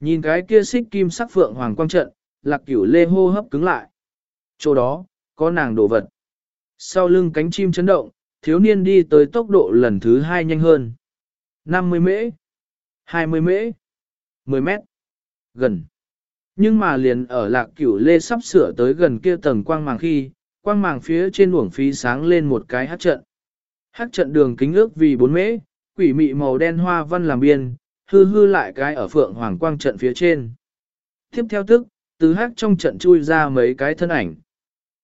Nhìn cái kia xích kim sắc phượng hoàng quang trận, lạc cửu lê hô hấp cứng lại. Chỗ đó, có nàng đồ vật. Sau lưng cánh chim chấn động, thiếu niên đi tới tốc độ lần thứ hai nhanh hơn. 50 mễ, 20 mễ, 10 mét, gần. Nhưng mà liền ở lạc cửu lê sắp sửa tới gần kia tầng quang màng khi, quang màng phía trên uổng phí sáng lên một cái hát trận. Hát trận đường kính ước vì 4 mễ, quỷ mị màu đen hoa văn làm biên, hư hư lại cái ở phượng hoàng quang trận phía trên. Tiếp theo tức, từ hát trong trận chui ra mấy cái thân ảnh.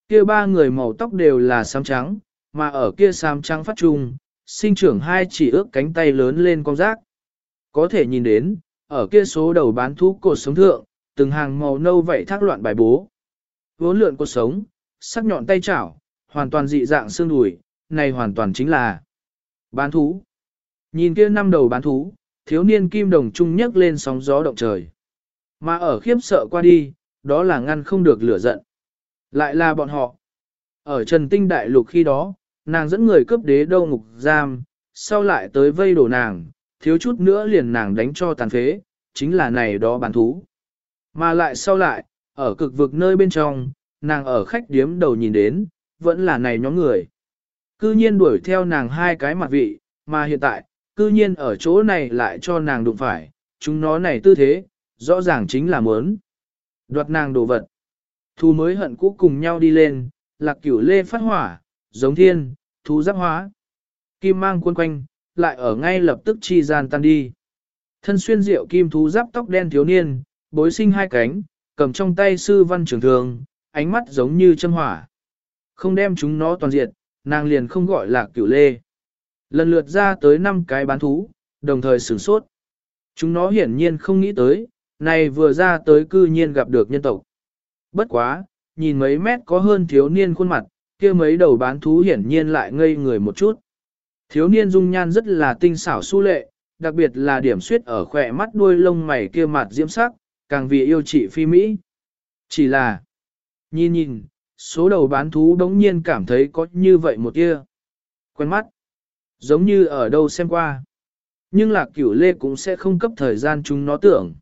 Kia ba người màu tóc đều là xám trắng, mà ở kia xám trắng phát trung, sinh trưởng hai chỉ ước cánh tay lớn lên con rác. Có thể nhìn đến, ở kia số đầu bán thú cột sống thượng, từng hàng màu nâu vậy thác loạn bài bố. Vốn lượn cột sống, sắc nhọn tay chảo, hoàn toàn dị dạng xương đùi, này hoàn toàn chính là bán thú. Nhìn kia năm đầu bán thú, thiếu niên kim đồng trung nhấc lên sóng gió động trời. Mà ở khiếp sợ qua đi, đó là ngăn không được lửa giận. Lại là bọn họ. Ở Trần Tinh Đại Lục khi đó, nàng dẫn người cướp đế đâu ngục giam, sau lại tới vây đổ nàng, thiếu chút nữa liền nàng đánh cho tàn phế, chính là này đó bán thú. Mà lại sau lại, ở cực vực nơi bên trong, nàng ở khách điếm đầu nhìn đến, vẫn là này nhóm người. Cư nhiên đuổi theo nàng hai cái mặt vị, mà hiện tại, cư nhiên ở chỗ này lại cho nàng đụng phải, chúng nó này tư thế, rõ ràng chính là muốn đoạt nàng đồ vật. Thu mới hận cũ cùng nhau đi lên, lạc cửu lê phát hỏa, giống thiên, thú giáp hóa. Kim mang quân quanh, lại ở ngay lập tức chi gian tan đi. Thân xuyên diệu kim thú giáp tóc đen thiếu niên, bối sinh hai cánh, cầm trong tay sư văn trường thường, ánh mắt giống như châm hỏa. Không đem chúng nó toàn diệt, nàng liền không gọi là cửu lê. Lần lượt ra tới năm cái bán thú, đồng thời sửng sốt. Chúng nó hiển nhiên không nghĩ tới, này vừa ra tới cư nhiên gặp được nhân tộc. Bất quá, nhìn mấy mét có hơn thiếu niên khuôn mặt, kia mấy đầu bán thú hiển nhiên lại ngây người một chút. Thiếu niên dung nhan rất là tinh xảo su lệ, đặc biệt là điểm suyết ở khỏe mắt đuôi lông mày kia mặt diễm sắc, càng vì yêu chị phi Mỹ. Chỉ là, nhìn nhìn, số đầu bán thú đống nhiên cảm thấy có như vậy một kia. Quen mắt, giống như ở đâu xem qua. Nhưng lạc cửu lê cũng sẽ không cấp thời gian chúng nó tưởng.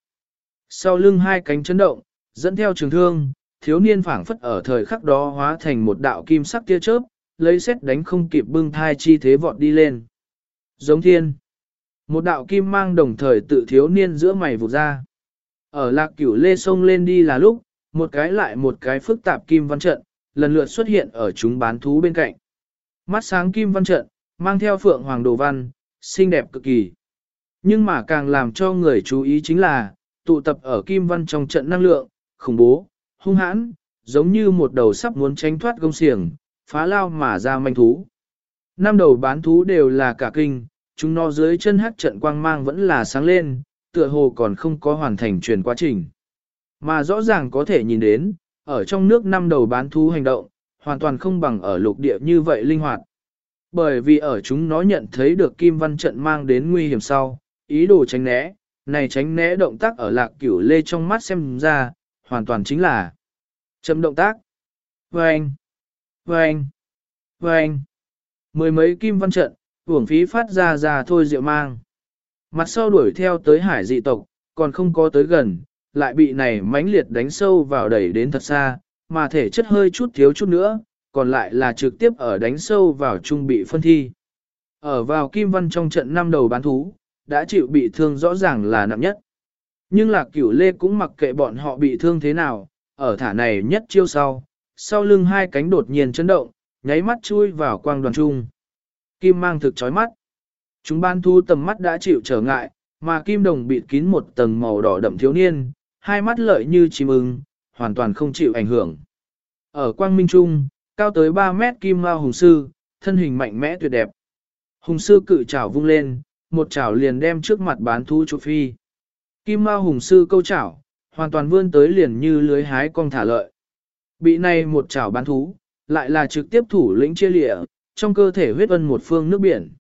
Sau lưng hai cánh chấn động, dẫn theo trường thương, thiếu niên phảng phất ở thời khắc đó hóa thành một đạo kim sắc tia chớp, lấy xét đánh không kịp bưng thai chi thế vọt đi lên. Giống thiên. Một đạo kim mang đồng thời tự thiếu niên giữa mày vụt ra. Ở lạc cửu lê sông lên đi là lúc, một cái lại một cái phức tạp kim văn trận, lần lượt xuất hiện ở chúng bán thú bên cạnh. Mắt sáng kim văn trận, mang theo phượng hoàng đồ văn, xinh đẹp cực kỳ. Nhưng mà càng làm cho người chú ý chính là, tụ tập ở kim văn trong trận năng lượng, khủng bố, hung hãn, giống như một đầu sắp muốn tránh thoát gông xiềng, phá lao mà ra manh thú. Năm đầu bán thú đều là cả kinh, chúng nó dưới chân hắc trận quang mang vẫn là sáng lên, tựa hồ còn không có hoàn thành truyền quá trình. Mà rõ ràng có thể nhìn đến, ở trong nước năm đầu bán thú hành động, hoàn toàn không bằng ở lục địa như vậy linh hoạt. Bởi vì ở chúng nó nhận thấy được kim văn trận mang đến nguy hiểm sau, ý đồ tránh né, này tránh né động tác ở lạc cửu lê trong mắt xem ra, hoàn toàn chính là chấm động tác. Vâng! Vâng! Vâng! Mười mấy kim văn trận, uổng phí phát ra ra thôi rượu mang. Mặt sau đuổi theo tới hải dị tộc, còn không có tới gần, lại bị này mãnh liệt đánh sâu vào đẩy đến thật xa, mà thể chất hơi chút thiếu chút nữa, còn lại là trực tiếp ở đánh sâu vào trung bị phân thi. Ở vào kim văn trong trận năm đầu bán thú, đã chịu bị thương rõ ràng là nặng nhất. Nhưng lạc cửu lê cũng mặc kệ bọn họ bị thương thế nào, ở thả này nhất chiêu sau, sau lưng hai cánh đột nhiên chấn động, nháy mắt chui vào quang đoàn trung. Kim mang thực chói mắt. Chúng ban thu tầm mắt đã chịu trở ngại, mà kim đồng bịt kín một tầng màu đỏ đậm thiếu niên, hai mắt lợi như chim ưng, hoàn toàn không chịu ảnh hưởng. Ở quang minh trung, cao tới 3 mét kim mao hùng sư, thân hình mạnh mẽ tuyệt đẹp. Hùng sư cự chảo vung lên, một chảo liền đem trước mặt bán thú trụ phi. Kim mao hùng sư câu chảo, hoàn toàn vươn tới liền như lưới hái con thả lợi. Bị này một chảo bán thú, lại là trực tiếp thủ lĩnh chia lịa, trong cơ thể huyết ân một phương nước biển.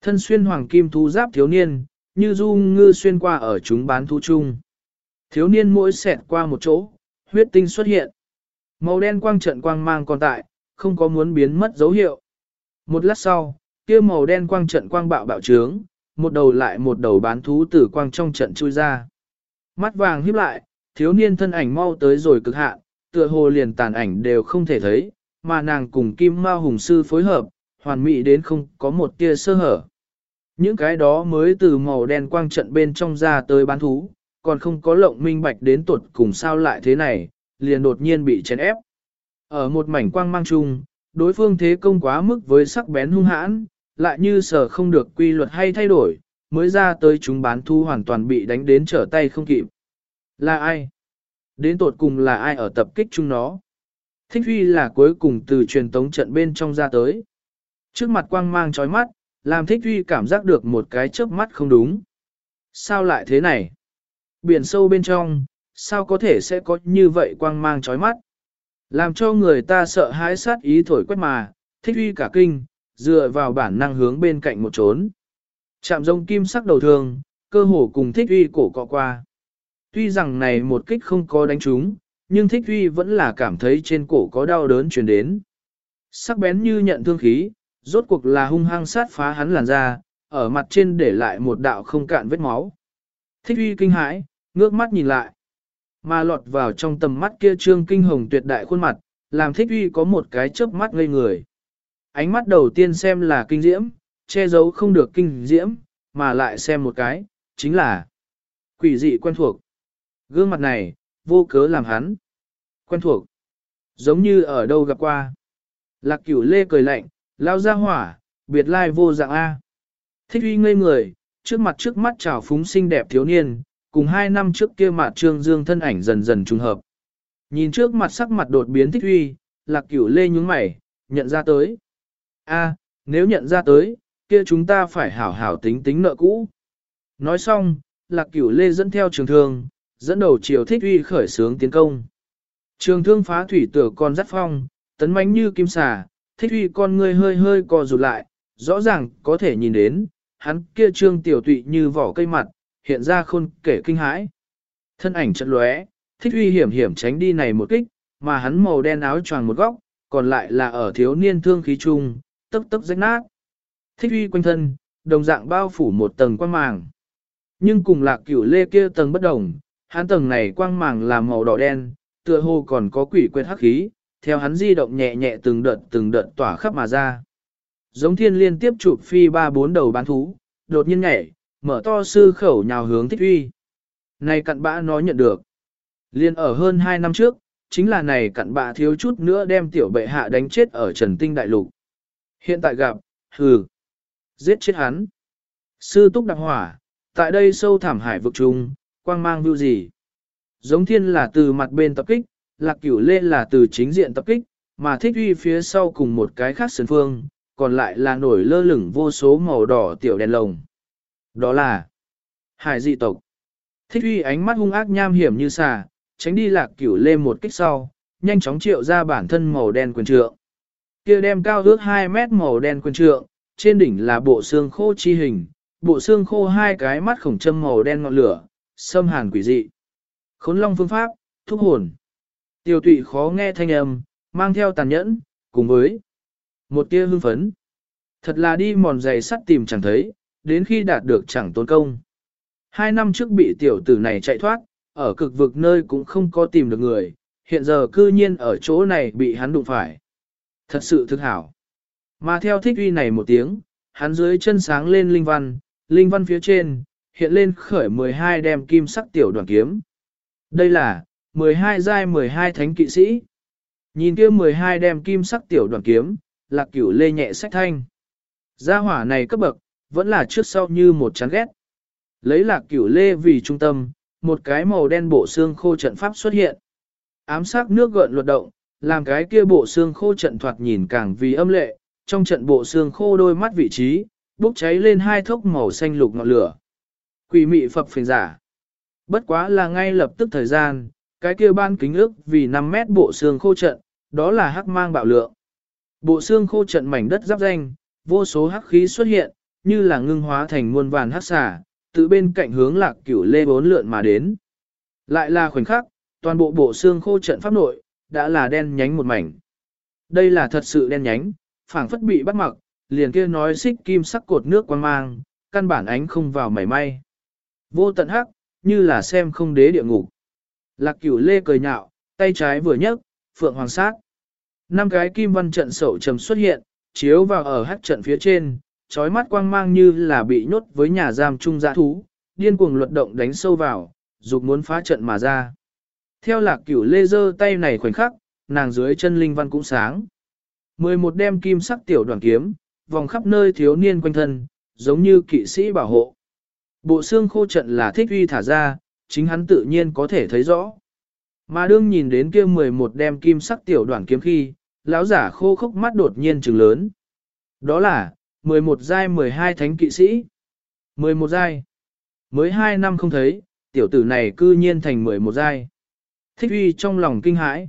Thân xuyên hoàng kim thú giáp thiếu niên, như du ngư xuyên qua ở chúng bán thú chung. Thiếu niên mỗi xẹt qua một chỗ, huyết tinh xuất hiện. Màu đen quang trận quang mang còn tại, không có muốn biến mất dấu hiệu. Một lát sau, kia màu đen quang trận quang bạo bạo trướng, một đầu lại một đầu bán thú tử quang trong trận chui ra. Mắt vàng híp lại, thiếu niên thân ảnh mau tới rồi cực hạn, tựa hồ liền tàn ảnh đều không thể thấy, mà nàng cùng Kim Ma Hùng Sư phối hợp, hoàn mỹ đến không có một tia sơ hở. Những cái đó mới từ màu đen quang trận bên trong ra tới bán thú, còn không có lộng minh bạch đến tuột cùng sao lại thế này, liền đột nhiên bị chèn ép. Ở một mảnh quang mang chung, đối phương thế công quá mức với sắc bén hung hãn, lại như sở không được quy luật hay thay đổi, mới ra tới chúng bán thu hoàn toàn bị đánh đến trở tay không kịp. Là ai? Đến tột cùng là ai ở tập kích chúng nó? Thích Huy là cuối cùng từ truyền tống trận bên trong ra tới. Trước mặt quang mang chói mắt, làm Thích Huy cảm giác được một cái chớp mắt không đúng. Sao lại thế này? Biển sâu bên trong, sao có thể sẽ có như vậy quang mang chói mắt? Làm cho người ta sợ hãi sát ý thổi quét mà, Thích uy cả kinh, dựa vào bản năng hướng bên cạnh một trốn. Chạm rông kim sắc đầu thường, cơ hồ cùng thích uy cổ cọ qua. Tuy rằng này một kích không có đánh trúng, nhưng thích uy vẫn là cảm thấy trên cổ có đau đớn truyền đến. Sắc bén như nhận thương khí, rốt cuộc là hung hăng sát phá hắn làn da, ở mặt trên để lại một đạo không cạn vết máu. Thích uy kinh hãi, ngước mắt nhìn lại. Mà lọt vào trong tầm mắt kia trương kinh hồng tuyệt đại khuôn mặt, làm thích uy có một cái chớp mắt ngây người. Ánh mắt đầu tiên xem là kinh diễm, che giấu không được kinh diễm, mà lại xem một cái, chính là quỷ dị quen thuộc. Gương mặt này, vô cớ làm hắn. Quen thuộc. Giống như ở đâu gặp qua. Lạc cửu lê cười lạnh, lao ra hỏa, biệt lai vô dạng A. Thích uy ngây người, trước mặt trước mắt trào phúng xinh đẹp thiếu niên, cùng hai năm trước kia mặt trương dương thân ảnh dần dần trùng hợp. Nhìn trước mặt sắc mặt đột biến thích uy, lạc cửu lê nhúng mày, nhận ra tới. A, nếu nhận ra tới, kia chúng ta phải hảo hảo tính tính nợ cũ. Nói xong, lạc cửu lê dẫn theo trường thương, dẫn đầu chiều thích uy khởi sướng tiến công. Trường thương phá thủy tử con dắt phong, tấn mãnh như kim xà, thích uy con ngươi hơi hơi co rụt lại, rõ ràng có thể nhìn đến, hắn kia trương tiểu tụy như vỏ cây mặt, hiện ra khôn kể kinh hãi. Thân ảnh chật lóe, thích uy hiểm hiểm tránh đi này một kích, mà hắn màu đen áo choàng một góc, còn lại là ở thiếu niên thương khí trung, tấp tấp rách nát. Thích uy quanh thân, đồng dạng bao phủ một tầng quang màng. Nhưng cùng lạc cửu lê kia tầng bất đồng, hắn tầng này quang màng là màu đỏ đen, tựa hồ còn có quỷ quyệt hắc khí, theo hắn di động nhẹ nhẹ từng đợt từng đợt tỏa khắp mà ra. Giống thiên liên tiếp chụp phi ba bốn đầu bán thú, đột nhiên nhảy, mở to sư khẩu nhào hướng thích uy. Này cặn bã nói nhận được. Liên ở hơn hai năm trước, chính là này cặn bã thiếu chút nữa đem tiểu bệ hạ đánh chết ở trần tinh đại lục. Hiện tại gặp, hừ, giết chết hắn. Sư túc đặc hỏa, tại đây sâu thảm hải vực trùng, quang mang view gì. Giống thiên là từ mặt bên tập kích, lạc cửu lê là từ chính diện tập kích, mà thích uy phía sau cùng một cái khác sườn phương, còn lại là nổi lơ lửng vô số màu đỏ tiểu đèn lồng. Đó là hải dị tộc. Thích uy ánh mắt hung ác nham hiểm như xà, tránh đi lạc cửu lê một kích sau, nhanh chóng triệu ra bản thân màu đen quyền trượng kia đem cao ước 2 mét màu đen quyền trượng, trên đỉnh là bộ xương khô chi hình, bộ xương khô hai cái mắt khổng châm màu đen ngọn lửa, xâm hàn quỷ dị. Khốn long phương pháp, thúc hồn. Tiêu tụy khó nghe thanh âm, mang theo tàn nhẫn, cùng với một tia hưng phấn. Thật là đi mòn giày sắt tìm chẳng thấy, đến khi đạt được chẳng tốn công. Hai năm trước bị tiểu tử này chạy thoát, ở cực vực nơi cũng không có tìm được người, hiện giờ cư nhiên ở chỗ này bị hắn đụng phải. Thật sự thực hảo. Mà theo thích uy này một tiếng, hắn dưới chân sáng lên linh văn, linh văn phía trên, hiện lên khởi 12 đem kim sắc tiểu đoàn kiếm. Đây là, 12 giai 12 thánh kỵ sĩ. Nhìn kia 12 đem kim sắc tiểu đoàn kiếm, lạc cửu lê nhẹ sách thanh. Gia hỏa này cấp bậc, vẫn là trước sau như một chán ghét. Lấy lạc cửu lê vì trung tâm, một cái màu đen bộ xương khô trận pháp xuất hiện. Ám sắc nước gợn luật động, làm cái kia bộ xương khô trận thoạt nhìn càng vì âm lệ, trong trận bộ xương khô đôi mắt vị trí, bốc cháy lên hai thốc màu xanh lục ngọn lửa. Quỷ mị phập phình giả. Bất quá là ngay lập tức thời gian, cái kia ban kính ước vì 5 mét bộ xương khô trận, đó là hắc mang bạo lượng. Bộ xương khô trận mảnh đất giáp danh, vô số hắc khí xuất hiện, như là ngưng hóa thành muôn vàn hắc xà, từ bên cạnh hướng lạc cửu lê bốn lượn mà đến. Lại là khoảnh khắc, toàn bộ bộ xương khô trận pháp nội, đã là đen nhánh một mảnh. Đây là thật sự đen nhánh, phảng phất bị bắt mặc, liền kia nói xích kim sắc cột nước quan mang, căn bản ánh không vào mảy may. Vô tận hắc, như là xem không đế địa ngục. Lạc cửu lê cười nhạo, tay trái vừa nhấc, phượng hoàng sát. Năm cái kim văn trận sậu trầm xuất hiện, chiếu vào ở hắc trận phía trên, trói mắt quang mang như là bị nhốt với nhà giam trung dã thú, điên cuồng luật động đánh sâu vào, dục muốn phá trận mà ra. Theo lạc cửu lê dơ tay này khoảnh khắc, nàng dưới chân linh văn cũng sáng. Mười một đem kim sắc tiểu đoàn kiếm, vòng khắp nơi thiếu niên quanh thân, giống như kỵ sĩ bảo hộ. Bộ xương khô trận là thích uy thả ra, chính hắn tự nhiên có thể thấy rõ. Mà đương nhìn đến kia 11 đem kim sắc tiểu đoàn kiếm khi, lão giả khô khốc mắt đột nhiên trừng lớn. Đó là, 11 giai 12 thánh kỵ sĩ. 11 giai. Mới 2 năm không thấy, tiểu tử này cư nhiên thành 11 giai. Thích uy trong lòng kinh hãi.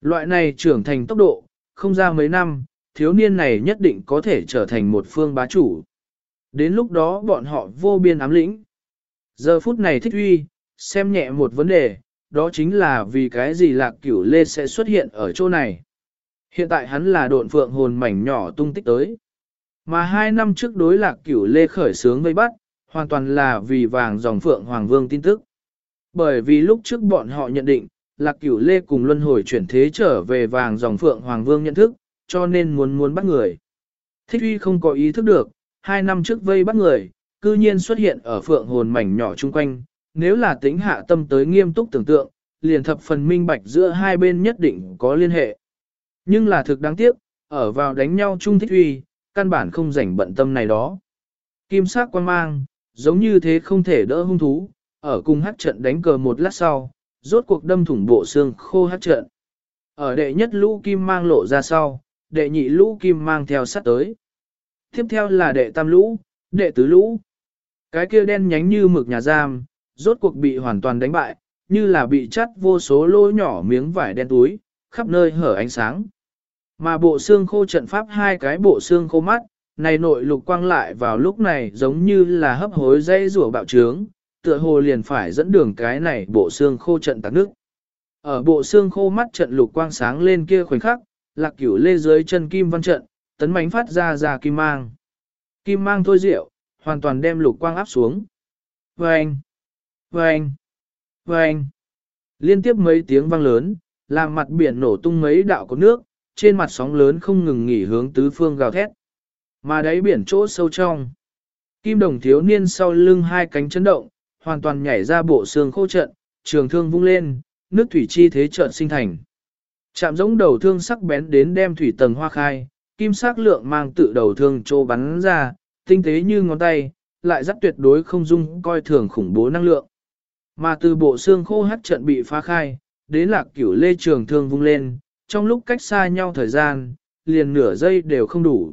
Loại này trưởng thành tốc độ, không ra mấy năm, thiếu niên này nhất định có thể trở thành một phương bá chủ. Đến lúc đó bọn họ vô biên ám lĩnh. Giờ phút này thích uy, xem nhẹ một vấn đề, đó chính là vì cái gì lạc cửu lê sẽ xuất hiện ở chỗ này. Hiện tại hắn là độn phượng hồn mảnh nhỏ tung tích tới. Mà hai năm trước đối lạc cửu lê khởi sướng vây bắt, hoàn toàn là vì vàng dòng phượng hoàng vương tin tức. Bởi vì lúc trước bọn họ nhận định, lạc cửu lê cùng luân hồi chuyển thế trở về vàng dòng phượng hoàng vương nhận thức, cho nên muốn muốn bắt người. Thích uy không có ý thức được, hai năm trước vây bắt người, cư nhiên xuất hiện ở phượng hồn mảnh nhỏ chung quanh, nếu là tính hạ tâm tới nghiêm túc tưởng tượng, liền thập phần minh bạch giữa hai bên nhất định có liên hệ. Nhưng là thực đáng tiếc, ở vào đánh nhau chung thích uy, căn bản không rảnh bận tâm này đó. Kim sắc quan mang, giống như thế không thể đỡ hung thú, ở cùng hát trận đánh cờ một lát sau, rốt cuộc đâm thủng bộ xương khô hát trận. Ở đệ nhất lũ kim mang lộ ra sau, đệ nhị lũ kim mang theo sát tới. Tiếp theo là đệ tam lũ, đệ tứ lũ. Cái kia đen nhánh như mực nhà giam, rốt cuộc bị hoàn toàn đánh bại, như là bị chắt vô số lỗ nhỏ miếng vải đen túi, khắp nơi hở ánh sáng. Mà bộ xương khô trận pháp hai cái bộ xương khô mắt, này nội lục quang lại vào lúc này giống như là hấp hối dây rùa bạo trướng, tựa hồ liền phải dẫn đường cái này bộ xương khô trận tạc nước. Ở bộ xương khô mắt trận lục quang sáng lên kia khoảnh khắc, lạc cửu lê dưới chân kim văn trận, tấn mánh phát ra ra kim mang. Kim mang thôi rượu, hoàn toàn đem lục quang áp xuống. Vâng! Vâng! Vâng! Liên tiếp mấy tiếng vang lớn, làm mặt biển nổ tung mấy đạo có nước, trên mặt sóng lớn không ngừng nghỉ hướng tứ phương gào thét. Mà đáy biển chỗ sâu trong. Kim đồng thiếu niên sau lưng hai cánh chấn động, hoàn toàn nhảy ra bộ xương khô trận, trường thương vung lên, nước thủy chi thế trận sinh thành. Chạm giống đầu thương sắc bén đến đem thủy tầng hoa khai, kim sắc lượng mang tự đầu thương trô bắn ra, tinh tế như ngón tay, lại rất tuyệt đối không dung coi thường khủng bố năng lượng. Mà từ bộ xương khô hắt trận bị phá khai, đến lạc cửu lê trường thương vung lên, trong lúc cách xa nhau thời gian, liền nửa giây đều không đủ.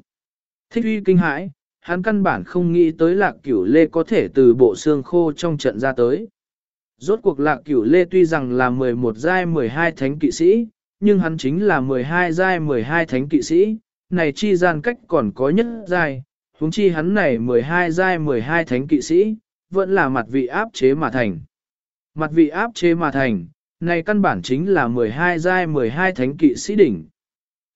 Thích uy kinh hãi, hắn căn bản không nghĩ tới lạc cửu lê có thể từ bộ xương khô trong trận ra tới. Rốt cuộc lạc cửu lê tuy rằng là 11 giai 12 thánh kỵ sĩ, nhưng hắn chính là 12 giai 12 thánh kỵ sĩ, này chi gian cách còn có nhất giai, huống chi hắn này 12 giai 12 thánh kỵ sĩ, vẫn là mặt vị áp chế mà thành. Mặt vị áp chế mà thành, này căn bản chính là 12 giai 12 thánh kỵ sĩ đỉnh.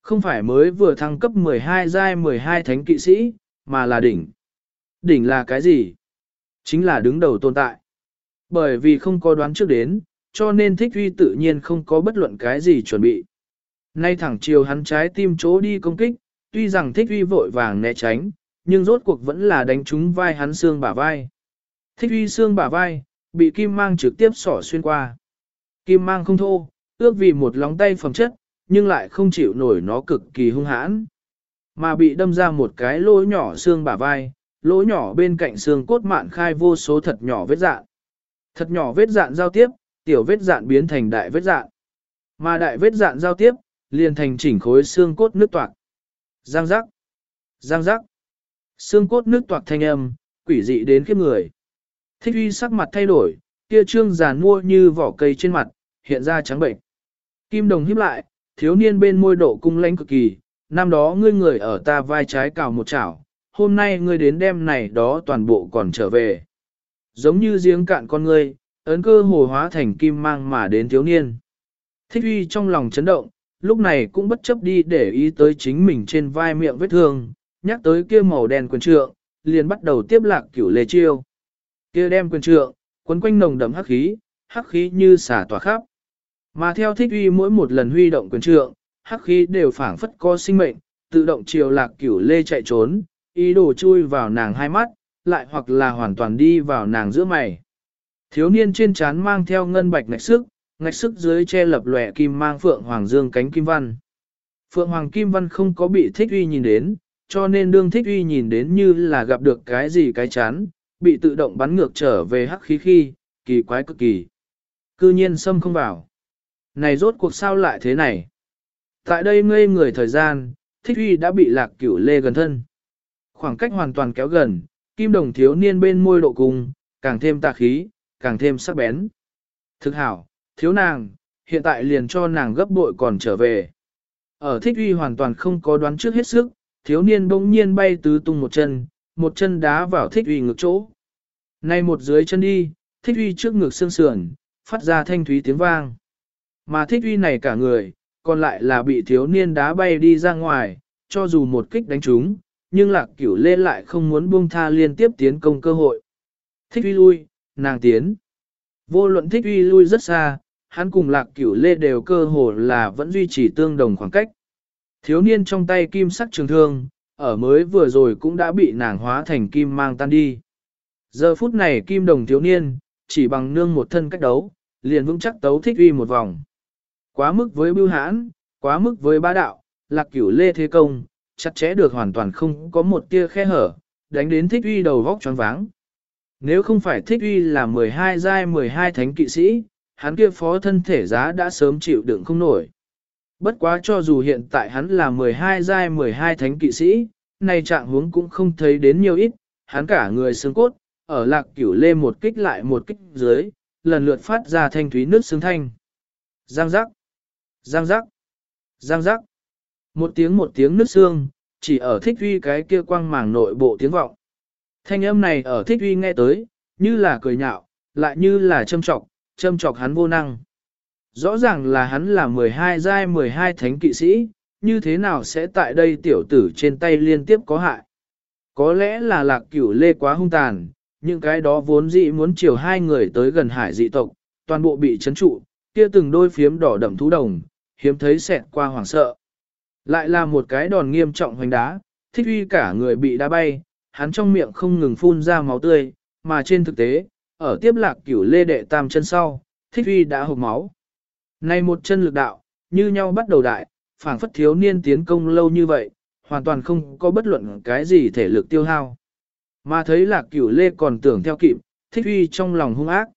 Không phải mới vừa thăng cấp 12 giai 12 thánh kỵ sĩ, mà là đỉnh. Đỉnh là cái gì? Chính là đứng đầu tồn tại. Bởi vì không có đoán trước đến, cho nên thích uy tự nhiên không có bất luận cái gì chuẩn bị. Nay thẳng chiều hắn trái tim chỗ đi công kích, tuy rằng thích uy vội vàng né tránh, nhưng rốt cuộc vẫn là đánh trúng vai hắn xương bả vai. Thích uy xương bả vai, bị kim mang trực tiếp sỏ xuyên qua. Kim mang không thô, ước vì một lóng tay phẩm chất, nhưng lại không chịu nổi nó cực kỳ hung hãn. Mà bị đâm ra một cái lỗ nhỏ xương bả vai, lỗ nhỏ bên cạnh xương cốt mạn khai vô số thật nhỏ vết dạn. Thật nhỏ vết dạn giao tiếp, tiểu vết dạn biến thành đại vết dạn. Mà đại vết dạn giao tiếp, liền thành chỉnh khối xương cốt nước toạc. Giang giác. Giang giác. Xương cốt nước toạc thanh âm, quỷ dị đến khiếp người. Thích uy sắc mặt thay đổi, kia trương giàn mua như vỏ cây trên mặt, hiện ra trắng bệnh. Kim đồng híp lại, thiếu niên bên môi độ cung lãnh cực kỳ, năm đó ngươi người ở ta vai trái cào một chảo, hôm nay ngươi đến đêm này đó toàn bộ còn trở về. Giống như giếng cạn con ngươi, ấn cơ hồ hóa thành kim mang mà đến thiếu niên. Thích uy trong lòng chấn động, lúc này cũng bất chấp đi để ý tới chính mình trên vai miệng vết thương, nhắc tới kia màu đen quyền trượng, liền bắt đầu tiếp lạc cửu lê chiêu. Kia đem quyền trượng, quấn quanh nồng đậm hắc khí, hắc khí như xả tỏa khắp. Mà theo thích uy mỗi một lần huy động quyền trượng, hắc khí đều phảng phất có sinh mệnh, tự động chiều lạc cửu lê chạy trốn, ý đồ chui vào nàng hai mắt, lại hoặc là hoàn toàn đi vào nàng giữa mày. Thiếu niên trên trán mang theo ngân bạch ngạch sức, ngạch sức dưới che lập lòe kim mang phượng hoàng dương cánh kim văn. Phượng hoàng kim văn không có bị thích uy nhìn đến, cho nên đương thích uy nhìn đến như là gặp được cái gì cái chán, bị tự động bắn ngược trở về hắc khí khi, kỳ quái cực kỳ. Cư nhiên xâm không vào. Này rốt cuộc sao lại thế này? Tại đây ngây người thời gian, thích uy đã bị lạc cửu lê gần thân. Khoảng cách hoàn toàn kéo gần, kim đồng thiếu niên bên môi độ cùng, càng thêm tà khí, càng thêm sắc bén. Thực hảo, thiếu nàng, hiện tại liền cho nàng gấp bội còn trở về. Ở thích uy hoàn toàn không có đoán trước hết sức, thiếu niên bỗng nhiên bay tứ tung một chân, một chân đá vào thích uy ngược chỗ. Nay một dưới chân đi, thích uy trước ngực xương sườn, phát ra thanh thúy tiếng vang. Mà thích uy này cả người, còn lại là bị thiếu niên đá bay đi ra ngoài, cho dù một kích đánh trúng, nhưng lạc cửu lê lại không muốn buông tha liên tiếp tiến công cơ hội. Thích uy lui, nàng tiến. Vô luận thích uy lui rất xa, hắn cùng lạc cửu lê đều cơ hồ là vẫn duy trì tương đồng khoảng cách. Thiếu niên trong tay kim sắc trường thương, ở mới vừa rồi cũng đã bị nàng hóa thành kim mang tan đi. Giờ phút này kim đồng thiếu niên, chỉ bằng nương một thân cách đấu, liền vững chắc tấu thích uy một vòng. Quá mức với bưu hãn, quá mức với ba đạo, lạc cửu lê thế công, chặt chẽ được hoàn toàn không có một tia khe hở, đánh đến thích uy đầu vóc tròn váng. Nếu không phải thích uy là 12 giai 12 thánh kỵ sĩ, hắn kia phó thân thể giá đã sớm chịu đựng không nổi. Bất quá cho dù hiện tại hắn là 12 giai 12 thánh kỵ sĩ, nay trạng huống cũng không thấy đến nhiều ít, hắn cả người xương cốt, ở lạc cửu lê một kích lại một kích dưới, lần lượt phát ra thanh thúy nước xương thanh. Giang giác, giang giác, giang giác. Một tiếng một tiếng nước xương, chỉ ở thích uy cái kia quang màng nội bộ tiếng vọng. Thanh âm này ở thích uy nghe tới, như là cười nhạo, lại như là châm trọc, châm trọc hắn vô năng. Rõ ràng là hắn là 12 giai 12 thánh kỵ sĩ, như thế nào sẽ tại đây tiểu tử trên tay liên tiếp có hại. Có lẽ là lạc cửu lê quá hung tàn, những cái đó vốn dị muốn chiều hai người tới gần hải dị tộc, toàn bộ bị chấn trụ, kia từng đôi phiếm đỏ đậm thú đồng, hiếm thấy xẹt qua hoảng sợ. Lại là một cái đòn nghiêm trọng hoành đá, thích uy cả người bị đá bay, hắn trong miệng không ngừng phun ra máu tươi, mà trên thực tế, ở tiếp lạc cửu lê đệ tam chân sau, thích uy đã hộp máu. Này một chân lực đạo, như nhau bắt đầu đại, phảng phất thiếu niên tiến công lâu như vậy, hoàn toàn không có bất luận cái gì thể lực tiêu hao. Mà thấy lạc cửu lê còn tưởng theo kịp, thích uy trong lòng hung ác.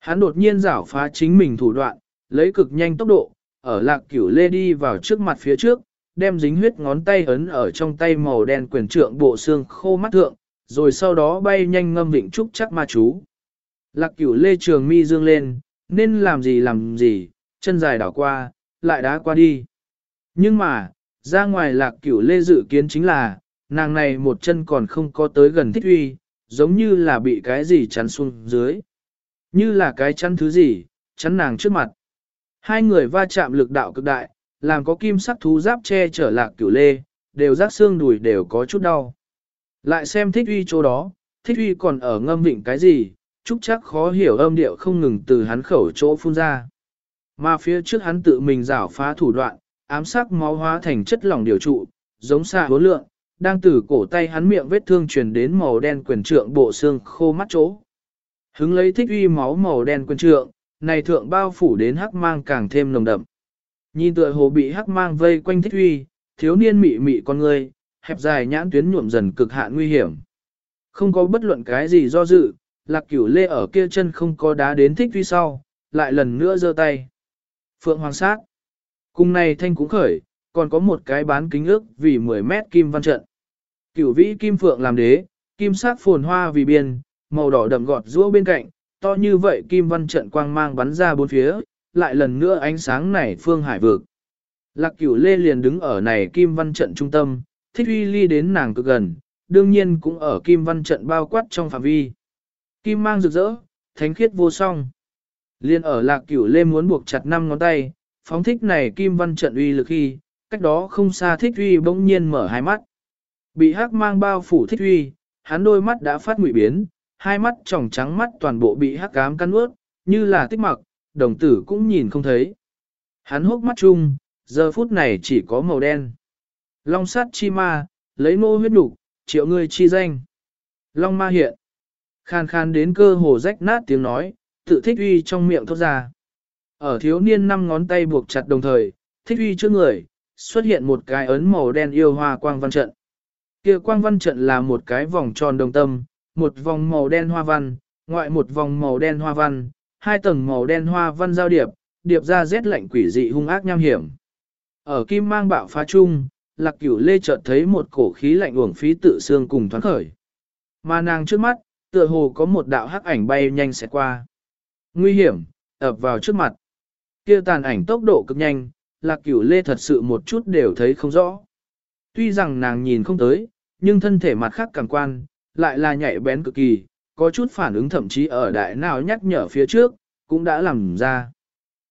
Hắn đột nhiên rảo phá chính mình thủ đoạn, lấy cực nhanh tốc độ, ở lạc cửu lê đi vào trước mặt phía trước, đem dính huyết ngón tay ấn ở trong tay màu đen quyền trượng bộ xương khô mắt thượng, rồi sau đó bay nhanh ngâm vịnh trúc chắc ma chú. Lạc cửu lê trường mi dương lên, nên làm gì làm gì, chân dài đảo qua, lại đá qua đi. Nhưng mà, ra ngoài lạc cửu lê dự kiến chính là, nàng này một chân còn không có tới gần thích uy, giống như là bị cái gì chắn xuống dưới. Như là cái chắn thứ gì, chắn nàng trước mặt. Hai người va chạm lực đạo cực đại, làm có kim sắc thú giáp che trở lạc cửu lê, đều rác xương đùi đều có chút đau. Lại xem thích uy chỗ đó, thích uy còn ở ngâm vịnh cái gì, chúc chắc khó hiểu âm điệu không ngừng từ hắn khẩu chỗ phun ra. Mà phía trước hắn tự mình rảo phá thủ đoạn, ám sắc máu hóa thành chất lỏng điều trụ, giống xạ hố lượng, đang từ cổ tay hắn miệng vết thương truyền đến màu đen quyền trượng bộ xương khô mắt chỗ. Hứng lấy thích uy máu màu đen quyền trượng, này thượng bao phủ đến hắc mang càng thêm nồng đậm. Nhìn tựa hồ bị hắc mang vây quanh thích uy, thiếu niên mị mị con người, hẹp dài nhãn tuyến nhuộm dần cực hạn nguy hiểm. Không có bất luận cái gì do dự, lạc cửu lê ở kia chân không có đá đến thích uy sau, lại lần nữa giơ tay. Phượng Hoàng sát. Cùng này thanh cũng khởi, còn có một cái bán kính ước vì 10 mét kim văn trận. Cửu vĩ kim phượng làm đế, kim sắc phồn hoa vì biên, màu đỏ đậm gọt rũa bên cạnh, to như vậy kim văn trận quang mang bắn ra bốn phía, lại lần nữa ánh sáng này phương hải vực. Lạc cửu lê liền đứng ở này kim văn trận trung tâm, thích uy ly đến nàng cực gần, đương nhiên cũng ở kim văn trận bao quát trong phạm vi. Kim mang rực rỡ, thánh khiết vô song. Liên ở lạc cửu lê muốn buộc chặt năm ngón tay, phóng thích này kim văn trận uy lực khi, cách đó không xa thích uy bỗng nhiên mở hai mắt. Bị hắc mang bao phủ thích uy, hắn đôi mắt đã phát ngụy biến, hai mắt tròng trắng mắt toàn bộ bị hắc cám căn ướt, như là tích mặc, đồng tử cũng nhìn không thấy. Hắn hốc mắt chung, giờ phút này chỉ có màu đen. Long sát chi ma, lấy nô huyết đục, triệu người chi danh. Long ma hiện. Khan khan đến cơ hồ rách nát tiếng nói, tự thích uy trong miệng thốt ra. Ở thiếu niên năm ngón tay buộc chặt đồng thời, thích uy trước người, xuất hiện một cái ấn màu đen yêu hoa quang văn trận. Kia quang văn trận là một cái vòng tròn đồng tâm, một vòng màu đen hoa văn, ngoại một vòng màu đen hoa văn, hai tầng màu đen hoa văn giao điệp, điệp ra rét lạnh quỷ dị hung ác nham hiểm. Ở kim mang bạo phá chung, lạc cửu lê chợt thấy một cổ khí lạnh uổng phí tự xương cùng thoáng khởi. Mà nàng trước mắt, tựa hồ có một đạo hắc ảnh bay nhanh sẽ qua. Nguy hiểm, ập vào trước mặt. Kia tàn ảnh tốc độ cực nhanh, lạc cửu lê thật sự một chút đều thấy không rõ. Tuy rằng nàng nhìn không tới, nhưng thân thể mặt khác càng quan, lại là nhạy bén cực kỳ, có chút phản ứng thậm chí ở đại nào nhắc nhở phía trước, cũng đã làm ra.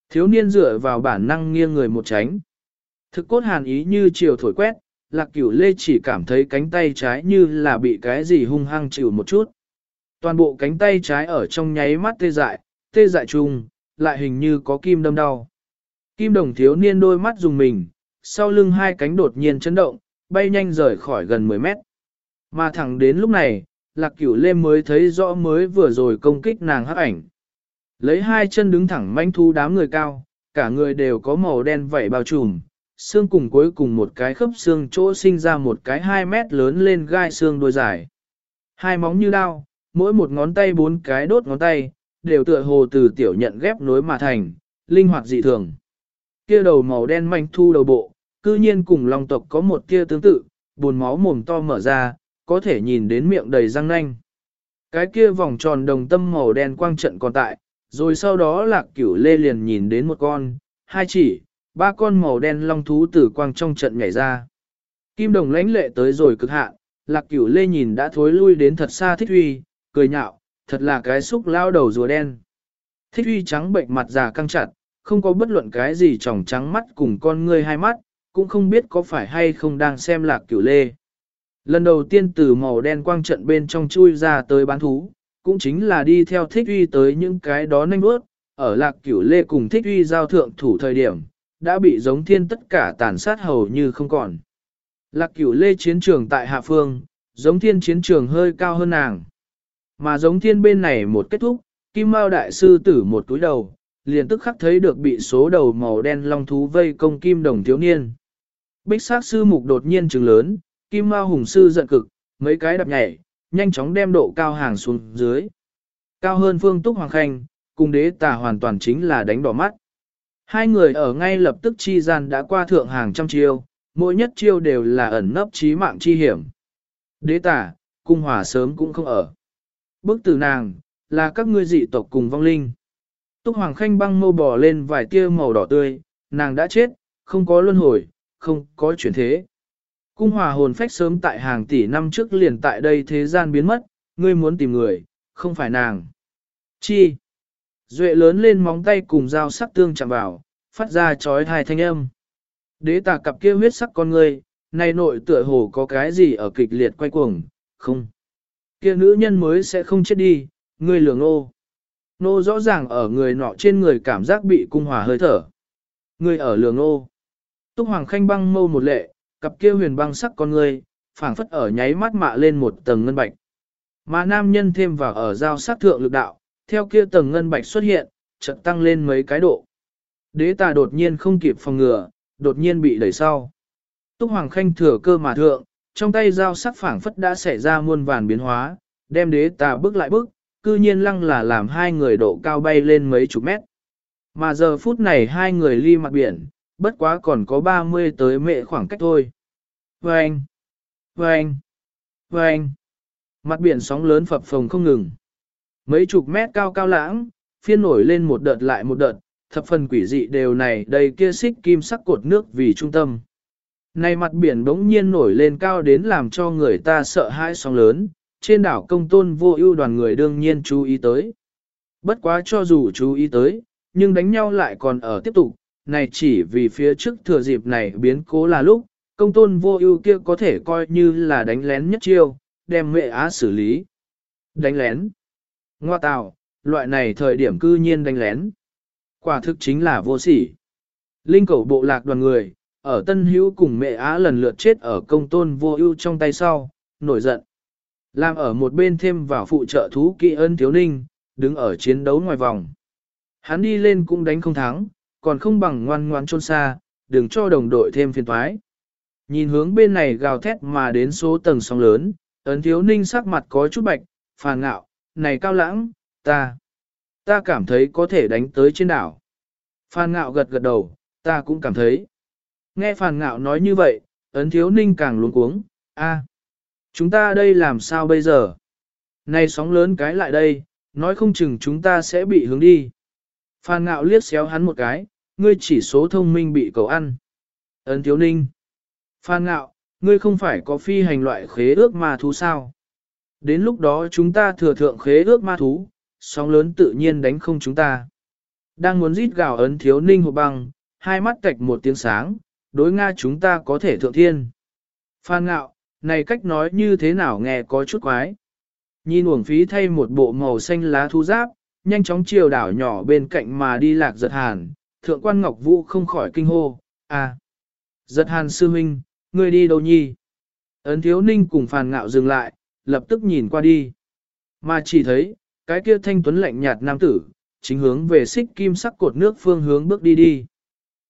Thiếu niên dựa vào bản năng nghiêng người một tránh. Thực cốt hàn ý như chiều thổi quét, lạc cửu lê chỉ cảm thấy cánh tay trái như là bị cái gì hung hăng chịu một chút. Toàn bộ cánh tay trái ở trong nháy mắt tê dại, tê dại chung, lại hình như có kim đâm đau. Kim đồng thiếu niên đôi mắt dùng mình, sau lưng hai cánh đột nhiên chấn động, bay nhanh rời khỏi gần 10 mét. Mà thẳng đến lúc này, lạc cửu lê mới thấy rõ mới vừa rồi công kích nàng hắc ảnh. Lấy hai chân đứng thẳng manh thu đám người cao, cả người đều có màu đen vảy bao trùm, xương cùng cuối cùng một cái khớp xương chỗ sinh ra một cái 2 mét lớn lên gai xương đôi dài. Hai móng như đao, mỗi một ngón tay bốn cái đốt ngón tay, đều tựa hồ từ tiểu nhận ghép nối mà thành, linh hoạt dị thường. Kia đầu màu đen manh thu đầu bộ, cư nhiên cùng long tộc có một kia tương tự, buồn máu mồm to mở ra, có thể nhìn đến miệng đầy răng nanh. Cái kia vòng tròn đồng tâm màu đen quang trận còn tại, rồi sau đó lạc cửu lê liền nhìn đến một con, hai chỉ, ba con màu đen long thú tử quang trong trận nhảy ra. Kim đồng lãnh lệ tới rồi cực hạn, lạc cửu lê nhìn đã thối lui đến thật xa thích huy, cười nhạo, thật là cái xúc lao đầu rùa đen. Thích huy trắng bệnh mặt già căng chặt, không có bất luận cái gì tròng trắng mắt cùng con ngươi hai mắt, cũng không biết có phải hay không đang xem lạc cửu lê. Lần đầu tiên từ màu đen quang trận bên trong chui ra tới bán thú, cũng chính là đi theo thích uy tới những cái đó nhanh bước, ở lạc cửu lê cùng thích uy giao thượng thủ thời điểm, đã bị giống thiên tất cả tàn sát hầu như không còn. Lạc cửu lê chiến trường tại hạ phương, giống thiên chiến trường hơi cao hơn nàng. Mà giống thiên bên này một kết thúc, kim mao đại sư tử một túi đầu, liền tức khắc thấy được bị số đầu màu đen long thú vây công kim đồng thiếu niên. Bích sát sư mục đột nhiên trừng lớn, kim ma hùng sư giận cực, mấy cái đập nhảy, nhanh chóng đem độ cao hàng xuống dưới. Cao hơn phương túc hoàng khanh, cùng đế tà hoàn toàn chính là đánh đỏ mắt. Hai người ở ngay lập tức chi gian đã qua thượng hàng trăm chiêu, mỗi nhất chiêu đều là ẩn nấp trí mạng chi hiểm. Đế tà, cung hỏa sớm cũng không ở. Bức tử nàng, là các ngươi dị tộc cùng vong linh. Túc Hoàng Khanh băng mâu bò lên vài tia màu đỏ tươi, nàng đã chết, không có luân hồi, không có chuyển thế. Cung hòa hồn phách sớm tại hàng tỷ năm trước liền tại đây thế gian biến mất, ngươi muốn tìm người, không phải nàng. Chi? Duệ lớn lên móng tay cùng dao sắc tương chạm vào, phát ra chói thai thanh âm. Đế tà cặp kia huyết sắc con ngươi, này nội tựa hồ có cái gì ở kịch liệt quay cuồng, không. Kia nữ nhân mới sẽ không chết đi, ngươi lường nô. Nô rõ ràng ở người nọ trên người cảm giác bị cung hòa hơi thở. Ngươi ở lường nô. Túc Hoàng Khanh băng mâu một lệ, cặp kia huyền băng sắc con người, phảng phất ở nháy mắt mạ lên một tầng ngân bạch. Mà nam nhân thêm vào ở giao sát thượng lực đạo, theo kia tầng ngân bạch xuất hiện, chợt tăng lên mấy cái độ. Đế tà đột nhiên không kịp phòng ngừa, đột nhiên bị đẩy sau. Túc Hoàng Khanh thừa cơ mà thượng, trong tay dao sắc phảng phất đã xảy ra muôn vàn biến hóa, đem đế tà bước lại bước, cư nhiên lăng là làm hai người độ cao bay lên mấy chục mét. Mà giờ phút này hai người ly mặt biển, bất quá còn có 30 tới mệ khoảng cách thôi. Vâng! Vâng! Vâng! Mặt biển sóng lớn phập phồng không ngừng. Mấy chục mét cao cao lãng, phiên nổi lên một đợt lại một đợt, thập phần quỷ dị đều này đầy kia xích kim sắc cột nước vì trung tâm. Này mặt biển bỗng nhiên nổi lên cao đến làm cho người ta sợ hãi sóng lớn, trên đảo công tôn vô ưu đoàn người đương nhiên chú ý tới. Bất quá cho dù chú ý tới, nhưng đánh nhau lại còn ở tiếp tục, này chỉ vì phía trước thừa dịp này biến cố là lúc, công tôn vô ưu kia có thể coi như là đánh lén nhất chiêu, đem mẹ á xử lý. Đánh lén. Ngoa tào, loại này thời điểm cư nhiên đánh lén. Quả thực chính là vô sỉ. Linh cầu bộ lạc đoàn người, ở Tân Hữu cùng mẹ Á lần lượt chết ở công tôn vô ưu trong tay sau, nổi giận. Làm ở một bên thêm vào phụ trợ thú kỵ ân thiếu ninh, đứng ở chiến đấu ngoài vòng. Hắn đi lên cũng đánh không thắng, còn không bằng ngoan ngoan trôn xa, đừng cho đồng đội thêm phiền toái. Nhìn hướng bên này gào thét mà đến số tầng sóng lớn, ấn thiếu ninh sắc mặt có chút bạch, phàn ngạo, này cao lãng, ta, ta cảm thấy có thể đánh tới trên đảo. Phan ngạo gật gật đầu, ta cũng cảm thấy. Nghe phàn ngạo nói như vậy, ấn thiếu ninh càng luống cuống, a, chúng ta đây làm sao bây giờ? Này sóng lớn cái lại đây, nói không chừng chúng ta sẽ bị hướng đi. Phan ngạo liếc xéo hắn một cái, ngươi chỉ số thông minh bị cầu ăn. Ấn thiếu ninh. Phan ngạo, ngươi không phải có phi hành loại khế ước ma thú sao? Đến lúc đó chúng ta thừa thượng khế ước ma thú, sóng lớn tự nhiên đánh không chúng ta. Đang muốn rít gào ấn thiếu ninh hộp băng, hai mắt tạch một tiếng sáng, đối Nga chúng ta có thể thượng thiên. Phan ngạo, này cách nói như thế nào nghe có chút quái. Nhìn uổng phí thay một bộ màu xanh lá thu giáp, nhanh chóng chiều đảo nhỏ bên cạnh mà đi lạc giật hàn, thượng quan Ngọc Vũ không khỏi kinh hô, à. Giật hàn sư huynh, ngươi đi đâu nhi? Ấn thiếu ninh cùng phàn ngạo dừng lại, lập tức nhìn qua đi. Mà chỉ thấy, cái kia thanh tuấn lạnh nhạt nam tử, chính hướng về xích kim sắc cột nước phương hướng bước đi đi.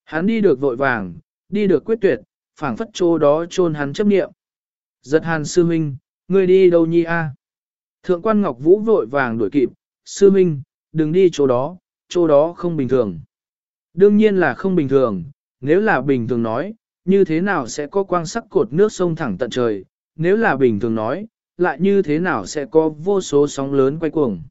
Hắn đi được vội vàng, đi được quyết tuyệt, phảng phất chỗ đó chôn hắn chấp niệm. Giật hàn sư huynh, ngươi đi đâu nhi a? Thượng quan Ngọc Vũ vội vàng đuổi kịp, sư huynh, đừng đi chỗ đó, chỗ đó không bình thường. Đương nhiên là không bình thường, nếu là bình thường nói, như thế nào sẽ có quang sắc cột nước sông thẳng tận trời, nếu là bình thường nói, lại như thế nào sẽ có vô số sóng lớn quay cuồng.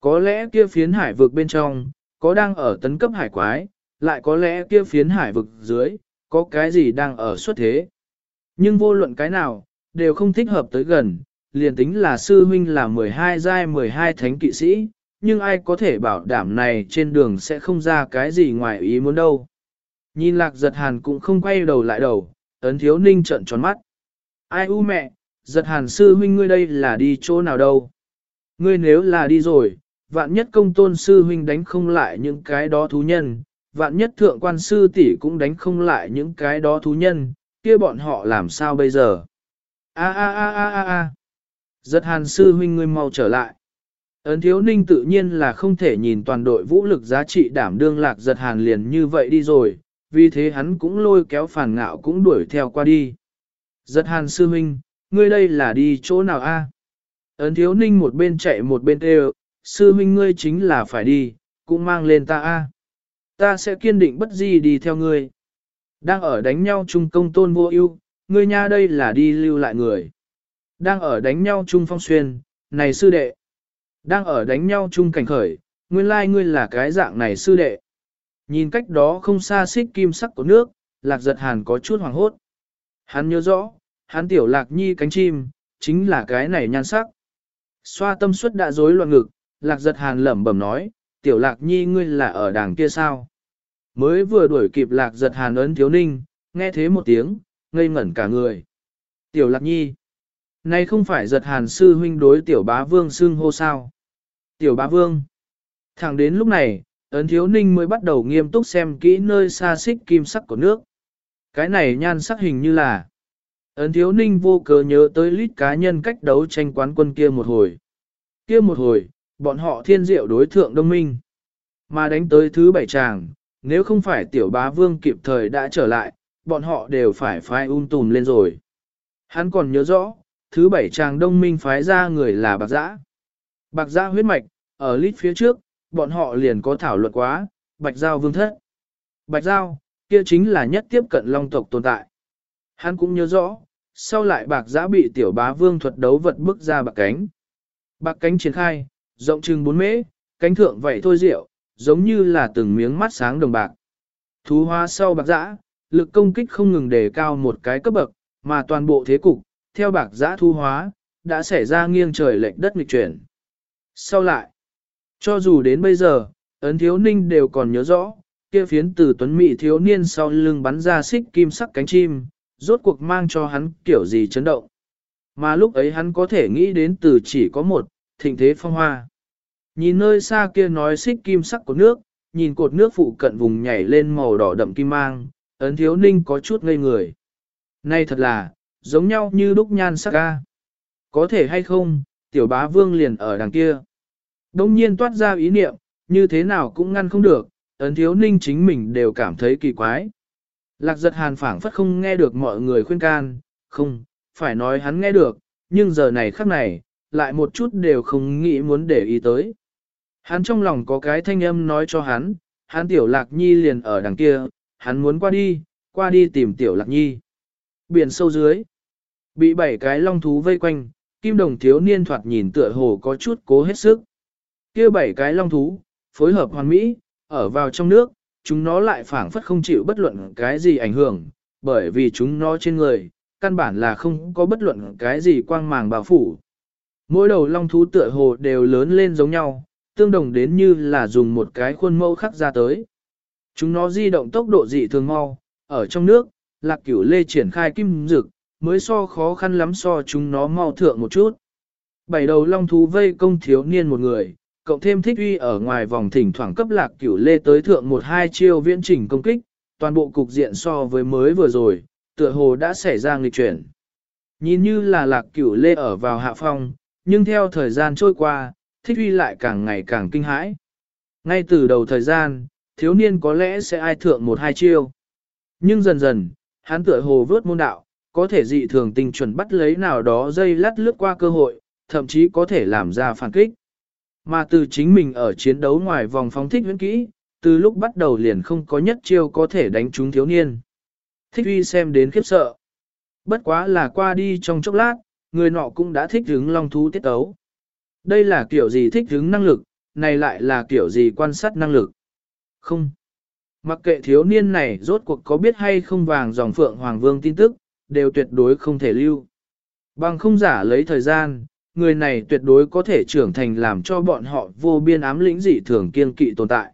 Có lẽ kia phiến hải vực bên trong, có đang ở tấn cấp hải quái, lại có lẽ kia phiến hải vực dưới, có cái gì đang ở xuất thế. Nhưng vô luận cái nào, đều không thích hợp tới gần, liền tính là sư huynh là 12 giai 12 thánh kỵ sĩ, nhưng ai có thể bảo đảm này trên đường sẽ không ra cái gì ngoài ý muốn đâu. Nhìn lạc giật hàn cũng không quay đầu lại đầu, ấn thiếu ninh trận tròn mắt. Ai u mẹ, giật hàn sư huynh ngươi đây là đi chỗ nào đâu? Ngươi nếu là đi rồi, vạn nhất công tôn sư huynh đánh không lại những cái đó thú nhân, vạn nhất thượng quan sư tỷ cũng đánh không lại những cái đó thú nhân, kia bọn họ làm sao bây giờ? A a a a a a. Giật hàn sư huynh ngươi mau trở lại. Ấn thiếu ninh tự nhiên là không thể nhìn toàn đội vũ lực giá trị đảm đương lạc giật hàn liền như vậy đi rồi, vì thế hắn cũng lôi kéo phản ngạo cũng đuổi theo qua đi. Giật hàn sư huynh, ngươi đây là đi chỗ nào a? Ấn thiếu ninh một bên chạy một bên kêu, sư huynh ngươi chính là phải đi, cũng mang lên ta a. Ta sẽ kiên định bất di đi theo ngươi. Đang ở đánh nhau chung công tôn vô ưu, ngươi nha đây là đi lưu lại người. Đang ở đánh nhau chung phong xuyên, này sư đệ. Đang ở đánh nhau chung cảnh khởi, nguyên lai ngươi là cái dạng này sư đệ. Nhìn cách đó không xa xích kim sắc của nước, lạc giật hàn có chút hoàng hốt. Hắn nhớ rõ, hắn tiểu lạc nhi cánh chim, chính là cái này nhan sắc. Xoa tâm suất đã rối loạn ngực, lạc giật hàn lẩm bẩm nói, tiểu lạc nhi ngươi là ở đàng kia sao? Mới vừa đuổi kịp lạc giật hàn ấn thiếu ninh, nghe thế một tiếng, ngây ngẩn cả người. Tiểu lạc nhi, này không phải giật hàn sư huynh đối tiểu bá vương xưng hô sao? Tiểu bá vương. Thẳng đến lúc này, ấn thiếu ninh mới bắt đầu nghiêm túc xem kỹ nơi xa xích kim sắc của nước. Cái này nhan sắc hình như là ấn thiếu ninh vô cớ nhớ tới lít cá nhân cách đấu tranh quán quân kia một hồi. Kia một hồi, bọn họ thiên diệu đối thượng đông minh. Mà đánh tới thứ bảy tràng, nếu không phải tiểu bá vương kịp thời đã trở lại, bọn họ đều phải phái un um tùm lên rồi. Hắn còn nhớ rõ, thứ bảy tràng đông minh phái ra người là bạc giã. Bạc Gia huyết mạch, ở lít phía trước, bọn họ liền có thảo luận quá, bạch giao vương thất. Bạch giao, kia chính là nhất tiếp cận long tộc tồn tại. Hắn cũng nhớ rõ, sau lại bạc giã bị tiểu bá vương thuật đấu vật bước ra bạc cánh. Bạc cánh triển khai, rộng chừng bốn mễ, cánh thượng vậy thôi rượu, giống như là từng miếng mắt sáng đồng bạc. Thú hoa sau bạc giã, lực công kích không ngừng đề cao một cái cấp bậc, mà toàn bộ thế cục, theo bạc giã thu hóa, đã xảy ra nghiêng trời lệch đất nghịch chuyển. Sau lại, cho dù đến bây giờ, ấn thiếu ninh đều còn nhớ rõ, kia phiến từ tuấn mỹ thiếu niên sau lưng bắn ra xích kim sắc cánh chim, rốt cuộc mang cho hắn kiểu gì chấn động. Mà lúc ấy hắn có thể nghĩ đến từ chỉ có một, thịnh thế phong hoa. Nhìn nơi xa kia nói xích kim sắc của nước, nhìn cột nước phụ cận vùng nhảy lên màu đỏ đậm kim mang, ấn thiếu ninh có chút ngây người. Này thật là, giống nhau như đúc nhan sắc ca. Có thể hay không, tiểu bá vương liền ở đằng kia. Đông nhiên toát ra ý niệm, như thế nào cũng ngăn không được, ấn thiếu ninh chính mình đều cảm thấy kỳ quái. Lạc giật hàn phảng phất không nghe được mọi người khuyên can, không, phải nói hắn nghe được, nhưng giờ này khắc này, lại một chút đều không nghĩ muốn để ý tới. Hắn trong lòng có cái thanh âm nói cho hắn, hắn tiểu lạc nhi liền ở đằng kia, hắn muốn qua đi, qua đi tìm tiểu lạc nhi. Biển sâu dưới, bị bảy cái long thú vây quanh, kim đồng thiếu niên thoạt nhìn tựa hồ có chút cố hết sức. kia bảy cái long thú, phối hợp hoàn mỹ, ở vào trong nước, chúng nó lại phản phất không chịu bất luận cái gì ảnh hưởng, bởi vì chúng nó trên người, căn bản là không có bất luận cái gì quang màng bao phủ. Mỗi đầu long thú tựa hồ đều lớn lên giống nhau, tương đồng đến như là dùng một cái khuôn mẫu khắc ra tới. Chúng nó di động tốc độ dị thường mau, ở trong nước, lạc cửu lê triển khai kim dực, mới so khó khăn lắm so chúng nó mau thượng một chút. Bảy đầu long thú vây công thiếu niên một người, cộng thêm thích uy ở ngoài vòng thỉnh thoảng cấp lạc cửu lê tới thượng một hai chiêu viễn trình công kích, toàn bộ cục diện so với mới vừa rồi, tựa hồ đã xảy ra nghịch chuyển. Nhìn như là lạc cửu lê ở vào hạ phong, nhưng theo thời gian trôi qua, thích uy lại càng ngày càng kinh hãi. Ngay từ đầu thời gian, thiếu niên có lẽ sẽ ai thượng một hai chiêu. Nhưng dần dần, hắn tựa hồ vớt môn đạo, có thể dị thường tinh chuẩn bắt lấy nào đó dây lắt lướt qua cơ hội, thậm chí có thể làm ra phản kích. Mà từ chính mình ở chiến đấu ngoài vòng phóng thích huyễn kỹ, từ lúc bắt đầu liền không có nhất chiêu có thể đánh trúng thiếu niên. Thích uy xem đến khiếp sợ. Bất quá là qua đi trong chốc lát, người nọ cũng đã thích hứng long thú tiết ấu. Đây là kiểu gì thích hứng năng lực, này lại là kiểu gì quan sát năng lực. Không. Mặc kệ thiếu niên này rốt cuộc có biết hay không vàng dòng phượng hoàng vương tin tức, đều tuyệt đối không thể lưu. Bằng không giả lấy thời gian, người này tuyệt đối có thể trưởng thành làm cho bọn họ vô biên ám lĩnh dị thường kiên kỵ tồn tại.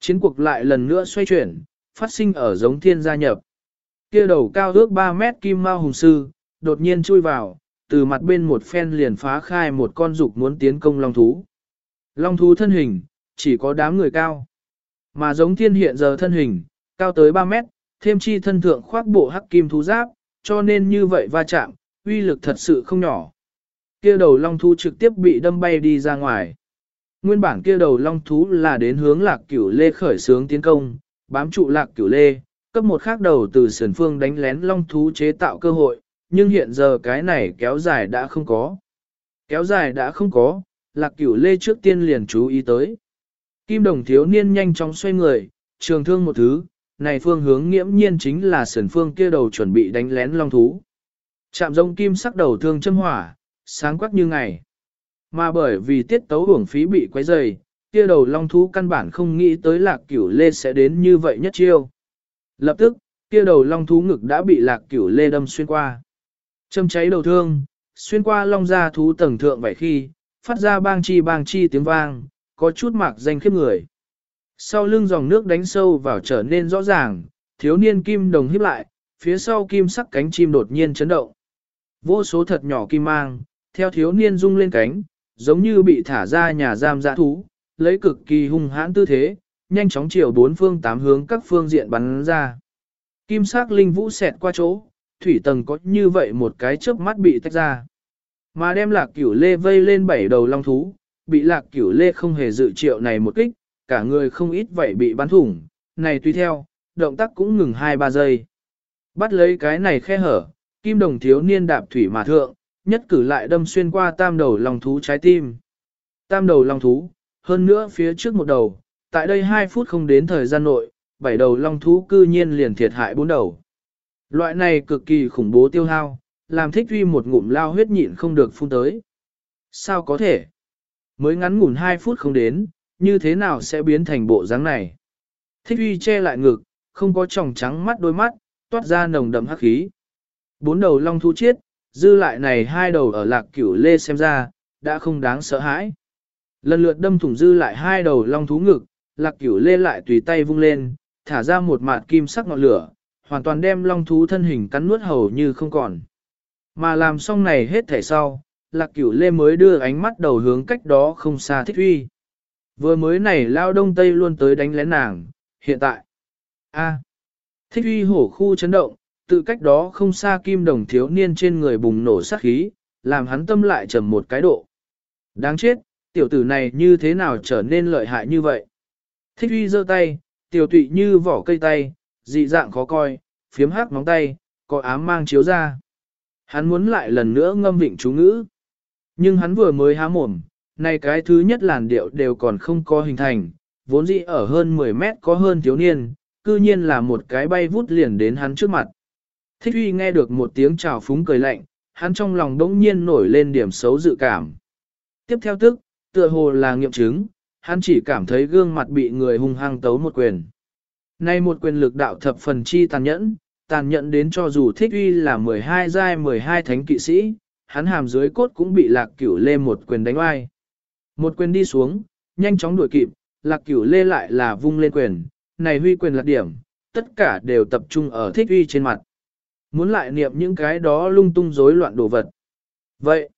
Chiến cuộc lại lần nữa xoay chuyển, phát sinh ở giống thiên gia nhập. Kia đầu cao ước 3 mét kim mao hùng sư, đột nhiên chui vào, từ mặt bên một phen liền phá khai một con dục muốn tiến công long thú. Long thú thân hình, chỉ có đám người cao. Mà giống thiên hiện giờ thân hình, cao tới 3 mét, thêm chi thân thượng khoác bộ hắc kim thú giáp, cho nên như vậy va chạm, uy lực thật sự không nhỏ. Kia đầu long thú trực tiếp bị đâm bay đi ra ngoài. Nguyên bản kia đầu long thú là đến hướng lạc cửu lê khởi sướng tiến công, bám trụ lạc cửu lê, cấp một khác đầu từ sườn phương đánh lén long thú chế tạo cơ hội, nhưng hiện giờ cái này kéo dài đã không có. Kéo dài đã không có, lạc cửu lê trước tiên liền chú ý tới. Kim đồng thiếu niên nhanh chóng xoay người, trường thương một thứ, này phương hướng nghiễm nhiên chính là sườn phương kia đầu chuẩn bị đánh lén long thú. Chạm rông kim sắc đầu thương châm hỏa, sáng quắc như ngày. Mà bởi vì tiết tấu hưởng phí bị quấy dày, kia đầu long thú căn bản không nghĩ tới lạc cửu lê sẽ đến như vậy nhất chiêu. Lập tức, kia đầu long thú ngực đã bị lạc cửu lê đâm xuyên qua. Châm cháy đầu thương, xuyên qua long ra thú tầng thượng vậy khi, phát ra bang chi bang chi tiếng vang, có chút mạc danh khiếp người. Sau lưng dòng nước đánh sâu vào trở nên rõ ràng, thiếu niên kim đồng híp lại, phía sau kim sắc cánh chim đột nhiên chấn động. Vô số thật nhỏ kim mang, theo thiếu niên rung lên cánh, giống như bị thả ra nhà giam dã thú, lấy cực kỳ hung hãn tư thế, nhanh chóng chiều bốn phương tám hướng các phương diện bắn ra. Kim sắc linh vũ xẹt qua chỗ, thủy tầng có như vậy một cái chớp mắt bị tách ra. Mà đem lạc cửu lê vây lên bảy đầu long thú, bị lạc cửu lê không hề dự triệu này một kích, cả người không ít vậy bị bắn thủng, này tùy theo, động tác cũng ngừng 2-3 giây. Bắt lấy cái này khe hở, kim đồng thiếu niên đạp thủy mà thượng, nhất cử lại đâm xuyên qua tam đầu long thú trái tim. Tam đầu long thú, hơn nữa phía trước một đầu, tại đây 2 phút không đến thời gian nội, bảy đầu long thú cư nhiên liền thiệt hại bốn đầu. Loại này cực kỳ khủng bố tiêu hao, làm thích uy một ngụm lao huyết nhịn không được phun tới. Sao có thể? Mới ngắn ngủn 2 phút không đến, như thế nào sẽ biến thành bộ dáng này? Thích uy che lại ngực, không có tròng trắng mắt đôi mắt, toát ra nồng đậm hắc khí. Bốn đầu long thú chết, dư lại này hai đầu ở lạc cửu lê xem ra, đã không đáng sợ hãi. Lần lượt đâm thủng dư lại hai đầu long thú ngực, lạc cửu lê lại tùy tay vung lên, thả ra một mạt kim sắc ngọn lửa, hoàn toàn đem long thú thân hình cắn nuốt hầu như không còn. Mà làm xong này hết thể sau, lạc cửu lê mới đưa ánh mắt đầu hướng cách đó không xa thích huy. Vừa mới này lao đông tây luôn tới đánh lén nàng, hiện tại. a thích uy hổ khu chấn động, tự cách đó không xa kim đồng thiếu niên trên người bùng nổ sát khí, làm hắn tâm lại trầm một cái độ. Đáng chết, tiểu tử này như thế nào trở nên lợi hại như vậy? Thích uy giơ tay, tiểu tụy như vỏ cây tay, dị dạng khó coi, phiếm hắc móng tay, có ám mang chiếu ra. Hắn muốn lại lần nữa ngâm vịnh chú ngữ. Nhưng hắn vừa mới há mồm, này cái thứ nhất làn điệu đều còn không có hình thành, vốn dĩ ở hơn 10 mét có hơn thiếu niên, cư nhiên là một cái bay vút liền đến hắn trước mặt. Thích uy nghe được một tiếng chào phúng cười lạnh, hắn trong lòng đống nhiên nổi lên điểm xấu dự cảm. Tiếp theo tức, tựa hồ là nghiệm chứng, hắn chỉ cảm thấy gương mặt bị người hung hăng tấu một quyền. Nay một quyền lực đạo thập phần chi tàn nhẫn, tàn nhẫn đến cho dù thích uy là 12 giai 12 thánh kỵ sĩ, hắn hàm dưới cốt cũng bị lạc cửu lê một quyền đánh oai. Một quyền đi xuống, nhanh chóng đuổi kịp, lạc cửu lê lại là vung lên quyền, này huy quyền lạc điểm, tất cả đều tập trung ở thích uy trên mặt. Muốn lại niệm những cái đó lung tung rối loạn đồ vật. Vậy,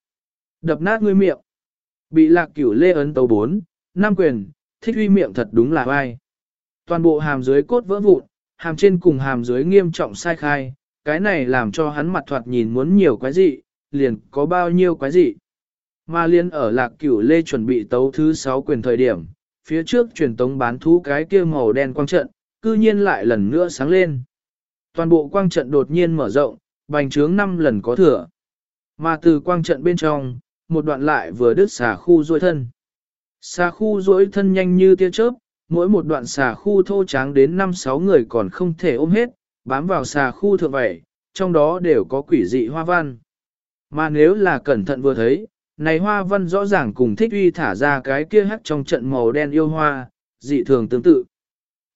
đập nát ngươi miệng. Bị lạc cửu lê ấn tấu bốn, năm quyền, thích uy miệng thật đúng là vai. Toàn bộ hàm dưới cốt vỡ vụn, hàm trên cùng hàm dưới nghiêm trọng sai khai, cái này làm cho hắn mặt thoạt nhìn muốn nhiều quái dị, liền có bao nhiêu quái dị. Mà liên ở lạc cửu lê chuẩn bị tấu thứ 6 quyền thời điểm, phía trước truyền tống bán thú cái kia màu đen quang trận, cư nhiên lại lần nữa sáng lên. Toàn bộ quang trận đột nhiên mở rộng, bành trướng 5 lần có thừa. Mà từ quang trận bên trong, một đoạn lại vừa đứt xà khu duỗi thân. Xà khu duỗi thân nhanh như tia chớp, mỗi một đoạn xà khu thô tráng đến 5-6 người còn không thể ôm hết, bám vào xà khu thượng vậy, trong đó đều có quỷ dị hoa văn. Mà nếu là cẩn thận vừa thấy, này hoa văn rõ ràng cùng thích uy thả ra cái kia hắc trong trận màu đen yêu hoa, dị thường tương tự.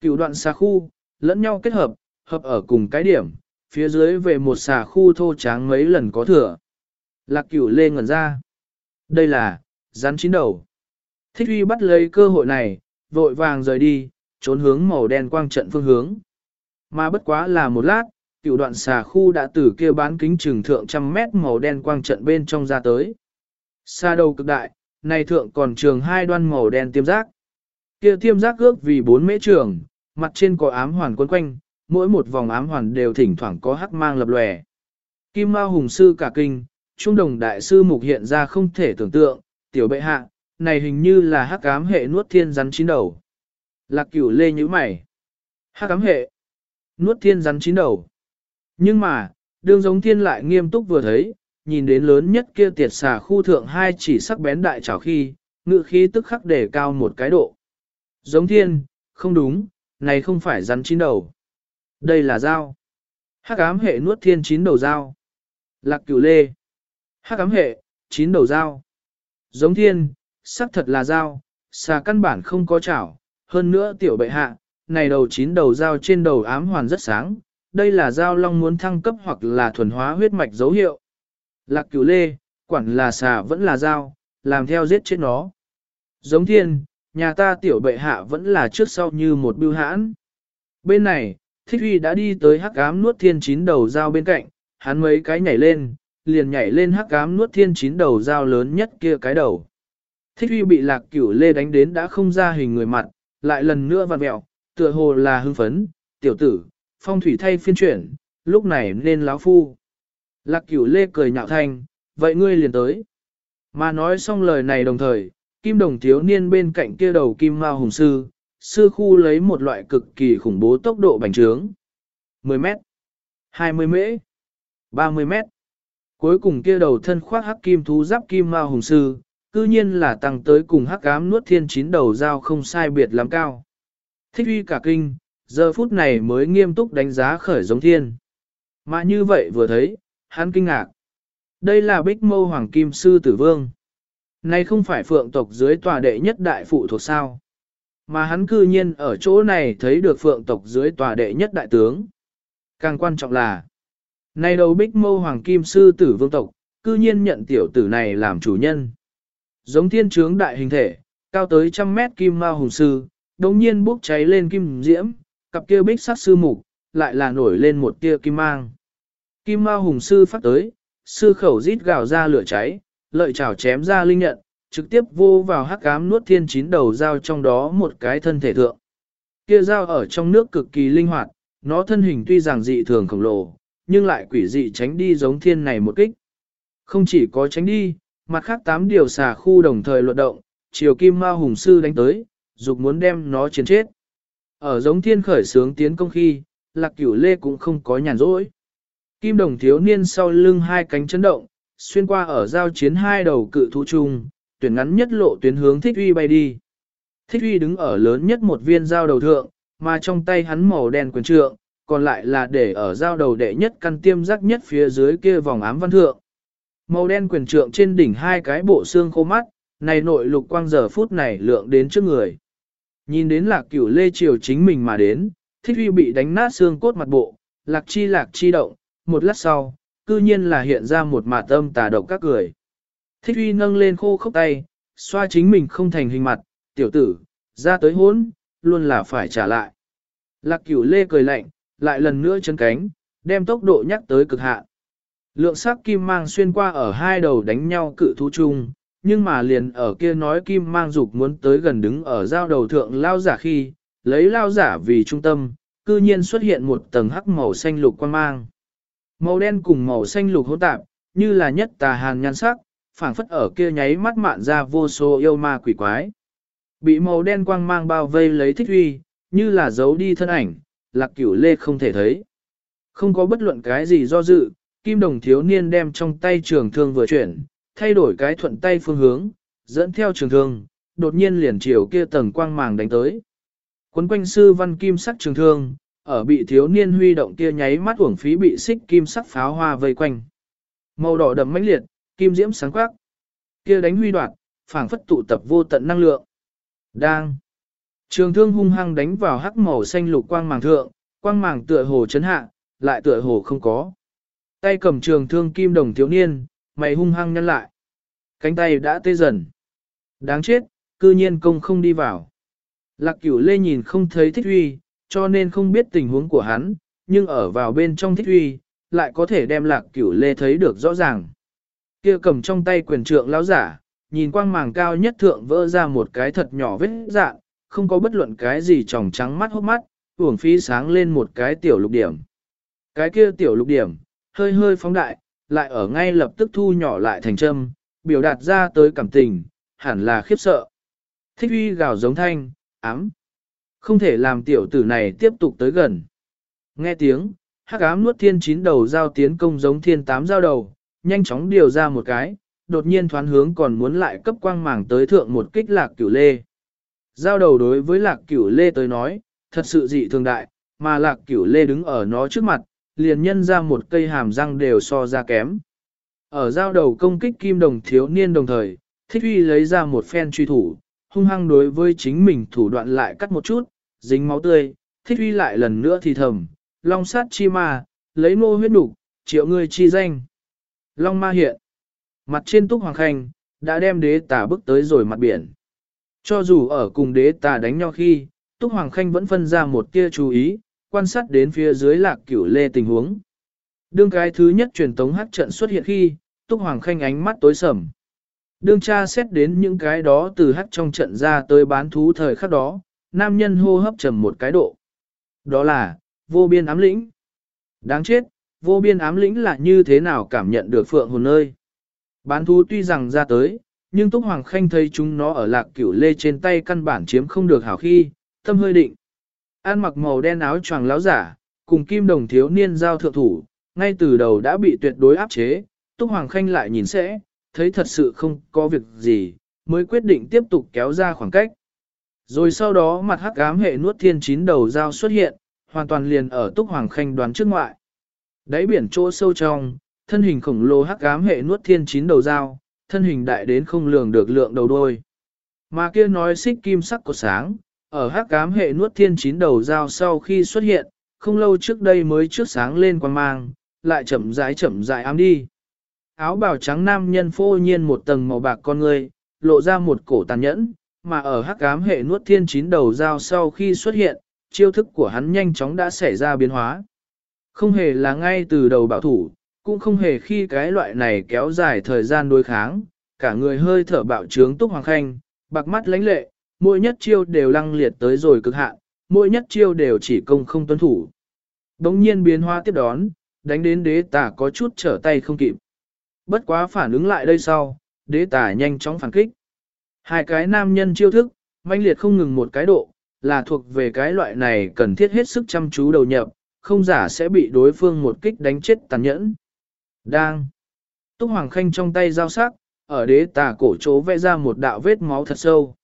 Cựu đoạn xà khu, lẫn nhau kết hợp, hợp ở cùng cái điểm, phía dưới về một xà khu thô tráng mấy lần có thừa. Lạc cửu lê ngẩn ra. Đây là, rắn chín đầu. Thích uy bắt lấy cơ hội này, vội vàng rời đi, trốn hướng màu đen quang trận phương hướng. Mà bất quá là một lát, cựu đoạn xà khu đã từ kia bán kính trừng thượng trăm mét màu đen quang trận bên trong ra tới. Xa đầu cực đại, này thượng còn trường hai đoan màu đen tiêm giác. Kia tiêm giác ước vì bốn mễ trường, mặt trên có ám hoàn quấn quanh, mỗi một vòng ám hoàn đều thỉnh thoảng có hắc mang lập lòe. Kim Mao Hùng Sư cả kinh, Trung Đồng Đại Sư Mục hiện ra không thể tưởng tượng, tiểu bệ hạ, này hình như là hắc ám hệ nuốt thiên rắn chín đầu. Lạc cửu lê như mày. Hắc ám hệ. Nuốt thiên rắn chín đầu. Nhưng mà, đương giống thiên lại nghiêm túc vừa thấy, nhìn đến lớn nhất kia tiệt xà khu thượng hai chỉ sắc bén đại trảo khi, ngự khí tức khắc để cao một cái độ. Giống thiên, không đúng, này không phải rắn chín đầu. Đây là dao. Hắc ám hệ nuốt thiên chín đầu dao. Lạc cửu lê. Hắc ám hệ, chín đầu dao. Giống thiên, sắc thật là dao, xà căn bản không có chảo, hơn nữa tiểu bệ hạ, này đầu chín đầu dao trên đầu ám hoàn rất sáng, đây là dao long muốn thăng cấp hoặc là thuần hóa huyết mạch dấu hiệu. Lạc cửu lê, quản là xà vẫn là dao, làm theo giết chết nó. Giống thiên, nhà ta tiểu bệ hạ vẫn là trước sau như một bưu hãn. Bên này, thích huy đã đi tới hắc ám nuốt thiên chín đầu dao bên cạnh, hắn mấy cái nhảy lên, liền nhảy lên hắc ám nuốt thiên chín đầu dao lớn nhất kia cái đầu. Thích huy bị lạc cửu lê đánh đến đã không ra hình người mặt, lại lần nữa vặn mẹo, tựa hồ là hưng phấn, tiểu tử, phong thủy thay phiên chuyển, lúc này nên láo phu. Lạc cửu lê cười nhạo thanh, vậy ngươi liền tới. Mà nói xong lời này đồng thời, kim đồng thiếu niên bên cạnh kia đầu kim mao hùng sư, sư khu lấy một loại cực kỳ khủng bố tốc độ bành trướng. 10 mét, 20 mễ, 30 mét. Cuối cùng kia đầu thân khoác hắc kim thú giáp kim mao hùng sư, cư nhiên là tăng tới cùng hắc ám nuốt thiên chín đầu dao không sai biệt lắm cao. Thích uy cả kinh, giờ phút này mới nghiêm túc đánh giá khởi giống thiên. Mà như vậy vừa thấy, hắn kinh ngạc. Đây là bích mâu hoàng kim sư tử vương. Này không phải phượng tộc dưới tòa đệ nhất đại phụ thuộc sao. Mà hắn cư nhiên ở chỗ này thấy được phượng tộc dưới tòa đệ nhất đại tướng. Càng quan trọng là, này đầu bích mâu hoàng kim sư tử vương tộc, cư nhiên nhận tiểu tử này làm chủ nhân. Giống thiên trướng đại hình thể, cao tới trăm mét kim ma hùng sư, đồng nhiên bốc cháy lên kim diễm, cặp kia bích sát sư mục, lại là nổi lên một tia kim mang. Kim ma hùng sư phát tới, sư khẩu rít gào ra lửa cháy, lợi chảo chém ra linh nhận, trực tiếp vô vào hắc ám nuốt thiên chín đầu dao trong đó một cái thân thể thượng. Kia dao ở trong nước cực kỳ linh hoạt, nó thân hình tuy rằng dị thường khổng lồ, nhưng lại quỷ dị tránh đi giống thiên này một kích. Không chỉ có tránh đi, mặt khác tám điều xà khu đồng thời luận động, chiều kim ma hùng sư đánh tới, dục muốn đem nó chiến chết. Ở giống thiên khởi sướng tiến công khi, lạc cửu lê cũng không có nhàn rỗi. Kim đồng thiếu niên sau lưng hai cánh chấn động, xuyên qua ở giao chiến hai đầu cự thú chung, tuyển ngắn nhất lộ tuyến hướng thích uy bay đi. Thích uy đứng ở lớn nhất một viên giao đầu thượng, mà trong tay hắn màu đen quyền trượng, còn lại là để ở giao đầu đệ nhất căn tiêm rắc nhất phía dưới kia vòng ám văn thượng. Màu đen quyền trượng trên đỉnh hai cái bộ xương khô mắt, này nội lục quang giờ phút này lượng đến trước người. Nhìn đến lạc cửu lê triều chính mình mà đến, thích uy bị đánh nát xương cốt mặt bộ, lạc chi lạc chi động, một lát sau, cư nhiên là hiện ra một mạ âm tà độc các cười. Thích uy nâng lên khô khốc tay, xoa chính mình không thành hình mặt, tiểu tử, ra tới hốn, luôn là phải trả lại. Lạc cửu lê cười lạnh, lại lần nữa chân cánh, đem tốc độ nhắc tới cực hạn. Lượng sắc kim mang xuyên qua ở hai đầu đánh nhau cự thú chung, nhưng mà liền ở kia nói kim mang dục muốn tới gần đứng ở giao đầu thượng lao giả khi, lấy lao giả vì trung tâm, cư nhiên xuất hiện một tầng hắc màu xanh lục quan mang. Màu đen cùng màu xanh lục hỗn tạp, như là nhất tà hàn nhan sắc, phảng phất ở kia nháy mắt mạn ra vô số yêu ma quỷ quái. Bị màu đen quang mang bao vây lấy thích huy, như là giấu đi thân ảnh, lạc cửu lê không thể thấy. Không có bất luận cái gì do dự, kim đồng thiếu niên đem trong tay trường thương vừa chuyển, thay đổi cái thuận tay phương hướng, dẫn theo trường thương, đột nhiên liền chiều kia tầng quang màng đánh tới. Quấn quanh sư văn kim sắc trường thương, ở bị thiếu niên huy động kia nháy mắt uổng phí bị xích kim sắc pháo hoa vây quanh. Màu đỏ đậm mãnh liệt, kim diễm sáng quắc. Kia đánh huy đoạt, phảng phất tụ tập vô tận năng lượng. Đang. Trường thương hung hăng đánh vào hắc màu xanh lục quang màng thượng, quang màng tựa hồ chấn hạ, lại tựa hồ không có. Tay cầm trường thương kim đồng thiếu niên, mày hung hăng nhăn lại. Cánh tay đã tê dần. Đáng chết, cư nhiên công không đi vào. Lạc cửu lê nhìn không thấy thích huy, cho nên không biết tình huống của hắn, nhưng ở vào bên trong thích uy lại có thể đem lạc cửu lê thấy được rõ ràng. kia cầm trong tay quyền trượng lão giả, nhìn quang màng cao nhất thượng vỡ ra một cái thật nhỏ vết dạng, không có bất luận cái gì tròng trắng mắt hốc mắt, uổng phí sáng lên một cái tiểu lục điểm. Cái kia tiểu lục điểm, hơi hơi phóng đại, lại ở ngay lập tức thu nhỏ lại thành châm, biểu đạt ra tới cảm tình, hẳn là khiếp sợ. Thích uy gào giống thanh, ám. Không thể làm tiểu tử này tiếp tục tới gần. Nghe tiếng, hắc ám nuốt thiên chín đầu giao tiến công giống thiên tám giao đầu, nhanh chóng điều ra một cái, đột nhiên thoán hướng còn muốn lại cấp quang mảng tới thượng một kích lạc cửu lê. Giao đầu đối với lạc cửu lê tới nói, thật sự dị thường đại, mà lạc cửu lê đứng ở nó trước mặt, liền nhân ra một cây hàm răng đều so ra kém. Ở giao đầu công kích kim đồng thiếu niên đồng thời, thích uy lấy ra một phen truy thủ, hung hăng đối với chính mình thủ đoạn lại cắt một chút, dính máu tươi, thích uy lại lần nữa thì thầm, long sát chi ma, lấy nô huyết đủ, triệu người chi danh. Long ma hiện, mặt trên túc hoàng khanh, đã đem đế tà bước tới rồi mặt biển. Cho dù ở cùng đế tà đánh nhau khi, túc hoàng khanh vẫn phân ra một tia chú ý, quan sát đến phía dưới lạc cửu lê tình huống. Đương cái thứ nhất truyền tống hát trận xuất hiện khi, Túc Hoàng Khanh ánh mắt tối sầm. Đương cha xét đến những cái đó từ hát trong trận ra tới bán thú thời khắc đó, nam nhân hô hấp trầm một cái độ. Đó là, vô biên ám lĩnh. Đáng chết, vô biên ám lĩnh là như thế nào cảm nhận được phượng hồn nơi. Bán thú tuy rằng ra tới, nhưng Túc Hoàng Khanh thấy chúng nó ở lạc cửu lê trên tay căn bản chiếm không được hảo khi, tâm hơi định. An mặc màu đen áo choàng láo giả, cùng kim đồng thiếu niên giao thượng thủ, ngay từ đầu đã bị tuyệt đối áp chế, Túc Hoàng Khanh lại nhìn sẽ, thấy thật sự không có việc gì, mới quyết định tiếp tục kéo ra khoảng cách. Rồi sau đó mặt hắc ám hệ nuốt thiên chín đầu dao xuất hiện, hoàn toàn liền ở Túc Hoàng Khanh đoán trước ngoại. Đáy biển chỗ sâu trong, thân hình khổng lồ hắc ám hệ nuốt thiên chín đầu dao, thân hình đại đến không lường được lượng đầu đôi. Mà kia nói xích kim sắc của sáng, ở hắc ám hệ nuốt thiên chín đầu dao sau khi xuất hiện, không lâu trước đây mới trước sáng lên quan mang, lại chậm rãi chậm rãi ám đi. Áo bào trắng nam nhân phô nhiên một tầng màu bạc con người, lộ ra một cổ tàn nhẫn, mà ở hắc ám hệ nuốt thiên chín đầu dao sau khi xuất hiện, chiêu thức của hắn nhanh chóng đã xảy ra biến hóa. Không hề là ngay từ đầu bảo thủ, cũng không hề khi cái loại này kéo dài thời gian đối kháng, cả người hơi thở bạo trướng túc hoàng khanh, bạc mắt lãnh lệ, mỗi nhất chiêu đều lăng liệt tới rồi cực hạn, mỗi nhất chiêu đều chỉ công không tuân thủ. Đống nhiên biến hóa tiếp đón, đánh đến đế tả có chút trở tay không kịp. Bất quá phản ứng lại đây sau, đế tả nhanh chóng phản kích. Hai cái nam nhân chiêu thức, manh liệt không ngừng một cái độ, là thuộc về cái loại này cần thiết hết sức chăm chú đầu nhập, không giả sẽ bị đối phương một kích đánh chết tàn nhẫn. Đang. Túc Hoàng Khanh trong tay giao sắc, ở đế tà cổ chỗ vẽ ra một đạo vết máu thật sâu.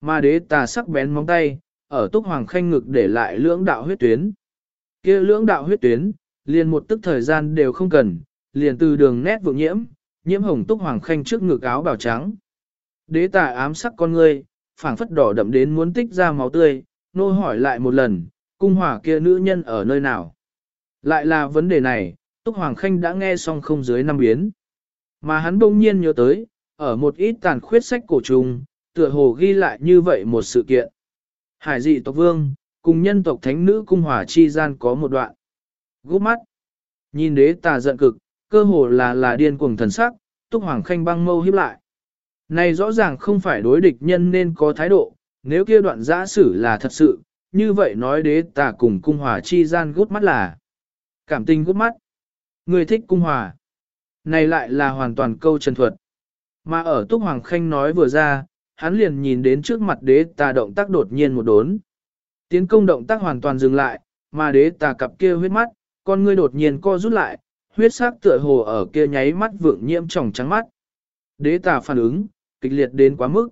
Mà đế tà sắc bén móng tay, ở Túc Hoàng Khanh ngực để lại lưỡng đạo huyết tuyến. kia lưỡng đạo huyết tuyến, liền một tức thời gian đều không cần, liền từ đường nét vượng nhiễm, nhiễm hồng Túc Hoàng Khanh trước ngực áo bào trắng. Đế tà ám sắc con ngươi, phảng phất đỏ đậm đến muốn tích ra máu tươi, nô hỏi lại một lần, cung hỏa kia nữ nhân ở nơi nào? Lại là vấn đề này, Túc Hoàng Khanh đã nghe xong không dưới năm biến. Mà hắn bỗng nhiên nhớ tới, ở một ít tàn khuyết sách cổ trùng, tựa hồ ghi lại như vậy một sự kiện. Hải dị tộc vương, cùng nhân tộc thánh nữ cung hỏa chi gian có một đoạn. gúp mắt, nhìn đế tà giận cực, cơ hồ là là điên cuồng thần sắc, Túc Hoàng Khanh băng mâu hiếp lại. Này rõ ràng không phải đối địch nhân nên có thái độ, nếu kia đoạn giã sử là thật sự, như vậy nói đế tà cùng cung hòa chi gian gút mắt là cảm tình gút mắt. Người thích cung hòa. Này lại là hoàn toàn câu trần thuật. Mà ở Túc Hoàng Khanh nói vừa ra, hắn liền nhìn đến trước mặt đế tà động tác đột nhiên một đốn. Tiến công động tác hoàn toàn dừng lại, mà đế tà cặp kia huyết mắt, con ngươi đột nhiên co rút lại, huyết sắc tựa hồ ở kia nháy mắt vượng nhiễm tròng trắng mắt. Đế tà phản ứng, kịch liệt đến quá mức.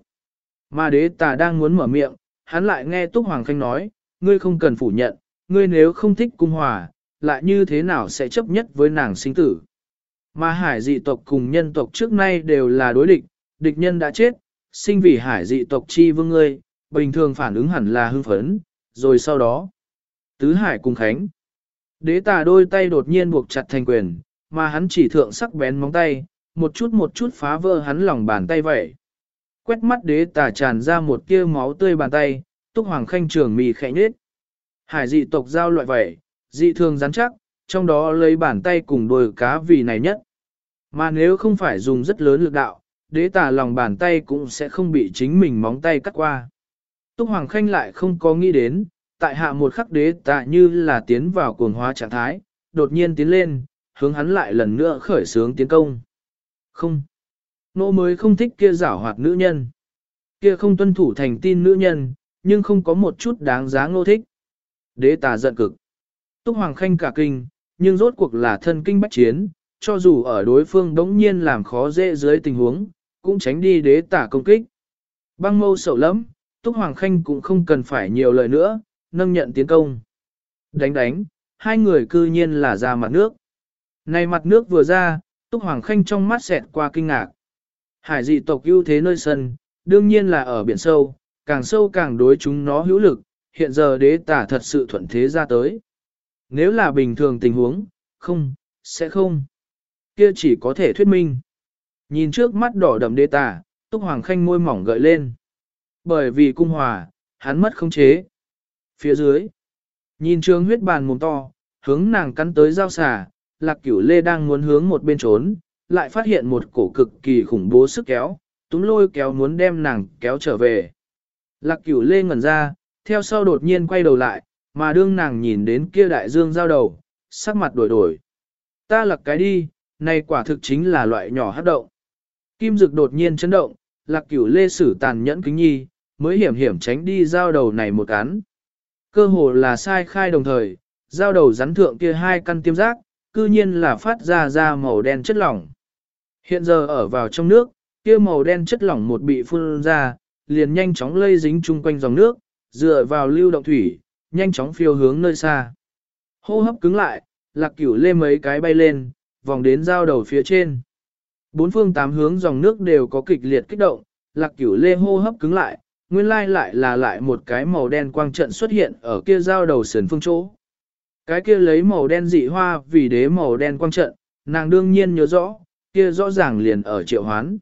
Mà đế tà đang muốn mở miệng, hắn lại nghe Túc Hoàng Khanh nói, ngươi không cần phủ nhận, ngươi nếu không thích cung hòa, lại như thế nào sẽ chấp nhất với nàng sinh tử. Mà hải dị tộc cùng nhân tộc trước nay đều là đối địch, địch nhân đã chết, sinh vì hải dị tộc chi vương ngươi, bình thường phản ứng hẳn là hưng phấn, rồi sau đó. Tứ hải cùng khánh. Đế tà đôi tay đột nhiên buộc chặt thành quyền, mà hắn chỉ thượng sắc bén móng tay, một chút một chút phá vỡ hắn lòng bàn tay vậy. Quét mắt đế tà tràn ra một tia máu tươi bàn tay, túc hoàng khanh trường mì khẽ nhết. Hải dị tộc giao loại vậy, dị thường rắn chắc, trong đó lấy bàn tay cùng đôi cá vì này nhất. Mà nếu không phải dùng rất lớn lực đạo, đế tà lòng bàn tay cũng sẽ không bị chính mình móng tay cắt qua. Túc Hoàng Khanh lại không có nghĩ đến, tại hạ một khắc đế tạ như là tiến vào cuồng hóa trạng thái, đột nhiên tiến lên, hướng hắn lại lần nữa khởi sướng tiến công. Không. Nô mới không thích kia giảo hoạt nữ nhân. Kia không tuân thủ thành tin nữ nhân, nhưng không có một chút đáng giá ngô thích. Đế tà giận cực. Túc Hoàng Khanh cả kinh, nhưng rốt cuộc là thân kinh bách chiến, cho dù ở đối phương đống nhiên làm khó dễ dưới tình huống, cũng tránh đi đế tả công kích. Băng mâu sầu lắm, Túc Hoàng Khanh cũng không cần phải nhiều lời nữa, nâng nhận tiến công. Đánh đánh, hai người cư nhiên là ra mặt nước. Này mặt nước vừa ra, Túc Hoàng Khanh trong mắt xẹt qua kinh ngạc. Hải dị tộc ưu thế nơi sân, đương nhiên là ở biển sâu, càng sâu càng đối chúng nó hữu lực, hiện giờ đế tả thật sự thuận thế ra tới. Nếu là bình thường tình huống, không, sẽ không. Kia chỉ có thể thuyết minh. Nhìn trước mắt đỏ đậm đế tả, Túc Hoàng Khanh môi mỏng gợi lên. Bởi vì cung hòa, hắn mất khống chế. Phía dưới, nhìn trương huyết bàn mồm to, hướng nàng cắn tới dao xà, lạc cửu lê đang muốn hướng một bên trốn, lại phát hiện một cổ cực kỳ khủng bố sức kéo, túm lôi kéo muốn đem nàng kéo trở về. Lạc cửu lê ngẩn ra, theo sau đột nhiên quay đầu lại, mà đương nàng nhìn đến kia đại dương giao đầu, sắc mặt đổi đổi. Ta lặc cái đi, này quả thực chính là loại nhỏ hát động. Kim dực đột nhiên chấn động, lạc cửu lê sử tàn nhẫn kính nhi, mới hiểm hiểm tránh đi giao đầu này một cán. Cơ hồ là sai khai đồng thời, giao đầu rắn thượng kia hai căn tiêm giác, cư nhiên là phát ra ra màu đen chất lỏng. Hiện giờ ở vào trong nước, kia màu đen chất lỏng một bị phun ra, liền nhanh chóng lây dính chung quanh dòng nước, dựa vào lưu động thủy, nhanh chóng phiêu hướng nơi xa. Hô hấp cứng lại, lạc cửu lê mấy cái bay lên, vòng đến giao đầu phía trên. Bốn phương tám hướng dòng nước đều có kịch liệt kích động, lạc cửu lê hô hấp cứng lại, nguyên lai lại là lại một cái màu đen quang trận xuất hiện ở kia giao đầu sườn phương chỗ. Cái kia lấy màu đen dị hoa vì đế màu đen quang trận, nàng đương nhiên nhớ rõ, kia rõ ràng liền ở triệu hoán.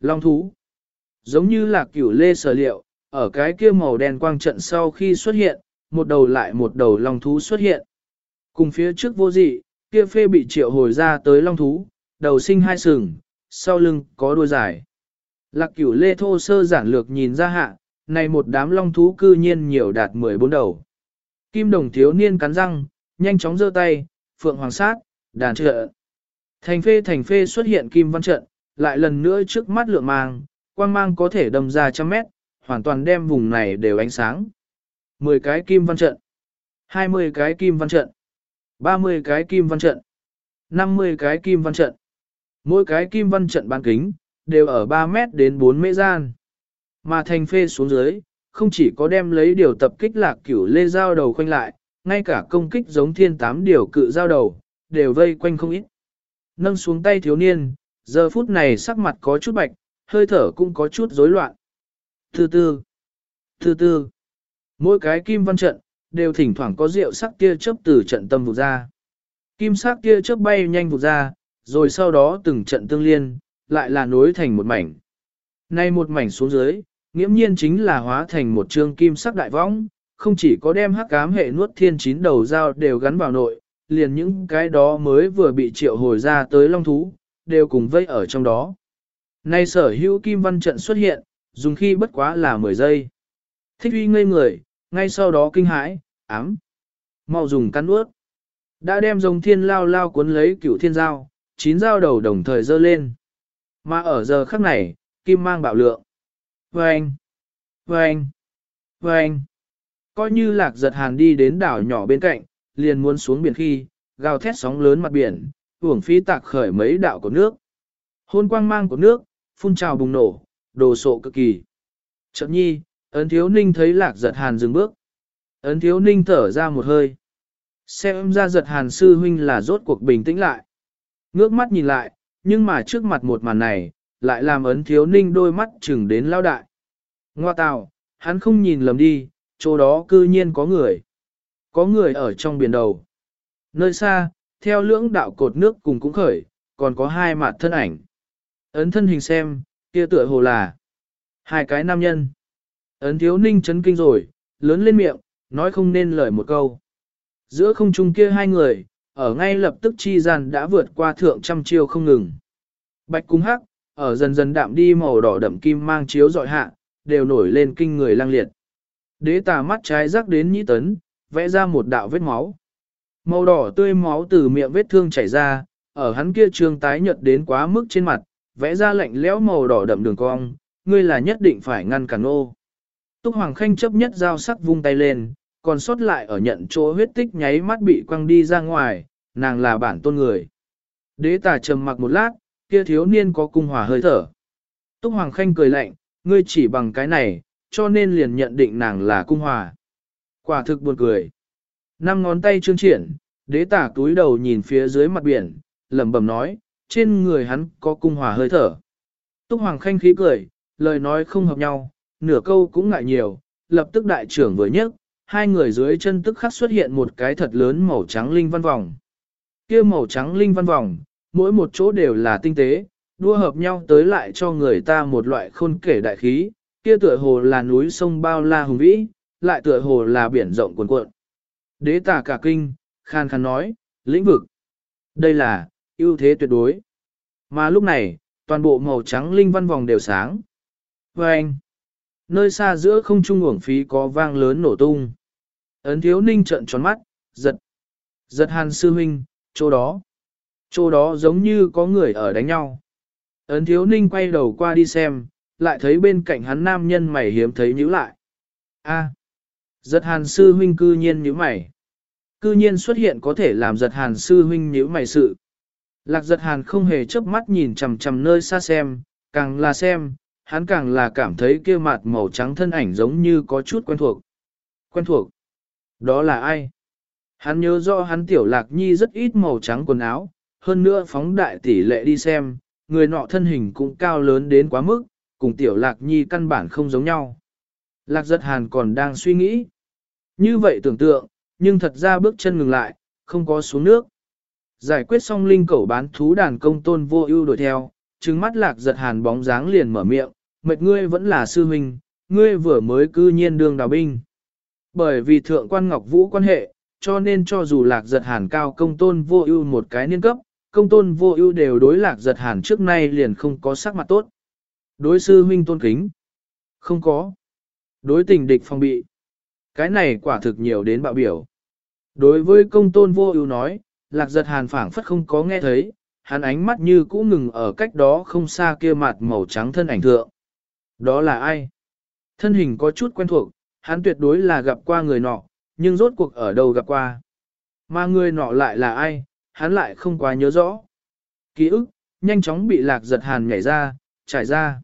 Long thú. Giống như là cửu lê sở liệu, ở cái kia màu đen quang trận sau khi xuất hiện, một đầu lại một đầu long thú xuất hiện. Cùng phía trước vô dị, kia phê bị triệu hồi ra tới long thú, đầu sinh hai sừng, sau lưng có đuôi dài. Lạc cửu lê thô sơ giản lược nhìn ra hạ, này một đám long thú cư nhiên nhiều đạt 14 đầu. Kim đồng thiếu niên cắn răng, nhanh chóng giơ tay, phượng hoàng sát, đàn trợ. Thành phê thành phê xuất hiện kim văn trận, lại lần nữa trước mắt lượng mang, quang mang có thể đâm ra trăm mét, hoàn toàn đem vùng này đều ánh sáng. 10 cái kim văn trận, 20 cái kim văn trận, 30 cái kim văn trận, 50 cái kim văn trận. Mỗi cái kim văn trận bán kính, đều ở 3 mét đến 4 mét gian. Mà thành phê xuống dưới, không chỉ có đem lấy điều tập kích lạc cửu lê giao đầu khoanh lại, ngay cả công kích giống thiên tám điều cự giao đầu, đều vây quanh không ít. Nâng xuống tay thiếu niên, giờ phút này sắc mặt có chút bạch, hơi thở cũng có chút rối loạn. Thứ tư, thứ tư, mỗi cái kim văn trận, đều thỉnh thoảng có rượu sắc tia chớp từ trận tâm vụ ra. Kim sắc tia chớp bay nhanh vụ ra, rồi sau đó từng trận tương liên, lại là nối thành một mảnh. Nay một mảnh xuống dưới, nghiễm nhiên chính là hóa thành một trương kim sắc đại võng, không chỉ có đem hắc cám hệ nuốt thiên chín đầu dao đều gắn vào nội, liền những cái đó mới vừa bị triệu hồi ra tới long thú, đều cùng vây ở trong đó. Nay sở hữu kim văn trận xuất hiện, dùng khi bất quá là 10 giây. Thích uy ngây người, ngay sau đó kinh hãi, ám. mau dùng cắn nuốt, Đã đem dòng thiên lao lao cuốn lấy cửu thiên dao, chín dao đầu đồng thời dơ lên. Mà ở giờ khắc này, kim mang bạo lượng. Vâng! Vâng! Vâng! Coi như lạc giật hàn đi đến đảo nhỏ bên cạnh, liền muốn xuống biển khi, gào thét sóng lớn mặt biển, uổng phí tạc khởi mấy đạo của nước. Hôn quang mang của nước, phun trào bùng nổ, đồ sộ cực kỳ. Chậm nhi, ấn thiếu ninh thấy lạc giật hàn dừng bước. Ấn thiếu ninh thở ra một hơi. Xem ra giật hàn sư huynh là rốt cuộc bình tĩnh lại. Ngước mắt nhìn lại, nhưng mà trước mặt một màn này, lại làm ấn thiếu ninh đôi mắt chừng đến lao đại. Ngoa tào, hắn không nhìn lầm đi, chỗ đó cư nhiên có người. Có người ở trong biển đầu. Nơi xa, theo lưỡng đạo cột nước cùng cũng khởi, còn có hai mặt thân ảnh. Ấn thân hình xem, kia tựa hồ là hai cái nam nhân. Ấn thiếu ninh chấn kinh rồi, lớn lên miệng, nói không nên lời một câu. Giữa không trung kia hai người, ở ngay lập tức chi gian đã vượt qua thượng trăm chiêu không ngừng. Bạch cung hắc, ở dần dần đạm đi màu đỏ đậm kim mang chiếu dọi hạ, đều nổi lên kinh người lang liệt. Đế tà mắt trái rắc đến nhĩ tấn, vẽ ra một đạo vết máu. Màu đỏ tươi máu từ miệng vết thương chảy ra, ở hắn kia trường tái nhợt đến quá mức trên mặt, vẽ ra lạnh lẽo màu đỏ đậm đường cong, ngươi là nhất định phải ngăn cản ô. Túc Hoàng Khanh chấp nhất dao sắc vung tay lên, còn sót lại ở nhận chỗ huyết tích nháy mắt bị quăng đi ra ngoài, nàng là bản tôn người. Đế tà trầm mặc một lát, kia thiếu niên có cung hòa hơi thở. Túc Hoàng Khanh cười lạnh, ngươi chỉ bằng cái này, cho nên liền nhận định nàng là cung hòa. Quả thực buồn cười. Năm ngón tay trương triển, đế tả túi đầu nhìn phía dưới mặt biển, lẩm bẩm nói, trên người hắn có cung hòa hơi thở. Túc Hoàng Khanh khí cười, lời nói không hợp nhau, nửa câu cũng ngại nhiều, lập tức đại trưởng vừa nhấc, hai người dưới chân tức khắc xuất hiện một cái thật lớn màu trắng linh văn vòng. kia màu trắng linh văn vòng, mỗi một chỗ đều là tinh tế, đua hợp nhau tới lại cho người ta một loại khôn kể đại khí, kia tựa hồ là núi sông bao la hùng vĩ, lại tựa hồ là biển rộng cuồn cuộn. Đế tà cả kinh, khan khan nói, lĩnh vực. Đây là, ưu thế tuyệt đối. Mà lúc này, toàn bộ màu trắng linh văn vòng đều sáng. Và anh, nơi xa giữa không trung uổng phí có vang lớn nổ tung. Ấn thiếu ninh trợn tròn mắt, giật. Giật hàn sư huynh, chỗ đó. Chỗ đó giống như có người ở đánh nhau. Ấn thiếu ninh quay đầu qua đi xem, lại thấy bên cạnh hắn nam nhân mày hiếm thấy nhíu lại. A, giật hàn sư huynh cư nhiên nhíu mày. Cư nhiên xuất hiện có thể làm giật hàn sư huynh nhíu mày sự. Lạc giật hàn không hề chớp mắt nhìn chằm chằm nơi xa xem, càng là xem, hắn càng là cảm thấy kia mặt màu trắng thân ảnh giống như có chút quen thuộc. Quen thuộc? Đó là ai? Hắn nhớ rõ hắn tiểu lạc nhi rất ít màu trắng quần áo, hơn nữa phóng đại tỷ lệ đi xem, người nọ thân hình cũng cao lớn đến quá mức, cùng tiểu lạc nhi căn bản không giống nhau. Lạc giật hàn còn đang suy nghĩ. Như vậy tưởng tượng, nhưng thật ra bước chân ngừng lại, không có xuống nước. Giải quyết xong linh cẩu bán thú đàn công tôn vô ưu đuổi theo, trừng mắt lạc giật hàn bóng dáng liền mở miệng, mệt ngươi vẫn là sư huynh, ngươi vừa mới cư nhiên đương đào binh. Bởi vì thượng quan ngọc vũ quan hệ, cho nên cho dù lạc giật hàn cao công tôn vô ưu một cái niên cấp, công tôn vô ưu đều đối lạc giật hàn trước nay liền không có sắc mặt tốt. Đối sư huynh tôn kính. Không có. Đối tình địch phong bị. Cái này quả thực nhiều đến bạo biểu. Đối với công tôn vô ưu nói, lạc giật hàn phảng phất không có nghe thấy, hắn ánh mắt như cũ ngừng ở cách đó không xa kia mặt màu trắng thân ảnh thượng. Đó là ai? Thân hình có chút quen thuộc, hắn tuyệt đối là gặp qua người nọ, nhưng rốt cuộc ở đâu gặp qua. Mà người nọ lại là ai, hắn lại không quá nhớ rõ. Ký ức, nhanh chóng bị lạc giật hàn nhảy ra, trải ra.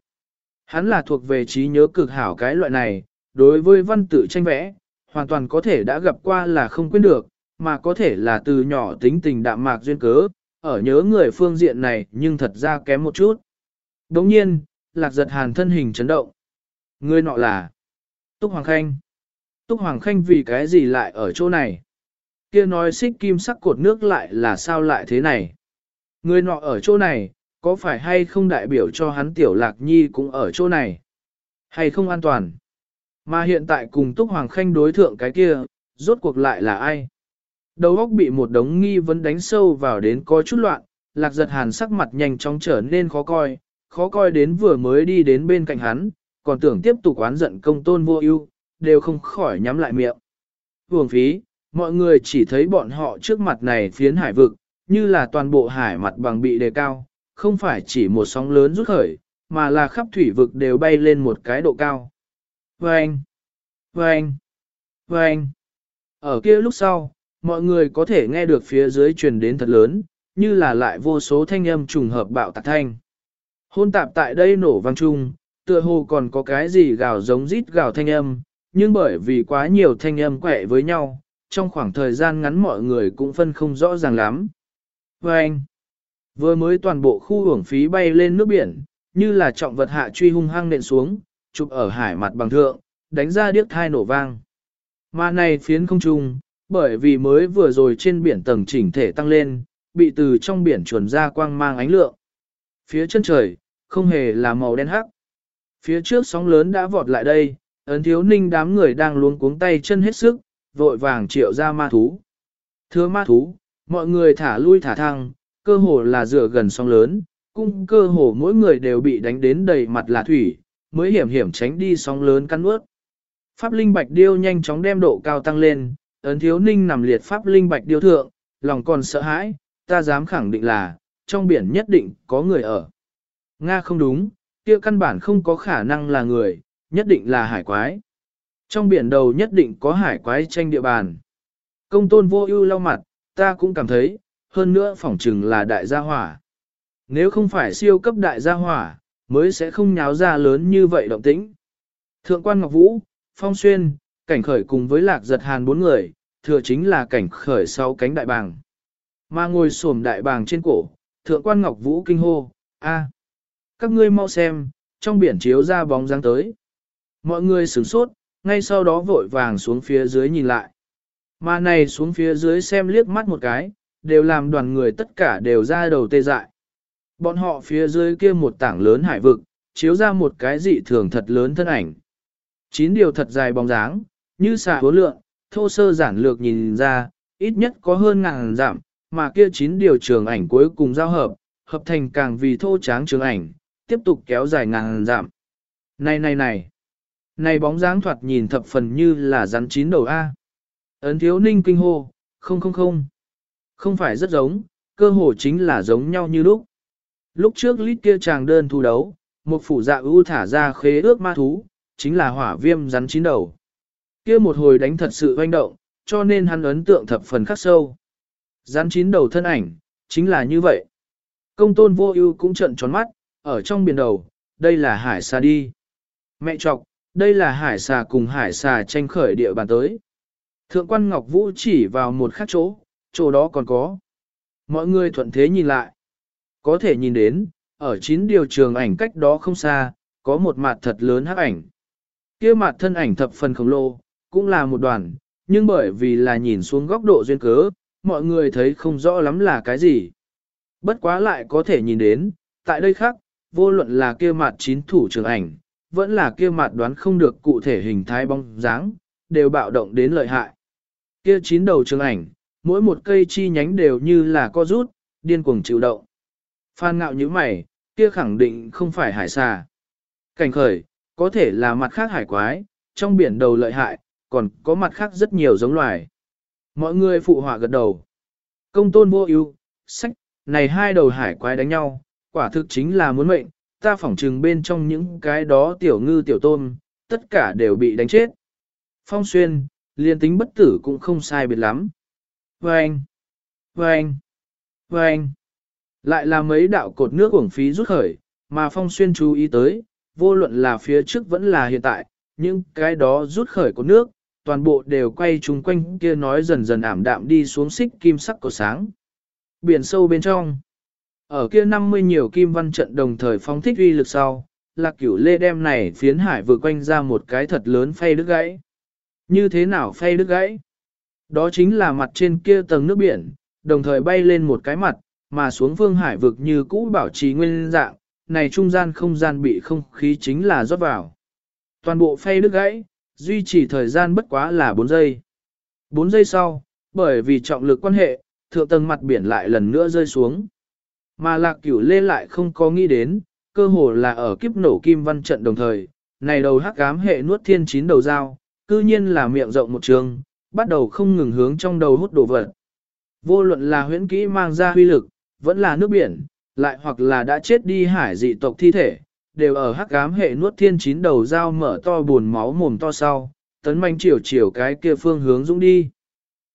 Hắn là thuộc về trí nhớ cực hảo cái loại này, đối với văn tự tranh vẽ, hoàn toàn có thể đã gặp qua là không quên được, mà có thể là từ nhỏ tính tình đạm mạc duyên cớ, ở nhớ người phương diện này nhưng thật ra kém một chút. Đồng nhiên, lạc giật hàn thân hình chấn động. Người nọ là Túc Hoàng Khanh. Túc Hoàng Khanh vì cái gì lại ở chỗ này? Kia nói xích kim sắc cột nước lại là sao lại thế này? Người nọ ở chỗ này, có phải hay không đại biểu cho hắn tiểu lạc nhi cũng ở chỗ này? Hay không an toàn? Mà hiện tại cùng Túc Hoàng Khanh đối thượng cái kia, rốt cuộc lại là ai? Đầu óc bị một đống nghi vấn đánh sâu vào đến có chút loạn, lạc giật hàn sắc mặt nhanh chóng trở nên khó coi, khó coi đến vừa mới đi đến bên cạnh hắn, còn tưởng tiếp tục oán giận công tôn vô ưu, đều không khỏi nhắm lại miệng. Hưởng phí, mọi người chỉ thấy bọn họ trước mặt này phiến hải vực, như là toàn bộ hải mặt bằng bị đề cao, không phải chỉ một sóng lớn rút khởi, mà là khắp thủy vực đều bay lên một cái độ cao. Vâng! Vâng! Vâng! Ở kia lúc sau, mọi người có thể nghe được phía dưới truyền đến thật lớn, như là lại vô số thanh âm trùng hợp bạo tạc thanh. Hôn tạp tại đây nổ vang chung, tựa hồ còn có cái gì gào giống rít gào thanh âm, nhưng bởi vì quá nhiều thanh âm quẹ với nhau, trong khoảng thời gian ngắn mọi người cũng phân không rõ ràng lắm. Và anh, vừa mới toàn bộ khu hưởng phí bay lên nước biển, như là trọng vật hạ truy hung hăng nện xuống, chụp ở hải mặt bằng thượng, đánh ra điếc thai nổ vang. Mà này phiến không trung, bởi vì mới vừa rồi trên biển tầng chỉnh thể tăng lên, bị từ trong biển chuồn ra quang mang ánh lượng. Phía chân trời, không hề là màu đen hắc. Phía trước sóng lớn đã vọt lại đây, ấn thiếu ninh đám người đang luống cuống tay chân hết sức, vội vàng triệu ra ma thú. Thưa ma thú, mọi người thả lui thả thăng, cơ hồ là dựa gần sóng lớn, cung cơ hồ mỗi người đều bị đánh đến đầy mặt là thủy, mới hiểm hiểm tránh đi sóng lớn căn ướt. Pháp linh bạch điêu nhanh chóng đem độ cao tăng lên, ấn thiếu ninh nằm liệt pháp linh bạch điêu thượng, lòng còn sợ hãi, ta dám khẳng định là, trong biển nhất định có người ở. Nga không đúng, kia căn bản không có khả năng là người, nhất định là hải quái. Trong biển đầu nhất định có hải quái tranh địa bàn. Công tôn vô ưu lau mặt, ta cũng cảm thấy, hơn nữa phỏng chừng là đại gia hỏa. Nếu không phải siêu cấp đại gia hỏa, mới sẽ không nháo ra lớn như vậy động tĩnh. Thượng quan Ngọc Vũ, Phong Xuyên, cảnh khởi cùng với lạc giật hàn bốn người, thừa chính là cảnh khởi sau cánh đại bàng. Mà ngồi xổm đại bàng trên cổ, thượng quan Ngọc Vũ kinh hô, a, các ngươi mau xem, trong biển chiếu ra bóng dáng tới. Mọi người sửng sốt, ngay sau đó vội vàng xuống phía dưới nhìn lại. Mà này xuống phía dưới xem liếc mắt một cái, đều làm đoàn người tất cả đều ra đầu tê dại. Bọn họ phía dưới kia một tảng lớn hải vực, chiếu ra một cái dị thường thật lớn thân ảnh. Chín điều thật dài bóng dáng, như xà hứa lượng, thô sơ giản lược nhìn ra, ít nhất có hơn ngàn giảm, mà kia chín điều trường ảnh cuối cùng giao hợp, hợp thành càng vì thô tráng trường ảnh, tiếp tục kéo dài ngàn giảm. Này này này, này bóng dáng thoạt nhìn thập phần như là rắn chín đầu A. Ấn thiếu ninh kinh hô, không không không. Không phải rất giống, cơ hồ chính là giống nhau như lúc. Lúc trước lít kia chàng đơn thu đấu, một phủ dạ ưu thả ra khế ước ma thú, chính là hỏa viêm rắn chín đầu. Kia một hồi đánh thật sự hoành động, cho nên hắn ấn tượng thập phần khắc sâu. Rắn chín đầu thân ảnh, chính là như vậy. Công tôn vô ưu cũng trận tròn mắt, ở trong biển đầu, đây là hải xà đi. Mẹ chọc, đây là hải xà cùng hải xà tranh khởi địa bàn tới. Thượng quan Ngọc Vũ chỉ vào một khác chỗ, chỗ đó còn có. Mọi người thuận thế nhìn lại. Có thể nhìn đến, ở chín điều trường ảnh cách đó không xa, có một mặt thật lớn hắc ảnh. kia mặt thân ảnh thập phần khổng lồ, cũng là một đoàn, nhưng bởi vì là nhìn xuống góc độ duyên cớ, mọi người thấy không rõ lắm là cái gì. Bất quá lại có thể nhìn đến, tại đây khác, vô luận là kia mặt chín thủ trường ảnh, vẫn là kia mặt đoán không được cụ thể hình thái bóng dáng, đều bạo động đến lợi hại. Kia chín đầu trường ảnh, mỗi một cây chi nhánh đều như là co rút, điên cuồng chịu động. Phan ngạo như mày, kia khẳng định không phải hải xà. Cảnh khởi, có thể là mặt khác hải quái, trong biển đầu lợi hại, còn có mặt khác rất nhiều giống loài. Mọi người phụ họa gật đầu. Công tôn vô ưu, sách, này hai đầu hải quái đánh nhau, quả thực chính là muốn mệnh, ta phỏng trừng bên trong những cái đó tiểu ngư tiểu tôm, tất cả đều bị đánh chết. Phong xuyên, liên tính bất tử cũng không sai biệt lắm. Vâng! Vâng! Vâng! Lại là mấy đạo cột nước uổng phí rút khởi, mà phong xuyên chú ý tới, vô luận là phía trước vẫn là hiện tại, những cái đó rút khởi cột nước, toàn bộ đều quay chung quanh kia nói dần dần ảm đạm đi xuống xích kim sắc của sáng. Biển sâu bên trong. Ở kia 50 nhiều kim văn trận đồng thời phóng thích uy lực sau, lạc cửu lê đem này phiến hải vừa quanh ra một cái thật lớn phay đứt gãy. Như thế nào phay đứt gãy? Đó chính là mặt trên kia tầng nước biển, đồng thời bay lên một cái mặt, mà xuống phương hải vực như cũ bảo trì nguyên dạng, này trung gian không gian bị không khí chính là rót vào. Toàn bộ phay đứt gãy, duy trì thời gian bất quá là 4 giây. 4 giây sau, bởi vì trọng lực quan hệ, thượng tầng mặt biển lại lần nữa rơi xuống. Mà lạc cửu lê lại không có nghĩ đến, cơ hồ là ở kiếp nổ kim văn trận đồng thời, này đầu hắc ám hệ nuốt thiên chín đầu dao, cư nhiên là miệng rộng một trường, bắt đầu không ngừng hướng trong đầu hút đồ vật. Vô luận là huyễn kỹ mang ra huy lực, vẫn là nước biển, lại hoặc là đã chết đi hải dị tộc thi thể, đều ở hắc ám hệ nuốt thiên chín đầu dao mở to buồn máu mồm to sau, tấn manh chiều chiều cái kia phương hướng dũng đi.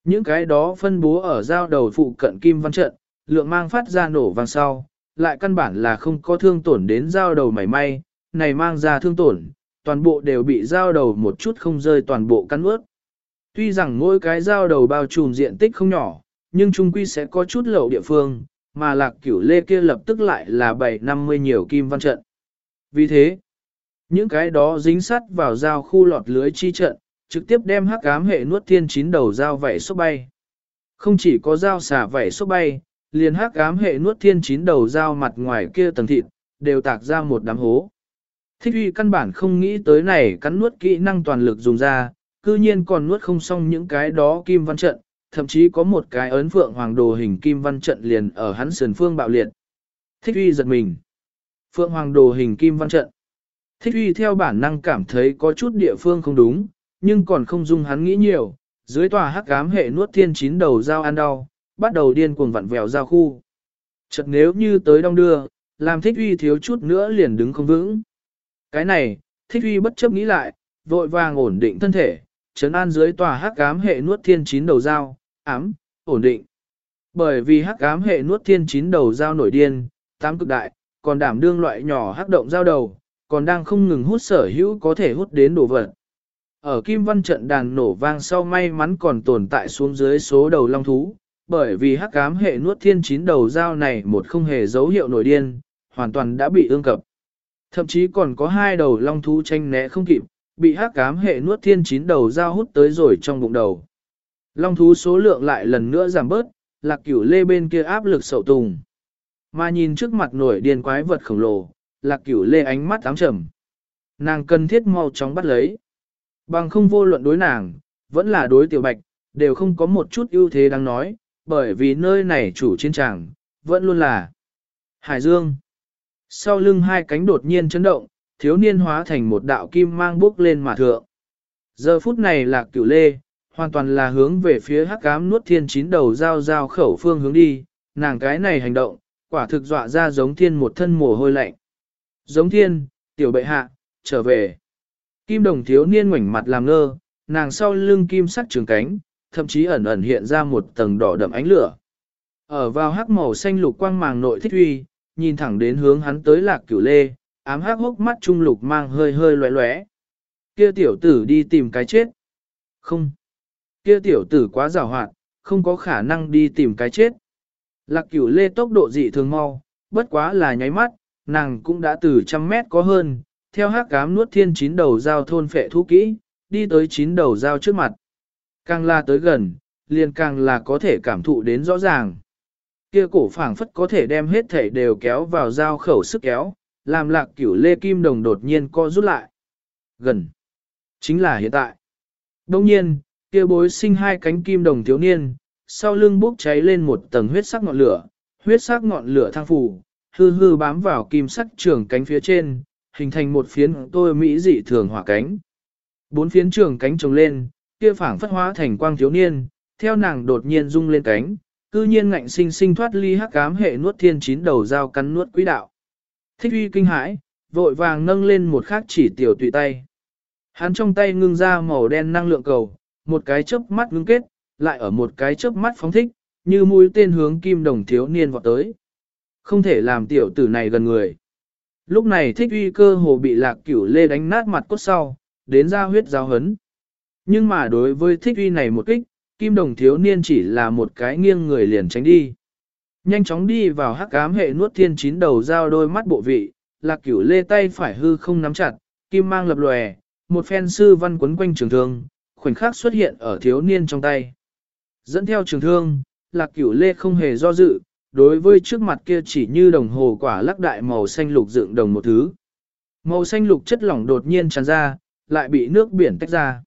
Những cái đó phân bố ở dao đầu phụ cận kim văn trận, lượng mang phát ra nổ vang sau, lại căn bản là không có thương tổn đến dao đầu mảy may, này mang ra thương tổn, toàn bộ đều bị dao đầu một chút không rơi toàn bộ cắn ướt. Tuy rằng mỗi cái dao đầu bao trùm diện tích không nhỏ, nhưng trung quy sẽ có chút lậu địa phương, mà lạc cửu lê kia lập tức lại là 750 nhiều kim văn trận. Vì thế, những cái đó dính sắt vào dao khu lọt lưới chi trận, trực tiếp đem hắc ám hệ nuốt thiên chín đầu dao vảy xúc bay. Không chỉ có dao xả vảy xúc bay, liền hắc ám hệ nuốt thiên chín đầu dao mặt ngoài kia tầng thịt, đều tạc ra một đám hố. Thích uy căn bản không nghĩ tới này cắn nuốt kỹ năng toàn lực dùng ra, cư nhiên còn nuốt không xong những cái đó kim văn trận, thậm chí có một cái ấn phượng hoàng đồ hình kim văn trận liền ở hắn sườn phương bạo liệt. Thích uy giật mình. Phượng hoàng đồ hình kim văn trận. Thích uy theo bản năng cảm thấy có chút địa phương không đúng, nhưng còn không dung hắn nghĩ nhiều, dưới tòa hắc ám hệ nuốt thiên chín đầu dao ăn đau, bắt đầu điên cuồng vặn vẹo ra khu. Chợt nếu như tới đông đưa, làm thích uy thiếu chút nữa liền đứng không vững. Cái này, thích uy bất chấp nghĩ lại, vội vàng ổn định thân thể, chấn an dưới tòa hắc ám hệ nuốt thiên chín đầu dao, ám, ổn định. Bởi vì hắc ám hệ nuốt thiên chín đầu dao nổi điên, tám cực đại, còn đảm đương loại nhỏ hắc động dao đầu, còn đang không ngừng hút sở hữu có thể hút đến đồ vật. Ở Kim Văn trận đàn nổ vang sau may mắn còn tồn tại xuống dưới số đầu long thú, bởi vì hắc cám hệ nuốt thiên chín đầu dao này một không hề dấu hiệu nổi điên, hoàn toàn đã bị ương cập. Thậm chí còn có hai đầu long thú tranh né không kịp, bị hắc cám hệ nuốt thiên chín đầu dao hút tới rồi trong bụng đầu. Long thú số lượng lại lần nữa giảm bớt, lạc cửu lê bên kia áp lực sậu tùng. Mà nhìn trước mặt nổi điên quái vật khổng lồ, lạc cửu lê ánh mắt ám trầm. Nàng cần thiết mau chóng bắt lấy. Bằng không vô luận đối nàng, vẫn là đối tiểu bạch, đều không có một chút ưu thế đáng nói, bởi vì nơi này chủ chiến tràng, vẫn luôn là Hải Dương. Sau lưng hai cánh đột nhiên chấn động, thiếu niên hóa thành một đạo kim mang bước lên mà thượng. Giờ phút này là cửu lê, hoàn toàn là hướng về phía hắc ám nuốt thiên chín đầu giao giao khẩu phương hướng đi, nàng cái này hành động, quả thực dọa ra giống thiên một thân mồ hôi lạnh. Giống thiên, tiểu bệ hạ, trở về. Kim đồng thiếu niên ngoảnh mặt làm ngơ, nàng sau lưng kim sắc trường cánh, thậm chí ẩn ẩn hiện ra một tầng đỏ đậm ánh lửa. Ở vào hắc màu xanh lục quang màng nội thích huy, nhìn thẳng đến hướng hắn tới lạc cửu lê, ám hắc hốc mắt trung lục mang hơi hơi loé loé. Kia tiểu tử đi tìm cái chết. Không. Kia tiểu tử quá giàu hoạt, không có khả năng đi tìm cái chết. Lạc cửu lê tốc độ dị thường mau, bất quá là nháy mắt, nàng cũng đã từ trăm mét có hơn, theo hắc cám nuốt thiên chín đầu dao thôn phệ thú kỹ, đi tới chín đầu dao trước mặt. Càng là tới gần, liền càng là có thể cảm thụ đến rõ ràng. Kia cổ phảng phất có thể đem hết thể đều kéo vào dao khẩu sức kéo, làm lạc cửu lê kim đồng đột nhiên co rút lại. Gần. Chính là hiện tại. Đông nhiên, kia bối sinh hai cánh kim đồng thiếu niên, sau lưng bốc cháy lên một tầng huyết sắc ngọn lửa, huyết sắc ngọn lửa thang phủ, hư hư bám vào kim sắc trường cánh phía trên, hình thành một phiến tôi mỹ dị thường hỏa cánh. Bốn phiến trường cánh trồng lên, kia phảng phất hóa thành quang thiếu niên, theo nàng đột nhiên rung lên cánh, cư nhiên ngạnh sinh sinh thoát ly hắc ám hệ nuốt thiên chín đầu dao cắn nuốt quỹ đạo. Thích uy kinh hãi, vội vàng nâng lên một khắc chỉ tiểu tùy tay. Hắn trong tay ngưng ra màu đen năng lượng cầu, một cái chớp mắt ngưng kết, lại ở một cái chớp mắt phóng thích, như mũi tên hướng kim đồng thiếu niên vọt tới. Không thể làm tiểu tử này gần người. Lúc này thích uy cơ hồ bị lạc cửu lê đánh nát mặt cốt sau, đến ra huyết giáo hấn. Nhưng mà đối với thích uy này một kích, kim đồng thiếu niên chỉ là một cái nghiêng người liền tránh đi. Nhanh chóng đi vào hắc ám hệ nuốt thiên chín đầu giao đôi mắt bộ vị, lạc cửu lê tay phải hư không nắm chặt, kim mang lập lòe, một phen sư văn quấn quanh trường thương, khoảnh khắc xuất hiện ở thiếu niên trong tay. Dẫn theo trường thương, lạc cửu lê không hề do dự, đối với trước mặt kia chỉ như đồng hồ quả lắc đại màu xanh lục dựng đồng một thứ. Màu xanh lục chất lỏng đột nhiên tràn ra, lại bị nước biển tách ra.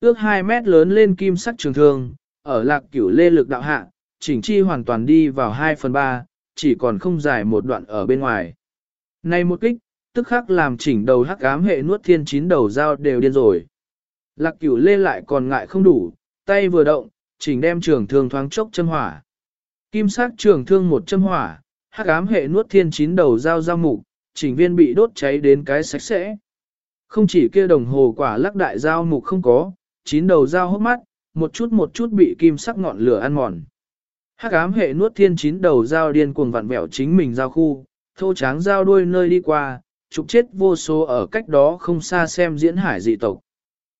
Ước 2 mét lớn lên kim sắc trường thương, ở lạc cửu lê lực đạo hạ, chỉnh chi hoàn toàn đi vào 2 phần 3, chỉ còn không dài một đoạn ở bên ngoài. Này một kích, tức khắc làm chỉnh đầu hắc ám hệ nuốt thiên chín đầu dao đều điên rồi. Lạc cửu lê lại còn ngại không đủ, tay vừa động, chỉnh đem trường thương thoáng chốc châm hỏa. Kim sắc trường thương một châm hỏa, hắc ám hệ nuốt thiên chín đầu dao dao mục, chỉnh viên bị đốt cháy đến cái sạch sẽ. Không chỉ kia đồng hồ quả lắc đại dao mục không có, chín đầu dao hốc mắt, một chút một chút bị kim sắc ngọn lửa ăn mòn. Hắc ám hệ nuốt thiên chín đầu dao điên cuồng vặn vẹo chính mình giao khu, thô tráng dao đuôi nơi đi qua, trục chết vô số ở cách đó không xa xem diễn hải dị tộc.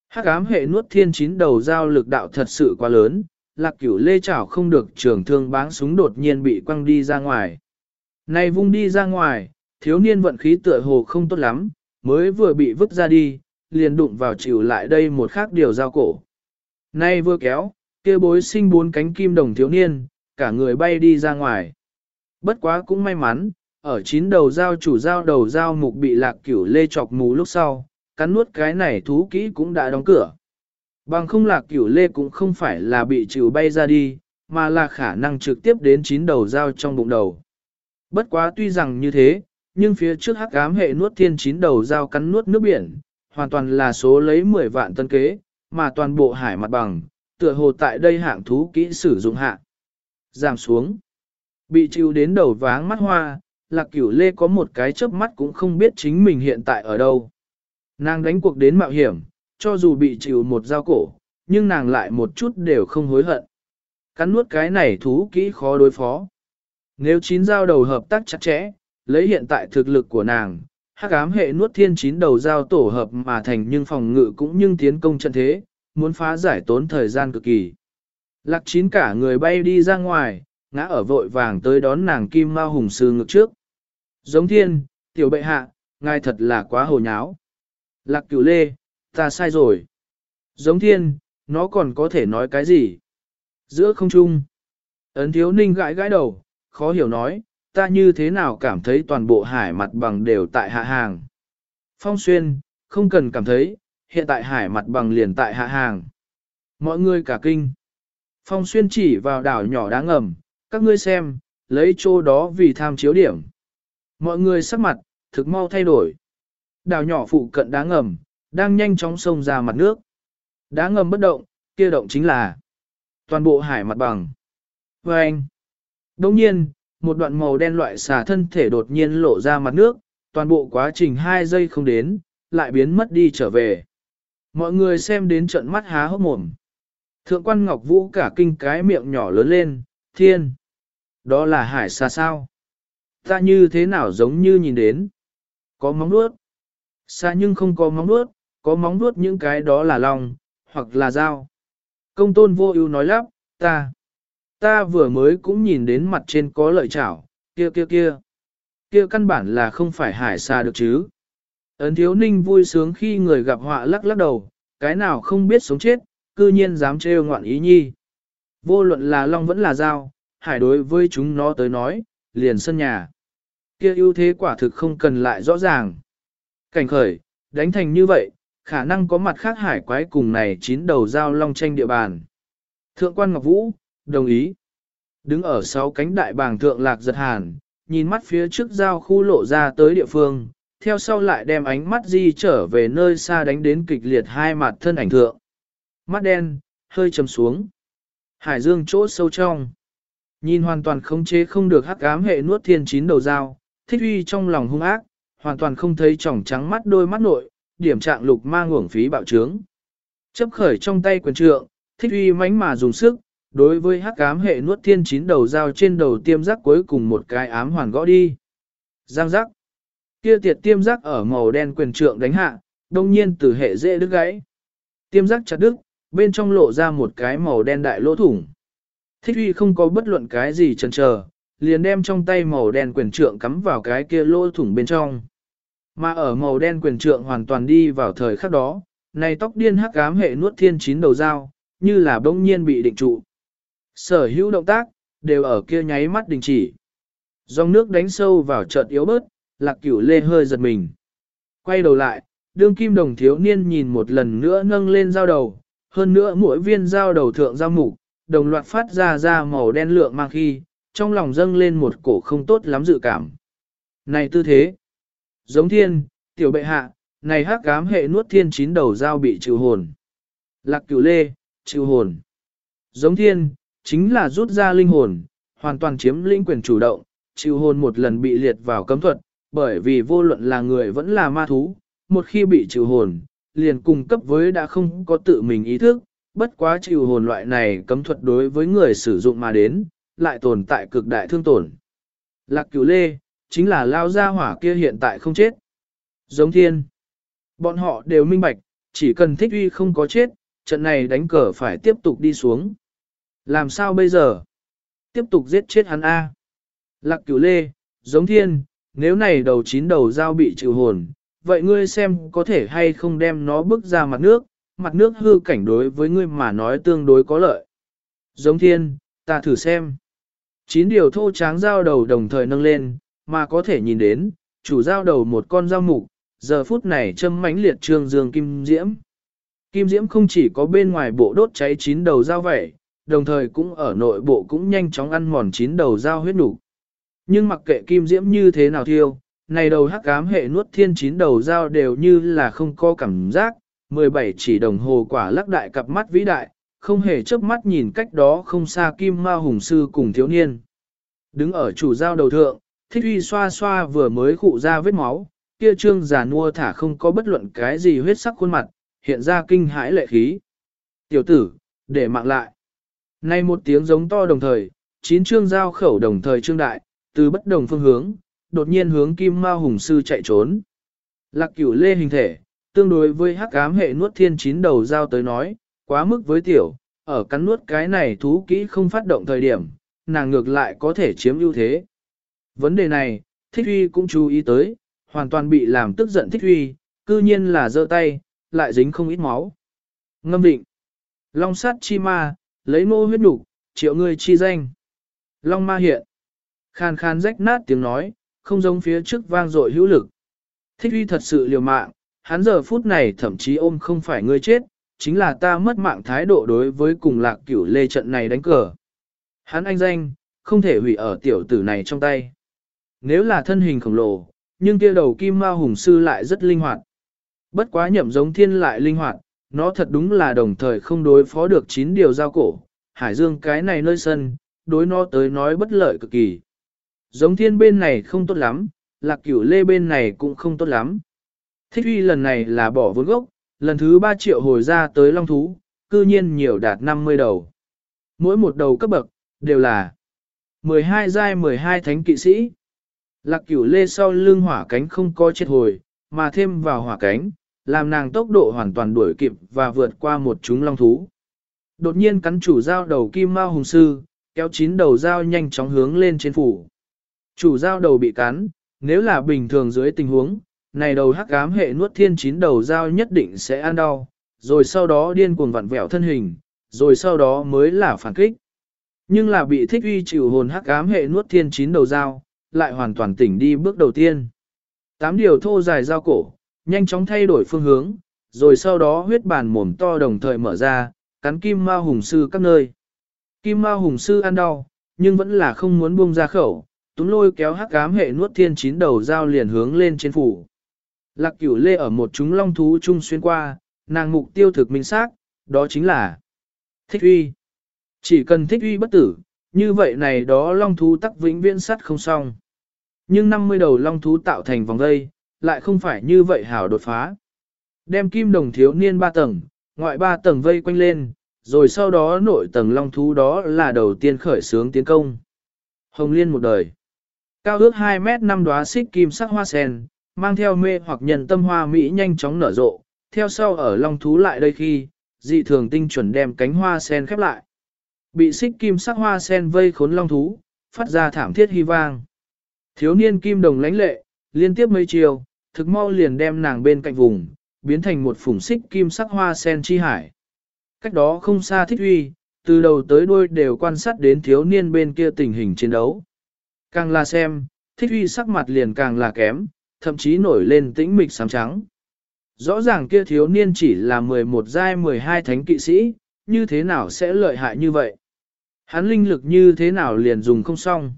Hắc ám hệ nuốt thiên chín đầu dao lực đạo thật sự quá lớn, lạc cửu lê chảo không được trường thương báng súng đột nhiên bị quăng đi ra ngoài. Này vung đi ra ngoài, thiếu niên vận khí tựa hồ không tốt lắm, mới vừa bị vứt ra đi, liền đụng vào chịu lại đây một khác điều giao cổ. Nay vừa kéo, kia bối sinh bốn cánh kim đồng thiếu niên, cả người bay đi ra ngoài. Bất quá cũng may mắn, ở chín đầu dao chủ dao đầu dao mục bị lạc cửu lê chọc mù lúc sau, cắn nuốt cái này thú kỹ cũng đã đóng cửa. Bằng không lạc cửu lê cũng không phải là bị chịu bay ra đi, mà là khả năng trực tiếp đến chín đầu dao trong bụng đầu. Bất quá tuy rằng như thế, nhưng phía trước hắc ám hệ nuốt thiên chín đầu dao cắn nuốt nước biển, hoàn toàn là số lấy 10 vạn tân kế, mà toàn bộ hải mặt bằng, tựa hồ tại đây hạng thú kỹ sử dụng hạ. Giảm xuống. Bị chịu đến đầu váng mắt hoa, lạc cửu lê có một cái chớp mắt cũng không biết chính mình hiện tại ở đâu. Nàng đánh cuộc đến mạo hiểm, cho dù bị chịu một dao cổ, nhưng nàng lại một chút đều không hối hận. Cắn nuốt cái này thú kỹ khó đối phó. Nếu chín dao đầu hợp tác chặt chẽ, lấy hiện tại thực lực của nàng, hắc ám hệ nuốt thiên chín đầu giao tổ hợp mà thành nhưng phòng ngự cũng nhưng tiến công trận thế, muốn phá giải tốn thời gian cực kỳ. Lạc chín cả người bay đi ra ngoài, ngã ở vội vàng tới đón nàng kim ma hùng sư ngực trước. Giống thiên, tiểu bệ hạ, ngài thật là quá hồ nháo. Lạc cửu lê, ta sai rồi. Giống thiên, nó còn có thể nói cái gì? Giữa không trung. Ấn thiếu ninh gãi gãi đầu, khó hiểu nói, ta như thế nào cảm thấy toàn bộ hải mặt bằng đều tại hạ hàng. Phong xuyên, không cần cảm thấy, hiện tại hải mặt bằng liền tại hạ hàng. Mọi người cả kinh. Phong xuyên chỉ vào đảo nhỏ đá ngầm, các ngươi xem, lấy chỗ đó vì tham chiếu điểm. Mọi người sắc mặt, thực mau thay đổi. Đảo nhỏ phụ cận đá ngầm, đang nhanh chóng xông ra mặt nước. Đá ngầm bất động, kia động chính là toàn bộ hải mặt bằng. Và anh, đồng nhiên, một đoạn màu đen loại xà thân thể đột nhiên lộ ra mặt nước, toàn bộ quá trình 2 giây không đến, lại biến mất đi trở về. Mọi người xem đến trận mắt há hốc mồm. Thượng quan Ngọc Vũ cả kinh cái miệng nhỏ lớn lên, thiên. Đó là hải xà sao? Ta như thế nào giống như nhìn đến? Có móng nuốt. Xa nhưng không có móng nuốt, có móng nuốt những cái đó là lòng, hoặc là dao. Công tôn vô ưu nói lắp, ta. Ta vừa mới cũng nhìn đến mặt trên có lợi chảo, kia kia kia. Kia căn bản là không phải hải xa được chứ. Ấn thiếu ninh vui sướng khi người gặp họa lắc lắc đầu, cái nào không biết sống chết, cư nhiên dám trêu ngoạn ý nhi. Vô luận là long vẫn là dao, hải đối với chúng nó tới nói, liền sân nhà. Kia ưu thế quả thực không cần lại rõ ràng. Cảnh khởi, đánh thành như vậy, khả năng có mặt khác hải quái cùng này chín đầu dao long tranh địa bàn. Thượng quan Ngọc Vũ, đồng ý. Đứng ở sáu cánh đại bàng thượng lạc giật hàn, nhìn mắt phía trước giao khu lộ ra tới địa phương, theo sau lại đem ánh mắt di trở về nơi xa đánh đến kịch liệt hai mặt thân ảnh thượng. Mắt đen, hơi trầm xuống. Hải dương chỗ sâu trong. Nhìn hoàn toàn không chế không được hắc ám hệ nuốt thiên chín đầu dao, thích uy trong lòng hung ác, hoàn toàn không thấy tròng trắng mắt đôi mắt nội, điểm trạng lục mang uổng phí bạo trướng. Chấp khởi trong tay quyền trượng, thích uy mánh mà dùng sức, đối với hắc ám hệ nuốt thiên chín đầu dao trên đầu tiêm giác cuối cùng một cái ám hoàn gõ đi. Giang giác. Kia tiệt tiêm giác ở màu đen quyền trượng đánh hạ, đông nhiên từ hệ dễ đứt gãy. Tiêm giác chặt đứt, bên trong lộ ra một cái màu đen đại lỗ thủng. Thích uy không có bất luận cái gì chần chờ, liền đem trong tay màu đen quyền trượng cắm vào cái kia lỗ thủng bên trong. Mà ở màu đen quyền trượng hoàn toàn đi vào thời khắc đó, này tóc điên hắc ám hệ nuốt thiên chín đầu dao, như là bỗng nhiên bị định trụ. Sở hữu động tác, đều ở kia nháy mắt đình chỉ. Dòng nước đánh sâu vào chợt yếu bớt, lạc cửu lê hơi giật mình. Quay đầu lại, đương kim đồng thiếu niên nhìn một lần nữa nâng lên dao đầu, hơn nữa mỗi viên dao đầu thượng dao mục, đồng loạt phát ra ra màu đen lượng mang khi, trong lòng dâng lên một cổ không tốt lắm dự cảm. Này tư thế! Giống thiên, tiểu bệ hạ, này hắc cám hệ nuốt thiên chín đầu dao bị trừ hồn. Lạc cửu lê, trừ hồn. Giống thiên, chính là rút ra linh hồn, hoàn toàn chiếm linh quyền chủ động, trừ hồn một lần bị liệt vào cấm thuật, bởi vì vô luận là người vẫn là ma thú, một khi bị trừ hồn, liền cung cấp với đã không có tự mình ý thức, bất quá trừ hồn loại này cấm thuật đối với người sử dụng mà đến, lại tồn tại cực đại thương tổn. Lạc cửu lê, chính là lao ra hỏa kia hiện tại không chết. Giống thiên. Bọn họ đều minh bạch, chỉ cần thích uy không có chết, trận này đánh cờ phải tiếp tục đi xuống. Làm sao bây giờ? Tiếp tục giết chết hắn A. Lạc cửu lê, giống thiên, nếu này đầu chín đầu dao bị trừ hồn, vậy ngươi xem có thể hay không đem nó bước ra mặt nước, mặt nước hư cảnh đối với ngươi mà nói tương đối có lợi. Giống thiên, ta thử xem. Chín điều thô tráng dao đầu đồng thời nâng lên, mà có thể nhìn đến, chủ dao đầu một con dao mục, giờ phút này châm mãnh liệt trương dương kim diễm. Kim diễm không chỉ có bên ngoài bộ đốt cháy chín đầu dao vậy, đồng thời cũng ở nội bộ cũng nhanh chóng ăn mòn chín đầu dao huyết đủ. Nhưng mặc kệ kim diễm như thế nào thiêu, này đầu hắc ám hệ nuốt thiên chín đầu dao đều như là không có cảm giác, 17 chỉ đồng hồ quả lắc đại cặp mắt vĩ đại, không hề chớp mắt nhìn cách đó không xa kim ma hùng sư cùng thiếu niên. Đứng ở chủ dao đầu thượng, thích uy xoa xoa vừa mới khụ ra vết máu, kia trương giả nua thả không có bất luận cái gì huyết sắc khuôn mặt, hiện ra kinh hãi lệ khí. Tiểu tử, để mạng lại. Nay một tiếng giống to đồng thời, chín trương giao khẩu đồng thời trương đại, từ bất đồng phương hướng, đột nhiên hướng kim ma hùng sư chạy trốn. Lạc cửu lê hình thể, tương đối với hắc ám hệ nuốt thiên chín đầu giao tới nói, quá mức với tiểu, ở cắn nuốt cái này thú kỹ không phát động thời điểm, nàng ngược lại có thể chiếm ưu thế. Vấn đề này, thích uy cũng chú ý tới, hoàn toàn bị làm tức giận thích uy, cư nhiên là giơ tay, lại dính không ít máu. Ngâm định. Long sát chi ma, lấy mô huyết đủ, triệu người chi danh. Long ma hiện. Khan khan rách nát tiếng nói, không giống phía trước vang dội hữu lực. Thích uy thật sự liều mạng, hắn giờ phút này thậm chí ôm không phải ngươi chết, chính là ta mất mạng thái độ đối với cùng lạc cửu lê trận này đánh cờ. Hắn anh danh, không thể hủy ở tiểu tử này trong tay. Nếu là thân hình khổng lồ, nhưng kia đầu kim ma hùng sư lại rất linh hoạt. Bất quá nhậm giống thiên lại linh hoạt, nó thật đúng là đồng thời không đối phó được chín điều giao cổ. Hải dương cái này nơi sân, đối nó tới nói bất lợi cực kỳ. Giống thiên bên này không tốt lắm, lạc cửu lê bên này cũng không tốt lắm. Thích uy lần này là bỏ vốn gốc, lần thứ 3 triệu hồi ra tới long thú, cư nhiên nhiều đạt 50 đầu. Mỗi một đầu cấp bậc, đều là 12 giai 12 thánh kỵ sĩ. Lạc cửu lê sau lưng hỏa cánh không có chết hồi, mà thêm vào hỏa cánh, làm nàng tốc độ hoàn toàn đuổi kịp và vượt qua một chúng long thú. Đột nhiên cắn chủ dao đầu kim mao hùng sư, kéo chín đầu dao nhanh chóng hướng lên trên phủ. Chủ dao đầu bị cắn, nếu là bình thường dưới tình huống, này đầu hắc ám hệ nuốt thiên chín đầu dao nhất định sẽ ăn đau, rồi sau đó điên cuồng vặn vẹo thân hình, rồi sau đó mới là phản kích. Nhưng là bị thích uy chịu hồn hắc ám hệ nuốt thiên chín đầu dao, lại hoàn toàn tỉnh đi bước đầu tiên. Tám điều thô dài dao cổ, nhanh chóng thay đổi phương hướng, rồi sau đó huyết bàn mồm to đồng thời mở ra, cắn kim ma hùng sư các nơi. Kim ma hùng sư ăn đau, nhưng vẫn là không muốn buông ra khẩu, túm lôi kéo hắc ám hệ nuốt thiên chín đầu dao liền hướng lên trên phủ. Lạc cửu lê ở một chúng long thú chung xuyên qua, nàng mục tiêu thực minh xác, đó chính là thích uy. Chỉ cần thích uy bất tử, như vậy này đó long thú tắc vĩnh viễn sắt không xong. Nhưng 50 đầu long thú tạo thành vòng dây, lại không phải như vậy hảo đột phá. Đem kim đồng thiếu niên ba tầng, ngoại ba tầng vây quanh lên, rồi sau đó nội tầng long thú đó là đầu tiên khởi sướng tiến công. Hồng liên một đời. Cao ước 2 mét năm đóa xích kim sắc hoa sen, mang theo mê hoặc nhân tâm hoa mỹ nhanh chóng nở rộ, theo sau ở long thú lại đây khi, dị thường tinh chuẩn đem cánh hoa sen khép lại. Bị xích kim sắc hoa sen vây khốn long thú, phát ra thảm thiết hy vang. Thiếu niên kim đồng lãnh lệ, liên tiếp mấy chiều, thực mau liền đem nàng bên cạnh vùng, biến thành một phủng xích kim sắc hoa sen chi hải. Cách đó không xa thích uy, từ đầu tới đuôi đều quan sát đến thiếu niên bên kia tình hình chiến đấu. Càng là xem, thích uy sắc mặt liền càng là kém, thậm chí nổi lên tĩnh mịch sám trắng. Rõ ràng kia thiếu niên chỉ là 11 giai 12 thánh kỵ sĩ, như thế nào sẽ lợi hại như vậy? Hắn linh lực như thế nào liền dùng không xong?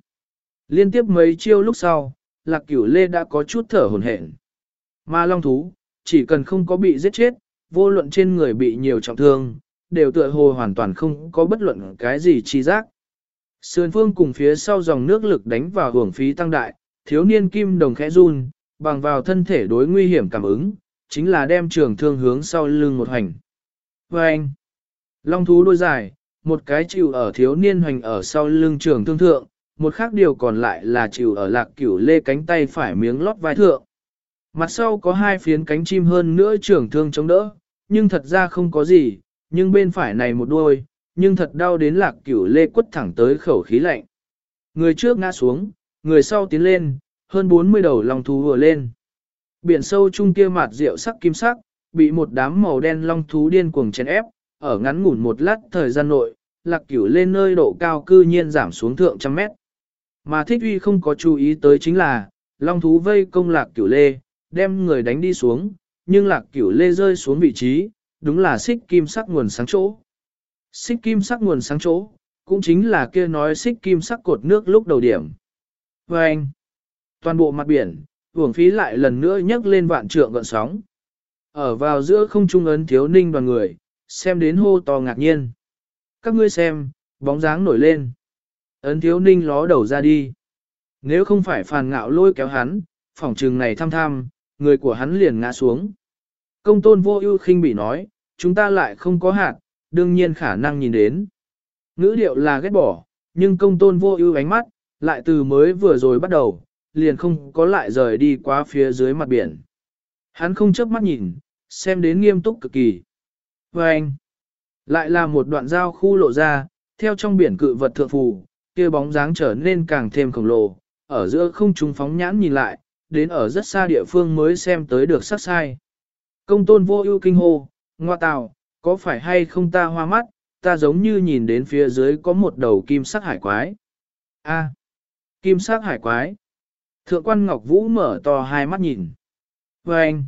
Liên tiếp mấy chiêu lúc sau, lạc cửu lê đã có chút thở hồn hển. Mà long thú, chỉ cần không có bị giết chết, vô luận trên người bị nhiều trọng thương, đều tựa hồ hoàn toàn không có bất luận cái gì chi giác. Sườn phương cùng phía sau dòng nước lực đánh vào hưởng phí tăng đại, thiếu niên kim đồng khẽ run, bằng vào thân thể đối nguy hiểm cảm ứng, chính là đem trường thương hướng sau lưng một hành. Và anh, long thú đôi dài, một cái chịu ở thiếu niên hoành ở sau lưng trường thương thượng, một khác điều còn lại là chịu ở lạc cửu lê cánh tay phải miếng lót vai thượng. Mặt sau có hai phiến cánh chim hơn nữa trưởng thương chống đỡ, nhưng thật ra không có gì, nhưng bên phải này một đuôi, nhưng thật đau đến lạc cửu lê quất thẳng tới khẩu khí lạnh. Người trước ngã xuống, người sau tiến lên, hơn 40 đầu long thú vừa lên. Biển sâu trung kia mạt rượu sắc kim sắc, bị một đám màu đen long thú điên cuồng chèn ép, ở ngắn ngủn một lát thời gian nội, lạc cửu lên nơi độ cao cư nhiên giảm xuống thượng trăm mét. Mà thích uy không có chú ý tới chính là, long thú vây công lạc cửu lê, đem người đánh đi xuống, nhưng lạc cửu lê rơi xuống vị trí, đúng là xích kim sắc nguồn sáng chỗ. Xích kim sắc nguồn sáng chỗ, cũng chính là kia nói xích kim sắc cột nước lúc đầu điểm. Và anh, toàn bộ mặt biển, hưởng phí lại lần nữa nhấc lên vạn trượng gọn sóng. Ở vào giữa không trung ấn thiếu ninh đoàn người, xem đến hô to ngạc nhiên. Các ngươi xem, bóng dáng nổi lên. Ấn thiếu ninh ló đầu ra đi. Nếu không phải phàn ngạo lôi kéo hắn, phòng trường này thăm tham người của hắn liền ngã xuống. Công tôn vô ưu khinh bị nói, chúng ta lại không có hạt, đương nhiên khả năng nhìn đến. Ngữ điệu là ghét bỏ, nhưng công tôn vô ưu ánh mắt, lại từ mới vừa rồi bắt đầu, liền không có lại rời đi qua phía dưới mặt biển. Hắn không chớp mắt nhìn, xem đến nghiêm túc cực kỳ. Và anh, lại là một đoạn giao khu lộ ra, theo trong biển cự vật thượng phù, kia bóng dáng trở nên càng thêm khổng lồ, ở giữa không trung phóng nhãn nhìn lại, đến ở rất xa địa phương mới xem tới được sắc sai. Công tôn vô ưu kinh hô, ngoa tào, có phải hay không ta hoa mắt, ta giống như nhìn đến phía dưới có một đầu kim sắc hải quái. A, kim sắc hải quái. Thượng quan Ngọc Vũ mở to hai mắt nhìn. Và anh,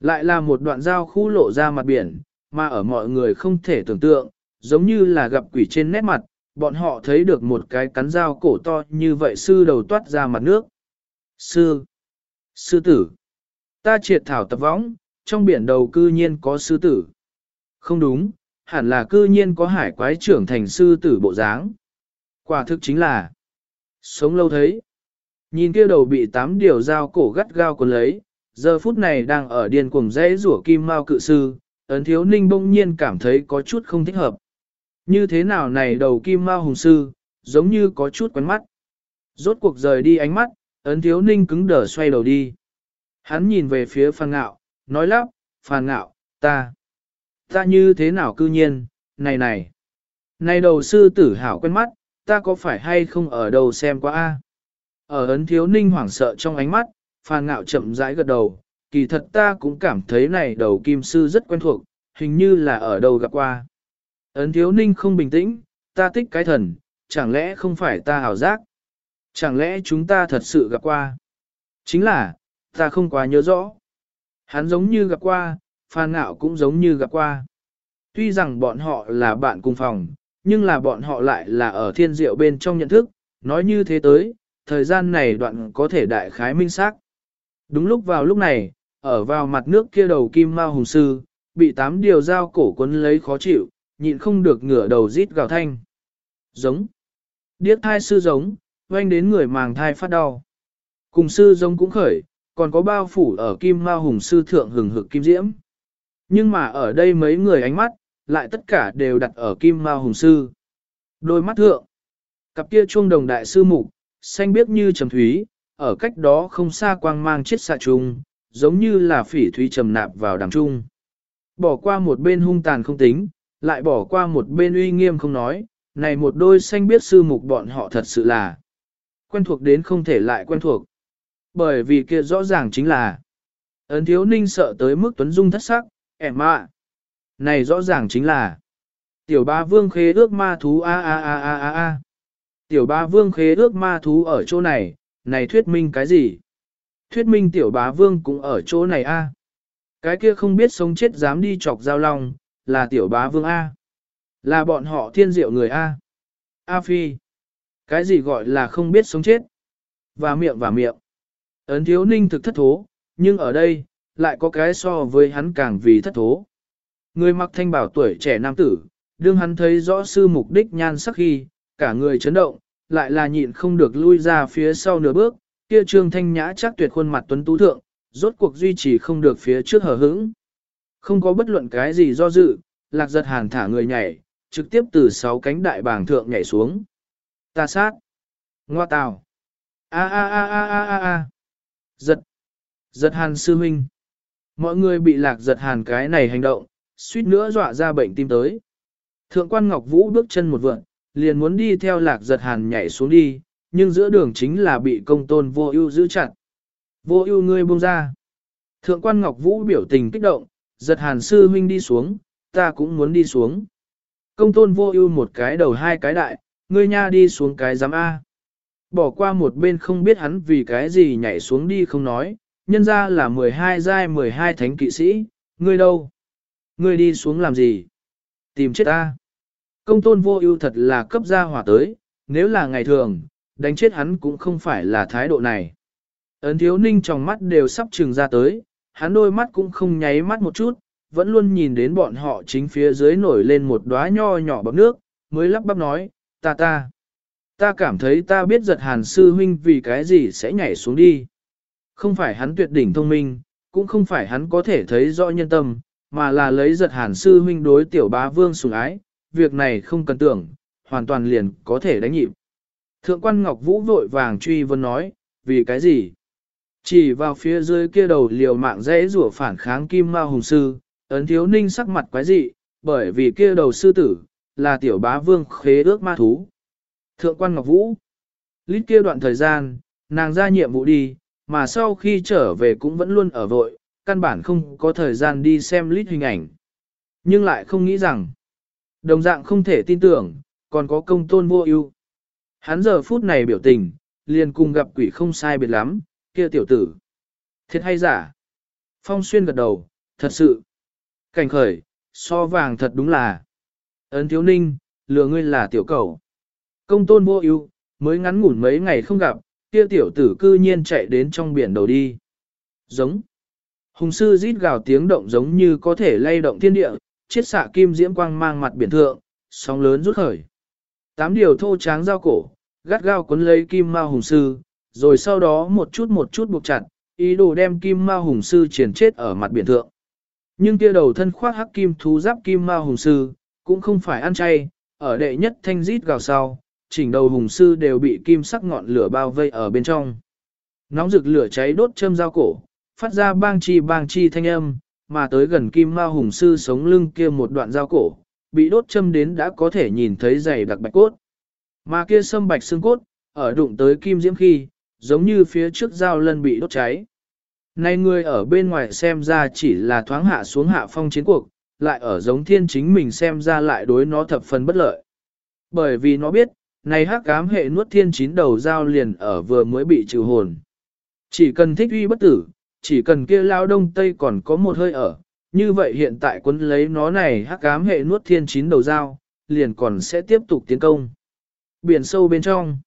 lại là một đoạn giao khu lộ ra mặt biển, mà ở mọi người không thể tưởng tượng, giống như là gặp quỷ trên nét mặt, bọn họ thấy được một cái cắn dao cổ to như vậy sư đầu toát ra mặt nước. Sư, sư tử, ta triệt thảo tập võng, trong biển đầu cư nhiên có sư tử. Không đúng, hẳn là cư nhiên có hải quái trưởng thành sư tử bộ dáng. Quả thực chính là sống lâu thấy. Nhìn kia đầu bị tám điều dao cổ gắt gao còn lấy, giờ phút này đang ở điên cuồng dãy rủa kim mao cự sư, ấn thiếu ninh bỗng nhiên cảm thấy có chút không thích hợp. Như thế nào này đầu kim mao hùng sư, giống như có chút quen mắt. Rốt cuộc rời đi ánh mắt, ấn thiếu ninh cứng đờ xoay đầu đi. Hắn nhìn về phía phan ngạo, nói lắp, phàn ngạo, ta, ta như thế nào cư nhiên, này này, này đầu sư tử hảo quen mắt, ta có phải hay không ở đâu xem qua a? Ở ấn thiếu ninh hoảng sợ trong ánh mắt, phàn ngạo chậm rãi gật đầu, kỳ thật ta cũng cảm thấy này đầu kim sư rất quen thuộc, hình như là ở đâu gặp qua. Ấn thiếu ninh không bình tĩnh, ta thích cái thần, chẳng lẽ không phải ta hảo giác? Chẳng lẽ chúng ta thật sự gặp qua? Chính là, ta không quá nhớ rõ. Hắn giống như gặp qua, Phan Ngạo cũng giống như gặp qua. Tuy rằng bọn họ là bạn cùng phòng, nhưng là bọn họ lại là ở thiên diệu bên trong nhận thức, nói như thế tới, thời gian này đoạn có thể đại khái minh xác. Đúng lúc vào lúc này, ở vào mặt nước kia đầu kim mao hùng sư, bị tám điều dao cổ quấn lấy khó chịu, nhịn không được ngửa đầu rít gào thanh. Giống. Điếc thai sư giống, oanh đến người màng thai phát đau. Cùng sư giống cũng khởi, còn có bao phủ ở kim ma hùng sư thượng hừng hực kim diễm. Nhưng mà ở đây mấy người ánh mắt, lại tất cả đều đặt ở kim ma hùng sư. Đôi mắt thượng, cặp kia chuông đồng đại sư mục, xanh biếc như trầm thúy, ở cách đó không xa quang mang chiếc xạ trùng, giống như là phỉ thúy trầm nạp vào đằng trung. Bỏ qua một bên hung tàn không tính, lại bỏ qua một bên uy nghiêm không nói, này một đôi xanh biết sư mục bọn họ thật sự là quen thuộc đến không thể lại quen thuộc. Bởi vì kia rõ ràng chính là ấn thiếu ninh sợ tới mức tuấn dung thất sắc, em ạ. Này rõ ràng chính là tiểu ba vương khế ước ma thú a a a a a a. Tiểu ba vương khế ước ma thú ở chỗ này, này thuyết minh cái gì? Thuyết minh tiểu bá vương cũng ở chỗ này a. Cái kia không biết sống chết dám đi chọc giao long, là tiểu bá vương A. Là bọn họ thiên diệu người A. A phi. Cái gì gọi là không biết sống chết? Và miệng và miệng. Ấn thiếu ninh thực thất thố, nhưng ở đây, lại có cái so với hắn càng vì thất thố. Người mặc thanh bảo tuổi trẻ nam tử, đương hắn thấy rõ sư mục đích nhan sắc khi, cả người chấn động, lại là nhịn không được lui ra phía sau nửa bước, kia trương thanh nhã chắc tuyệt khuôn mặt tuấn tú thượng, rốt cuộc duy trì không được phía trước hở hững. Không có bất luận cái gì do dự, lạc giật hàn thả người nhảy, trực tiếp từ sáu cánh đại bàng thượng nhảy xuống. Ta sát. Ngoa tào. A a a a a a a. Giật. Giật hàn sư huynh. Mọi người bị lạc giật hàn cái này hành động, suýt nữa dọa ra bệnh tim tới. Thượng quan Ngọc Vũ bước chân một vượn, liền muốn đi theo lạc giật hàn nhảy xuống đi, nhưng giữa đường chính là bị công tôn vô ưu giữ chặt. Vô ưu ngươi buông ra. Thượng quan Ngọc Vũ biểu tình kích động, giật hàn sư huynh đi xuống, ta cũng muốn đi xuống. Công tôn vô ưu một cái đầu hai cái đại, ngươi nha đi xuống cái giám A. Bỏ qua một bên không biết hắn vì cái gì nhảy xuống đi không nói, nhân ra là 12 giai 12 thánh kỵ sĩ, ngươi đâu? Ngươi đi xuống làm gì? Tìm chết ta. Công tôn vô ưu thật là cấp gia hỏa tới, nếu là ngày thường, đánh chết hắn cũng không phải là thái độ này. Ấn thiếu ninh trong mắt đều sắp trừng ra tới, hắn đôi mắt cũng không nháy mắt một chút, vẫn luôn nhìn đến bọn họ chính phía dưới nổi lên một đóa nho nhỏ bọc nước, mới lắp bắp nói, ta ta. Ta cảm thấy ta biết giật hàn sư huynh vì cái gì sẽ nhảy xuống đi. Không phải hắn tuyệt đỉnh thông minh, cũng không phải hắn có thể thấy rõ nhân tâm, mà là lấy giật hàn sư huynh đối tiểu bá vương sủng ái, việc này không cần tưởng, hoàn toàn liền có thể đánh nhịp. Thượng quan Ngọc Vũ vội vàng truy vấn nói, vì cái gì? Chỉ vào phía dưới kia đầu liều mạng dễ rủa phản kháng kim ma hùng sư, ấn thiếu ninh sắc mặt quái dị, bởi vì kia đầu sư tử, là tiểu bá vương khế ước ma thú. Thượng quan Ngọc Vũ, lít kia đoạn thời gian, nàng ra nhiệm vụ đi, mà sau khi trở về cũng vẫn luôn ở vội, căn bản không có thời gian đi xem lít hình ảnh. Nhưng lại không nghĩ rằng, đồng dạng không thể tin tưởng, còn có công tôn vô ưu. Hắn giờ phút này biểu tình, liền cùng gặp quỷ không sai biệt lắm, kia tiểu tử. Thiệt hay giả? Phong xuyên gật đầu, thật sự. Cảnh khởi, so vàng thật đúng là. Ấn thiếu ninh, lừa ngươi là tiểu cầu. Công tôn vô ưu mới ngắn ngủn mấy ngày không gặp, kia tiểu tử cư nhiên chạy đến trong biển đầu đi. Giống. Hùng sư rít gào tiếng động giống như có thể lay động thiên địa, chiết xạ kim diễm quang mang mặt biển thượng, sóng lớn rút khởi. Tám điều thô tráng giao cổ, gắt gao cuốn lấy kim ma hùng sư, rồi sau đó một chút một chút buộc chặt, ý đồ đem kim ma hùng sư triển chết ở mặt biển thượng. Nhưng kia đầu thân khoác hắc kim thú giáp kim ma hùng sư, cũng không phải ăn chay, ở đệ nhất thanh rít gào sau, chỉnh đầu hùng sư đều bị kim sắc ngọn lửa bao vây ở bên trong. Nóng rực lửa cháy đốt châm dao cổ, phát ra bang chi bang chi thanh âm, mà tới gần kim ma hùng sư sống lưng kia một đoạn dao cổ, bị đốt châm đến đã có thể nhìn thấy dày đặc bạch cốt. Mà kia sâm bạch xương cốt, ở đụng tới kim diễm khi, giống như phía trước dao lân bị đốt cháy. Nay người ở bên ngoài xem ra chỉ là thoáng hạ xuống hạ phong chiến cuộc, lại ở giống thiên chính mình xem ra lại đối nó thập phần bất lợi. Bởi vì nó biết, này hắc ám hệ nuốt thiên chín đầu dao liền ở vừa mới bị trừ hồn. Chỉ cần thích uy bất tử, chỉ cần kia lao đông tây còn có một hơi ở, như vậy hiện tại quân lấy nó này hắc ám hệ nuốt thiên chín đầu dao, liền còn sẽ tiếp tục tiến công. Biển sâu bên trong,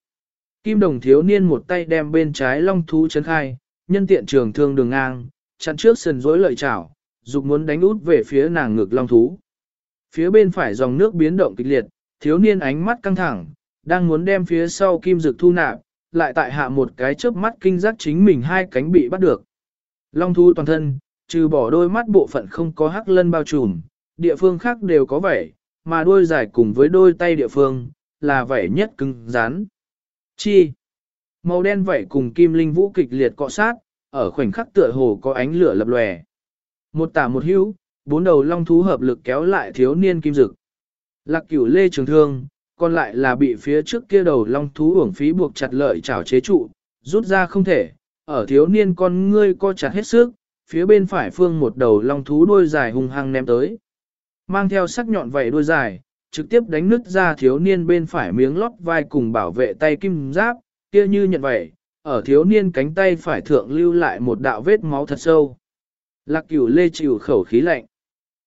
kim đồng thiếu niên một tay đem bên trái long thú chấn khai, nhân tiện trường thương đường ngang, chặn trước sườn rối lợi chảo, dục muốn đánh út về phía nàng ngực long thú. Phía bên phải dòng nước biến động kịch liệt, thiếu niên ánh mắt căng thẳng, đang muốn đem phía sau kim dực thu nạp, lại tại hạ một cái chớp mắt kinh giác chính mình hai cánh bị bắt được. Long thú toàn thân, trừ bỏ đôi mắt bộ phận không có hắc lân bao trùm, địa phương khác đều có vảy, mà đôi dài cùng với đôi tay địa phương, là vảy nhất cứng rắn. Chi? Màu đen vảy cùng kim linh vũ kịch liệt cọ sát, ở khoảnh khắc tựa hồ có ánh lửa lập lòe. Một tả một hữu, bốn đầu long thú hợp lực kéo lại thiếu niên kim dực. Lạc cửu lê trường thương, còn lại là bị phía trước kia đầu long thú uổng phí buộc chặt lợi chảo chế trụ, rút ra không thể, ở thiếu niên con ngươi co chặt hết sức, phía bên phải phương một đầu long thú đuôi dài hung hăng ném tới. Mang theo sắc nhọn vảy đuôi dài, trực tiếp đánh nứt ra thiếu niên bên phải miếng lót vai cùng bảo vệ tay kim giáp, kia như nhận vậy ở thiếu niên cánh tay phải thượng lưu lại một đạo vết máu thật sâu. Lạc cửu lê chịu khẩu khí lạnh.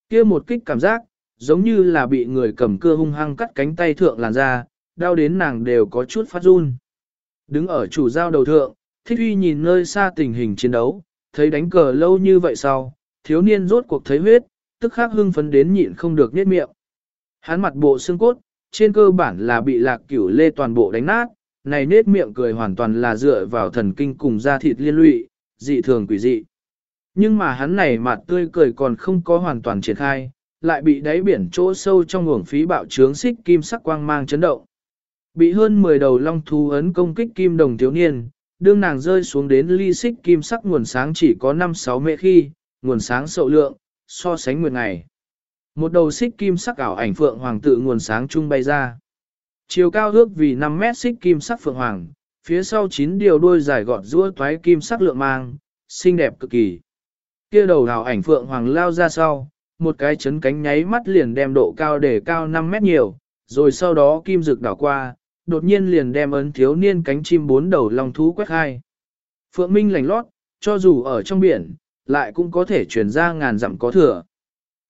Kia một kích cảm giác, giống như là bị người cầm cưa hung hăng cắt cánh tay thượng làn ra, đau đến nàng đều có chút phát run. Đứng ở chủ giao đầu thượng, thích uy nhìn nơi xa tình hình chiến đấu, thấy đánh cờ lâu như vậy sau, thiếu niên rốt cuộc thấy huyết, tức khắc hưng phấn đến nhịn không được niết miệng. Hắn mặt bộ xương cốt, trên cơ bản là bị lạc cửu lê toàn bộ đánh nát, này nết miệng cười hoàn toàn là dựa vào thần kinh cùng da thịt liên lụy, dị thường quỷ dị. Nhưng mà hắn này mặt tươi cười còn không có hoàn toàn triển khai, lại bị đáy biển chỗ sâu trong nguồn phí bạo trướng xích kim sắc quang mang chấn động. Bị hơn 10 đầu long thú ấn công kích kim đồng thiếu niên, đương nàng rơi xuống đến ly xích kim sắc nguồn sáng chỉ có 5-6 mệ khi, nguồn sáng sậu lượng, so sánh nguyệt ngày. Một đầu xích kim sắc ảo ảnh phượng hoàng tự nguồn sáng trung bay ra. Chiều cao ước vì 5 mét xích kim sắc phượng hoàng, phía sau chín điều đuôi dài gọt rũa toái kim sắc lượng mang, xinh đẹp cực kỳ. Kia đầu hào ảnh phượng hoàng lao ra sau, một cái chấn cánh nháy mắt liền đem độ cao để cao 5 mét nhiều, rồi sau đó kim rực đảo qua, đột nhiên liền đem ấn thiếu niên cánh chim bốn đầu long thú quét hai. Phượng Minh lành lót, cho dù ở trong biển, lại cũng có thể chuyển ra ngàn dặm có thừa.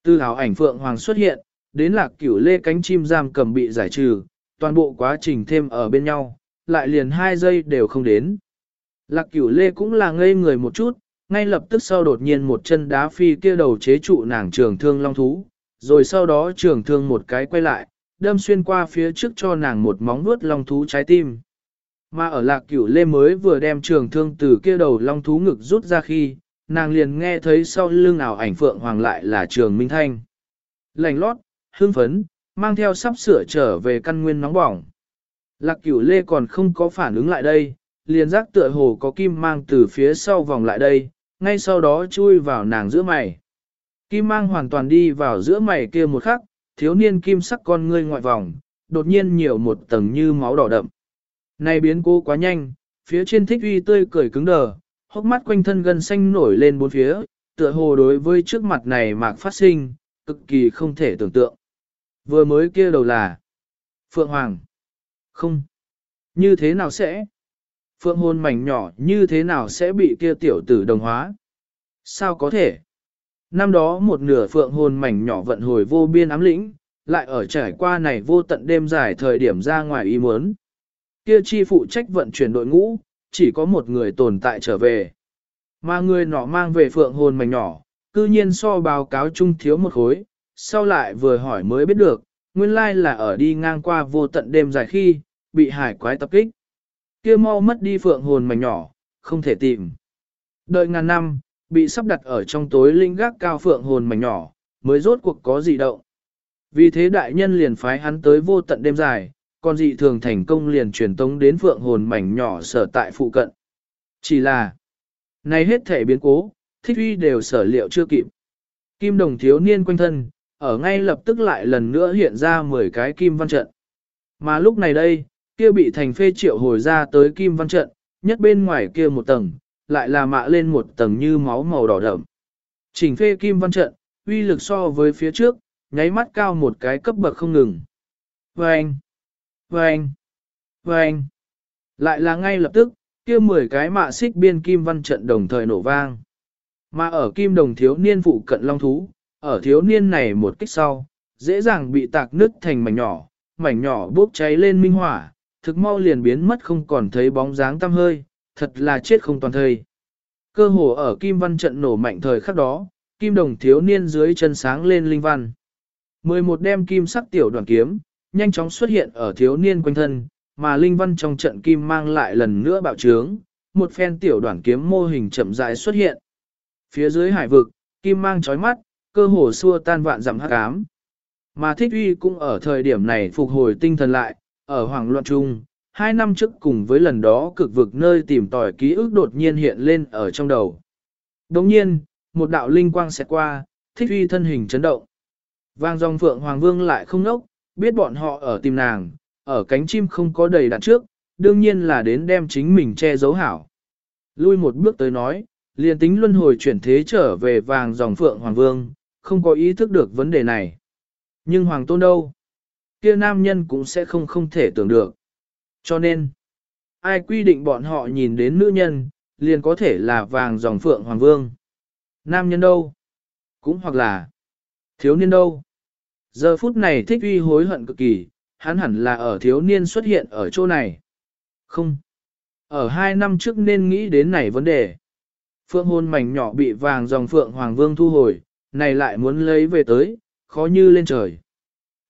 Từ hào ảnh Phượng Hoàng xuất hiện, đến lạc cửu lê cánh chim giam cầm bị giải trừ, toàn bộ quá trình thêm ở bên nhau, lại liền hai giây đều không đến. Lạc cửu lê cũng là ngây người một chút, ngay lập tức sau đột nhiên một chân đá phi kia đầu chế trụ nàng trường thương long thú, rồi sau đó trường thương một cái quay lại, đâm xuyên qua phía trước cho nàng một móng vuốt long thú trái tim. Mà ở lạc cửu lê mới vừa đem trường thương từ kia đầu long thú ngực rút ra khi, nàng liền nghe thấy sau lưng ảo ảnh phượng hoàng lại là trường minh thanh. Lành lót, hương phấn, mang theo sắp sửa trở về căn nguyên nóng bỏng. Lạc cửu lê còn không có phản ứng lại đây, liền giác tựa hồ có kim mang từ phía sau vòng lại đây, ngay sau đó chui vào nàng giữa mày. Kim mang hoàn toàn đi vào giữa mày kia một khắc, thiếu niên kim sắc con ngươi ngoại vòng, đột nhiên nhiều một tầng như máu đỏ đậm. Này biến cô quá nhanh, phía trên thích uy tươi cười cứng đờ, hốc mắt quanh thân gần xanh nổi lên bốn phía, tựa hồ đối với trước mặt này mạc phát sinh, cực kỳ không thể tưởng tượng. Vừa mới kia đầu là Phượng Hoàng. Không. Như thế nào sẽ? Phượng hồn mảnh nhỏ như thế nào sẽ bị kia tiểu tử đồng hóa? Sao có thể? Năm đó một nửa phượng hồn mảnh nhỏ vận hồi vô biên ám lĩnh, lại ở trải qua này vô tận đêm dài thời điểm ra ngoài ý muốn. Kia chi phụ trách vận chuyển đội ngũ, chỉ có một người tồn tại trở về. Mà người nọ mang về phượng hồn mảnh nhỏ, cư nhiên so báo cáo chung thiếu một khối, sau lại vừa hỏi mới biết được, nguyên lai là ở đi ngang qua vô tận đêm dài khi, bị hải quái tập kích. Kia mau mất đi phượng hồn mảnh nhỏ, không thể tìm. Đợi ngàn năm, bị sắp đặt ở trong tối linh gác cao phượng hồn mảnh nhỏ, mới rốt cuộc có gì động. Vì thế đại nhân liền phái hắn tới vô tận đêm dài, còn dị thường thành công liền truyền tống đến phượng hồn mảnh nhỏ sở tại phụ cận. Chỉ là, này hết thể biến cố, thích uy đều sở liệu chưa kịp. Kim đồng thiếu niên quanh thân, ở ngay lập tức lại lần nữa hiện ra 10 cái kim văn trận. Mà lúc này đây, kia bị thành phê triệu hồi ra tới kim văn trận, nhất bên ngoài kia một tầng, lại là mạ lên một tầng như máu màu đỏ đậm. Chỉnh phê kim văn trận, uy lực so với phía trước, nháy mắt cao một cái cấp bậc không ngừng. Vâng! Vâng! Vâng! Lại là ngay lập tức, kia 10 cái mạ xích biên kim văn trận đồng thời nổ vang. Mà ở kim đồng thiếu niên phụ cận long thú, ở thiếu niên này một kích sau, dễ dàng bị tạc nứt thành mảnh nhỏ, mảnh nhỏ bốc cháy lên minh hỏa, thực mau liền biến mất không còn thấy bóng dáng tăm hơi, thật là chết không toàn thời. Cơ hồ ở kim văn trận nổ mạnh thời khắc đó, kim đồng thiếu niên dưới chân sáng lên linh văn. 11 đem kim sắc tiểu đoàn kiếm, nhanh chóng xuất hiện ở thiếu niên quanh thân, mà linh văn trong trận kim mang lại lần nữa bạo trướng, một phen tiểu đoàn kiếm mô hình chậm rãi xuất hiện. Phía dưới hải vực, kim mang chói mắt, cơ hồ xua tan vạn dặm hắc ám. Mà thích uy cũng ở thời điểm này phục hồi tinh thần lại, ở hoàng loạn trung, hai năm trước cùng với lần đó cực vực nơi tìm tòi ký ức đột nhiên hiện lên ở trong đầu. Đồng nhiên, một đạo linh quang xẹt qua, thích uy thân hình chấn động. Vang dòng phượng hoàng vương lại không nốc, biết bọn họ ở tìm nàng, ở cánh chim không có đầy đạn trước, đương nhiên là đến đem chính mình che giấu hảo. Lui một bước tới nói, liền tính luân hồi chuyển thế trở về vàng dòng phượng hoàng vương, không có ý thức được vấn đề này. Nhưng hoàng tôn đâu? Kia nam nhân cũng sẽ không không thể tưởng được. Cho nên, ai quy định bọn họ nhìn đến nữ nhân, liền có thể là vàng dòng phượng hoàng vương. Nam nhân đâu? Cũng hoặc là thiếu niên đâu? Giờ phút này thích uy hối hận cực kỳ, hắn hẳn là ở thiếu niên xuất hiện ở chỗ này. Không. Ở hai năm trước nên nghĩ đến này vấn đề. Phượng hôn mảnh nhỏ bị vàng dòng phượng hoàng vương thu hồi, này lại muốn lấy về tới, khó như lên trời.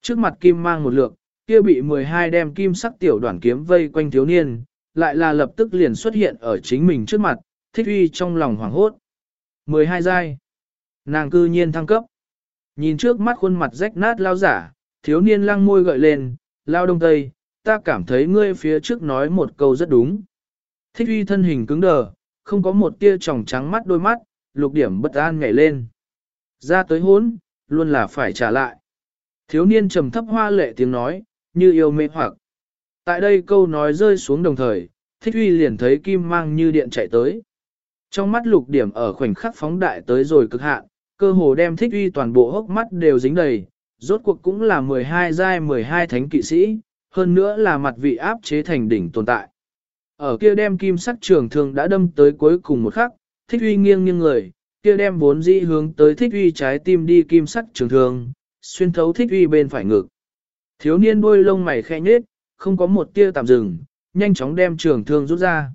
Trước mặt kim mang một lượng, kia bị 12 đem kim sắc tiểu đoàn kiếm vây quanh thiếu niên, lại là lập tức liền xuất hiện ở chính mình trước mặt, thích uy trong lòng hoảng hốt. 12 giai. Nàng cư nhiên thăng cấp. Nhìn trước mắt khuôn mặt rách nát lao giả, thiếu niên lăng môi gợi lên, lao đông tây, ta cảm thấy ngươi phía trước nói một câu rất đúng. Thích uy thân hình cứng đờ, không có một tia tròng trắng mắt đôi mắt, lục điểm bất an nhảy lên. Ra tới hốn, luôn là phải trả lại. Thiếu niên trầm thấp hoa lệ tiếng nói, như yêu mê hoặc. Tại đây câu nói rơi xuống đồng thời, thích uy liền thấy kim mang như điện chạy tới. Trong mắt lục điểm ở khoảnh khắc phóng đại tới rồi cực hạn, cơ hồ đem thích uy toàn bộ hốc mắt đều dính đầy, rốt cuộc cũng là 12 giai 12 thánh kỵ sĩ, hơn nữa là mặt vị áp chế thành đỉnh tồn tại. Ở kia đem kim sắc trường thương đã đâm tới cuối cùng một khắc, thích uy nghiêng nghiêng người, kia đem vốn dĩ hướng tới thích uy trái tim đi kim sắc trường thương, xuyên thấu thích uy bên phải ngực. Thiếu niên đuôi lông mày khẽ nhết, không có một tia tạm dừng, nhanh chóng đem trường thương rút ra.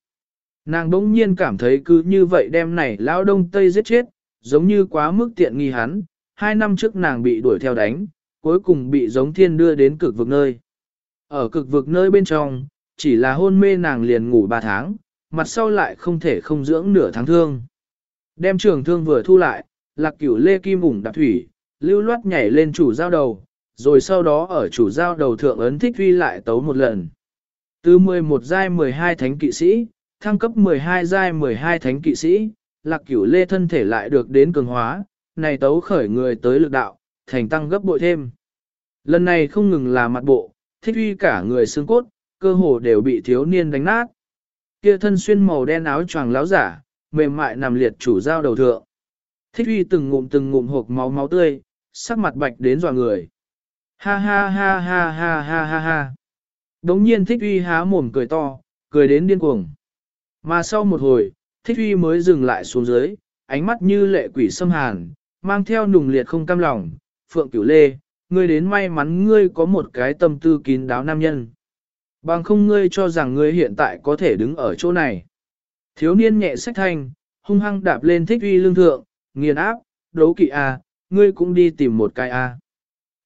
Nàng đỗng nhiên cảm thấy cứ như vậy đem này lão đông tây giết chết, giống như quá mức tiện nghi hắn, hai năm trước nàng bị đuổi theo đánh, cuối cùng bị giống thiên đưa đến cực vực nơi. Ở cực vực nơi bên trong, chỉ là hôn mê nàng liền ngủ ba tháng, mặt sau lại không thể không dưỡng nửa tháng thương. Đem trường thương vừa thu lại, lạc cửu lê kim ủng đạp thủy, lưu loát nhảy lên chủ giao đầu, rồi sau đó ở chủ giao đầu thượng ấn thích huy lại tấu một lần. Từ 11 giai 12 thánh kỵ sĩ, thăng cấp 12 giai 12 thánh kỵ sĩ, lạc cửu lê thân thể lại được đến cường hóa, này tấu khởi người tới lực đạo, thành tăng gấp bội thêm. Lần này không ngừng là mặt bộ, thích huy cả người xương cốt, cơ hồ đều bị thiếu niên đánh nát. Kia thân xuyên màu đen áo choàng láo giả, mềm mại nằm liệt chủ giao đầu thượng. Thích huy từng ngụm từng ngụm hộp máu máu tươi, sắc mặt bạch đến dọa người. Ha ha ha ha ha ha ha ha. Đống nhiên thích uy há mồm cười to, cười đến điên cuồng. Mà sau một hồi, thích uy mới dừng lại xuống dưới, ánh mắt như lệ quỷ xâm hàn, mang theo nùng liệt không cam lòng. Phượng Cửu Lê, ngươi đến may mắn ngươi có một cái tâm tư kín đáo nam nhân. Bằng không ngươi cho rằng ngươi hiện tại có thể đứng ở chỗ này. Thiếu niên nhẹ sách thanh, hung hăng đạp lên thích uy lương thượng, nghiền áp, đấu kỵ à ngươi cũng đi tìm một cái a.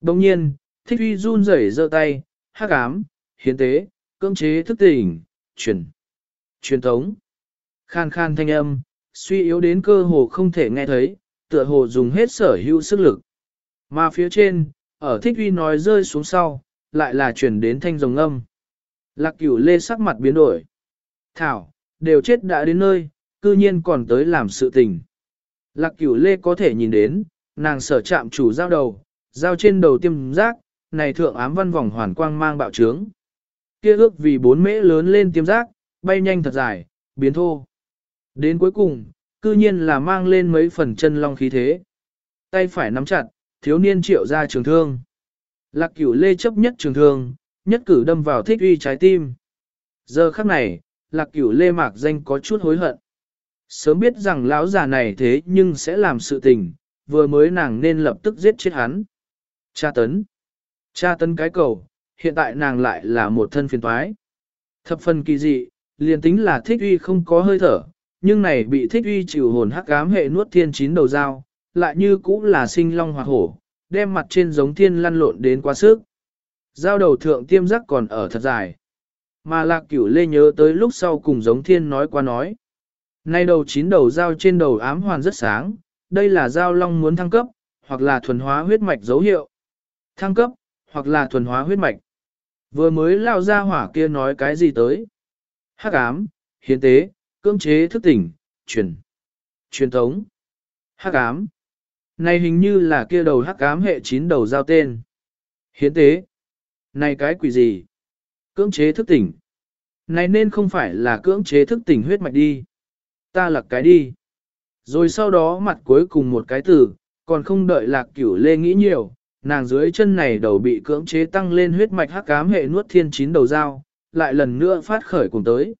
Đồng nhiên, thích uy run rẩy giơ tay, hắc ám, hiến tế, cưỡng chế thức tỉnh, truyền, truyền thống. Khan khan thanh âm, suy yếu đến cơ hồ không thể nghe thấy, tựa hồ dùng hết sở hữu sức lực. Mà phía trên, ở thích uy nói rơi xuống sau, lại là chuyển đến thanh rồng âm. Lạc cửu lê sắc mặt biến đổi. Thảo, đều chết đã đến nơi, cư nhiên còn tới làm sự tình. Lạc cửu lê có thể nhìn đến, nàng sở chạm chủ giao đầu, giao trên đầu tiêm giác, này thượng ám văn vòng hoàn quang mang bạo trướng. Kia ước vì bốn mễ lớn lên tiêm giác, bay nhanh thật dài, biến thô. Đến cuối cùng, cư nhiên là mang lên mấy phần chân long khí thế. Tay phải nắm chặt, thiếu niên triệu ra trường thương. Lạc cửu lê chấp nhất trường thương, nhất cử đâm vào thích uy trái tim. Giờ khắc này, lạc cửu lê mạc danh có chút hối hận. Sớm biết rằng lão già này thế nhưng sẽ làm sự tình, vừa mới nàng nên lập tức giết chết hắn. Cha tấn. Cha tấn cái cầu, hiện tại nàng lại là một thân phiền toái. Thập phần kỳ dị, liền tính là thích uy không có hơi thở, nhưng này bị thích uy chịu hồn hắc ám hệ nuốt thiên chín đầu dao, lại như cũng là sinh long hoặc hổ, đem mặt trên giống thiên lăn lộn đến quá sức. Giao đầu thượng tiêm giác còn ở thật dài. Mà lạc cửu lê nhớ tới lúc sau cùng giống thiên nói qua nói. Nay đầu chín đầu dao trên đầu ám hoàn rất sáng, đây là dao long muốn thăng cấp, hoặc là thuần hóa huyết mạch dấu hiệu. Thăng cấp, hoặc là thuần hóa huyết mạch. Vừa mới lao ra hỏa kia nói cái gì tới? Hắc ám, hiến tế, cưỡng chế thức tỉnh, truyền, truyền thống. Hắc ám. Này hình như là kia đầu hắc ám hệ chín đầu giao tên. Hiến tế. Này cái quỷ gì? Cưỡng chế thức tỉnh. Này nên không phải là cưỡng chế thức tỉnh huyết mạch đi. Ta là cái đi. Rồi sau đó mặt cuối cùng một cái từ, còn không đợi lạc cửu lê nghĩ nhiều, nàng dưới chân này đầu bị cưỡng chế tăng lên huyết mạch hắc ám hệ nuốt thiên chín đầu dao, lại lần nữa phát khởi cùng tới.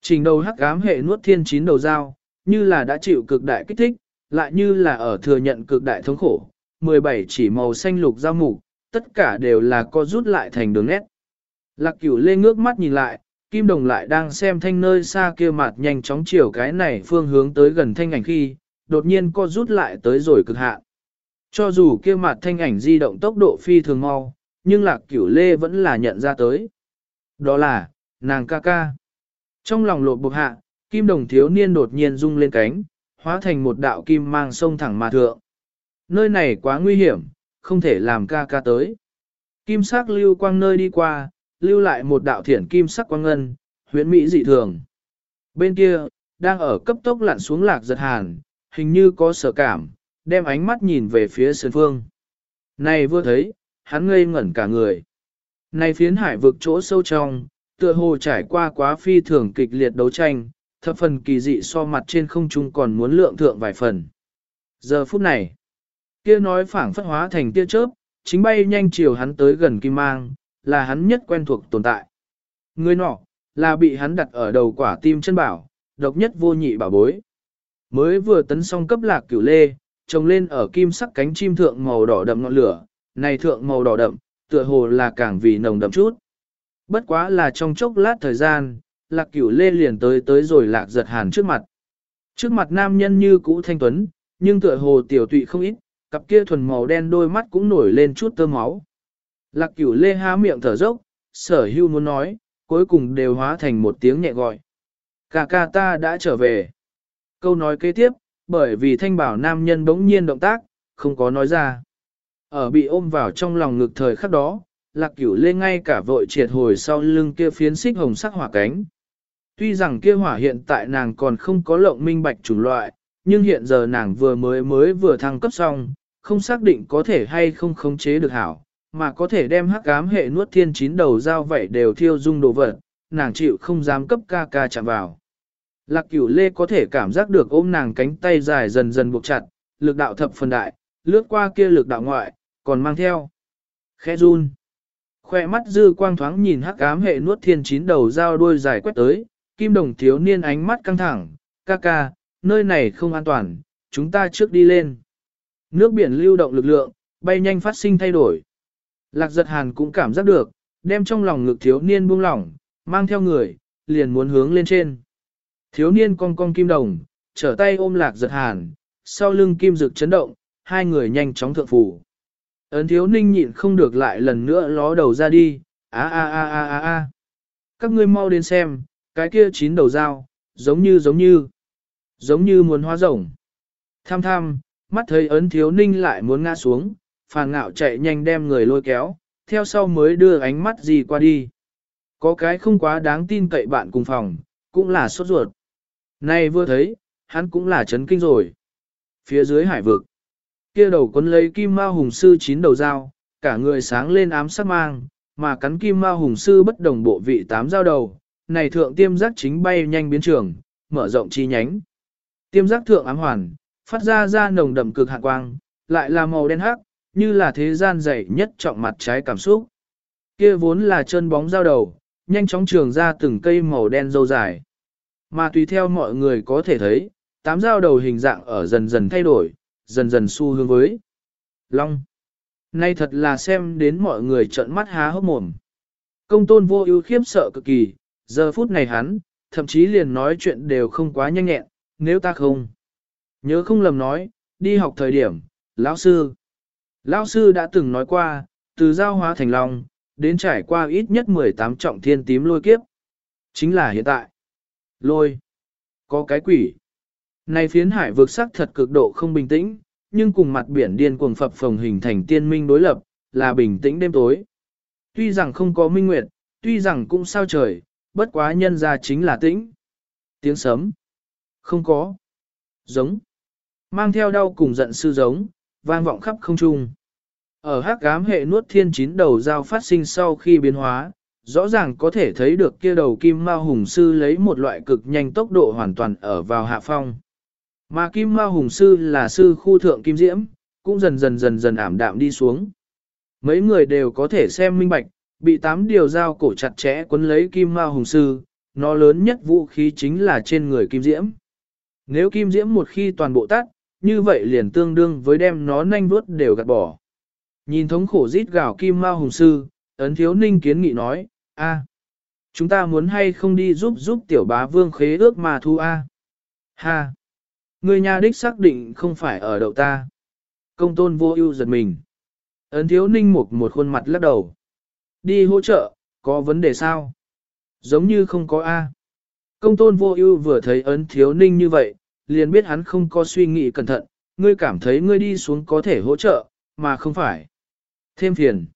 Trình đầu hắc ám hệ nuốt thiên chín đầu dao, như là đã chịu cực đại kích thích, lại như là ở thừa nhận cực đại thống khổ. 17 chỉ màu xanh lục dao mục, tất cả đều là co rút lại thành đường nét. Lạc cửu lê ngước mắt nhìn lại, kim đồng lại đang xem thanh nơi xa kia mặt nhanh chóng chiều cái này phương hướng tới gần thanh ảnh khi, đột nhiên co rút lại tới rồi cực hạn. Cho dù kia mặt thanh ảnh di động tốc độ phi thường mau, nhưng lạc cửu lê vẫn là nhận ra tới. Đó là, nàng ca ca. Trong lòng lột bục hạ, kim đồng thiếu niên đột nhiên rung lên cánh, hóa thành một đạo kim mang sông thẳng mà thượng. Nơi này quá nguy hiểm, không thể làm ca ca tới. Kim sắc lưu quang nơi đi qua, lưu lại một đạo thiển kim sắc quang ngân, huyễn mỹ dị thường. Bên kia, đang ở cấp tốc lặn xuống lạc giật hàn, hình như có sở cảm, đem ánh mắt nhìn về phía sơn phương. Này vừa thấy, hắn ngây ngẩn cả người. Này phiến hải vực chỗ sâu trong, tựa hồ trải qua quá phi thường kịch liệt đấu tranh, thập phần kỳ dị so mặt trên không trung còn muốn lượng thượng vài phần. Giờ phút này, kia nói phảng phất hóa thành tia chớp, chính bay nhanh chiều hắn tới gần kim mang, là hắn nhất quen thuộc tồn tại. Người nọ, là bị hắn đặt ở đầu quả tim chân bảo, độc nhất vô nhị bảo bối. Mới vừa tấn xong cấp lạc cửu lê, trồng lên ở kim sắc cánh chim thượng màu đỏ đậm ngọn lửa, này thượng màu đỏ đậm, tựa hồ là càng vì nồng đậm chút. Bất quá là trong chốc lát thời gian, lạc cửu lê liền tới tới rồi lạc giật hàn trước mặt. Trước mặt nam nhân như cũ thanh tuấn, nhưng tựa hồ tiểu tụy không ít, cặp kia thuần màu đen đôi mắt cũng nổi lên chút tơ máu. Lạc cửu lê há miệng thở dốc, sở hưu muốn nói, cuối cùng đều hóa thành một tiếng nhẹ gọi. Cà ca ta đã trở về. Câu nói kế tiếp, bởi vì thanh bảo nam nhân bỗng nhiên động tác, không có nói ra. Ở bị ôm vào trong lòng ngực thời khắc đó, lạc cửu lê ngay cả vội triệt hồi sau lưng kia phiến xích hồng sắc hỏa cánh. Tuy rằng kia hỏa hiện tại nàng còn không có lộng minh bạch chủng loại, nhưng hiện giờ nàng vừa mới mới vừa thăng cấp xong, không xác định có thể hay không khống chế được hảo, mà có thể đem hắc ám hệ nuốt thiên chín đầu dao vậy đều thiêu dung đồ vật, nàng chịu không dám cấp ca ca chạm vào. Lạc cửu lê có thể cảm giác được ôm nàng cánh tay dài dần dần buộc chặt, lực đạo thập phần đại, lướt qua kia lực đạo ngoại, còn mang theo. Khẽ run. Khoe mắt dư quang thoáng nhìn hắc ám hệ nuốt thiên chín đầu dao đuôi dài quét tới, kim đồng thiếu niên ánh mắt căng thẳng, ca ca, nơi này không an toàn, chúng ta trước đi lên. Nước biển lưu động lực lượng, bay nhanh phát sinh thay đổi. Lạc giật hàn cũng cảm giác được, đem trong lòng ngực thiếu niên buông lỏng, mang theo người, liền muốn hướng lên trên. Thiếu niên cong cong kim đồng, trở tay ôm lạc giật hàn, sau lưng kim rực chấn động, hai người nhanh chóng thượng phủ. Ấn thiếu ninh nhịn không được lại lần nữa ló đầu ra đi, a a a a a a. Các ngươi mau đến xem, cái kia chín đầu dao, giống như giống như, giống như muốn hóa rồng. Tham tham, mắt thấy ấn thiếu ninh lại muốn ngã xuống, phàn ngạo chạy nhanh đem người lôi kéo, theo sau mới đưa ánh mắt gì qua đi. Có cái không quá đáng tin cậy bạn cùng phòng, cũng là sốt ruột. Này vừa thấy, hắn cũng là chấn kinh rồi. Phía dưới hải vực, kia đầu quấn lấy kim ma hùng sư chín đầu dao, cả người sáng lên ám sắc mang, mà cắn kim ma hùng sư bất đồng bộ vị tám dao đầu, này thượng tiêm giác chính bay nhanh biến trường, mở rộng chi nhánh. Tiêm giác thượng ám hoàn, phát ra ra nồng đậm cực hạ quang, lại là màu đen hắc, như là thế gian dày nhất trọng mặt trái cảm xúc. Kia vốn là chân bóng dao đầu, nhanh chóng trường ra từng cây màu đen dâu dài. Mà tùy theo mọi người có thể thấy, tám dao đầu hình dạng ở dần dần thay đổi, dần dần xu hướng với Long. Nay thật là xem đến mọi người trợn mắt há hốc mồm. Công tôn vô ưu khiếp sợ cực kỳ, giờ phút này hắn, thậm chí liền nói chuyện đều không quá nhanh nhẹn, nếu ta không. Nhớ không lầm nói, đi học thời điểm, lão sư. Lão sư đã từng nói qua, từ giao hóa thành long, đến trải qua ít nhất 18 trọng thiên tím lôi kiếp. Chính là hiện tại. Lôi. Có cái quỷ. Này phiến hải vực sắc thật cực độ không bình tĩnh, nhưng cùng mặt biển điên cuồng phập phồng hình thành tiên minh đối lập, là bình tĩnh đêm tối. Tuy rằng không có minh nguyệt, tuy rằng cũng sao trời, bất quá nhân ra chính là tĩnh. Tiếng sấm. Không có. Giống. Mang theo đau cùng giận sư giống, vang vọng khắp không trung. Ở hắc ám hệ nuốt thiên chín đầu dao phát sinh sau khi biến hóa, rõ ràng có thể thấy được kia đầu kim ma hùng sư lấy một loại cực nhanh tốc độ hoàn toàn ở vào hạ phong. Mà kim ma hùng sư là sư khu thượng kim diễm, cũng dần dần dần dần ảm đạm đi xuống. Mấy người đều có thể xem minh bạch, bị tám điều dao cổ chặt chẽ quấn lấy kim ma hùng sư, nó lớn nhất vũ khí chính là trên người kim diễm. Nếu kim diễm một khi toàn bộ tắt, như vậy liền tương đương với đem nó nhanh vuốt đều gạt bỏ. Nhìn thống khổ rít gào kim ma hùng sư, ấn thiếu ninh kiến nghị nói, a, chúng ta muốn hay không đi giúp giúp tiểu bá vương khế ước mà thu a. Ha, người nhà đích xác định không phải ở đậu ta. Công tôn vô ưu giật mình. Ấn thiếu ninh mục một khuôn mặt lắc đầu. Đi hỗ trợ, có vấn đề sao? Giống như không có A. Công tôn vô ưu vừa thấy ấn thiếu ninh như vậy, liền biết hắn không có suy nghĩ cẩn thận, ngươi cảm thấy ngươi đi xuống có thể hỗ trợ, mà không phải. Thêm phiền.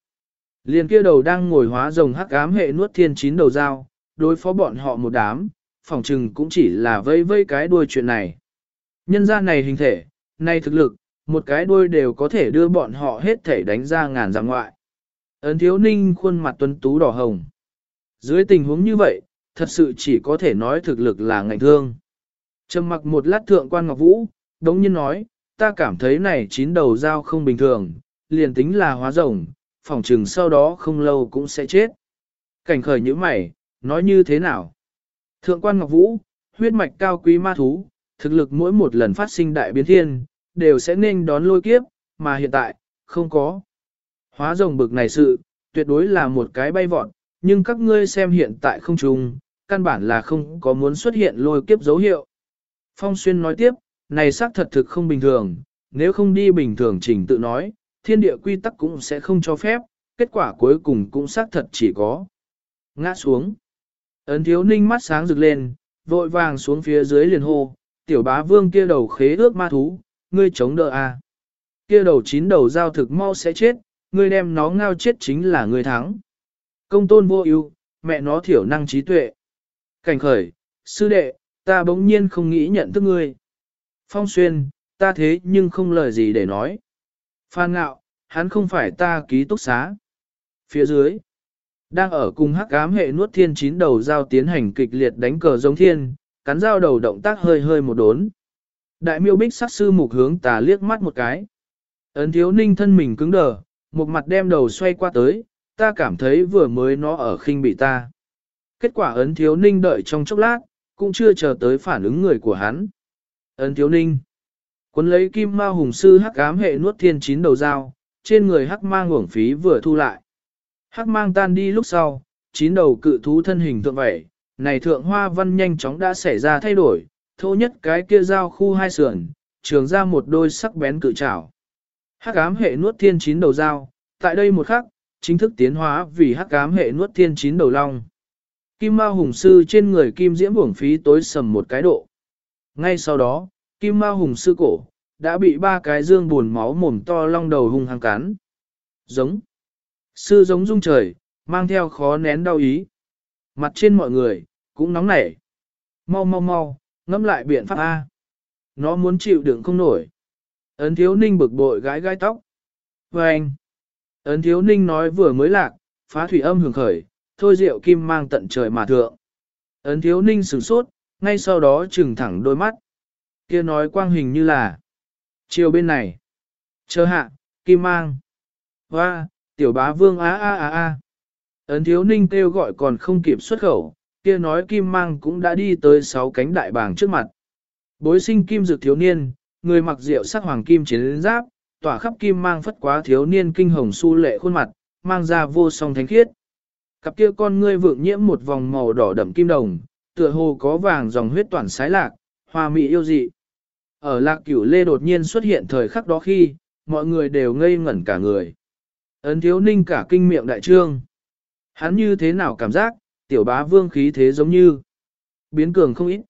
Liền kia đầu đang ngồi hóa rồng hắc ám hệ nuốt thiên chín đầu dao, đối phó bọn họ một đám, phòng trừng cũng chỉ là vây vây cái đuôi chuyện này. Nhân ra này hình thể, này thực lực, một cái đuôi đều có thể đưa bọn họ hết thể đánh ra ngàn dặm ngoại. Ấn thiếu ninh khuôn mặt tuấn tú đỏ hồng. Dưới tình huống như vậy, thật sự chỉ có thể nói thực lực là ngạnh thương. Trầm mặc một lát thượng quan ngọc vũ, đống nhiên nói, ta cảm thấy này chín đầu dao không bình thường, liền tính là hóa rồng, phỏng trừng sau đó không lâu cũng sẽ chết. Cảnh khởi như mày, nói như thế nào? Thượng quan ngọc vũ, huyết mạch cao quý ma thú, thực lực mỗi một lần phát sinh đại biến thiên, đều sẽ nên đón lôi kiếp, mà hiện tại, không có. Hóa rồng bực này sự, tuyệt đối là một cái bay vọt, nhưng các ngươi xem hiện tại không trùng, căn bản là không có muốn xuất hiện lôi kiếp dấu hiệu. Phong Xuyên nói tiếp, này xác thật thực không bình thường, nếu không đi bình thường trình tự nói, thiên địa quy tắc cũng sẽ không cho phép, kết quả cuối cùng cũng xác thật chỉ có. Ngã xuống. Ấn thiếu ninh mắt sáng rực lên, vội vàng xuống phía dưới liền hô, tiểu bá vương kia đầu khế ước ma thú, ngươi chống đỡ a. À. Kia đầu chín đầu giao thực mau sẽ chết, ngươi đem nó ngao chết chính là ngươi thắng. Công tôn vô ưu, mẹ nó thiểu năng trí tuệ. Cảnh khởi, sư đệ, ta bỗng nhiên không nghĩ nhận thức ngươi. Phong xuyên, ta thế nhưng không lời gì để nói. Phan ngạo, hắn không phải ta ký túc xá. Phía dưới, đang ở cùng hắc ám hệ nuốt thiên chín đầu giao tiến hành kịch liệt đánh cờ giống thiên, cắn dao đầu động tác hơi hơi một đốn. Đại miêu bích sát sư mục hướng tà liếc mắt một cái. Ấn thiếu ninh thân mình cứng đờ, một mặt đem đầu xoay qua tới, ta cảm thấy vừa mới nó ở khinh bị ta. Kết quả ấn thiếu ninh đợi trong chốc lát, cũng chưa chờ tới phản ứng người của hắn. Ấn thiếu ninh. Quân lấy kim ma hùng sư hắc ám hệ nuốt thiên chín đầu dao, trên người hắc mang uổng phí vừa thu lại. Hắc mang tan đi lúc sau, chín đầu cự thú thân hình thượng vẻ, này thượng hoa văn nhanh chóng đã xảy ra thay đổi, thô nhất cái kia dao khu hai sườn, trường ra một đôi sắc bén cự trảo. Hắc ám hệ nuốt thiên chín đầu dao, tại đây một khắc, chính thức tiến hóa vì hắc ám hệ nuốt thiên chín đầu long. Kim Ma Hùng Sư trên người Kim Diễm uổng phí tối sầm một cái độ. Ngay sau đó, Kim Ma Hùng Sư cổ, đã bị ba cái dương buồn máu mồm to long đầu hung hăng cắn. Giống. Sư giống rung trời, mang theo khó nén đau ý. Mặt trên mọi người, cũng nóng nảy. Mau mau mau, ngâm lại biện pháp A. Nó muốn chịu đựng không nổi. Ấn thiếu ninh bực bội gái gai tóc. Và anh. Ấn thiếu ninh nói vừa mới lạc, phá thủy âm hưởng khởi, thôi rượu kim mang tận trời mà thượng. Ấn thiếu ninh sửng sốt, ngay sau đó trừng thẳng đôi mắt. kia nói quang hình như là chiều bên này. Chờ hạ, kim mang. Hoa, tiểu bá vương á á á á. Ấn thiếu ninh kêu gọi còn không kịp xuất khẩu, kia nói kim mang cũng đã đi tới sáu cánh đại bàng trước mặt. Bối sinh kim dược thiếu niên, người mặc rượu sắc hoàng kim chiến giáp, tỏa khắp kim mang phất quá thiếu niên kinh hồng su lệ khuôn mặt, mang ra vô song thánh khiết. Cặp kia con ngươi vượng nhiễm một vòng màu đỏ đậm kim đồng, tựa hồ có vàng dòng huyết toàn sái lạc, hoa mỹ yêu dị. Ở lạc cửu lê đột nhiên xuất hiện thời khắc đó khi, mọi người đều ngây ngẩn cả người. Ấn thiếu ninh cả kinh miệng đại trương. Hắn như thế nào cảm giác, tiểu bá vương khí thế giống như biến cường không ít.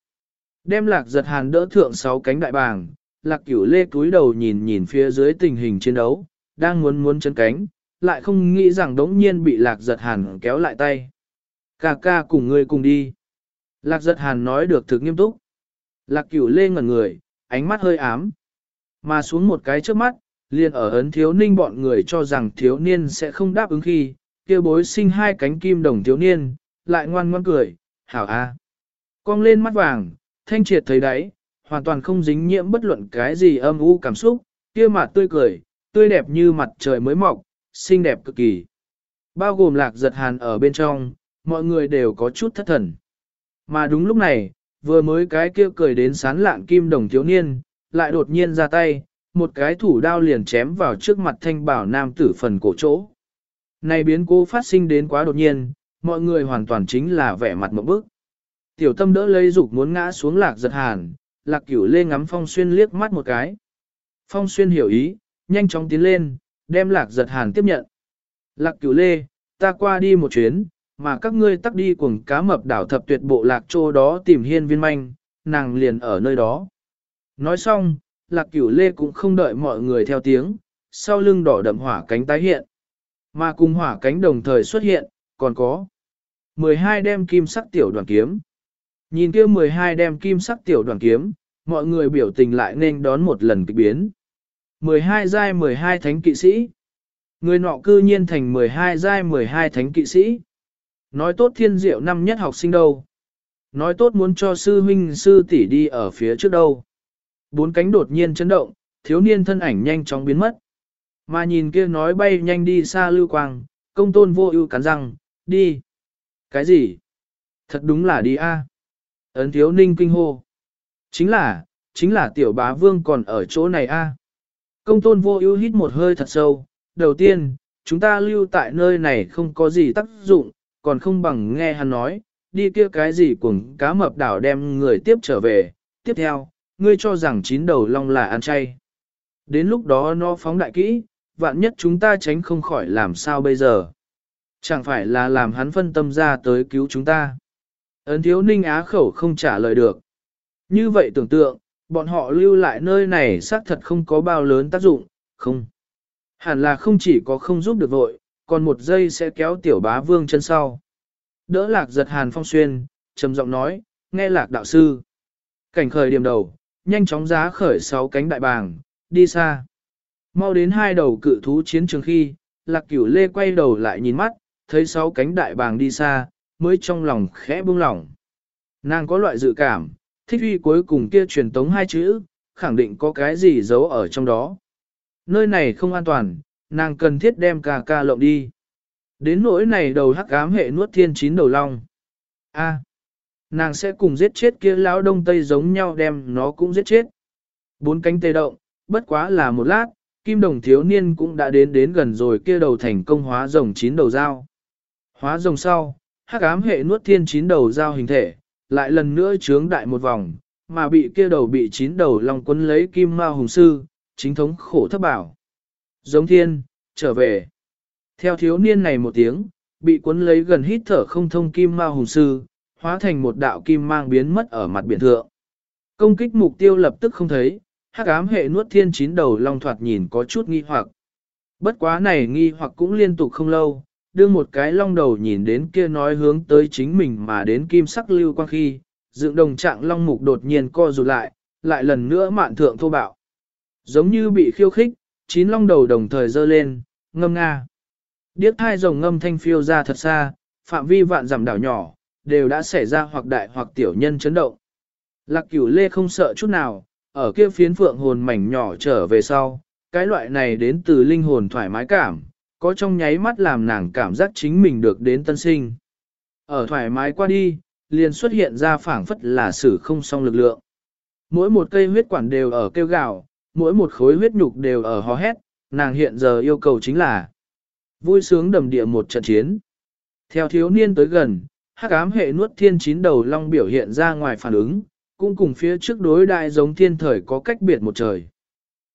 Đem lạc giật hàn đỡ thượng sáu cánh đại bàng, lạc cửu lê cúi đầu nhìn nhìn phía dưới tình hình chiến đấu, đang muốn muốn chân cánh, lại không nghĩ rằng đống nhiên bị lạc giật hàn kéo lại tay. Ca ca cùng ngươi cùng đi. Lạc giật hàn nói được thực nghiêm túc. Lạc cửu lê ngẩn người, ánh mắt hơi ám. Mà xuống một cái trước mắt, liền ở ấn thiếu ninh bọn người cho rằng thiếu niên sẽ không đáp ứng khi, kia bối sinh hai cánh kim đồng thiếu niên, lại ngoan ngoan cười, hảo a. Cong lên mắt vàng, thanh triệt thấy đáy, hoàn toàn không dính nhiễm bất luận cái gì âm u cảm xúc, kia mặt tươi cười, tươi đẹp như mặt trời mới mọc, xinh đẹp cực kỳ. Bao gồm lạc giật hàn ở bên trong, mọi người đều có chút thất thần. Mà đúng lúc này, vừa mới cái kia cười đến sán lạng kim đồng thiếu niên, lại đột nhiên ra tay, một cái thủ đao liền chém vào trước mặt thanh bảo nam tử phần cổ chỗ. Này biến cố phát sinh đến quá đột nhiên, mọi người hoàn toàn chính là vẻ mặt một bức. Tiểu tâm đỡ lấy dục muốn ngã xuống lạc giật hàn, lạc cửu lê ngắm phong xuyên liếc mắt một cái. Phong xuyên hiểu ý, nhanh chóng tiến lên, đem lạc giật hàn tiếp nhận. Lạc cửu lê, ta qua đi một chuyến, mà các ngươi tắc đi cùng cá mập đảo thập tuyệt bộ lạc trô đó tìm hiên viên manh, nàng liền ở nơi đó. Nói xong, lạc cửu lê cũng không đợi mọi người theo tiếng, sau lưng đỏ đậm hỏa cánh tái hiện. Mà cùng hỏa cánh đồng thời xuất hiện, còn có 12 đem kim sắc tiểu đoàn kiếm. Nhìn kia 12 đem kim sắc tiểu đoàn kiếm, mọi người biểu tình lại nên đón một lần kịch biến. 12 giai 12 thánh kỵ sĩ. Người nọ cư nhiên thành 12 giai 12 thánh kỵ sĩ. Nói tốt thiên diệu năm nhất học sinh đâu. Nói tốt muốn cho sư huynh sư tỷ đi ở phía trước đâu. Bốn cánh đột nhiên chấn động, thiếu niên thân ảnh nhanh chóng biến mất. Mà nhìn kia nói bay nhanh đi xa lưu quang, công tôn vô ưu cắn răng, đi. Cái gì? Thật đúng là đi a. Ấn thiếu ninh kinh hô. Chính là, chính là tiểu bá vương còn ở chỗ này a. Công tôn vô ưu hít một hơi thật sâu. Đầu tiên, chúng ta lưu tại nơi này không có gì tác dụng, còn không bằng nghe hắn nói, đi kia cái gì cùng cá mập đảo đem người tiếp trở về. Tiếp theo, ngươi cho rằng chín đầu long là ăn chay. Đến lúc đó nó phóng đại kỹ, vạn nhất chúng ta tránh không khỏi làm sao bây giờ. Chẳng phải là làm hắn phân tâm ra tới cứu chúng ta. Ấn thiếu ninh á khẩu không trả lời được. Như vậy tưởng tượng, bọn họ lưu lại nơi này xác thật không có bao lớn tác dụng, không. Hẳn là không chỉ có không giúp được vội, còn một giây sẽ kéo tiểu bá vương chân sau. Đỡ lạc giật hàn phong xuyên, trầm giọng nói, nghe lạc đạo sư. Cảnh khởi điểm đầu, nhanh chóng giá khởi sáu cánh đại bàng, đi xa. Mau đến hai đầu cự thú chiến trường khi, lạc cửu lê quay đầu lại nhìn mắt, thấy sáu cánh đại bàng đi xa, mới trong lòng khẽ buông lỏng. Nàng có loại dự cảm, thích uy cuối cùng kia truyền tống hai chữ, khẳng định có cái gì giấu ở trong đó. Nơi này không an toàn, nàng cần thiết đem ca ca lộng đi. Đến nỗi này đầu hắc ám hệ nuốt thiên chín đầu long. A, nàng sẽ cùng giết chết kia lão đông tây giống nhau đem nó cũng giết chết. Bốn cánh tê động, bất quá là một lát, kim đồng thiếu niên cũng đã đến đến gần rồi kia đầu thành công hóa rồng chín đầu dao. Hóa rồng sau, hắc ám hệ nuốt thiên chín đầu dao hình thể, lại lần nữa trướng đại một vòng, mà bị kia đầu bị chín đầu long quân lấy kim ma hùng sư, chính thống khổ thất bảo. Giống thiên, trở về. Theo thiếu niên này một tiếng, bị cuốn lấy gần hít thở không thông kim ma hùng sư, hóa thành một đạo kim mang biến mất ở mặt biển thượng. Công kích mục tiêu lập tức không thấy, hắc ám hệ nuốt thiên chín đầu long thoạt nhìn có chút nghi hoặc. Bất quá này nghi hoặc cũng liên tục không lâu, đưa một cái long đầu nhìn đến kia nói hướng tới chính mình mà đến kim sắc lưu quang khi, dựng đồng trạng long mục đột nhiên co rụt lại, lại lần nữa mạn thượng thô bạo. Giống như bị khiêu khích, chín long đầu đồng thời dơ lên, ngâm nga. Điếc thai rồng ngâm thanh phiêu ra thật xa, phạm vi vạn giảm đảo nhỏ, đều đã xảy ra hoặc đại hoặc tiểu nhân chấn động. Lạc cửu lê không sợ chút nào, ở kia phiến phượng hồn mảnh nhỏ trở về sau, cái loại này đến từ linh hồn thoải mái cảm, có trong nháy mắt làm nàng cảm giác chính mình được đến tân sinh. Ở thoải mái qua đi, liền xuất hiện ra phảng phất là sử không song lực lượng. Mỗi một cây huyết quản đều ở kêu gạo, mỗi một khối huyết nhục đều ở hò hét, nàng hiện giờ yêu cầu chính là vui sướng đầm địa một trận chiến. Theo thiếu niên tới gần, hắc ám hệ nuốt thiên chín đầu long biểu hiện ra ngoài phản ứng, cũng cùng phía trước đối đại giống thiên thời có cách biệt một trời.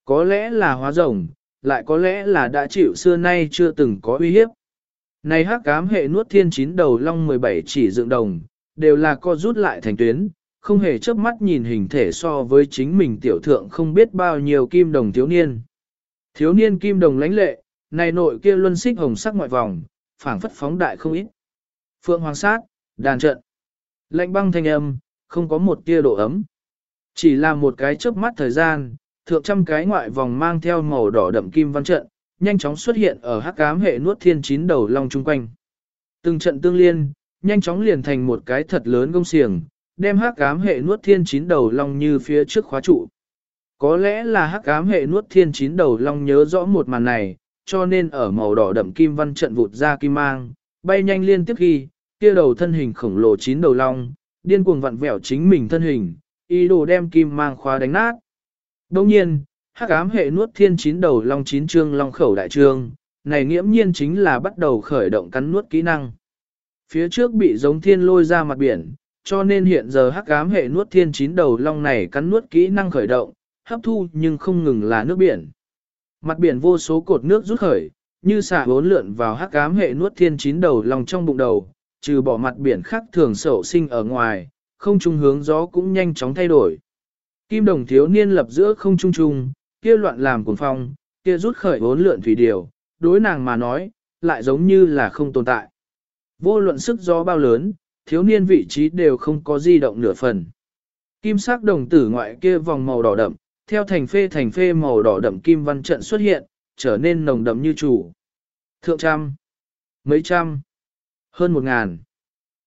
Có lẽ là hóa rồng, lại có lẽ là đã chịu xưa nay chưa từng có uy hiếp. Này hắc cám hệ nuốt thiên chín đầu long 17 chỉ dựng đồng, đều là co rút lại thành tuyến, không hề chớp mắt nhìn hình thể so với chính mình tiểu thượng không biết bao nhiêu kim đồng thiếu niên. Thiếu niên kim đồng lãnh lệ, này nội kia luân xích hồng sắc ngoại vòng, phảng phất phóng đại không ít. Phượng hoàng sát, đàn trận. Lạnh băng thanh âm, không có một tia độ ấm. Chỉ là một cái chớp mắt thời gian, thượng trăm cái ngoại vòng mang theo màu đỏ đậm kim văn trận, nhanh chóng xuất hiện ở hắc ám hệ nuốt thiên chín đầu long chung quanh. Từng trận tương liên, nhanh chóng liền thành một cái thật lớn công xiềng, đem hắc ám hệ nuốt thiên chín đầu long như phía trước khóa trụ. Có lẽ là hắc ám hệ nuốt thiên chín đầu long nhớ rõ một màn này, cho nên ở màu đỏ đậm kim văn trận vụt ra kim mang, bay nhanh liên tiếp ghi, kia đầu thân hình khổng lồ chín đầu long, điên cuồng vặn vẹo chính mình thân hình, ý đồ đem kim mang khóa đánh nát. Đồng nhiên, hắc ám hệ nuốt thiên chín đầu long chín trương long khẩu đại trương, này nghiễm nhiên chính là bắt đầu khởi động cắn nuốt kỹ năng. Phía trước bị giống thiên lôi ra mặt biển, cho nên hiện giờ hắc ám hệ nuốt thiên chín đầu long này cắn nuốt kỹ năng khởi động, hấp thu nhưng không ngừng là nước biển. Mặt biển vô số cột nước rút khởi, như xả bốn lượn vào hắc ám hệ nuốt thiên chín đầu long trong bụng đầu, trừ bỏ mặt biển khác thường sậu sinh ở ngoài, không trung hướng gió cũng nhanh chóng thay đổi. Kim đồng thiếu niên lập giữa không trung trung, kia loạn làm cuồng phong, kia rút khởi bốn lượn thủy điều, đối nàng mà nói, lại giống như là không tồn tại. Vô luận sức gió bao lớn, thiếu niên vị trí đều không có di động nửa phần. Kim sắc đồng tử ngoại kia vòng màu đỏ đậm, theo thành phê thành phê màu đỏ đậm kim văn trận xuất hiện, trở nên nồng đậm như chủ. Thượng trăm, mấy trăm, hơn một ngàn.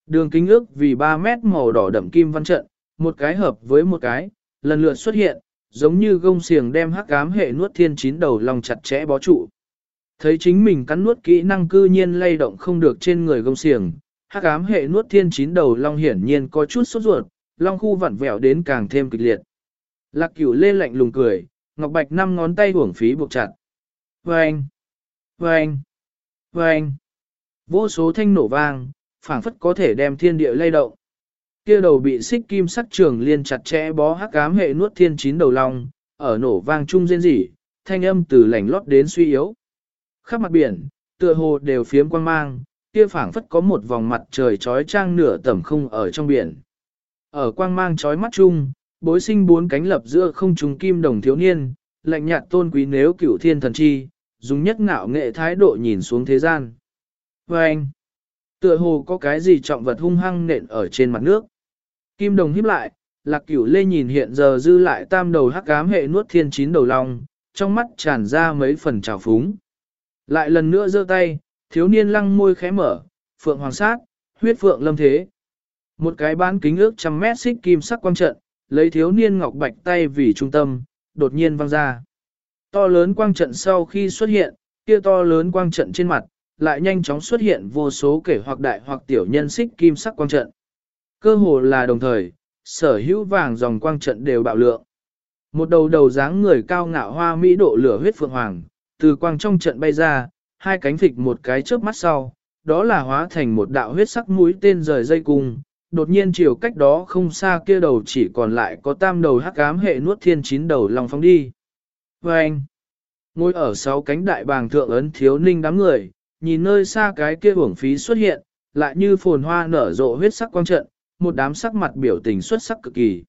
Đường kính ước vì 3 mét màu đỏ đậm kim văn trận, một cái hợp với một cái, lần lượt xuất hiện, giống như gông xiềng đem hắc ám hệ nuốt thiên chín đầu lòng chặt chẽ bó trụ. Thấy chính mình cắn nuốt kỹ năng cư nhiên lay động không được trên người gông xiềng, hắc ám hệ nuốt thiên chín đầu long hiển nhiên có chút sốt ruột, long khu vặn vẹo đến càng thêm kịch liệt. Lạc cửu lê lạnh lùng cười, ngọc bạch năm ngón tay uổng phí buộc chặt. Vâng! Vâng! Vâng! Vô số thanh nổ vang, phảng phất có thể đem thiên địa lay động. Kia đầu bị xích kim sắc trường liên chặt chẽ bó hắc ám hệ nuốt thiên chín đầu long, ở nổ vang trung rên rỉ, thanh âm từ lành lót đến suy yếu. Khắp mặt biển, tựa hồ đều phiếm quang mang, kia phảng phất có một vòng mặt trời trói trang nửa tầm không ở trong biển. Ở quang mang trói mắt chung, bối sinh bốn cánh lập giữa không trùng kim đồng thiếu niên, lạnh nhạt tôn quý nếu cửu thiên thần chi, dùng nhất ngạo nghệ thái độ nhìn xuống thế gian. Và anh, tựa hồ có cái gì trọng vật hung hăng nện ở trên mặt nước. Kim đồng híp lại, lạc cửu lê nhìn hiện giờ dư lại tam đầu hắc ám hệ nuốt thiên chín đầu long, trong mắt tràn ra mấy phần trào phúng. Lại lần nữa giơ tay, thiếu niên lăng môi khẽ mở, phượng hoàng sát, huyết phượng lâm thế. Một cái bán kính ước trăm mét xích kim sắc quang trận, lấy thiếu niên ngọc bạch tay vì trung tâm, đột nhiên văng ra. To lớn quang trận sau khi xuất hiện, kia to lớn quang trận trên mặt, lại nhanh chóng xuất hiện vô số kể hoặc đại hoặc tiểu nhân xích kim sắc quang trận. Cơ hồ là đồng thời, sở hữu vàng dòng quang trận đều bạo lượng. Một đầu đầu dáng người cao ngạo hoa mỹ độ lửa huyết phượng hoàng, từ quang trong trận bay ra, hai cánh phịch một cái chớp mắt sau, đó là hóa thành một đạo huyết sắc mũi tên rời dây cung, đột nhiên chiều cách đó không xa kia đầu chỉ còn lại có tam đầu hắc ám hệ nuốt thiên chín đầu lòng phóng đi. Và anh, ngồi ở sáu cánh đại bàng thượng ấn thiếu ninh đám người, nhìn nơi xa cái kia hưởng phí xuất hiện, lại như phồn hoa nở rộ huyết sắc quang trận, một đám sắc mặt biểu tình xuất sắc cực kỳ.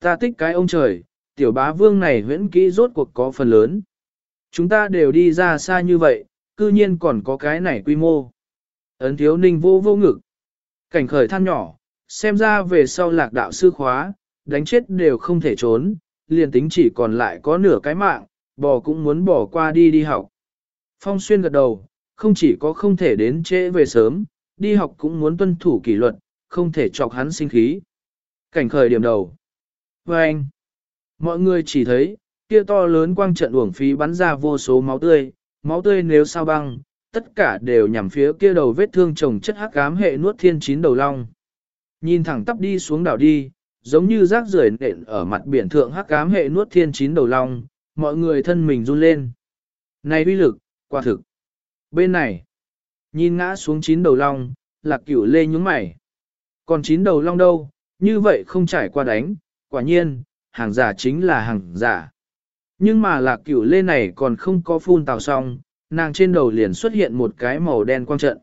Ta thích cái ông trời, tiểu bá vương này huyễn kỹ rốt cuộc có phần lớn. Chúng ta đều đi ra xa như vậy, cư nhiên còn có cái này quy mô. Ấn thiếu ninh vô vô ngực. Cảnh khởi than nhỏ, xem ra về sau lạc đạo sư khóa, đánh chết đều không thể trốn, liền tính chỉ còn lại có nửa cái mạng, bò cũng muốn bỏ qua đi đi học. Phong xuyên gật đầu, không chỉ có không thể đến trễ về sớm, đi học cũng muốn tuân thủ kỷ luật, không thể chọc hắn sinh khí. Cảnh khởi điểm đầu. Và anh, mọi người chỉ thấy, kia to lớn quang trận uổng phí bắn ra vô số máu tươi, máu tươi nếu sao băng, tất cả đều nhằm phía kia đầu vết thương chồng chất hắc ám hệ nuốt thiên chín đầu long. Nhìn thẳng tắp đi xuống đảo đi, giống như rác rưởi nện ở mặt biển thượng hắc ám hệ nuốt thiên chín đầu long, mọi người thân mình run lên. Này uy lực, quả thực. Bên này, nhìn ngã xuống chín đầu long, lạc cửu lê nhúng mày. Còn chín đầu long đâu, như vậy không trải qua đánh, quả nhiên, hàng giả chính là hàng giả. Nhưng mà lạc cửu lê này còn không có phun tào xong, nàng trên đầu liền xuất hiện một cái màu đen quang trận.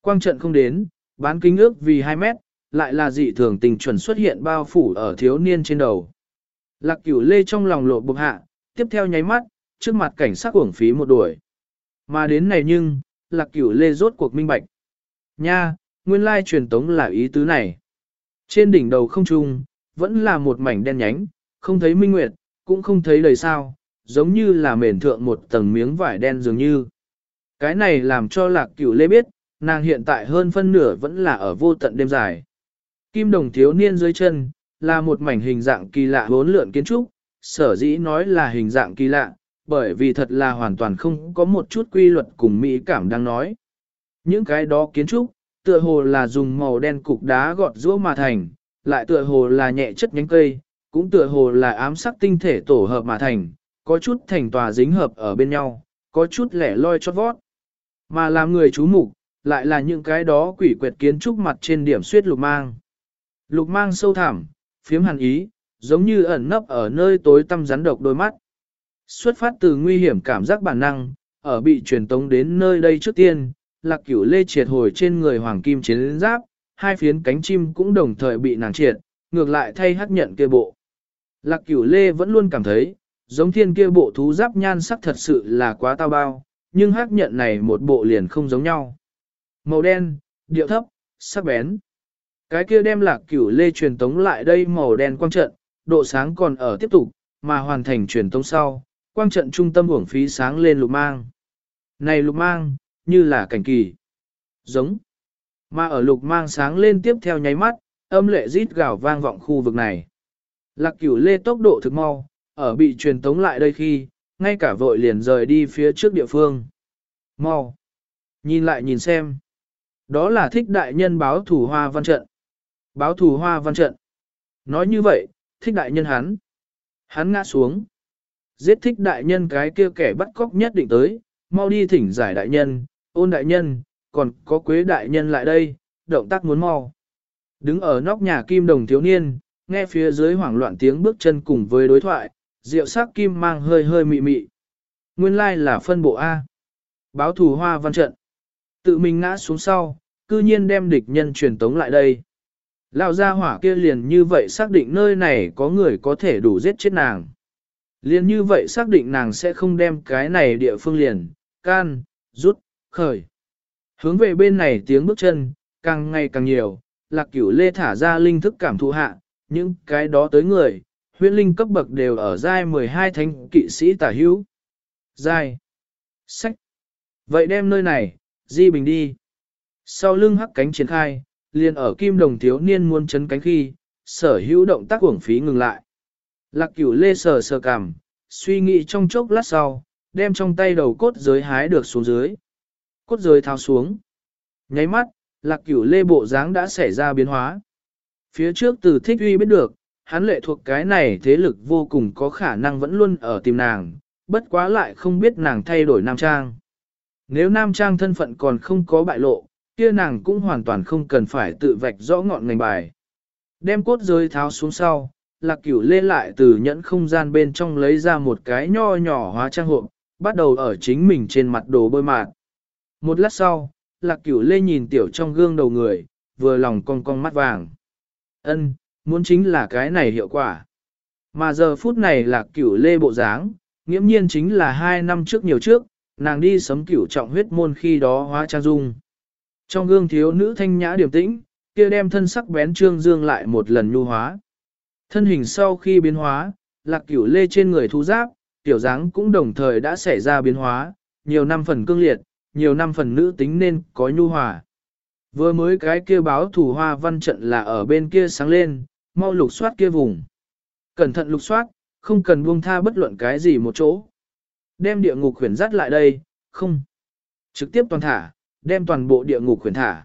Quang trận không đến, bán kính ước vì 2 mét, lại là dị thường tình chuẩn xuất hiện bao phủ ở thiếu niên trên đầu. Lạc cửu lê trong lòng lộ bục hạ, tiếp theo nháy mắt, trước mặt cảnh sát uổng phí một đuổi. Mà đến này nhưng, lạc cửu lê rốt cuộc minh bạch. Nha, nguyên lai truyền tống là ý tứ này. Trên đỉnh đầu không trung, vẫn là một mảnh đen nhánh, không thấy minh nguyệt, cũng không thấy đầy sao, giống như là mền thượng một tầng miếng vải đen dường như. Cái này làm cho lạc cửu lê biết, nàng hiện tại hơn phân nửa vẫn là ở vô tận đêm dài. Kim đồng thiếu niên dưới chân, là một mảnh hình dạng kỳ lạ bốn lượn kiến trúc, sở dĩ nói là hình dạng kỳ lạ, bởi vì thật là hoàn toàn không có một chút quy luật cùng mỹ cảm đang nói. Những cái đó kiến trúc, tựa hồ là dùng màu đen cục đá gọt rũa mà thành, lại tựa hồ là nhẹ chất nhánh cây, cũng tựa hồ là ám sắc tinh thể tổ hợp mà thành, có chút thành tòa dính hợp ở bên nhau, có chút lẻ loi chót vót. Mà làm người chú mục lại là những cái đó quỷ quyệt kiến trúc mặt trên điểm suyết lục mang. Lục mang sâu thẳm, phiếm hàn ý, giống như ẩn nấp ở nơi tối tăm rắn độc đôi mắt. Xuất phát từ nguy hiểm cảm giác bản năng, ở bị truyền tống đến nơi đây trước tiên, lạc cửu lê triệt hồi trên người hoàng kim chiến giáp, hai phiến cánh chim cũng đồng thời bị nàng triệt, ngược lại thay hắc nhận kia bộ. Lạc cửu lê vẫn luôn cảm thấy, giống thiên kia bộ thú giáp nhan sắc thật sự là quá tao bao, nhưng hắc nhận này một bộ liền không giống nhau. Màu đen, điệu thấp, sắc bén. Cái kia đem lạc cửu lê truyền tống lại đây màu đen quang trận, độ sáng còn ở tiếp tục, mà hoàn thành truyền tống sau, quang trận trung tâm uổng phí sáng lên lục mang. Này lục mang, như là cảnh kỳ. Giống. Mà ở lục mang sáng lên tiếp theo nháy mắt, âm lệ rít gào vang vọng khu vực này. Lạc cửu lê tốc độ thực mau, ở bị truyền tống lại đây khi, ngay cả vội liền rời đi phía trước địa phương. Mau. Nhìn lại nhìn xem. Đó là thích đại nhân báo thủ hoa văn trận. Báo thủ hoa văn trận. Nói như vậy, thích đại nhân hắn. Hắn ngã xuống. Giết thích đại nhân cái kia kẻ bắt cóc nhất định tới, mau đi thỉnh giải đại nhân, ôn đại nhân, còn có quế đại nhân lại đây, động tác muốn mau. Đứng ở nóc nhà kim đồng thiếu niên, nghe phía dưới hoảng loạn tiếng bước chân cùng với đối thoại, rượu sắc kim mang hơi hơi mị mị. Nguyên lai là phân bộ A. Báo thủ hoa văn trận. Tự mình ngã xuống sau, cư nhiên đem địch nhân truyền tống lại đây. Lão gia hỏa kia liền như vậy xác định nơi này có người có thể đủ giết chết nàng. Liền như vậy xác định nàng sẽ không đem cái này địa phương liền, can, rút, khởi. Hướng về bên này tiếng bước chân, càng ngày càng nhiều, lạc cửu lê thả ra linh thức cảm thụ hạ, những cái đó tới người, huyễn linh cấp bậc đều ở giai 12 thánh kỵ sĩ tả hữu. Giai. Sách. Vậy đem nơi này, di bình đi. Sau lưng hắc cánh triển khai, liền ở kim đồng thiếu niên muốn chấn cánh khi, sở hữu động tác uổng phí ngừng lại. Lạc cửu lê sờ sờ cằm, suy nghĩ trong chốc lát sau, đem trong tay đầu cốt giới hái được xuống dưới. Cốt rơi tháo xuống. Nháy mắt, lạc cửu lê bộ dáng đã xảy ra biến hóa. Phía trước từ thích uy biết được, hắn lệ thuộc cái này thế lực vô cùng có khả năng vẫn luôn ở tìm nàng, bất quá lại không biết nàng thay đổi nam trang. Nếu nam trang thân phận còn không có bại lộ, kia nàng cũng hoàn toàn không cần phải tự vạch rõ ngọn ngành bài. Đem cốt rơi tháo xuống sau, lạc cửu lê lại từ nhẫn không gian bên trong lấy ra một cái nho nhỏ hóa trang hộp, bắt đầu ở chính mình trên mặt đồ bôi mạt. Một lát sau, lạc cửu lê nhìn tiểu trong gương đầu người, vừa lòng cong cong mắt vàng. ân muốn chính là cái này hiệu quả. Mà giờ phút này lạc cửu lê bộ dáng, nghiễm nhiên chính là hai năm trước nhiều trước, nàng đi sấm cửu trọng huyết môn khi đó hóa trang dung. Trong gương thiếu nữ thanh nhã điềm tĩnh, kia đem thân sắc bén trương dương lại một lần nhu hóa. Thân hình sau khi biến hóa, lạc cửu lê trên người thu giáp, tiểu dáng cũng đồng thời đã xảy ra biến hóa, nhiều năm phần cương liệt, nhiều năm phần nữ tính nên có nhu hòa. Vừa mới cái kia báo thủ hoa văn trận là ở bên kia sáng lên, mau lục soát kia vùng. Cẩn thận lục soát, không cần buông tha bất luận cái gì một chỗ. Đem địa ngục khuyển dắt lại đây, không. Trực tiếp toàn thả, đem toàn bộ địa ngục khuyển thả.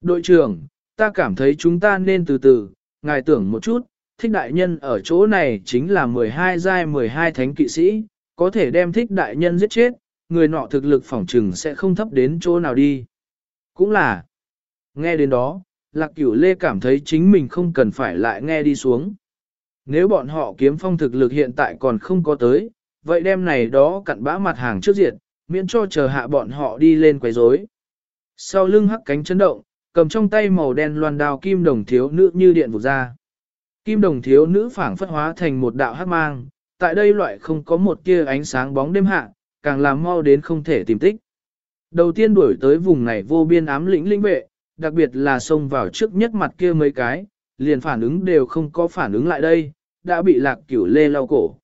Đội trưởng, ta cảm thấy chúng ta nên từ từ, ngài tưởng một chút, thích đại nhân ở chỗ này chính là 12 giai 12 thánh kỵ sĩ, có thể đem thích đại nhân giết chết, người nọ thực lực phỏng trừng sẽ không thấp đến chỗ nào đi. Cũng là, nghe đến đó, lạc cửu lê cảm thấy chính mình không cần phải lại nghe đi xuống. Nếu bọn họ kiếm phong thực lực hiện tại còn không có tới, vậy đem này đó cặn bã mặt hàng trước diện, miễn cho chờ hạ bọn họ đi lên quấy rối. Sau lưng hắc cánh chấn động, cầm trong tay màu đen loan đao kim đồng thiếu nữ như điện vụt ra. Kim đồng thiếu nữ phảng phất hóa thành một đạo hắc mang, tại đây loại không có một tia ánh sáng bóng đêm hạ, càng làm mau đến không thể tìm tích. Đầu tiên đuổi tới vùng này vô biên ám lĩnh linh vệ, đặc biệt là xông vào trước nhất mặt kia mấy cái, liền phản ứng đều không có phản ứng lại đây, đã bị lạc cửu lê lau cổ.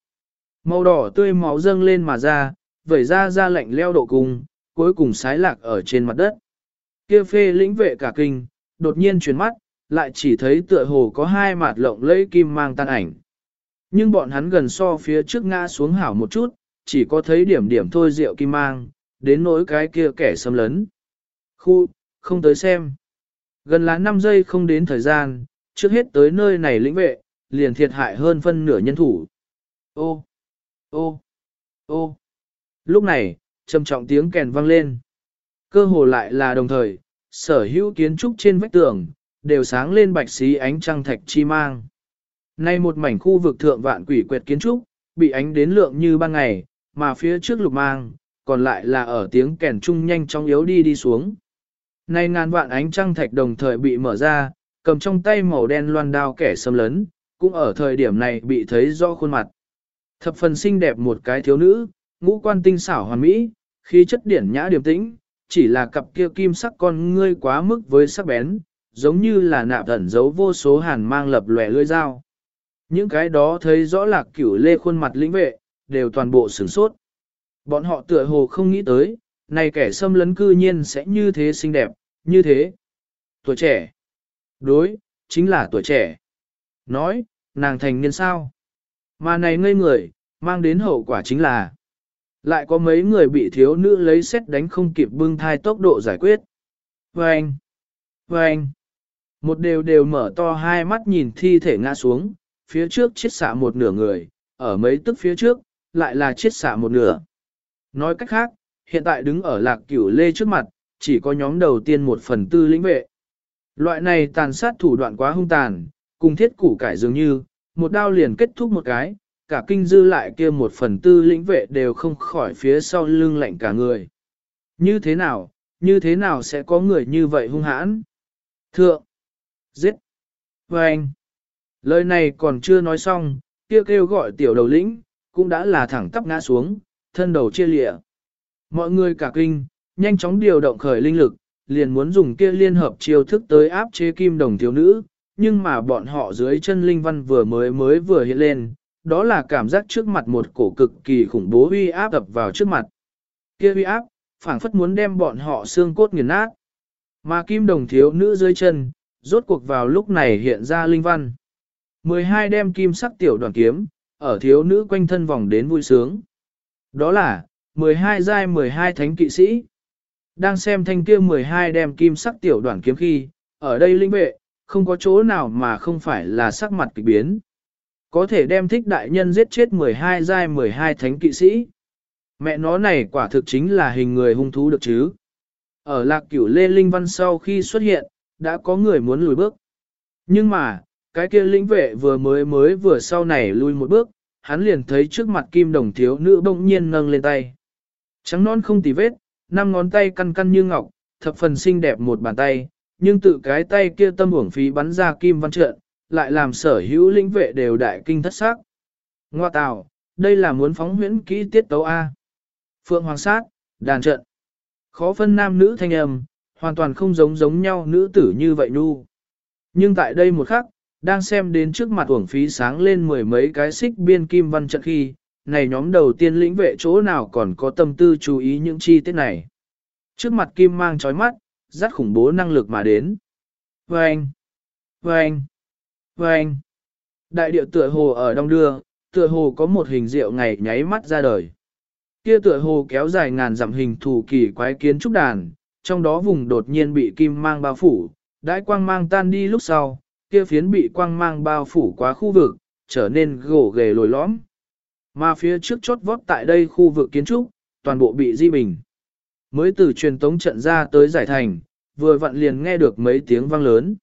Màu đỏ tươi máu dâng lên mà ra, vẩy ra ra lạnh leo độ cùng, cuối cùng sái lạc ở trên mặt đất. Kia phê lĩnh vệ cả kinh, đột nhiên chuyển mắt, lại chỉ thấy tựa hồ có hai mặt lộng lẫy kim mang tan ảnh. Nhưng bọn hắn gần so phía trước ngã xuống hảo một chút, chỉ có thấy điểm điểm thôi rượu kim mang, đến nỗi cái kia kẻ xâm lấn. Khu, không tới xem. Gần là 5 giây không đến thời gian, trước hết tới nơi này lĩnh vệ, liền thiệt hại hơn phân nửa nhân thủ. Ô, ô, ô. Lúc này, trầm trọng tiếng kèn vang lên. Cơ hồ lại là đồng thời, sở hữu kiến trúc trên vách tường, đều sáng lên bạch xí ánh trăng thạch chi mang. Nay một mảnh khu vực thượng vạn quỷ quyệt kiến trúc, bị ánh đến lượng như ban ngày, mà phía trước lục mang, còn lại là ở tiếng kèn trung nhanh chóng yếu đi đi xuống. Nay ngàn vạn ánh trăng thạch đồng thời bị mở ra, cầm trong tay màu đen loan đao kẻ xâm lấn, cũng ở thời điểm này bị thấy rõ khuôn mặt. Thập phần xinh đẹp một cái thiếu nữ, ngũ quan tinh xảo hoàn mỹ, khí chất điển nhã điềm tĩnh, chỉ là cặp kia kim sắc con ngươi quá mức với sắc bén, giống như là nạp ẩn giấu vô số hàn mang lập lòe lưỡi dao. Những cái đó thấy rõ là cửu lê khuôn mặt lĩnh vệ, đều toàn bộ sửng sốt. Bọn họ tựa hồ không nghĩ tới, này kẻ xâm lấn cư nhiên sẽ như thế xinh đẹp, như thế. Tuổi trẻ. Đối, chính là tuổi trẻ. Nói, nàng thành niên sao? Mà này ngây người, mang đến hậu quả chính là lại có mấy người bị thiếu nữ lấy xét đánh không kịp bưng thai tốc độ giải quyết. Vâng! Vâng! Một đều đều mở to hai mắt nhìn thi thể ngã xuống, phía trước chết xạ một nửa người, ở mấy tức phía trước, lại là chết xả một nửa. Nói cách khác, hiện tại đứng ở lạc cửu lê trước mặt, chỉ có nhóm đầu tiên một phần tư lĩnh vệ. Loại này tàn sát thủ đoạn quá hung tàn, cùng thiết củ cải dường như, một đao liền kết thúc một cái, cả kinh dư lại kia một phần tư lĩnh vệ đều không khỏi phía sau lưng lạnh cả người. Như thế nào, như thế nào sẽ có người như vậy hung hãn? Thượng! Giết! Và anh! Lời này còn chưa nói xong, kia kêu gọi tiểu đầu lĩnh, cũng đã là thẳng tắp ngã xuống, thân đầu chia lịa. Mọi người cả kinh, nhanh chóng điều động khởi linh lực, liền muốn dùng kia liên hợp chiêu thức tới áp chế kim đồng thiếu nữ, nhưng mà bọn họ dưới chân linh văn vừa mới mới vừa hiện lên, đó là cảm giác trước mặt một cổ cực kỳ khủng bố uy áp ập vào trước mặt. Kia uy áp, phảng phất muốn đem bọn họ xương cốt nghiền nát. Mà kim đồng thiếu nữ dưới chân, rốt cuộc vào lúc này hiện ra linh văn. 12 đem kim sắc tiểu đoàn kiếm, ở thiếu nữ quanh thân vòng đến vui sướng. Đó là, 12 giai 12 thánh kỵ sĩ. Đang xem thanh kia 12 đem kim sắc tiểu đoàn kiếm khi, ở đây linh vệ, không có chỗ nào mà không phải là sắc mặt kịch biến. Có thể đem thích đại nhân giết chết 12 giai 12 thánh kỵ sĩ. Mẹ nó này quả thực chính là hình người hung thú được chứ. Ở lạc cửu Lê Linh Văn sau khi xuất hiện, đã có người muốn lùi bước. Nhưng mà, cái kia lĩnh vệ vừa mới mới vừa sau này lui một bước, hắn liền thấy trước mặt kim đồng thiếu nữ bỗng nhiên nâng lên tay. Trắng non không tì vết, năm ngón tay căn căn như ngọc, thập phần xinh đẹp một bàn tay, nhưng tự cái tay kia tâm uổng phí bắn ra kim văn trợn, lại làm sở hữu lĩnh vệ đều đại kinh thất sắc. Ngoa tào, đây là muốn phóng huyễn kỹ tiết tấu A. Phượng Hoàng sát, đàn trận. Khó phân nam nữ thanh âm, hoàn toàn không giống giống nhau nữ tử như vậy nu. Nhưng tại đây một khắc, đang xem đến trước mặt uổng phí sáng lên mười mấy cái xích biên kim văn trận khi, này nhóm đầu tiên lĩnh vệ chỗ nào còn có tâm tư chú ý những chi tiết này. Trước mặt kim mang chói mắt, rất khủng bố năng lực mà đến. Vâng! Vâng! Vâng! Đại điệu tựa hồ ở đông đưa, tựa hồ có một hình diệu ngày nháy mắt ra đời. Kia tựa hồ kéo dài ngàn dặm hình thủ kỳ quái kiến trúc đàn, trong đó vùng đột nhiên bị kim mang bao phủ, đại quang mang tan đi lúc sau, kia phiến bị quang mang bao phủ quá khu vực, trở nên gỗ ghề lồi lõm. Mà phía trước chốt vót tại đây khu vực kiến trúc, toàn bộ bị di bình. Mới từ truyền tống trận ra tới giải thành, vừa vặn liền nghe được mấy tiếng vang lớn.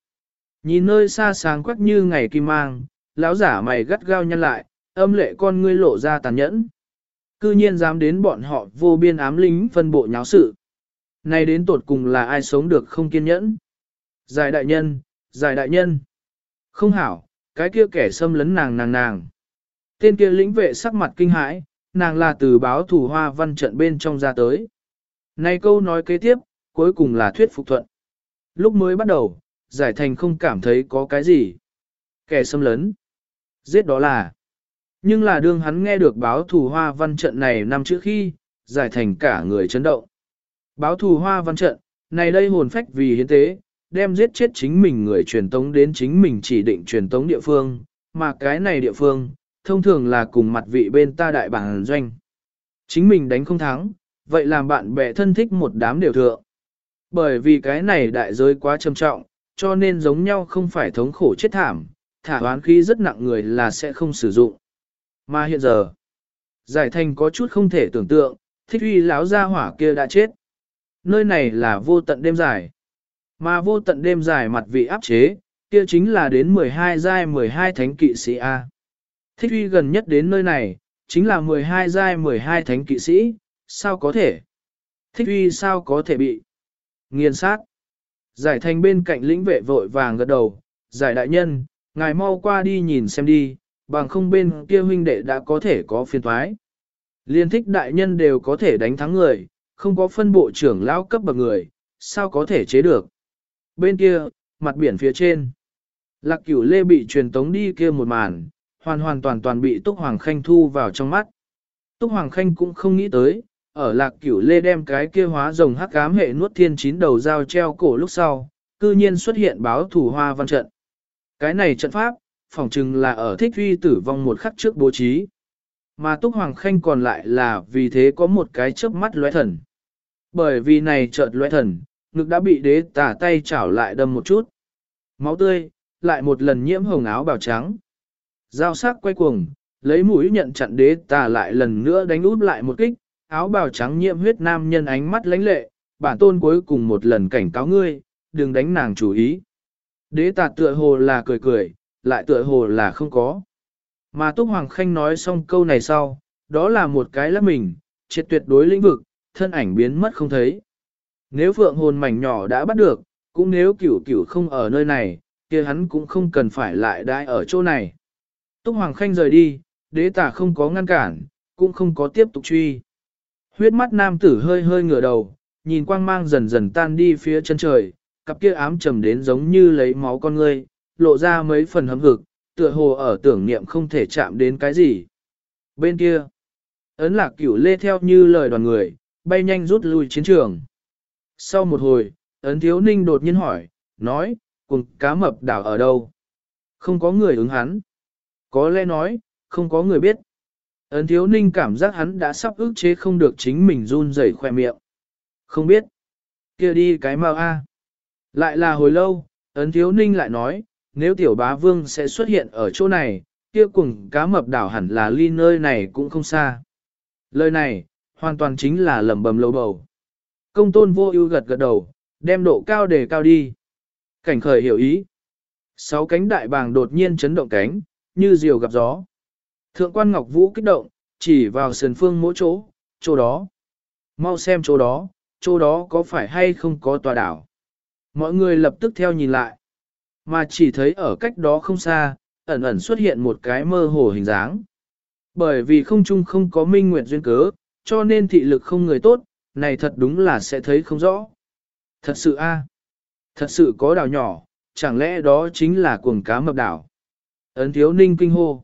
Nhìn nơi xa sáng quắc như ngày kim mang, lão giả mày gắt gao nhăn lại, âm lệ con ngươi lộ ra tàn nhẫn. Cư nhiên dám đến bọn họ vô biên ám lính phân bộ nháo sự. Này đến tột cùng là ai sống được không kiên nhẫn. Giải đại nhân, giải đại nhân. Không hảo, cái kia kẻ xâm lấn nàng nàng nàng. Tên kia lĩnh vệ sắc mặt kinh hãi, nàng là từ báo thủ hoa văn trận bên trong ra tới. Này câu nói kế tiếp, cuối cùng là thuyết phục thuận. Lúc mới bắt đầu, giải thành không cảm thấy có cái gì. Kẻ xâm lấn. Giết đó là. Nhưng là đương hắn nghe được báo thủ hoa văn trận này năm trước khi, giải thành cả người chấn động. Báo thủ hoa văn trận, này đây hồn phách vì hiến tế, đem giết chết chính mình người truyền tống đến chính mình chỉ định truyền tống địa phương, mà cái này địa phương, thông thường là cùng mặt vị bên ta đại bản doanh. Chính mình đánh không thắng, vậy làm bạn bè thân thích một đám đều thượng. Bởi vì cái này đại giới quá trầm trọng, cho nên giống nhau không phải thống khổ chết thảm, thả oán khí rất nặng người là sẽ không sử dụng. Mà hiện giờ, giải thành có chút không thể tưởng tượng, thích uy lão gia hỏa kia đã chết. Nơi này là vô tận đêm dài. Mà vô tận đêm dài mặt vị áp chế, kia chính là đến 12 giai 12 thánh kỵ sĩ A. Thích uy gần nhất đến nơi này, chính là 12 giai 12 thánh kỵ sĩ, sao có thể? Thích uy sao có thể bị? Nghiên sát. Giải thành bên cạnh lĩnh vệ vội vàng gật đầu, giải đại nhân, ngài mau qua đi nhìn xem đi, bằng không bên kia huynh đệ đã có thể có phiên thoái. Liên thích đại nhân đều có thể đánh thắng người, không có phân bộ trưởng lão cấp bậc người, sao có thể chế được. Bên kia, mặt biển phía trên. Lạc cửu lê bị truyền tống đi kia một màn, hoàn hoàn toàn toàn bị Túc Hoàng Khanh thu vào trong mắt. Túc Hoàng Khanh cũng không nghĩ tới, ở lạc cửu lê đem cái kia hóa rồng hắc ám hệ nuốt thiên chín đầu dao treo cổ lúc sau, cư nhiên xuất hiện báo thủ hoa văn trận. Cái này trận pháp, phỏng chừng là ở thích huy tử vong một khắc trước bố trí. Mà Túc Hoàng Khanh còn lại là vì thế có một cái chớp mắt lóe thần. Bởi vì này chợt lóe thần, ngực đã bị đế tả tay chảo lại đâm một chút. Máu tươi, lại một lần nhiễm hồng áo bào trắng. Giao sắc quay cuồng, lấy mũi nhận chặn đế tà lại lần nữa đánh út lại một kích, áo bào trắng nhiễm huyết nam nhân ánh mắt lánh lệ, bản tôn cuối cùng một lần cảnh cáo ngươi, đừng đánh nàng chủ ý. Đế tà tựa hồ là cười cười, lại tựa hồ là không có. Mà Túc Hoàng Khanh nói xong câu này sau, đó là một cái lắp mình, triệt tuyệt đối lĩnh vực, thân ảnh biến mất không thấy. Nếu phượng hồn mảnh nhỏ đã bắt được, cũng nếu cửu cửu không ở nơi này, kia hắn cũng không cần phải lại đãi ở chỗ này. Túc Hoàng Khanh rời đi, đế tả không có ngăn cản, cũng không có tiếp tục truy. Huyết mắt nam tử hơi hơi ngửa đầu, nhìn quang mang dần dần tan đi phía chân trời, cặp kia ám trầm đến giống như lấy máu con ngươi, lộ ra mấy phần hấm hực, tựa hồ ở tưởng niệm không thể chạm đến cái gì. Bên kia, ấn lạc cửu lê theo như lời đoàn người, bay nhanh rút lui chiến trường. Sau một hồi, ấn thiếu ninh đột nhiên hỏi, nói, cùng cá mập đảo ở đâu? Không có người ứng hắn. Có lẽ nói, không có người biết. Ấn thiếu ninh cảm giác hắn đã sắp ức chế không được chính mình run rẩy khoe miệng. Không biết. kia đi cái mau a. Lại là hồi lâu, ấn thiếu ninh lại nói, nếu tiểu bá vương sẽ xuất hiện ở chỗ này, kia cùng cá mập đảo hẳn là ly nơi này cũng không xa. Lời này, hoàn toàn chính là lẩm bẩm lâu bầu. Công tôn vô ưu gật gật đầu, đem độ cao để cao đi. Cảnh khởi hiểu ý. Sáu cánh đại bàng đột nhiên chấn động cánh, như diều gặp gió. Thượng quan Ngọc Vũ kích động, chỉ vào sườn phương mỗi chỗ, chỗ đó. Mau xem chỗ đó, chỗ đó có phải hay không có tòa đảo. Mọi người lập tức theo nhìn lại. Mà chỉ thấy ở cách đó không xa, ẩn ẩn xuất hiện một cái mơ hồ hình dáng. Bởi vì không chung không có minh nguyện duyên cớ, cho nên thị lực không người tốt, này thật đúng là sẽ thấy không rõ. Thật sự a, Thật sự có đảo nhỏ, chẳng lẽ đó chính là cuồng cá mập đảo. Ấn thiếu ninh kinh hô.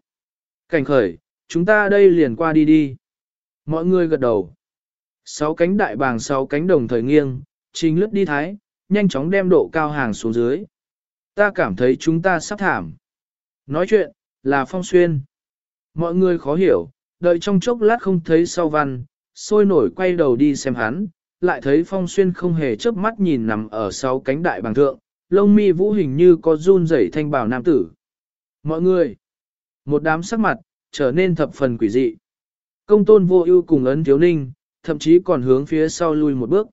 Cảnh khởi, chúng ta đây liền qua đi đi. Mọi người gật đầu. Sáu cánh đại bàng sáu cánh đồng thời nghiêng, trình lướt đi thái, nhanh chóng đem độ cao hàng xuống dưới. Ta cảm thấy chúng ta sắp thảm. Nói chuyện, là phong xuyên. Mọi người khó hiểu, đợi trong chốc lát không thấy sau văn, sôi nổi quay đầu đi xem hắn, lại thấy phong xuyên không hề chớp mắt nhìn nằm ở sau cánh đại bằng thượng, lông mi vũ hình như có run rẩy thanh bảo nam tử. Mọi người, một đám sắc mặt, trở nên thập phần quỷ dị. Công tôn vô ưu cùng ấn thiếu ninh, thậm chí còn hướng phía sau lui một bước.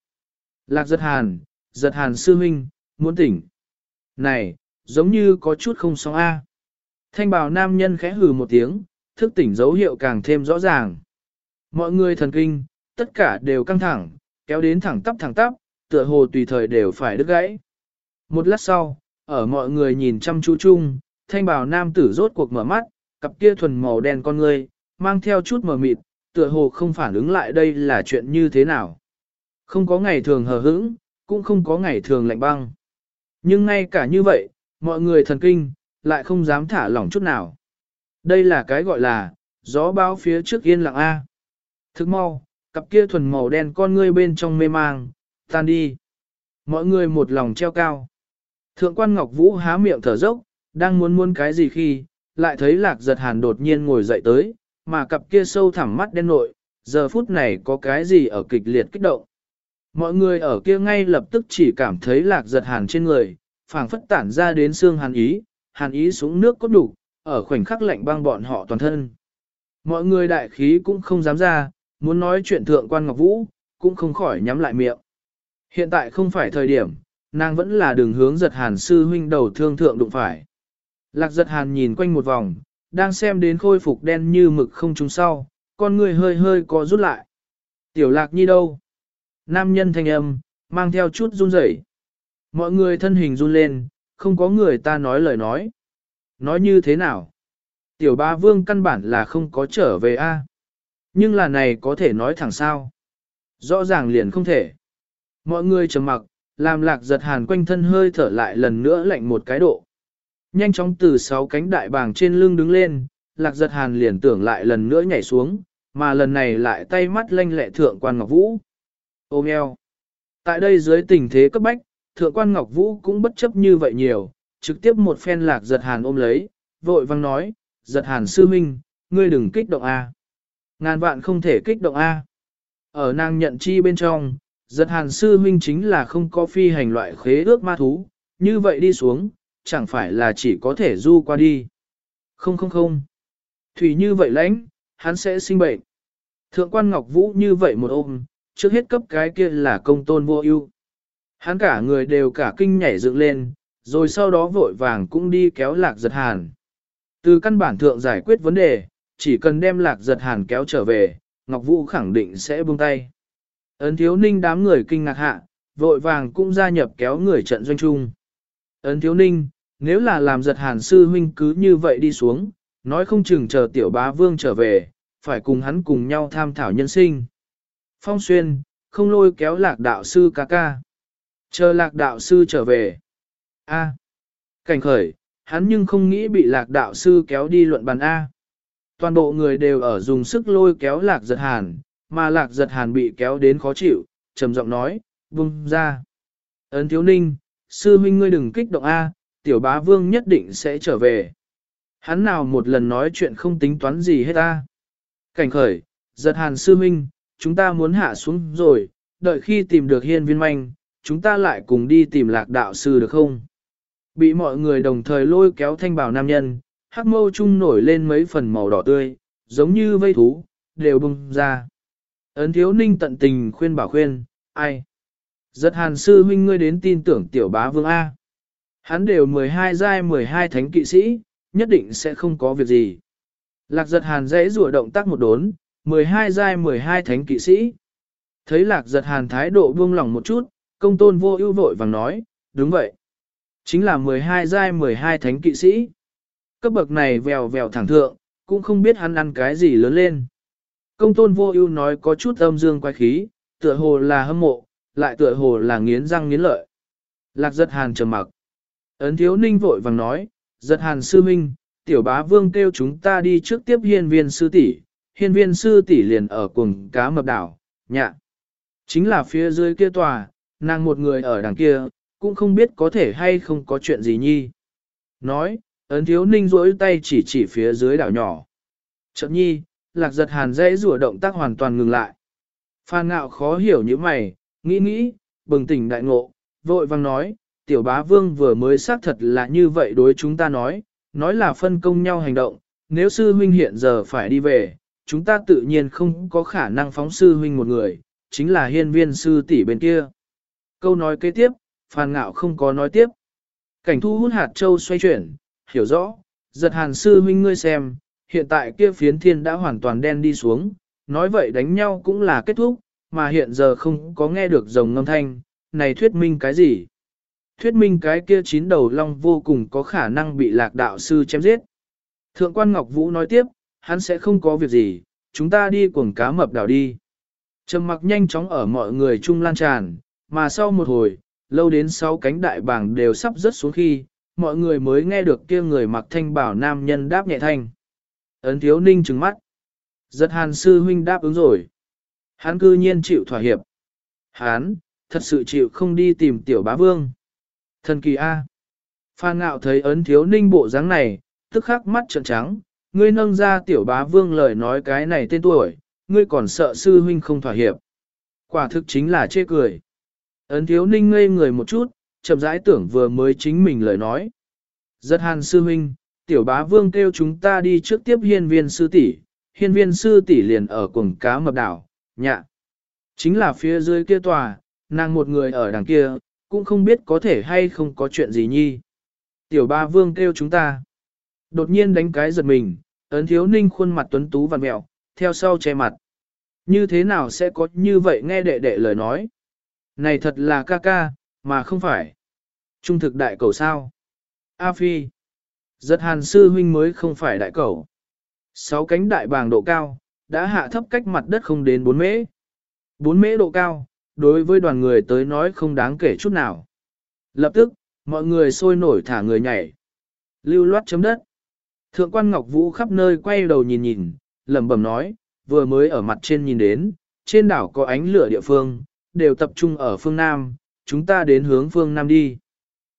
Lạc giật hàn, giật hàn sư huynh, muốn tỉnh. Này, giống như có chút không xong a. Thanh bào nam nhân khẽ hừ một tiếng, thức tỉnh dấu hiệu càng thêm rõ ràng. Mọi người thần kinh, tất cả đều căng thẳng, kéo đến thẳng tắp thẳng tắp, tựa hồ tùy thời đều phải đứt gãy. Một lát sau, ở mọi người nhìn chăm chú chung, thanh bào nam tử rốt cuộc mở mắt, cặp kia thuần màu đen con ngươi, mang theo chút mờ mịt, tựa hồ không phản ứng lại đây là chuyện như thế nào. Không có ngày thường hờ hững, cũng không có ngày thường lạnh băng. Nhưng ngay cả như vậy, mọi người thần kinh, lại không dám thả lỏng chút nào. Đây là cái gọi là, gió báo phía trước yên lặng A. Thức mau, cặp kia thuần màu đen con ngươi bên trong mê mang, tan đi. Mọi người một lòng treo cao. Thượng quan Ngọc Vũ há miệng thở dốc, đang muốn muốn cái gì khi, lại thấy lạc giật hàn đột nhiên ngồi dậy tới, mà cặp kia sâu thẳm mắt đen nội, giờ phút này có cái gì ở kịch liệt kích động. Mọi người ở kia ngay lập tức chỉ cảm thấy lạc giật hàn trên người, phảng phất tản ra đến xương hàn ý, hàn ý xuống nước cốt đủ, ở khoảnh khắc lạnh băng bọn họ toàn thân. Mọi người đại khí cũng không dám ra, muốn nói chuyện thượng quan Ngọc Vũ, cũng không khỏi nhắm lại miệng. Hiện tại không phải thời điểm, nàng vẫn là đường hướng giật hàn sư huynh đầu thương thượng đụng phải. Lạc giật hàn nhìn quanh một vòng, đang xem đến khôi phục đen như mực không trúng sau, con người hơi hơi có rút lại. Tiểu lạc nhi đâu? Nam nhân thanh âm, mang theo chút run rẩy. Mọi người thân hình run lên, không có người ta nói lời nói. Nói như thế nào? Tiểu ba vương căn bản là không có trở về a. Nhưng là này có thể nói thẳng sao? Rõ ràng liền không thể. Mọi người trầm mặc, làm lạc giật hàn quanh thân hơi thở lại lần nữa lạnh một cái độ. Nhanh chóng từ sáu cánh đại bàng trên lưng đứng lên, lạc giật hàn liền tưởng lại lần nữa nhảy xuống, mà lần này lại tay mắt lanh lẹ thượng quan ngọc vũ. Ôm eo. Tại đây dưới tình thế cấp bách, thượng quan ngọc vũ cũng bất chấp như vậy nhiều, trực tiếp một phen lạc giật hàn ôm lấy, vội vang nói, giật hàn sư minh, ngươi đừng kích động A. Ngàn vạn không thể kích động A. Ở nàng nhận chi bên trong, giật hàn sư huynh chính là không có phi hành loại khế ước ma thú, như vậy đi xuống, chẳng phải là chỉ có thể du qua đi. Không không không. Thủy như vậy lãnh, hắn sẽ sinh bệnh. Thượng quan Ngọc Vũ như vậy một ôm, trước hết cấp cái kia là công tôn vô ưu. Hắn cả người đều cả kinh nhảy dựng lên, rồi sau đó vội vàng cũng đi kéo lạc giật hàn. Từ căn bản thượng giải quyết vấn đề, chỉ cần đem lạc giật hàn kéo trở về, Ngọc Vũ khẳng định sẽ buông tay. Ấn thiếu ninh đám người kinh ngạc hạ, vội vàng cũng gia nhập kéo người trận doanh trung. Ấn thiếu ninh, nếu là làm giật hàn sư huynh cứ như vậy đi xuống, nói không chừng chờ tiểu bá vương trở về, phải cùng hắn cùng nhau tham thảo nhân sinh. Phong xuyên, không lôi kéo lạc đạo sư ca ca. Chờ lạc đạo sư trở về. A. Cảnh khởi, hắn nhưng không nghĩ bị lạc đạo sư kéo đi luận bàn A. Toàn bộ người đều ở dùng sức lôi kéo lạc giật hàn, mà lạc giật hàn bị kéo đến khó chịu, trầm giọng nói, buông ra. Ấn thiếu ninh, sư huynh ngươi đừng kích động A, tiểu bá vương nhất định sẽ trở về. Hắn nào một lần nói chuyện không tính toán gì hết ta. Cảnh khởi, giật hàn sư huynh, chúng ta muốn hạ xuống rồi, đợi khi tìm được hiên viên manh, chúng ta lại cùng đi tìm lạc đạo sư được không? Bị mọi người đồng thời lôi kéo thanh bảo nam nhân, hắc mâu trung nổi lên mấy phần màu đỏ tươi, giống như vây thú, đều bung ra. Ấn thiếu ninh tận tình khuyên bảo khuyên, ai? Giật hàn sư huynh ngươi đến tin tưởng tiểu bá vương A. Hắn đều 12 giai 12 thánh kỵ sĩ, nhất định sẽ không có việc gì. Lạc giật hàn dễ rùa động tác một đốn, 12 giai 12 thánh kỵ sĩ. Thấy lạc giật hàn thái độ buông lỏng một chút, công tôn vô ưu vội vàng nói, đúng vậy. Chính là 12 giai 12 thánh kỵ sĩ. Cấp bậc này vèo vèo thẳng thượng, cũng không biết hắn ăn cái gì lớn lên. Công tôn vô ưu nói có chút âm dương quái khí, tựa hồ là hâm mộ, lại tựa hồ là nghiến răng nghiến lợi. Lạc giật hàn trầm mặc. Ấn thiếu ninh vội vàng nói, giật hàn sư minh, tiểu bá vương kêu chúng ta đi trước tiếp hiên viên sư tỷ, hiên viên sư tỷ liền ở cùng cá mập đảo, nhạ. Chính là phía dưới kia tòa, nàng một người ở đằng kia, cũng không biết có thể hay không có chuyện gì nhi. Nói, ấn thiếu ninh rỗi tay chỉ chỉ phía dưới đảo nhỏ. Chậm nhi, lạc giật hàn dễ rùa động tác hoàn toàn ngừng lại. Phan ngạo khó hiểu như mày, nghĩ nghĩ, bừng tỉnh đại ngộ, vội vang nói, tiểu bá vương vừa mới xác thật là như vậy đối chúng ta nói, nói là phân công nhau hành động, nếu sư huynh hiện giờ phải đi về, chúng ta tự nhiên không có khả năng phóng sư huynh một người, chính là hiên viên sư tỷ bên kia. Câu nói kế tiếp, phàn ngạo không có nói tiếp. Cảnh thu hút hạt châu xoay chuyển, hiểu rõ, giật hàn sư huynh ngươi xem, hiện tại kia phiến thiên đã hoàn toàn đen đi xuống, nói vậy đánh nhau cũng là kết thúc, mà hiện giờ không có nghe được rồng ngâm thanh, này thuyết minh cái gì? Thuyết minh cái kia chín đầu long vô cùng có khả năng bị lạc đạo sư chém giết. Thượng quan Ngọc Vũ nói tiếp, hắn sẽ không có việc gì, chúng ta đi cuồng cá mập đảo đi. Trầm mặc nhanh chóng ở mọi người chung lan tràn, mà sau một hồi, lâu đến sáu cánh đại bảng đều sắp rớt xuống khi, mọi người mới nghe được kia người mặc thanh bảo nam nhân đáp nhẹ thanh. Ấn thiếu ninh trừng mắt. Giật hàn sư huynh đáp ứng rồi. Hắn cư nhiên chịu thỏa hiệp. Hắn, thật sự chịu không đi tìm tiểu bá vương. Thần kỳ A. Phan ngạo thấy ấn thiếu ninh bộ dáng này, tức khắc mắt trợn trắng, ngươi nâng ra tiểu bá vương lời nói cái này tên tuổi, ngươi còn sợ sư huynh không thỏa hiệp. Quả thực chính là chê cười. Ấn thiếu ninh ngây người một chút, chậm rãi tưởng vừa mới chính mình lời nói. Giật hàn sư huynh, tiểu bá vương kêu chúng ta đi trước tiếp hiên viên sư tỷ, hiên viên sư tỷ liền ở cuồng cá mập đảo, nhạ. Chính là phía dưới kia tòa, nàng một người ở đằng kia, cũng không biết có thể hay không có chuyện gì nhi. Tiểu bá vương kêu chúng ta. Đột nhiên đánh cái giật mình, ấn thiếu ninh khuôn mặt tuấn tú vằn mẹo, theo sau che mặt. Như thế nào sẽ có như vậy nghe đệ đệ lời nói? Này thật là ca ca, mà không phải. Trung thực đại cầu sao? A Phi. Giật hàn sư huynh mới không phải đại cầu. Sáu cánh đại bàng độ cao, đã hạ thấp cách mặt đất không đến 4 mễ. 4 mễ độ cao, đối với đoàn người tới nói không đáng kể chút nào. Lập tức, mọi người sôi nổi thả người nhảy. Lưu loát chấm đất. Thượng quan Ngọc Vũ khắp nơi quay đầu nhìn nhìn, lẩm bẩm nói, vừa mới ở mặt trên nhìn đến, trên đảo có ánh lửa địa phương, đều tập trung ở phương Nam, chúng ta đến hướng phương Nam đi.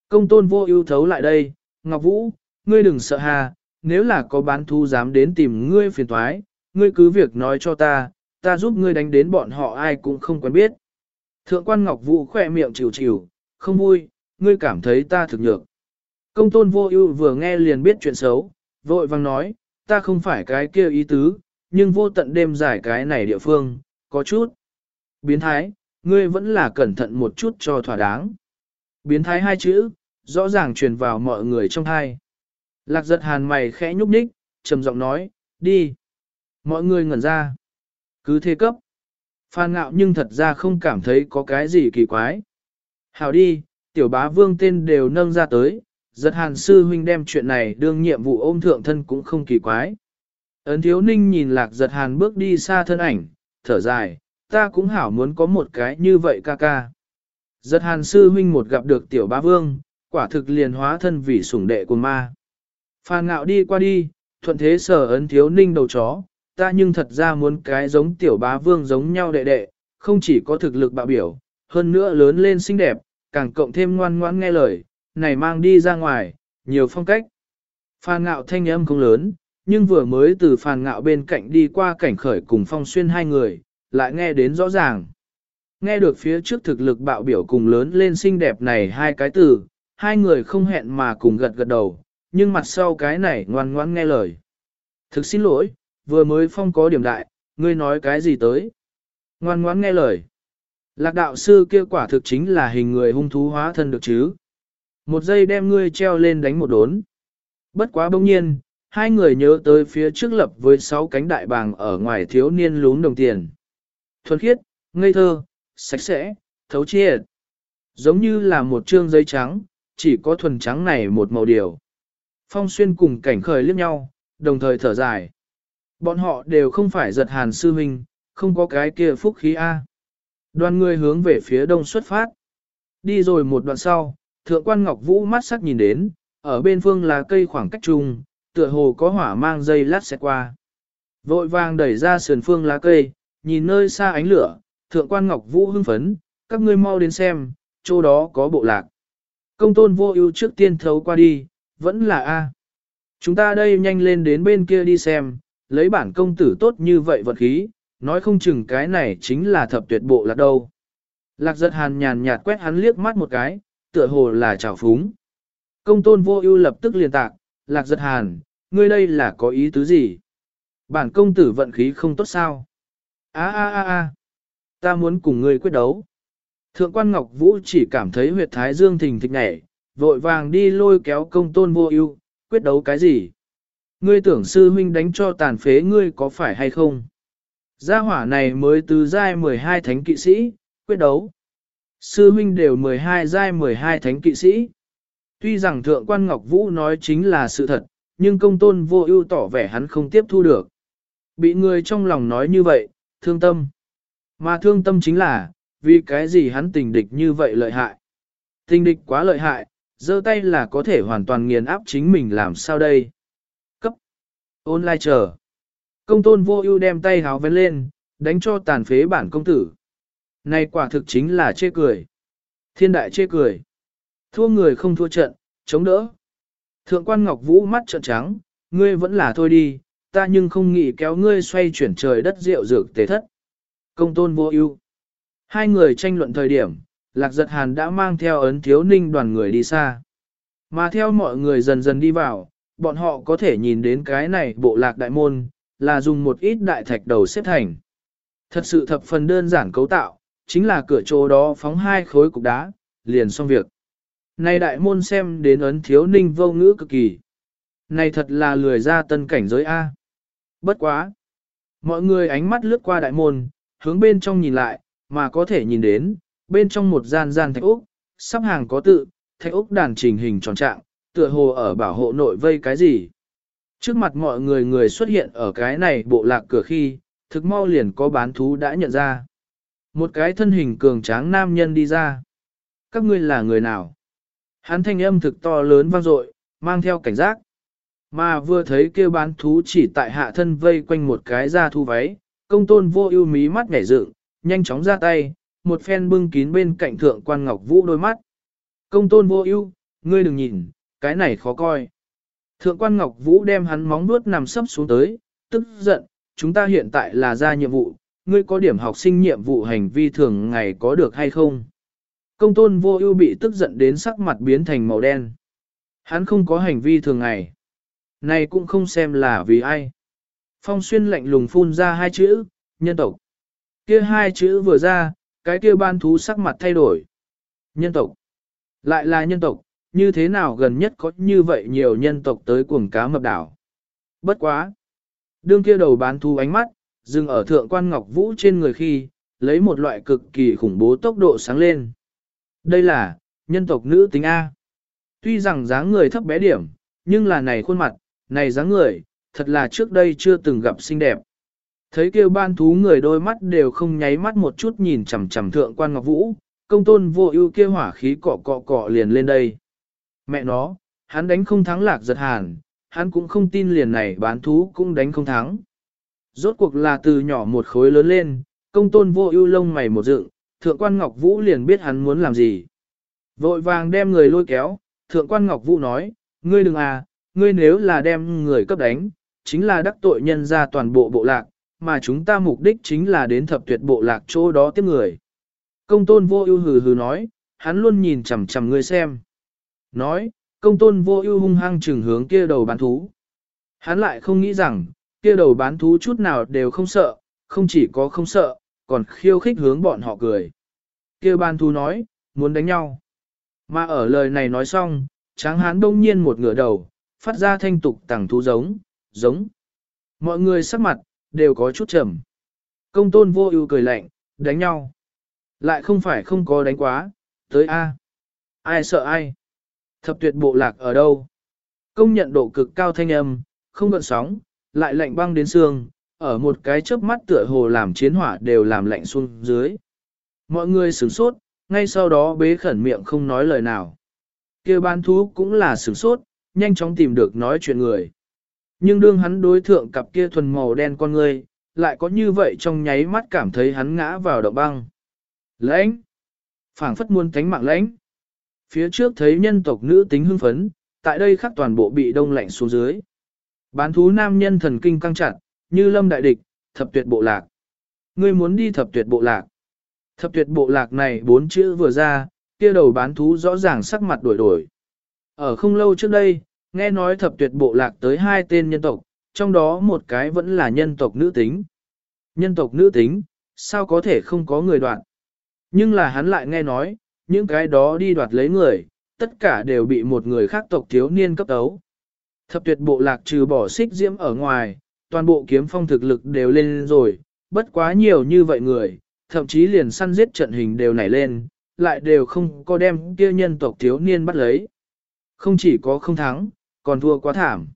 Công tôn vô ưu thấu lại đây, Ngọc Vũ, ngươi đừng sợ hà, nếu là có bán thu dám đến tìm ngươi phiền thoái, ngươi cứ việc nói cho ta, ta giúp ngươi đánh đến bọn họ ai cũng không quen biết. Thượng quan Ngọc Vũ khỏe miệng chịu chịu, không vui, ngươi cảm thấy ta thực nhược. Công tôn vô ưu vừa nghe liền biết chuyện xấu, vội vang nói, ta không phải cái kia ý tứ, nhưng vô tận đêm giải cái này địa phương, có chút. Biến thái, ngươi vẫn là cẩn thận một chút cho thỏa đáng. Biến thái hai chữ, rõ ràng truyền vào mọi người trong hai. Lạc giật hàn mày khẽ nhúc nhích, trầm giọng nói, đi. Mọi người ngẩn ra. Cứ thế cấp. Phan ngạo nhưng thật ra không cảm thấy có cái gì kỳ quái. Hảo đi, tiểu bá vương tên đều nâng ra tới, giật hàn sư huynh đem chuyện này đương nhiệm vụ ôm thượng thân cũng không kỳ quái. Ấn thiếu ninh nhìn lạc giật hàn bước đi xa thân ảnh, thở dài, ta cũng hảo muốn có một cái như vậy ca ca. Giật hàn sư huynh một gặp được tiểu bá vương, quả thực liền hóa thân vì sủng đệ của ma. Phan ngạo đi qua đi, thuận thế sở ấn thiếu ninh đầu chó, ta nhưng thật ra muốn cái giống tiểu bá vương giống nhau đệ đệ, không chỉ có thực lực bạo biểu, hơn nữa lớn lên xinh đẹp, càng cộng thêm ngoan ngoãn nghe lời, này mang đi ra ngoài, nhiều phong cách. Phan ngạo thanh âm không lớn, nhưng vừa mới từ phàn ngạo bên cạnh đi qua cảnh khởi cùng phong xuyên hai người, lại nghe đến rõ ràng. Nghe được phía trước thực lực bạo biểu cùng lớn lên xinh đẹp này hai cái từ, hai người không hẹn mà cùng gật gật đầu, nhưng mặt sau cái này ngoan ngoãn nghe lời. Thực xin lỗi, vừa mới phong có điểm đại, ngươi nói cái gì tới? Ngoan ngoãn nghe lời. Lạc đạo sư kia quả thực chính là hình người hung thú hóa thân được chứ. Một giây đem ngươi treo lên đánh một đốn. Bất quá bỗng nhiên, hai người nhớ tới phía trước lập với sáu cánh đại bàng ở ngoài thiếu niên lún đồng tiền. Thuần khiết, ngây thơ, sạch sẽ, thấu triệt. Giống như là một trương giấy trắng, chỉ có thuần trắng này một màu điều. Phong xuyên cùng cảnh khởi liếc nhau, đồng thời thở dài. Bọn họ đều không phải giật hàn sư huynh, không có cái kia phúc khí A. Đoàn người hướng về phía đông xuất phát. Đi rồi một đoạn sau, thượng quan Ngọc Vũ mắt sắc nhìn đến, ở bên phương là cây khoảng cách chung, tựa hồ có hỏa mang dây lát sẽ qua. Vội vàng đẩy ra sườn phương lá cây, nhìn nơi xa ánh lửa, thượng quan Ngọc Vũ hưng phấn, các ngươi mau đến xem, chỗ đó có bộ lạc. Công tôn vô ưu trước tiên thấu qua đi, vẫn là A. Chúng ta đây nhanh lên đến bên kia đi xem, lấy bản công tử tốt như vậy vật khí, nói không chừng cái này chính là thập tuyệt bộ lạc đâu. Lạc giật hàn nhàn nhạt quét hắn liếc mắt một cái, tựa hồ là trào phúng. Công tôn vô ưu lập tức liền tạc, lạc giật hàn, ngươi đây là có ý tứ gì? Bản công tử vận khí không tốt sao? a a a a ta muốn cùng ngươi quyết đấu. Thượng quan Ngọc Vũ chỉ cảm thấy huyệt thái dương thình thịch nhảy, vội vàng đi lôi kéo công tôn vô ưu, quyết đấu cái gì? Ngươi tưởng sư huynh đánh cho tàn phế ngươi có phải hay không? Gia hỏa này mới từ giai 12 thánh kỵ sĩ, quyết đấu. Sư huynh đều 12 giai 12 thánh kỵ sĩ. Tuy rằng thượng quan Ngọc Vũ nói chính là sự thật, nhưng công tôn vô ưu tỏ vẻ hắn không tiếp thu được. Bị người trong lòng nói như vậy, thương tâm. Mà thương tâm chính là, vì cái gì hắn tình địch như vậy lợi hại. Tình địch quá lợi hại, giơ tay là có thể hoàn toàn nghiền áp chính mình làm sao đây. Cấp. Online chờ. Công tôn vô ưu đem tay háo vén lên, đánh cho tàn phế bản công tử. Này quả thực chính là chê cười. Thiên đại chê cười. Thua người không thua trận, chống đỡ. Thượng quan Ngọc Vũ mắt trợn trắng, ngươi vẫn là thôi đi, ta nhưng không nghĩ kéo ngươi xoay chuyển trời đất rượu dược tế thất. Công tôn vô ưu. Hai người tranh luận thời điểm, Lạc Giật Hàn đã mang theo ấn thiếu ninh đoàn người đi xa. Mà theo mọi người dần dần đi vào, bọn họ có thể nhìn đến cái này bộ lạc đại môn, là dùng một ít đại thạch đầu xếp thành. Thật sự thập phần đơn giản cấu tạo, chính là cửa chỗ đó phóng hai khối cục đá, liền xong việc. Này đại môn xem đến ấn thiếu ninh vô ngữ cực kỳ. Này thật là lười ra tân cảnh giới A. Bất quá. Mọi người ánh mắt lướt qua đại môn, hướng bên trong nhìn lại, mà có thể nhìn đến, bên trong một gian gian thạch úc, sắp hàng có tự, thạch úc đàn trình hình tròn trạng, tựa hồ ở bảo hộ nội vây cái gì. Trước mặt mọi người người xuất hiện ở cái này bộ lạc cửa khi, thực mau liền có bán thú đã nhận ra. Một cái thân hình cường tráng nam nhân đi ra. Các ngươi là người nào? Hắn thanh âm thực to lớn vang dội, mang theo cảnh giác. Mà vừa thấy kêu bán thú chỉ tại hạ thân vây quanh một cái da thu váy, công tôn vô ưu mí mắt nhảy dựng, nhanh chóng ra tay, một phen bưng kín bên cạnh thượng quan ngọc vũ đôi mắt. Công tôn vô ưu, ngươi đừng nhìn, cái này khó coi. Thượng quan ngọc vũ đem hắn móng nuốt nằm sấp xuống tới, tức giận, chúng ta hiện tại là ra nhiệm vụ, ngươi có điểm học sinh nhiệm vụ hành vi thường ngày có được hay không? Công tôn vô ưu bị tức giận đến sắc mặt biến thành màu đen. Hắn không có hành vi thường ngày. Này cũng không xem là vì ai. Phong xuyên lạnh lùng phun ra hai chữ, nhân tộc. Kia hai chữ vừa ra, cái kia ban thú sắc mặt thay đổi. Nhân tộc. Lại là nhân tộc, như thế nào gần nhất có như vậy nhiều nhân tộc tới cuồng cá mập đảo. Bất quá. Đương kia đầu bán thú ánh mắt, dừng ở thượng quan ngọc vũ trên người khi, lấy một loại cực kỳ khủng bố tốc độ sáng lên. Đây là, nhân tộc nữ tính A. Tuy rằng dáng người thấp bé điểm, nhưng là này khuôn mặt, này dáng người, thật là trước đây chưa từng gặp xinh đẹp. Thấy kêu ban thú người đôi mắt đều không nháy mắt một chút nhìn chằm chằm thượng quan ngọc vũ, công tôn vô ưu kia hỏa khí cọ cọ cọ liền lên đây. Mẹ nó, hắn đánh không thắng lạc giật hàn, hắn cũng không tin liền này bán thú cũng đánh không thắng. Rốt cuộc là từ nhỏ một khối lớn lên, công tôn vô ưu lông mày một dựng, thượng quan ngọc vũ liền biết hắn muốn làm gì. Vội vàng đem người lôi kéo, thượng quan ngọc vũ nói, ngươi đừng à, ngươi nếu là đem người cấp đánh, chính là đắc tội nhân ra toàn bộ bộ lạc, mà chúng ta mục đích chính là đến thập tuyệt bộ lạc chỗ đó tiếp người. Công tôn vô ưu hừ hừ nói, hắn luôn nhìn chằm chằm ngươi xem. Nói, công tôn vô ưu hung hăng trừng hướng kia đầu bán thú. Hắn lại không nghĩ rằng, kia đầu bán thú chút nào đều không sợ, không chỉ có không sợ, còn khiêu khích hướng bọn họ cười. Kia bán thú nói, muốn đánh nhau. Mà ở lời này nói xong, tráng hán đông nhiên một ngửa đầu, phát ra thanh tục tẳng thú giống, giống. Mọi người sắc mặt, đều có chút trầm. Công tôn vô ưu cười lạnh, đánh nhau. Lại không phải không có đánh quá, tới A. Ai sợ ai? Thập tuyệt bộ lạc ở đâu? Công nhận độ cực cao thanh âm, không gợn sóng, lại lạnh băng đến xương, ở một cái chớp mắt tựa hồ làm chiến hỏa đều làm lạnh xuống dưới. Mọi người sửng sốt, ngay sau đó bế khẩn miệng không nói lời nào. kia ban thú cũng là sửng sốt, nhanh chóng tìm được nói chuyện người. Nhưng đương hắn đối thượng cặp kia thuần màu đen con người, lại có như vậy trong nháy mắt cảm thấy hắn ngã vào động băng. Lãnh! phảng phất muôn cánh mạng lãnh. Phía trước thấy nhân tộc nữ tính hưng phấn, tại đây khắc toàn bộ bị đông lạnh xuống dưới. Bán thú nam nhân thần kinh căng chặt, như lâm đại địch, thập tuyệt bộ lạc. Ngươi muốn đi thập tuyệt bộ lạc. Thập tuyệt bộ lạc này bốn chữ vừa ra, kia đầu bán thú rõ ràng sắc mặt đổi đổi. Ở không lâu trước đây, nghe nói thập tuyệt bộ lạc tới hai tên nhân tộc, trong đó một cái vẫn là nhân tộc nữ tính. Nhân tộc nữ tính, sao có thể không có người đoạn? Nhưng là hắn lại nghe nói, những cái đó đi đoạt lấy người, tất cả đều bị một người khác tộc thiếu niên cấp tấu. Thập tuyệt bộ lạc trừ bỏ xích diễm ở ngoài, toàn bộ kiếm phong thực lực đều lên rồi, bất quá nhiều như vậy người, thậm chí liền săn giết trận hình đều nảy lên, lại đều không có đem kia nhân tộc thiếu niên bắt lấy. Không chỉ có không thắng, còn thua quá thảm.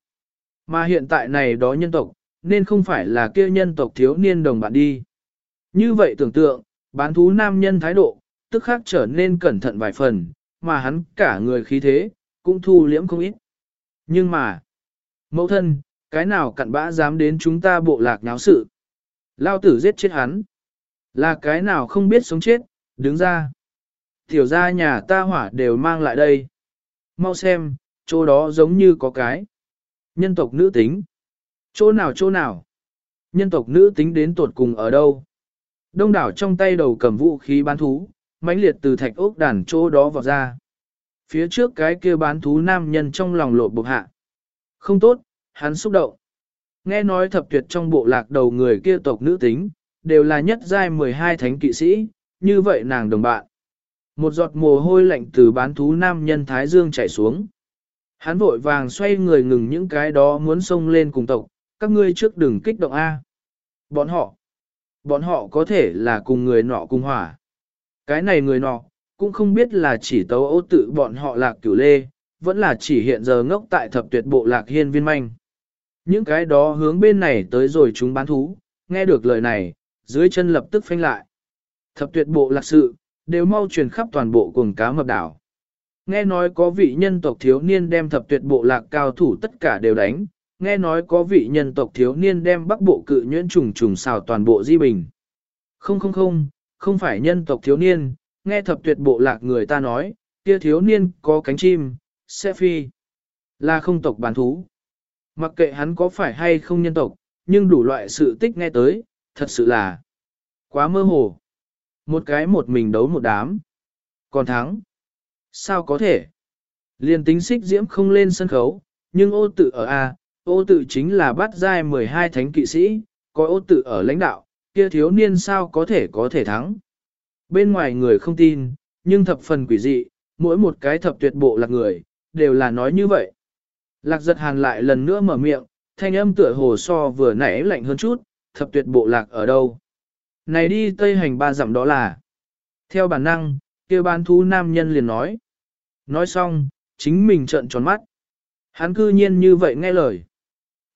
Mà hiện tại này đó nhân tộc, nên không phải là kia nhân tộc thiếu niên đồng bạn đi. Như vậy tưởng tượng, bán thú nam nhân thái độ, tức khác trở nên cẩn thận vài phần, mà hắn cả người khí thế, cũng thu liễm không ít. Nhưng mà, mẫu thân, cái nào cặn bã dám đến chúng ta bộ lạc náo sự. Lao tử giết chết hắn. Là cái nào không biết sống chết, đứng ra. Tiểu ra nhà ta hỏa đều mang lại đây. Mau xem, chỗ đó giống như có cái. Nhân tộc nữ tính. Chỗ nào chỗ nào? Nhân tộc nữ tính đến tuột cùng ở đâu? Đông đảo trong tay đầu cầm vũ khí bán thú, mãnh liệt từ thạch ốc đàn chỗ đó vào ra. Phía trước cái kia bán thú nam nhân trong lòng lộ bộc hạ. Không tốt, hắn xúc động. Nghe nói thập tuyệt trong bộ lạc đầu người kia tộc nữ tính, đều là nhất giai 12 thánh kỵ sĩ, như vậy nàng đồng bạn. Một giọt mồ hôi lạnh từ bán thú nam nhân Thái Dương chảy xuống. Hắn vội vàng xoay người ngừng những cái đó muốn xông lên cùng tộc, các ngươi trước đừng kích động A. Bọn họ, bọn họ có thể là cùng người nọ cùng hỏa. Cái này người nọ, cũng không biết là chỉ tấu ô tự bọn họ lạc cửu lê, vẫn là chỉ hiện giờ ngốc tại thập tuyệt bộ lạc hiên viên manh. Những cái đó hướng bên này tới rồi chúng bán thú, nghe được lời này, dưới chân lập tức phanh lại. Thập tuyệt bộ lạc sự, đều mau truyền khắp toàn bộ cuồng cá mập đảo. Nghe nói có vị nhân tộc thiếu niên đem thập tuyệt bộ lạc cao thủ tất cả đều đánh, nghe nói có vị nhân tộc thiếu niên đem bắc bộ cự nhuyễn trùng trùng xào toàn bộ di bình. Không không không, không phải nhân tộc thiếu niên, nghe thập tuyệt bộ lạc người ta nói, kia thiếu niên có cánh chim, sẽ phi, là không tộc bán thú. Mặc kệ hắn có phải hay không nhân tộc, nhưng đủ loại sự tích nghe tới, thật sự là quá mơ hồ. Một cái một mình đấu một đám. Còn thắng. Sao có thể? Liên tính xích diễm không lên sân khấu, nhưng ô tự ở A, ô tự chính là bắt giai 12 thánh kỵ sĩ, có ô tự ở lãnh đạo, kia thiếu niên sao có thể có thể thắng. Bên ngoài người không tin, nhưng thập phần quỷ dị, mỗi một cái thập tuyệt bộ lạc người, đều là nói như vậy. Lạc giật hàn lại lần nữa mở miệng, thanh âm tựa hồ so vừa nãy lạnh hơn chút, thập tuyệt bộ lạc ở đâu. Này đi tây hành ba dặm đó là. Theo bản năng, kia bán thú nam nhân liền nói. Nói xong, chính mình trợn tròn mắt. Hắn cư nhiên như vậy nghe lời.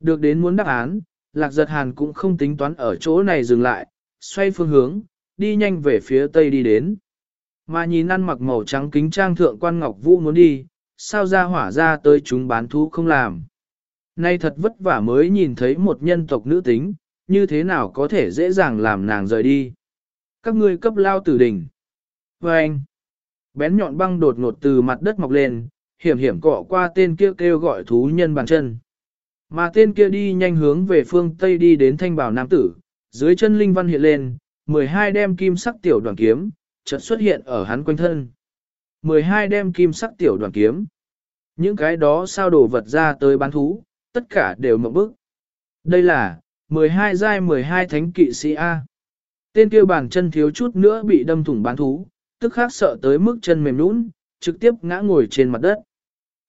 Được đến muốn đáp án, lạc giật hàn cũng không tính toán ở chỗ này dừng lại, xoay phương hướng, đi nhanh về phía tây đi đến. Mà nhìn ăn mặc màu trắng kính trang thượng quan ngọc vũ muốn đi, sao ra hỏa ra tới chúng bán thú không làm. Nay thật vất vả mới nhìn thấy một nhân tộc nữ tính, như thế nào có thể dễ dàng làm nàng rời đi. Các ngươi cấp lao tử đỉnh. Và anh, bén nhọn băng đột ngột từ mặt đất mọc lên, hiểm hiểm cọ qua tên kia kêu gọi thú nhân bàn chân. Mà tên kia đi nhanh hướng về phương Tây đi đến thanh bảo nam tử, dưới chân linh văn hiện lên, 12 đem kim sắc tiểu đoàn kiếm, chợt xuất hiện ở hắn quanh thân. 12 đem kim sắc tiểu đoàn kiếm. Những cái đó sao đổ vật ra tới bán thú, tất cả đều mộng bức. Đây là, 12 giai 12 thánh kỵ sĩ A. Tên kia bàn chân thiếu chút nữa bị đâm thủng bán thú, tức khác sợ tới mức chân mềm nũng, trực tiếp ngã ngồi trên mặt đất.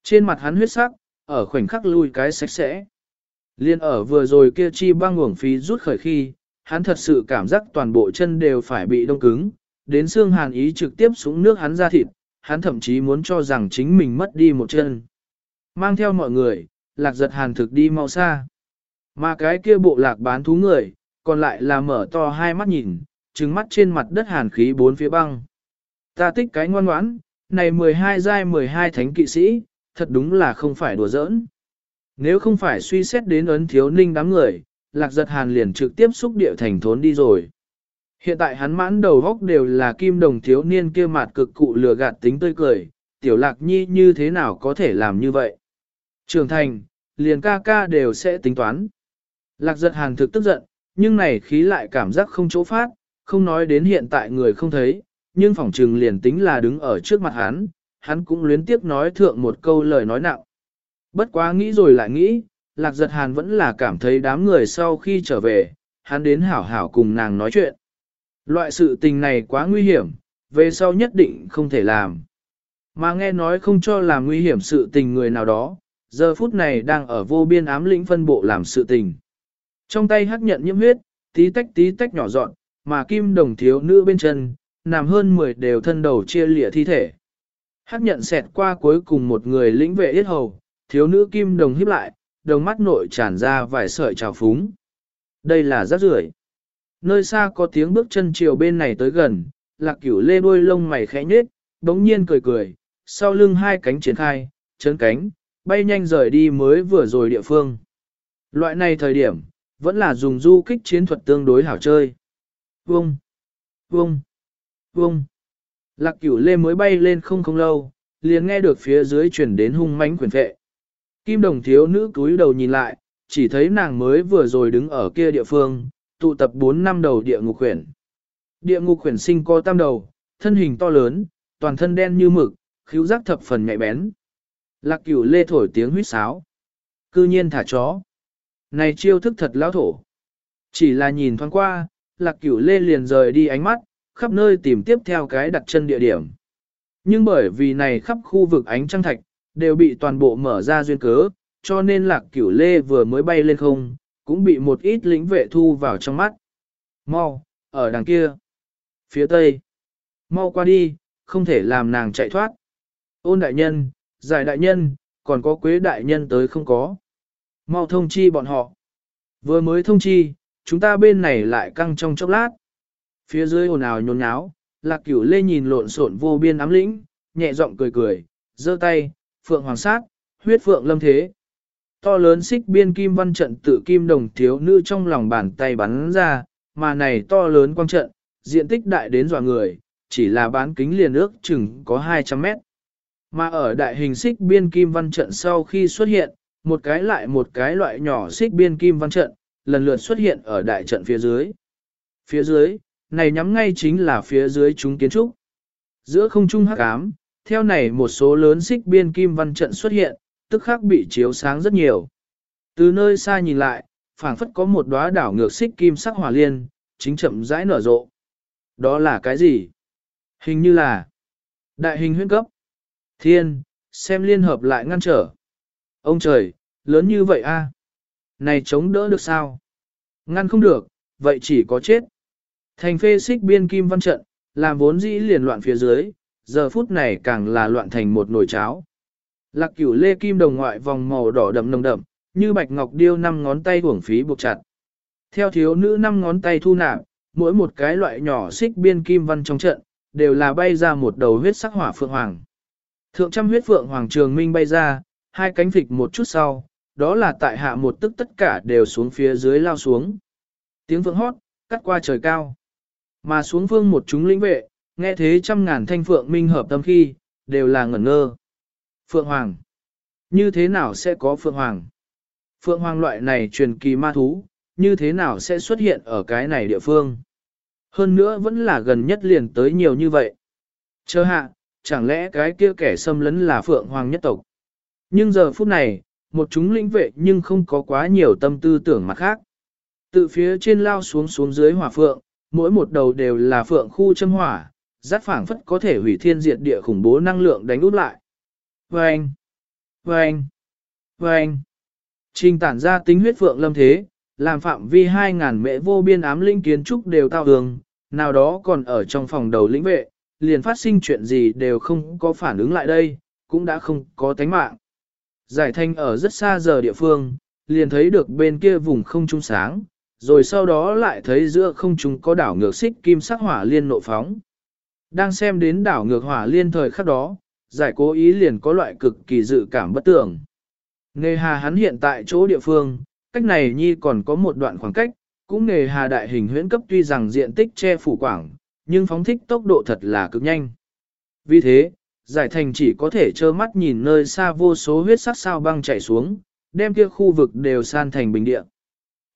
Trên mặt hắn huyết sắc, ở khoảnh khắc lui cái sạch sẽ. Liên ở vừa rồi kia chi băng uổng phí rút khởi khi, hắn thật sự cảm giác toàn bộ chân đều phải bị đông cứng, đến xương hàn ý trực tiếp xuống nước hắn ra thịt, hắn thậm chí muốn cho rằng chính mình mất đi một chân. Mang theo mọi người, lạc giật hàn thực đi mau xa. Mà cái kia bộ lạc bán thú người, còn lại là mở to hai mắt nhìn, trừng mắt trên mặt đất hàn khí bốn phía băng. Ta tích cái ngoan ngoãn, này 12 giai 12 thánh kỵ sĩ, thật đúng là không phải đùa giỡn. Nếu không phải suy xét đến ấn thiếu ninh đám người, lạc giật hàn liền trực tiếp xúc địa thành thốn đi rồi. Hiện tại hắn mãn đầu góc đều là kim đồng thiếu niên kia mặt cực cụ lừa gạt tính tươi cười, tiểu lạc nhi như thế nào có thể làm như vậy. Trường thành, liền ca ca đều sẽ tính toán. Lạc giật hàn thực tức giận, nhưng này khí lại cảm giác không chỗ phát, không nói đến hiện tại người không thấy, nhưng phỏng trừng liền tính là đứng ở trước mặt hắn, hắn cũng luyến tiếc nói thượng một câu lời nói nặng. Bất quá nghĩ rồi lại nghĩ, lạc giật hàn vẫn là cảm thấy đám người sau khi trở về, hắn đến hảo hảo cùng nàng nói chuyện. Loại sự tình này quá nguy hiểm, về sau nhất định không thể làm. Mà nghe nói không cho làm nguy hiểm sự tình người nào đó, giờ phút này đang ở vô biên ám lĩnh phân bộ làm sự tình. Trong tay hắc nhận nhiễm huyết, tí tách tí tách nhỏ dọn, mà kim đồng thiếu nữ bên chân, nằm hơn 10 đều thân đầu chia lịa thi thể. Hắc nhận xẹt qua cuối cùng một người lĩnh vệ yết hầu, thiếu nữ kim đồng híp lại, đồng mắt nội tràn ra vài sợi trào phúng. Đây là rác rưởi. Nơi xa có tiếng bước chân chiều bên này tới gần, lạc cửu lê đuôi lông mày khẽ nhếch, đống nhiên cười cười, sau lưng hai cánh triển khai, chấn cánh, bay nhanh rời đi mới vừa rồi địa phương. Loại này thời điểm, vẫn là dùng du kích chiến thuật tương đối hảo chơi. Vông, vông, vông. Lạc cửu lê mới bay lên không không lâu, liền nghe được phía dưới chuyển đến hung mãnh quyền vệ. Kim đồng thiếu nữ cúi đầu nhìn lại, chỉ thấy nàng mới vừa rồi đứng ở kia địa phương, tụ tập 4 năm đầu địa ngục quyển. Địa ngục quyển sinh có tam đầu, thân hình to lớn, toàn thân đen như mực, khíu giác thập phần nhạy bén. Lạc cửu lê thổi tiếng huýt sáo. Cư nhiên thả chó. Này chiêu thức thật lão thổ. Chỉ là nhìn thoáng qua, lạc cửu lê liền rời đi ánh mắt, khắp nơi tìm tiếp theo cái đặt chân địa điểm. Nhưng bởi vì này khắp khu vực ánh trăng thạch, đều bị toàn bộ mở ra duyên cớ, cho nên lạc cửu lê vừa mới bay lên không, cũng bị một ít lĩnh vệ thu vào trong mắt. Mau, ở đằng kia. Phía tây. Mau qua đi, không thể làm nàng chạy thoát. Ôn đại nhân, giải đại nhân, còn có quế đại nhân tới không có. Mau thông chi bọn họ. Vừa mới thông chi, chúng ta bên này lại căng trong chốc lát. Phía dưới ồn ào nhốn nháo, lạc cửu lê nhìn lộn xộn vô biên ám lĩnh, nhẹ giọng cười cười, giơ tay, phượng hoàng sát, huyết phượng lâm thế. To lớn xích biên kim văn trận tự kim đồng thiếu nữ trong lòng bàn tay bắn ra, mà này to lớn quang trận, diện tích đại đến dọa người, chỉ là bán kính liền ước chừng có 200 mét. Mà ở đại hình xích biên kim văn trận sau khi xuất hiện, một cái lại một cái loại nhỏ xích biên kim văn trận, lần lượt xuất hiện ở đại trận phía dưới. Phía dưới, này nhắm ngay chính là phía dưới chúng kiến trúc. Giữa không trung hắc ám, theo này một số lớn xích biên kim văn trận xuất hiện, tức khắc bị chiếu sáng rất nhiều. Từ nơi xa nhìn lại, phảng phất có một đóa đảo ngược xích kim sắc hỏa liên, chính chậm rãi nở rộ. Đó là cái gì? Hình như là đại hình huyễn cấp. Thiên, xem liên hợp lại ngăn trở. Ông trời, lớn như vậy a, Này chống đỡ được sao? Ngăn không được, vậy chỉ có chết. Thành phê xích biên kim văn trận, làm vốn dĩ liền loạn phía dưới, giờ phút này càng là loạn thành một nồi cháo. Lạc cửu lê kim đồng ngoại vòng màu đỏ đậm nồng đậm, như bạch ngọc điêu năm ngón tay uổng phí buộc chặt. Theo thiếu nữ năm ngón tay thu nạp, mỗi một cái loại nhỏ xích biên kim văn trong trận, đều là bay ra một đầu huyết sắc hỏa phượng hoàng. Thượng trăm huyết phượng hoàng trường minh bay ra, hai cánh phịch một chút sau, đó là tại hạ một tức tất cả đều xuống phía dưới lao xuống. Tiếng phượng hót, cắt qua trời cao. Mà xuống phương một chúng lĩnh vệ, nghe thế trăm ngàn thanh phượng minh hợp tâm khi, đều là ngẩn ngơ. Phượng Hoàng. Như thế nào sẽ có Phượng Hoàng? Phượng Hoàng loại này truyền kỳ ma thú, như thế nào sẽ xuất hiện ở cái này địa phương? Hơn nữa vẫn là gần nhất liền tới nhiều như vậy. Chờ hạ, chẳng lẽ cái kia kẻ xâm lấn là Phượng Hoàng nhất tộc? Nhưng giờ phút này, một chúng lĩnh vệ nhưng không có quá nhiều tâm tư tưởng mặt khác. Từ phía trên lao xuống xuống dưới hỏa phượng, mỗi một đầu đều là phượng khu châm hỏa, rát phảng phất có thể hủy thiên diệt địa khủng bố năng lượng đánh út lại. Vâng! Vâng! Vâng! Trình tản ra tính huyết phượng lâm thế, làm phạm vi 2.000 mễ vô biên ám linh kiến trúc đều tao hương, nào đó còn ở trong phòng đầu lĩnh vệ, liền phát sinh chuyện gì đều không có phản ứng lại đây, cũng đã không có tánh mạng. Giải thanh ở rất xa giờ địa phương, liền thấy được bên kia vùng không trung sáng, rồi sau đó lại thấy giữa không trung có đảo ngược xích kim sắc hỏa liên nộ phóng. Đang xem đến đảo ngược hỏa liên thời khắc đó, giải cố ý liền có loại cực kỳ dự cảm bất tưởng. Nghề hà hắn hiện tại chỗ địa phương, cách này nhi còn có một đoạn khoảng cách, cũng nghề hà đại hình huyễn cấp tuy rằng diện tích che phủ quảng, nhưng phóng thích tốc độ thật là cực nhanh. Vì thế, giải thành chỉ có thể trơ mắt nhìn nơi xa vô số huyết sắc sao băng chảy xuống, đem kia khu vực đều san thành bình địa.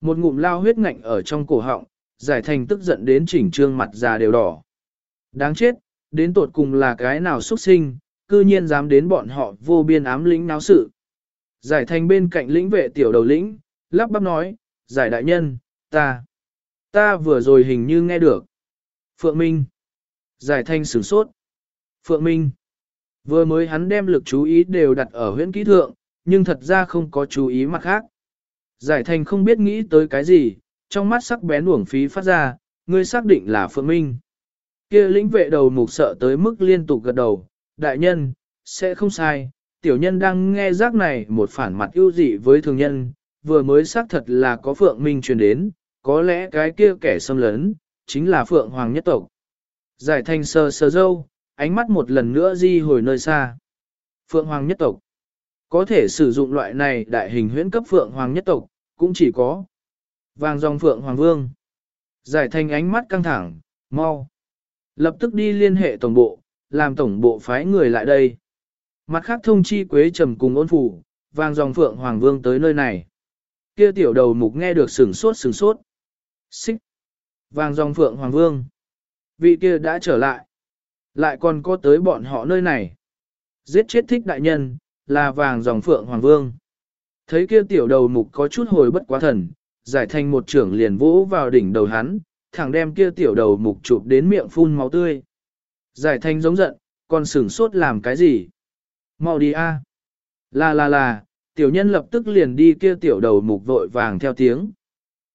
Một ngụm lao huyết ngạnh ở trong cổ họng, giải thành tức giận đến chỉnh trương mặt già đều đỏ. Đáng chết, đến tột cùng là cái nào xuất sinh, cư nhiên dám đến bọn họ vô biên ám lĩnh náo sự. Giải thành bên cạnh lĩnh vệ tiểu đầu lĩnh, lắp bắp nói, giải đại nhân, ta, ta vừa rồi hình như nghe được. Phượng Minh, giải thanh sửng sốt. Phượng Minh, vừa mới hắn đem lực chú ý đều đặt ở huyện kỹ thượng, nhưng thật ra không có chú ý mặt khác. Giải thành không biết nghĩ tới cái gì, trong mắt sắc bén uổng phí phát ra, ngươi xác định là Phượng Minh. kia lĩnh vệ đầu mục sợ tới mức liên tục gật đầu, đại nhân, sẽ không sai, tiểu nhân đang nghe giác này một phản mặt ưu dị với thường nhân, vừa mới xác thật là có Phượng Minh truyền đến, có lẽ cái kia kẻ xâm lấn, chính là Phượng Hoàng nhất tộc. Giải thành sờ sờ dâu, ánh mắt một lần nữa di hồi nơi xa. Phượng Hoàng nhất tộc. Có thể sử dụng loại này đại hình huyễn cấp Phượng Hoàng nhất tộc, cũng chỉ có vàng dòng Phượng Hoàng Vương. Giải thành ánh mắt căng thẳng, mau. Lập tức đi liên hệ tổng bộ, làm tổng bộ phái người lại đây. Mặt khác thông chi quế trầm cùng ôn phủ, vàng dòng Phượng Hoàng Vương tới nơi này. Kia tiểu đầu mục nghe được sừng sốt sừng sốt. Xích. Vàng dòng Phượng Hoàng Vương. Vị kia đã trở lại. Lại còn có tới bọn họ nơi này. Giết chết thích đại nhân, là vàng dòng Phượng Hoàng Vương. Thấy kia tiểu đầu mục có chút hồi bất quá thần, giải thành một trưởng liền vỗ vào đỉnh đầu hắn, thẳng đem kia tiểu đầu mục chụp đến miệng phun máu tươi. Giải thành giống giận, còn sửng sốt làm cái gì? Mau đi a! Là là là, tiểu nhân lập tức liền đi kia tiểu đầu mục vội vàng theo tiếng.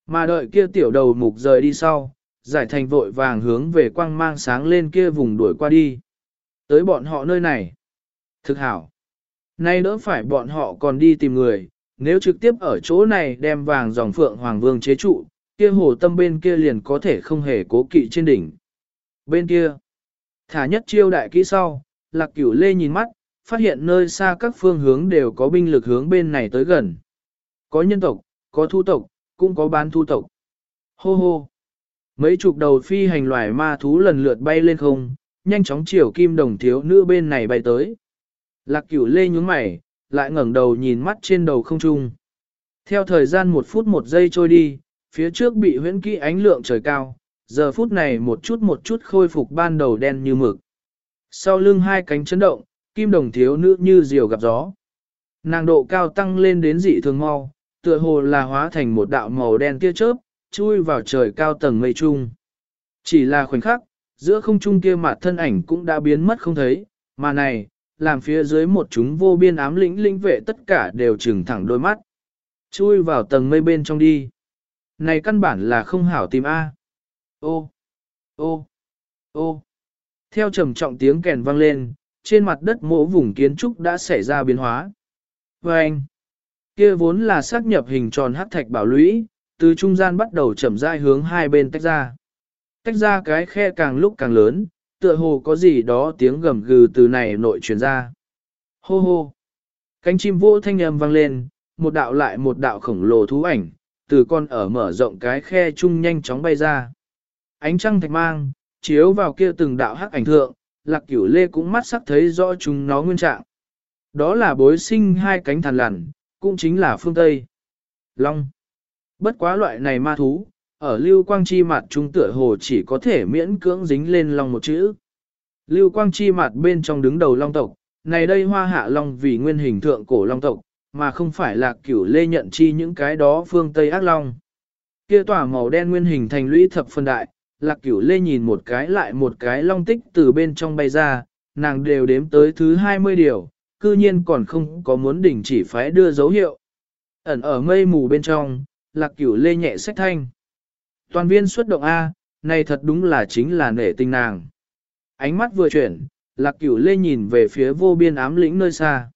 Mà đợi kia tiểu đầu mục rời đi sau, giải thành vội vàng hướng về quang mang sáng lên kia vùng đuổi qua đi. Tới bọn họ nơi này. Thực hảo. Nay đỡ phải bọn họ còn đi tìm người, nếu trực tiếp ở chỗ này đem vàng dòng phượng hoàng vương chế trụ, kia hồ tâm bên kia liền có thể không hề cố kỵ trên đỉnh. Bên kia, thả nhất chiêu đại kỹ sau, lạc cửu lê nhìn mắt, phát hiện nơi xa các phương hướng đều có binh lực hướng bên này tới gần. Có nhân tộc, có thu tộc, cũng có bán thu tộc. Hô hô! Mấy chục đầu phi hành loài ma thú lần lượt bay lên không, nhanh chóng chiều kim đồng thiếu nữ bên này bay tới. Lạc cửu lê nhúng mày, lại ngẩng đầu nhìn mắt trên đầu không trung. Theo thời gian một phút một giây trôi đi, phía trước bị huyễn kỹ ánh lượng trời cao, giờ phút này một chút một chút khôi phục ban đầu đen như mực. Sau lưng hai cánh chấn động, kim đồng thiếu nữ như diều gặp gió. Nàng độ cao tăng lên đến dị thường mau, tựa hồ là hóa thành một đạo màu đen tia chớp, chui vào trời cao tầng mây trung. Chỉ là khoảnh khắc, giữa không trung kia mặt thân ảnh cũng đã biến mất không thấy, mà này, làm phía dưới một chúng vô biên ám lĩnh linh vệ tất cả đều trừng thẳng đôi mắt. Chui vào tầng mây bên trong đi. Này căn bản là không hảo tìm A. Ô, ô, ô. Theo trầm trọng tiếng kèn vang lên, trên mặt đất mỗ vùng kiến trúc đã xảy ra biến hóa. Và anh, kia vốn là xác nhập hình tròn hắc thạch bảo lũy, từ trung gian bắt đầu chậm rãi hướng hai bên tách ra. Tách ra cái khe càng lúc càng lớn, tựa hồ có gì đó tiếng gầm gừ từ này nội truyền ra. Hô hô. Cánh chim vô thanh âm vang lên, một đạo lại một đạo khổng lồ thú ảnh, từ con ở mở rộng cái khe chung nhanh chóng bay ra. Ánh trăng thạch mang, chiếu vào kia từng đạo hắc ảnh thượng, lạc cửu lê cũng mắt sắc thấy rõ chúng nó nguyên trạng. Đó là bối sinh hai cánh thằn lằn, cũng chính là phương Tây. Long. Bất quá loại này ma thú, ở lưu quang chi mặt trung tựa hồ chỉ có thể miễn cưỡng dính lên long một chữ. Lưu quang chi mặt bên trong đứng đầu long tộc, này đây hoa hạ long vì nguyên hình thượng cổ long tộc, mà không phải là cửu lê nhận chi những cái đó phương Tây ác long. Kia tỏa màu đen nguyên hình thành lũy thập phân đại, lạc cửu lê nhìn một cái lại một cái long tích từ bên trong bay ra, nàng đều đếm tới thứ 20 điều, cư nhiên còn không có muốn đỉnh chỉ phái đưa dấu hiệu. Ẩn ở mây mù bên trong, lạc cửu lê nhẹ sách thanh. Toàn viên xuất động A, này thật đúng là chính là nể tình nàng. Ánh mắt vừa chuyển, lạc cửu lê nhìn về phía vô biên ám lĩnh nơi xa.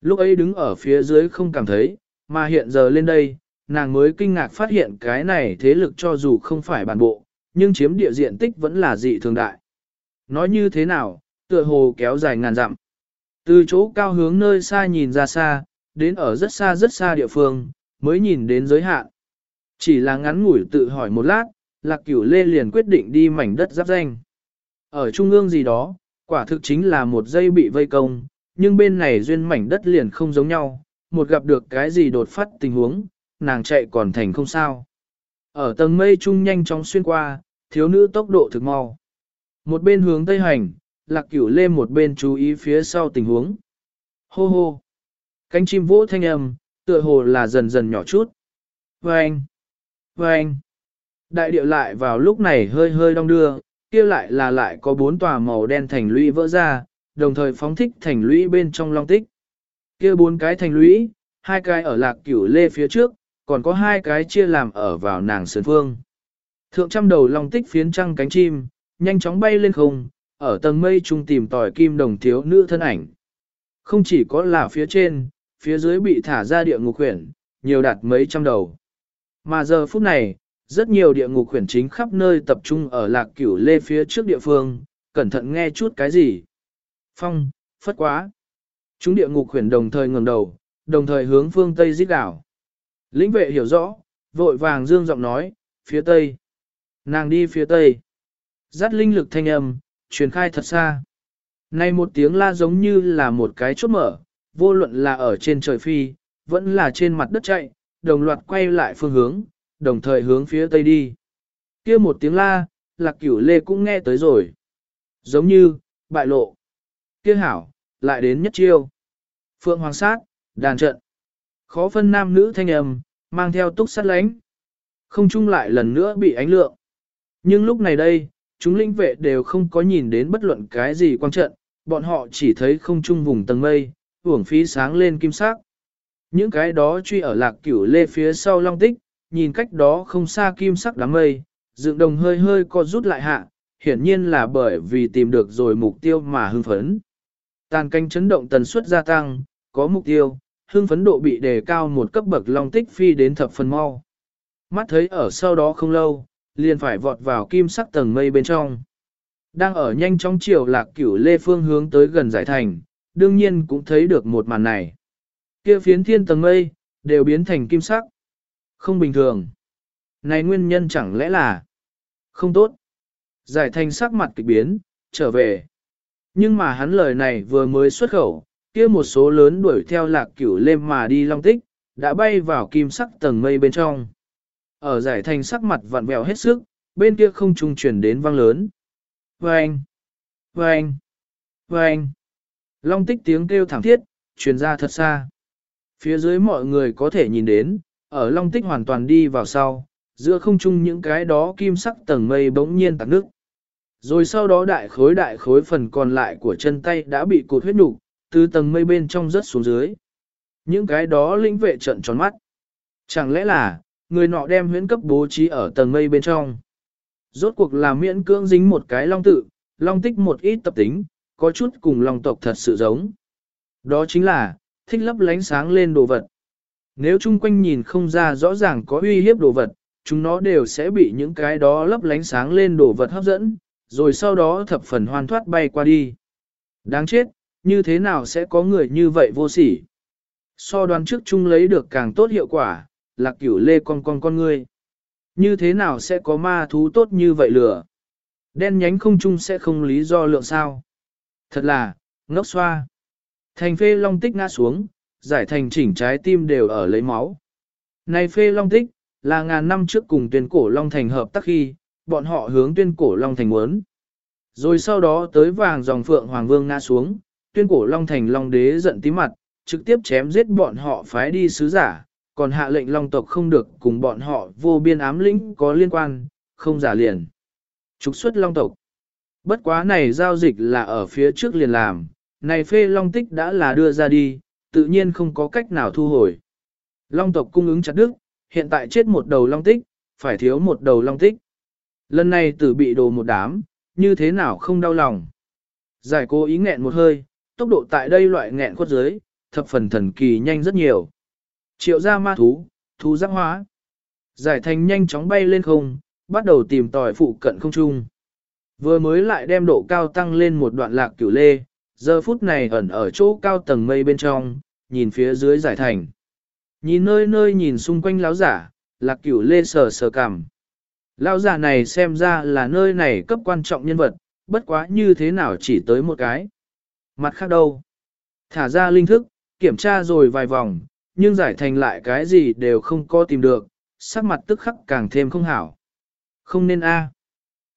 Lúc ấy đứng ở phía dưới không cảm thấy, mà hiện giờ lên đây, nàng mới kinh ngạc phát hiện cái này thế lực cho dù không phải bản bộ, nhưng chiếm địa diện tích vẫn là dị thường đại. Nói như thế nào, tựa hồ kéo dài ngàn dặm. Từ chỗ cao hướng nơi xa nhìn ra xa, đến ở rất xa rất xa địa phương, mới nhìn đến giới hạn. Chỉ là ngắn ngủi tự hỏi một lát, Lạc Cửu Lê liền quyết định đi mảnh đất giáp danh. Ở trung ương gì đó, quả thực chính là một giây bị vây công, nhưng bên này duyên mảnh đất liền không giống nhau, một gặp được cái gì đột phát tình huống, nàng chạy còn thành không sao. Ở tầng mây trung nhanh chóng xuyên qua, thiếu nữ tốc độ thực mau. Một bên hướng tây hành, lạc cửu lê một bên chú ý phía sau tình huống. Hô hô! Cánh chim vỗ thanh âm, tựa hồ là dần dần nhỏ chút. Vâng. Vâng! Đại điệu lại vào lúc này hơi hơi đong đưa, kia lại là lại có bốn tòa màu đen thành lũy vỡ ra, đồng thời phóng thích thành lũy bên trong long tích. Kia bốn cái thành lũy, hai cái ở lạc cửu lê phía trước, còn có hai cái chia làm ở vào nàng sơn phương. Thượng trăm đầu long tích phiến trăng cánh chim, nhanh chóng bay lên không, ở tầng mây trung tìm tỏi kim đồng thiếu nữ thân ảnh. Không chỉ có là phía trên, phía dưới bị thả ra địa ngục quyển, nhiều đạt mấy trăm đầu. Mà giờ phút này, rất nhiều địa ngục khuyển chính khắp nơi tập trung ở lạc cửu lê phía trước địa phương, cẩn thận nghe chút cái gì. Phong, phất quá. Chúng địa ngục khuyển đồng thời ngẩng đầu, đồng thời hướng phương Tây giết đảo. Lĩnh vệ hiểu rõ, vội vàng dương giọng nói, phía Tây. Nàng đi phía Tây. Dắt linh lực thanh âm, truyền khai thật xa. Này một tiếng la giống như là một cái chốt mở, vô luận là ở trên trời phi, vẫn là trên mặt đất chạy, đồng loạt quay lại phương hướng, đồng thời hướng phía tây đi. kia một tiếng la, lạc cửu lê cũng nghe tới rồi. Giống như, bại lộ. kia hảo, lại đến nhất chiêu. Phượng hoàng sát, đàn trận. Khó phân nam nữ thanh âm, mang theo túc sát lánh. Không chung lại lần nữa bị ánh lượng. Nhưng lúc này đây, chúng linh vệ đều không có nhìn đến bất luận cái gì quan trận, bọn họ chỉ thấy không trung vùng tầng mây, uổng phí sáng lên kim sắc. Những cái đó truy ở lạc cửu lê phía sau long tích, nhìn cách đó không xa kim sắc đám mây, dựng đồng hơi hơi co rút lại hạ, hiển nhiên là bởi vì tìm được rồi mục tiêu mà hưng phấn. Tàn canh chấn động tần suất gia tăng, có mục tiêu, hưng phấn độ bị đề cao một cấp bậc long tích phi đến thập phần mau. Mắt thấy ở sau đó không lâu, liền phải vọt vào kim sắc tầng mây bên trong. Đang ở nhanh chóng chiều lạc cửu lê phương hướng tới gần giải thành, đương nhiên cũng thấy được một màn này. Kia phiến thiên tầng mây, đều biến thành kim sắc. Không bình thường. Này nguyên nhân chẳng lẽ là không tốt. Giải thành sắc mặt kịch biến, trở về. Nhưng mà hắn lời này vừa mới xuất khẩu, kia một số lớn đuổi theo lạc cửu lên mà đi long tích, đã bay vào kim sắc tầng mây bên trong. Ở giải thành sắc mặt vặn vẹo hết sức, bên kia không trung chuyển đến vang lớn. Vâng! Vâng! Vâng! Long tích tiếng kêu thảm thiết, truyền ra thật xa. Phía dưới mọi người có thể nhìn đến, ở long tích hoàn toàn đi vào sau, giữa không trung những cái đó kim sắc tầng mây bỗng nhiên tạc nước. Rồi sau đó đại khối đại khối phần còn lại của chân tay đã bị cột huyết nục từ tầng mây bên trong rớt xuống dưới. Những cái đó lĩnh vệ trận tròn mắt. Chẳng lẽ là, người nọ đem huyễn cấp bố trí ở tầng mây bên trong. Rốt cuộc là miễn cưỡng dính một cái long tự, long tích một ít tập tính, có chút cùng long tộc thật sự giống. Đó chính là, thích lấp lánh sáng lên đồ vật. Nếu chung quanh nhìn không ra rõ ràng có uy hiếp đồ vật, chúng nó đều sẽ bị những cái đó lấp lánh sáng lên đồ vật hấp dẫn, rồi sau đó thập phần hoàn thoát bay qua đi. Đáng chết, như thế nào sẽ có người như vậy vô sỉ? So đoán trước chung lấy được càng tốt hiệu quả, lạc cửu lê con con con ngươi. Như thế nào sẽ có ma thú tốt như vậy lửa? Đen nhánh không chung sẽ không lý do lượng sao? Thật là, ngốc xoa. Thành phê long tích ngã xuống, giải thành chỉnh trái tim đều ở lấy máu. Này phê long tích, là ngàn năm trước cùng tuyên cổ long thành hợp tác khi, bọn họ hướng tuyên cổ long thành muốn. Rồi sau đó tới vàng dòng phượng hoàng vương ngã xuống, tuyên cổ long thành long đế giận tí mặt, trực tiếp chém giết bọn họ phái đi sứ giả, còn hạ lệnh long tộc không được cùng bọn họ vô biên ám lĩnh có liên quan, không giả liền. Trục xuất long tộc. Bất quá này giao dịch là ở phía trước liền làm, này phê long tích đã là đưa ra đi, tự nhiên không có cách nào thu hồi. Long tộc cung ứng chặt đức, hiện tại chết một đầu long tích, phải thiếu một đầu long tích. Lần này tử bị đồ một đám, như thế nào không đau lòng. Giải cố ý nghẹn một hơi, tốc độ tại đây loại nghẹn khuất dưới, thập phần thần kỳ nhanh rất nhiều. Triệu ra ma thú, thú giác hóa. Giải thành nhanh chóng bay lên không, bắt đầu tìm tòi phụ cận không trung. Vừa mới lại đem độ cao tăng lên một đoạn lạc cửu lê, giờ phút này ẩn ở chỗ cao tầng mây bên trong, nhìn phía dưới giải thành. Nhìn nơi nơi nhìn xung quanh lão giả, lạc cửu lê sờ sờ cằm. Lão giả này xem ra là nơi này cấp quan trọng nhân vật, bất quá như thế nào chỉ tới một cái. Mặt khác đâu? Thả ra linh thức, kiểm tra rồi vài vòng, nhưng giải thành lại cái gì đều không có tìm được, sắc mặt tức khắc càng thêm không hảo. Không nên a.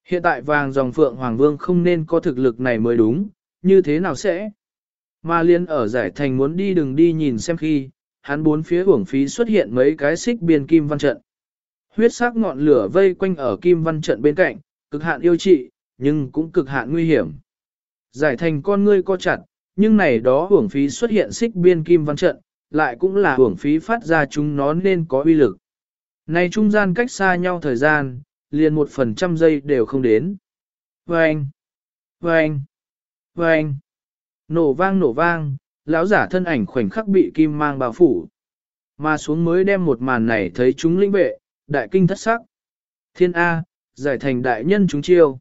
Hiện tại vàng dòng phượng Hoàng Vương không nên có thực lực này mới đúng, như thế nào sẽ? Mà liên ở giải thành muốn đi đừng đi nhìn xem khi, hắn bốn phía hưởng phí xuất hiện mấy cái xích biên kim văn trận. Huyết sắc ngọn lửa vây quanh ở kim văn trận bên cạnh, cực hạn yêu trị, nhưng cũng cực hạn nguy hiểm. Giải thành con ngươi co chặt, nhưng này đó hưởng phí xuất hiện xích biên kim văn trận, lại cũng là hưởng phí phát ra chúng nó nên có uy lực. Này trung gian cách xa nhau thời gian, liền một phần trăm giây đều không đến. Vâng! Vâng! Vâng! Nổ vang nổ vang, lão giả thân ảnh khoảnh khắc bị kim mang bao phủ. Mà xuống mới đem một màn này thấy chúng linh vệ, đại kinh thất sắc. Thiên A, giải thành đại nhân chúng chiêu.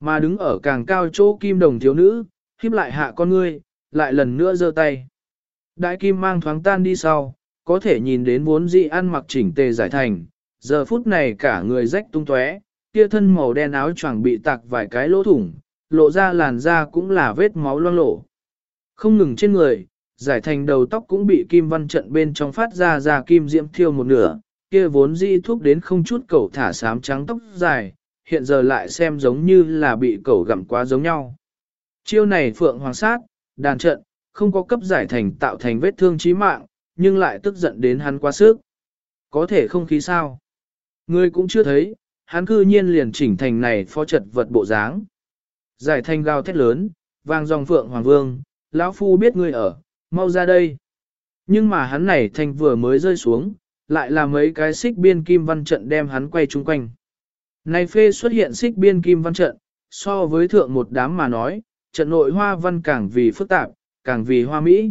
Mà đứng ở càng cao chỗ kim đồng thiếu nữ, khiếp lại hạ con ngươi, lại lần nữa giơ tay. Đại kim mang thoáng tan đi sau, có thể nhìn đến vốn dị ăn mặc chỉnh tề giải thành, giờ phút này cả người rách tung tóe, kia thân màu đen áo choàng bị tạc vài cái lỗ thủng, lộ ra làn da cũng là vết máu loang lổ. Không ngừng trên người, giải thành đầu tóc cũng bị kim văn trận bên trong phát ra ra kim diễm thiêu một nửa, kia vốn di thuốc đến không chút cẩu thả sám trắng tóc dài, hiện giờ lại xem giống như là bị cẩu gặm quá giống nhau. Chiêu này phượng hoàng sát, đàn trận, không có cấp giải thành tạo thành vết thương chí mạng, nhưng lại tức giận đến hắn quá sức. Có thể không khí sao? Ngươi cũng chưa thấy, hắn cư nhiên liền chỉnh thành này phó trật vật bộ dáng. Giải thành gào thét lớn, vang dòng phượng hoàng vương, lão phu biết ngươi ở, mau ra đây. Nhưng mà hắn này thành vừa mới rơi xuống, lại là mấy cái xích biên kim văn trận đem hắn quay chung quanh. Này phê xuất hiện xích biên kim văn trận, so với thượng một đám mà nói, trận nội hoa văn càng vì phức tạp, càng vì hoa mỹ.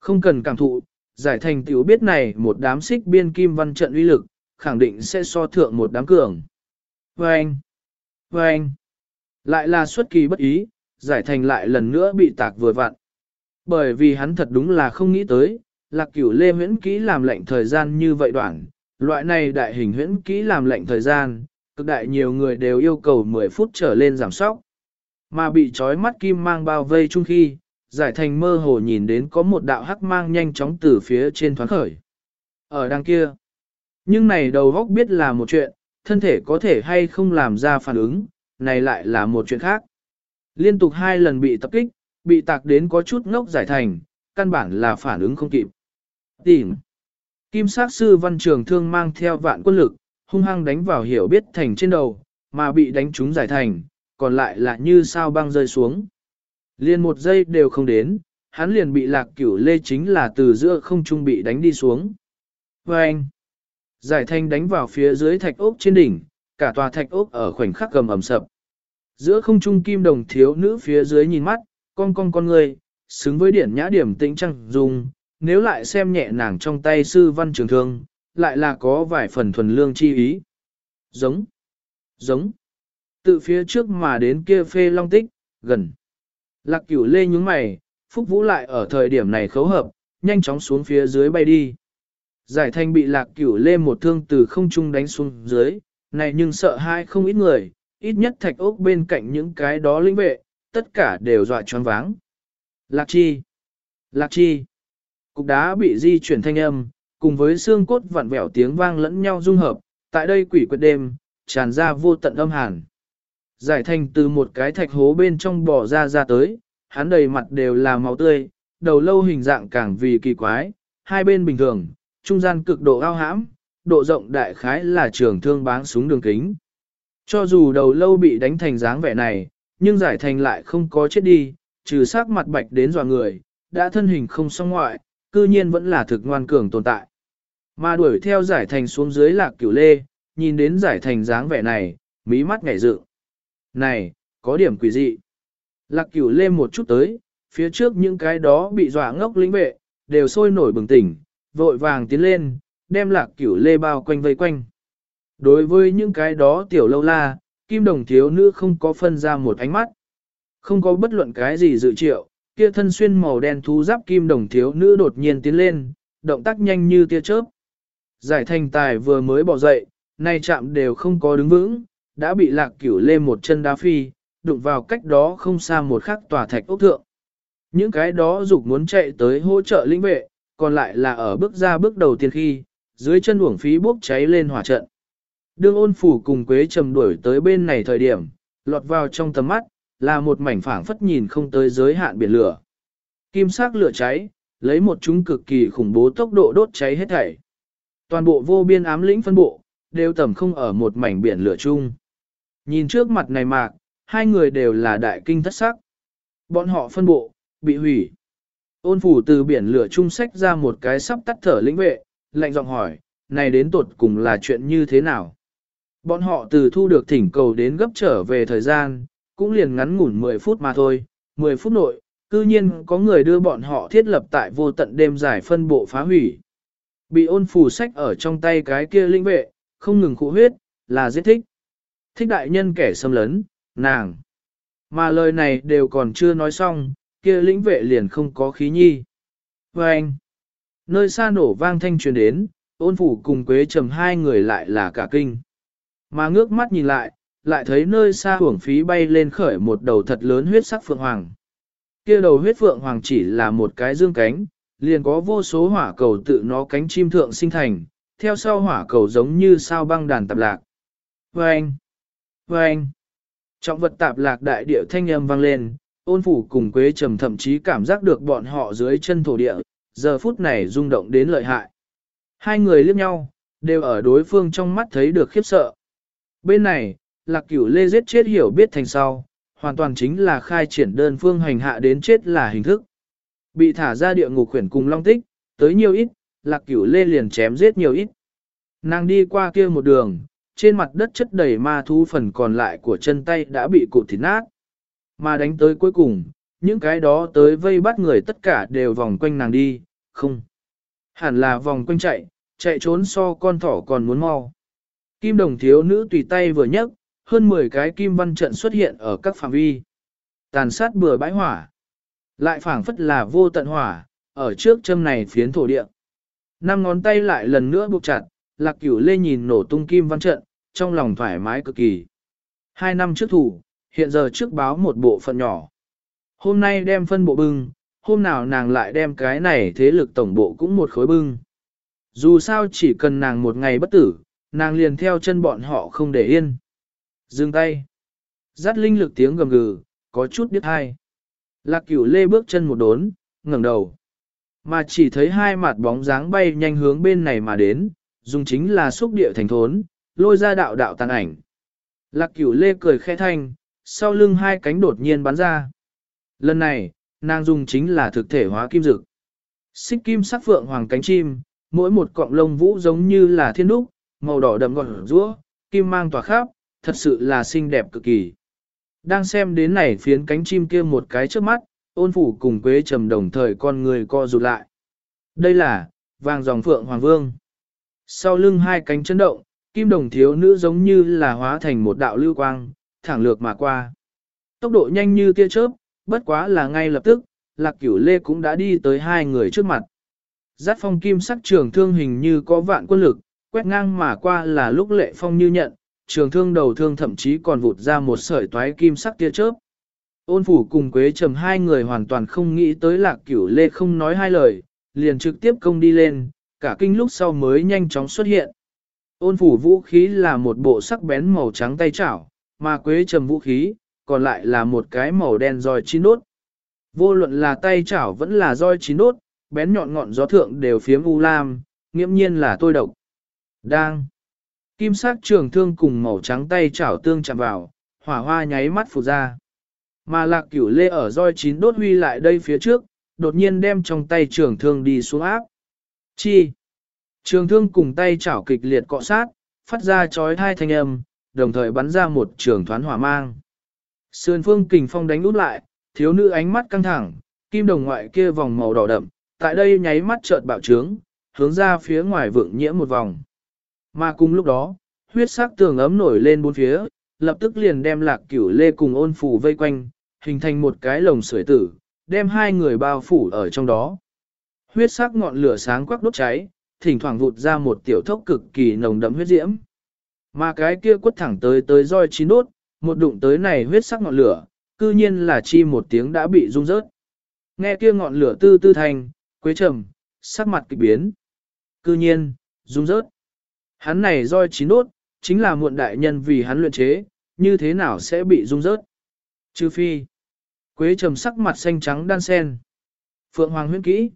Không cần cảm thụ, giải thành tiểu biết này một đám xích biên kim văn trận uy lực, khẳng định sẽ so thượng một đám cường. Vâng! Vâng! Lại là xuất kỳ bất ý, giải thành lại lần nữa bị tạc vừa vặn. Bởi vì hắn thật đúng là không nghĩ tới, lạc cửu lê huyễn kỹ làm lệnh thời gian như vậy đoạn, loại này đại hình huyễn kỹ làm lệnh thời gian, cực đại nhiều người đều yêu cầu 10 phút trở lên giảm sóc. Mà bị trói mắt kim mang bao vây chung khi, giải thành mơ hồ nhìn đến có một đạo hắc mang nhanh chóng từ phía trên thoáng khởi. Ở đằng kia, nhưng này đầu góc biết là một chuyện, thân thể có thể hay không làm ra phản ứng, này lại là một chuyện khác. Liên tục hai lần bị tập kích, bị tạc đến có chút ngốc giải thành, căn bản là phản ứng không kịp. Tìm. Kim sát sư văn trường thương mang theo vạn quân lực, hung hăng đánh vào hiểu biết thành trên đầu, mà bị đánh trúng giải thành, còn lại là như sao băng rơi xuống. Liên một giây đều không đến, hắn liền bị lạc cửu lê chính là từ giữa không trung bị đánh đi xuống. Và anh, giải thanh đánh vào phía dưới thạch ốc trên đỉnh, cả tòa thạch ốc ở khoảnh khắc gầm ẩm sập. Giữa không trung kim đồng thiếu nữ phía dưới nhìn mắt, con con con người, xứng với điển nhã điểm tĩnh trăng dùng, nếu lại xem nhẹ nàng trong tay sư văn trường thương, lại là có vài phần thuần lương chi ý. Giống, giống, tự phía trước mà đến kia phê long tích, gần. Lạc cửu lê nhúng mày, Phúc Vũ lại ở thời điểm này khấu hợp, nhanh chóng xuống phía dưới bay đi. Giải thanh bị lạc cửu lê một thương từ không trung đánh xuống dưới, này nhưng sợ hai không ít người, ít nhất thạch ốc bên cạnh những cái đó linh vệ, tất cả đều dọa choáng váng. Lạc chi! Lạc chi! Cục đá bị di chuyển thanh âm, cùng với xương cốt vặn vẹo tiếng vang lẫn nhau dung hợp, tại đây quỷ quyệt đêm, tràn ra vô tận âm hàn. Giải thành từ một cái thạch hố bên trong bò ra ra tới, hắn đầy mặt đều là máu tươi, đầu lâu hình dạng càng vì kỳ quái, hai bên bình thường, trung gian cực độ ao hãm, độ rộng đại khái là trường thương báng súng đường kính. Cho dù đầu lâu bị đánh thành dáng vẻ này, nhưng giải thành lại không có chết đi, trừ sắc mặt bạch đến dò người, đã thân hình không song ngoại, cư nhiên vẫn là thực ngoan cường tồn tại. Mà đuổi theo giải thành xuống dưới lạc cửu lê, nhìn đến giải thành dáng vẻ này, mí mắt ngảy dự. Này, có điểm quỷ dị. Lạc cửu lê một chút tới, phía trước những cái đó bị dọa ngốc lĩnh vệ, đều sôi nổi bừng tỉnh, vội vàng tiến lên, đem lạc cửu lê bao quanh vây quanh. Đối với những cái đó tiểu lâu la, kim đồng thiếu nữ không có phân ra một ánh mắt. Không có bất luận cái gì dự triệu, kia thân xuyên màu đen thú giáp kim đồng thiếu nữ đột nhiên tiến lên, động tác nhanh như tia chớp. Giải thành tài vừa mới bỏ dậy, nay chạm đều không có đứng vững, đã bị lạc cửu lê một chân đá phi, đụng vào cách đó không xa một khắc tòa thạch ốc thượng. Những cái đó dục muốn chạy tới hỗ trợ lĩnh vệ, còn lại là ở bước ra bước đầu tiên khi, dưới chân uổng phí bốc cháy lên hỏa trận. Đương ôn phủ cùng Quế Trầm đuổi tới bên này thời điểm, lọt vào trong tầm mắt, là một mảnh phảng phất nhìn không tới giới hạn biển lửa. Kim sắc lửa cháy, lấy một chúng cực kỳ khủng bố tốc độ đốt cháy hết thảy. Toàn bộ vô biên ám lĩnh phân bộ, đều tầm không ở một mảnh biển lửa chung. Nhìn trước mặt này mạc, hai người đều là đại kinh thất sắc. Bọn họ phân bộ, bị hủy. Ôn phủ từ biển lửa chung sách ra một cái sắp tắt thở lĩnh vệ, lạnh giọng hỏi, này đến tột cùng là chuyện như thế nào? Bọn họ từ thu được thỉnh cầu đến gấp trở về thời gian, cũng liền ngắn ngủn 10 phút mà thôi, 10 phút nội, cư nhiên có người đưa bọn họ thiết lập tại vô tận đêm giải phân bộ phá hủy. Bị ôn phù sách ở trong tay cái kia linh vệ, không ngừng cụ huyết, là giết thích. Thích đại nhân kẻ xâm lấn, nàng. Mà lời này đều còn chưa nói xong, kia lĩnh vệ liền không có khí nhi. Và anh, nơi xa nổ vang thanh truyền đến, ôn phủ cùng quế trầm hai người lại là cả kinh. Mà ngước mắt nhìn lại, lại thấy nơi xa hưởng phí bay lên khởi một đầu thật lớn huyết sắc phượng hoàng. Kia đầu huyết phượng hoàng chỉ là một cái dương cánh, liền có vô số hỏa cầu tự nó cánh chim thượng sinh thành, theo sau hỏa cầu giống như sao băng đàn tạp lạc. Vâng! Vâng! Trọng vật tạp lạc đại địa thanh âm vang lên, ôn phủ cùng quế trầm thậm chí cảm giác được bọn họ dưới chân thổ địa, giờ phút này rung động đến lợi hại. Hai người liếc nhau, đều ở đối phương trong mắt thấy được khiếp sợ. Bên này, lạc cửu lê giết chết hiểu biết thành sau, hoàn toàn chính là khai triển đơn phương hành hạ đến chết là hình thức. Bị thả ra địa ngục khuyển cùng long tích, tới nhiều ít, lạc cửu lê liền chém giết nhiều ít. Nàng đi qua kia một đường, trên mặt đất chất đầy ma thú phần còn lại của chân tay đã bị cụt thịt nát. Mà đánh tới cuối cùng, những cái đó tới vây bắt người tất cả đều vòng quanh nàng đi, không. Hẳn là vòng quanh chạy, chạy trốn so con thỏ còn muốn mau. Kim đồng thiếu nữ tùy tay vừa nhấc, hơn 10 cái kim văn trận xuất hiện ở các phạm vi. Tàn sát bừa bãi hỏa. Lại phảng phất là vô tận hỏa, ở trước châm này phiến thổ địa. Năm ngón tay lại lần nữa buộc chặt, lạc cửu lê nhìn nổ tung kim văn trận, trong lòng thoải mái cực kỳ. Hai năm trước thủ, hiện giờ trước báo một bộ phận nhỏ. Hôm nay đem phân bộ bưng, hôm nào nàng lại đem cái này thế lực tổng bộ cũng một khối bưng. Dù sao chỉ cần nàng một ngày bất tử, nàng liền theo chân bọn họ không để yên. Dừng tay. Dắt linh lực tiếng gầm gừ, có chút biết hay. Lạc cửu lê bước chân một đốn, ngẩng đầu. Mà chỉ thấy hai mặt bóng dáng bay nhanh hướng bên này mà đến, dùng chính là xúc địa thành thốn, lôi ra đạo đạo tàn ảnh. Lạc cửu lê cười khẽ thanh, sau lưng hai cánh đột nhiên bắn ra. Lần này, nàng dùng chính là thực thể hóa kim dực. Xích kim sắc phượng hoàng cánh chim, mỗi một cọng lông vũ giống như là thiên đúc, màu đỏ đậm gọn rũa, kim mang tỏa khắp, thật sự là xinh đẹp cực kỳ. Đang xem đến này phiến cánh chim kia một cái trước mắt, ôn phủ cùng quế trầm đồng thời con người co rụt lại. Đây là, vàng dòng phượng hoàng vương. Sau lưng hai cánh chấn động, kim đồng thiếu nữ giống như là hóa thành một đạo lưu quang, thẳng lược mà qua. Tốc độ nhanh như tia chớp, bất quá là ngay lập tức, lạc cửu lê cũng đã đi tới hai người trước mặt. Giác phong kim sắc trường thương hình như có vạn quân lực, quét ngang mà qua là lúc lệ phong như nhận, trường thương đầu thương thậm chí còn vụt ra một sợi toái kim sắc tia chớp. Ôn phủ cùng Quế Trầm hai người hoàn toàn không nghĩ tới lạc cửu lê không nói hai lời, liền trực tiếp công đi lên, cả kinh lúc sau mới nhanh chóng xuất hiện. Ôn phủ vũ khí là một bộ sắc bén màu trắng tay chảo, mà Quế Trầm vũ khí, còn lại là một cái màu đen roi chín đốt. Vô luận là tay chảo vẫn là roi chín đốt, bén nhọn ngọn gió thượng đều phiếm u lam, nghiễm nhiên là tôi độc. Đang. Kim sắc trường thương cùng màu trắng tay chảo tương chạm vào, hỏa hoa nháy mắt phụt ra. Mà lạc cửu lê ở roi chín đốt huy lại đây phía trước, đột nhiên đem trong tay trường thương đi xuống áp. Chi? Trường thương cùng tay chảo kịch liệt cọ sát, phát ra chói thai thanh âm, đồng thời bắn ra một trường thoán hỏa mang. Sườn phương kình phong đánh út lại, thiếu nữ ánh mắt căng thẳng, kim đồng ngoại kia vòng màu đỏ đậm, tại đây nháy mắt chợt bạo trướng, hướng ra phía ngoài vượng nhiễm một vòng. Mà cùng lúc đó, huyết sắc tường ấm nổi lên bốn phía, lập tức liền đem lạc cửu lê cùng ôn phủ vây quanh, hình thành một cái lồng sưởi tử, đem hai người bao phủ ở trong đó. Huyết sắc ngọn lửa sáng quắc đốt cháy, thỉnh thoảng vụt ra một tiểu thốc cực kỳ nồng đậm huyết diễm. Mà cái kia quất thẳng tới tới roi chín đốt, một đụng tới này huyết sắc ngọn lửa, cư nhiên là chi một tiếng đã bị rung rớt. Nghe kia ngọn lửa tư tư thành, quế trầm, sắc mặt kịch biến. Cư nhiên, rung rớt. Hắn này roi chín đốt, chính là muộn đại nhân vì hắn luyện chế, như thế nào sẽ bị rung rớt. Trừ phi, quế trầm sắc mặt xanh trắng đan sen. Phượng Hoàng huyết kỹ.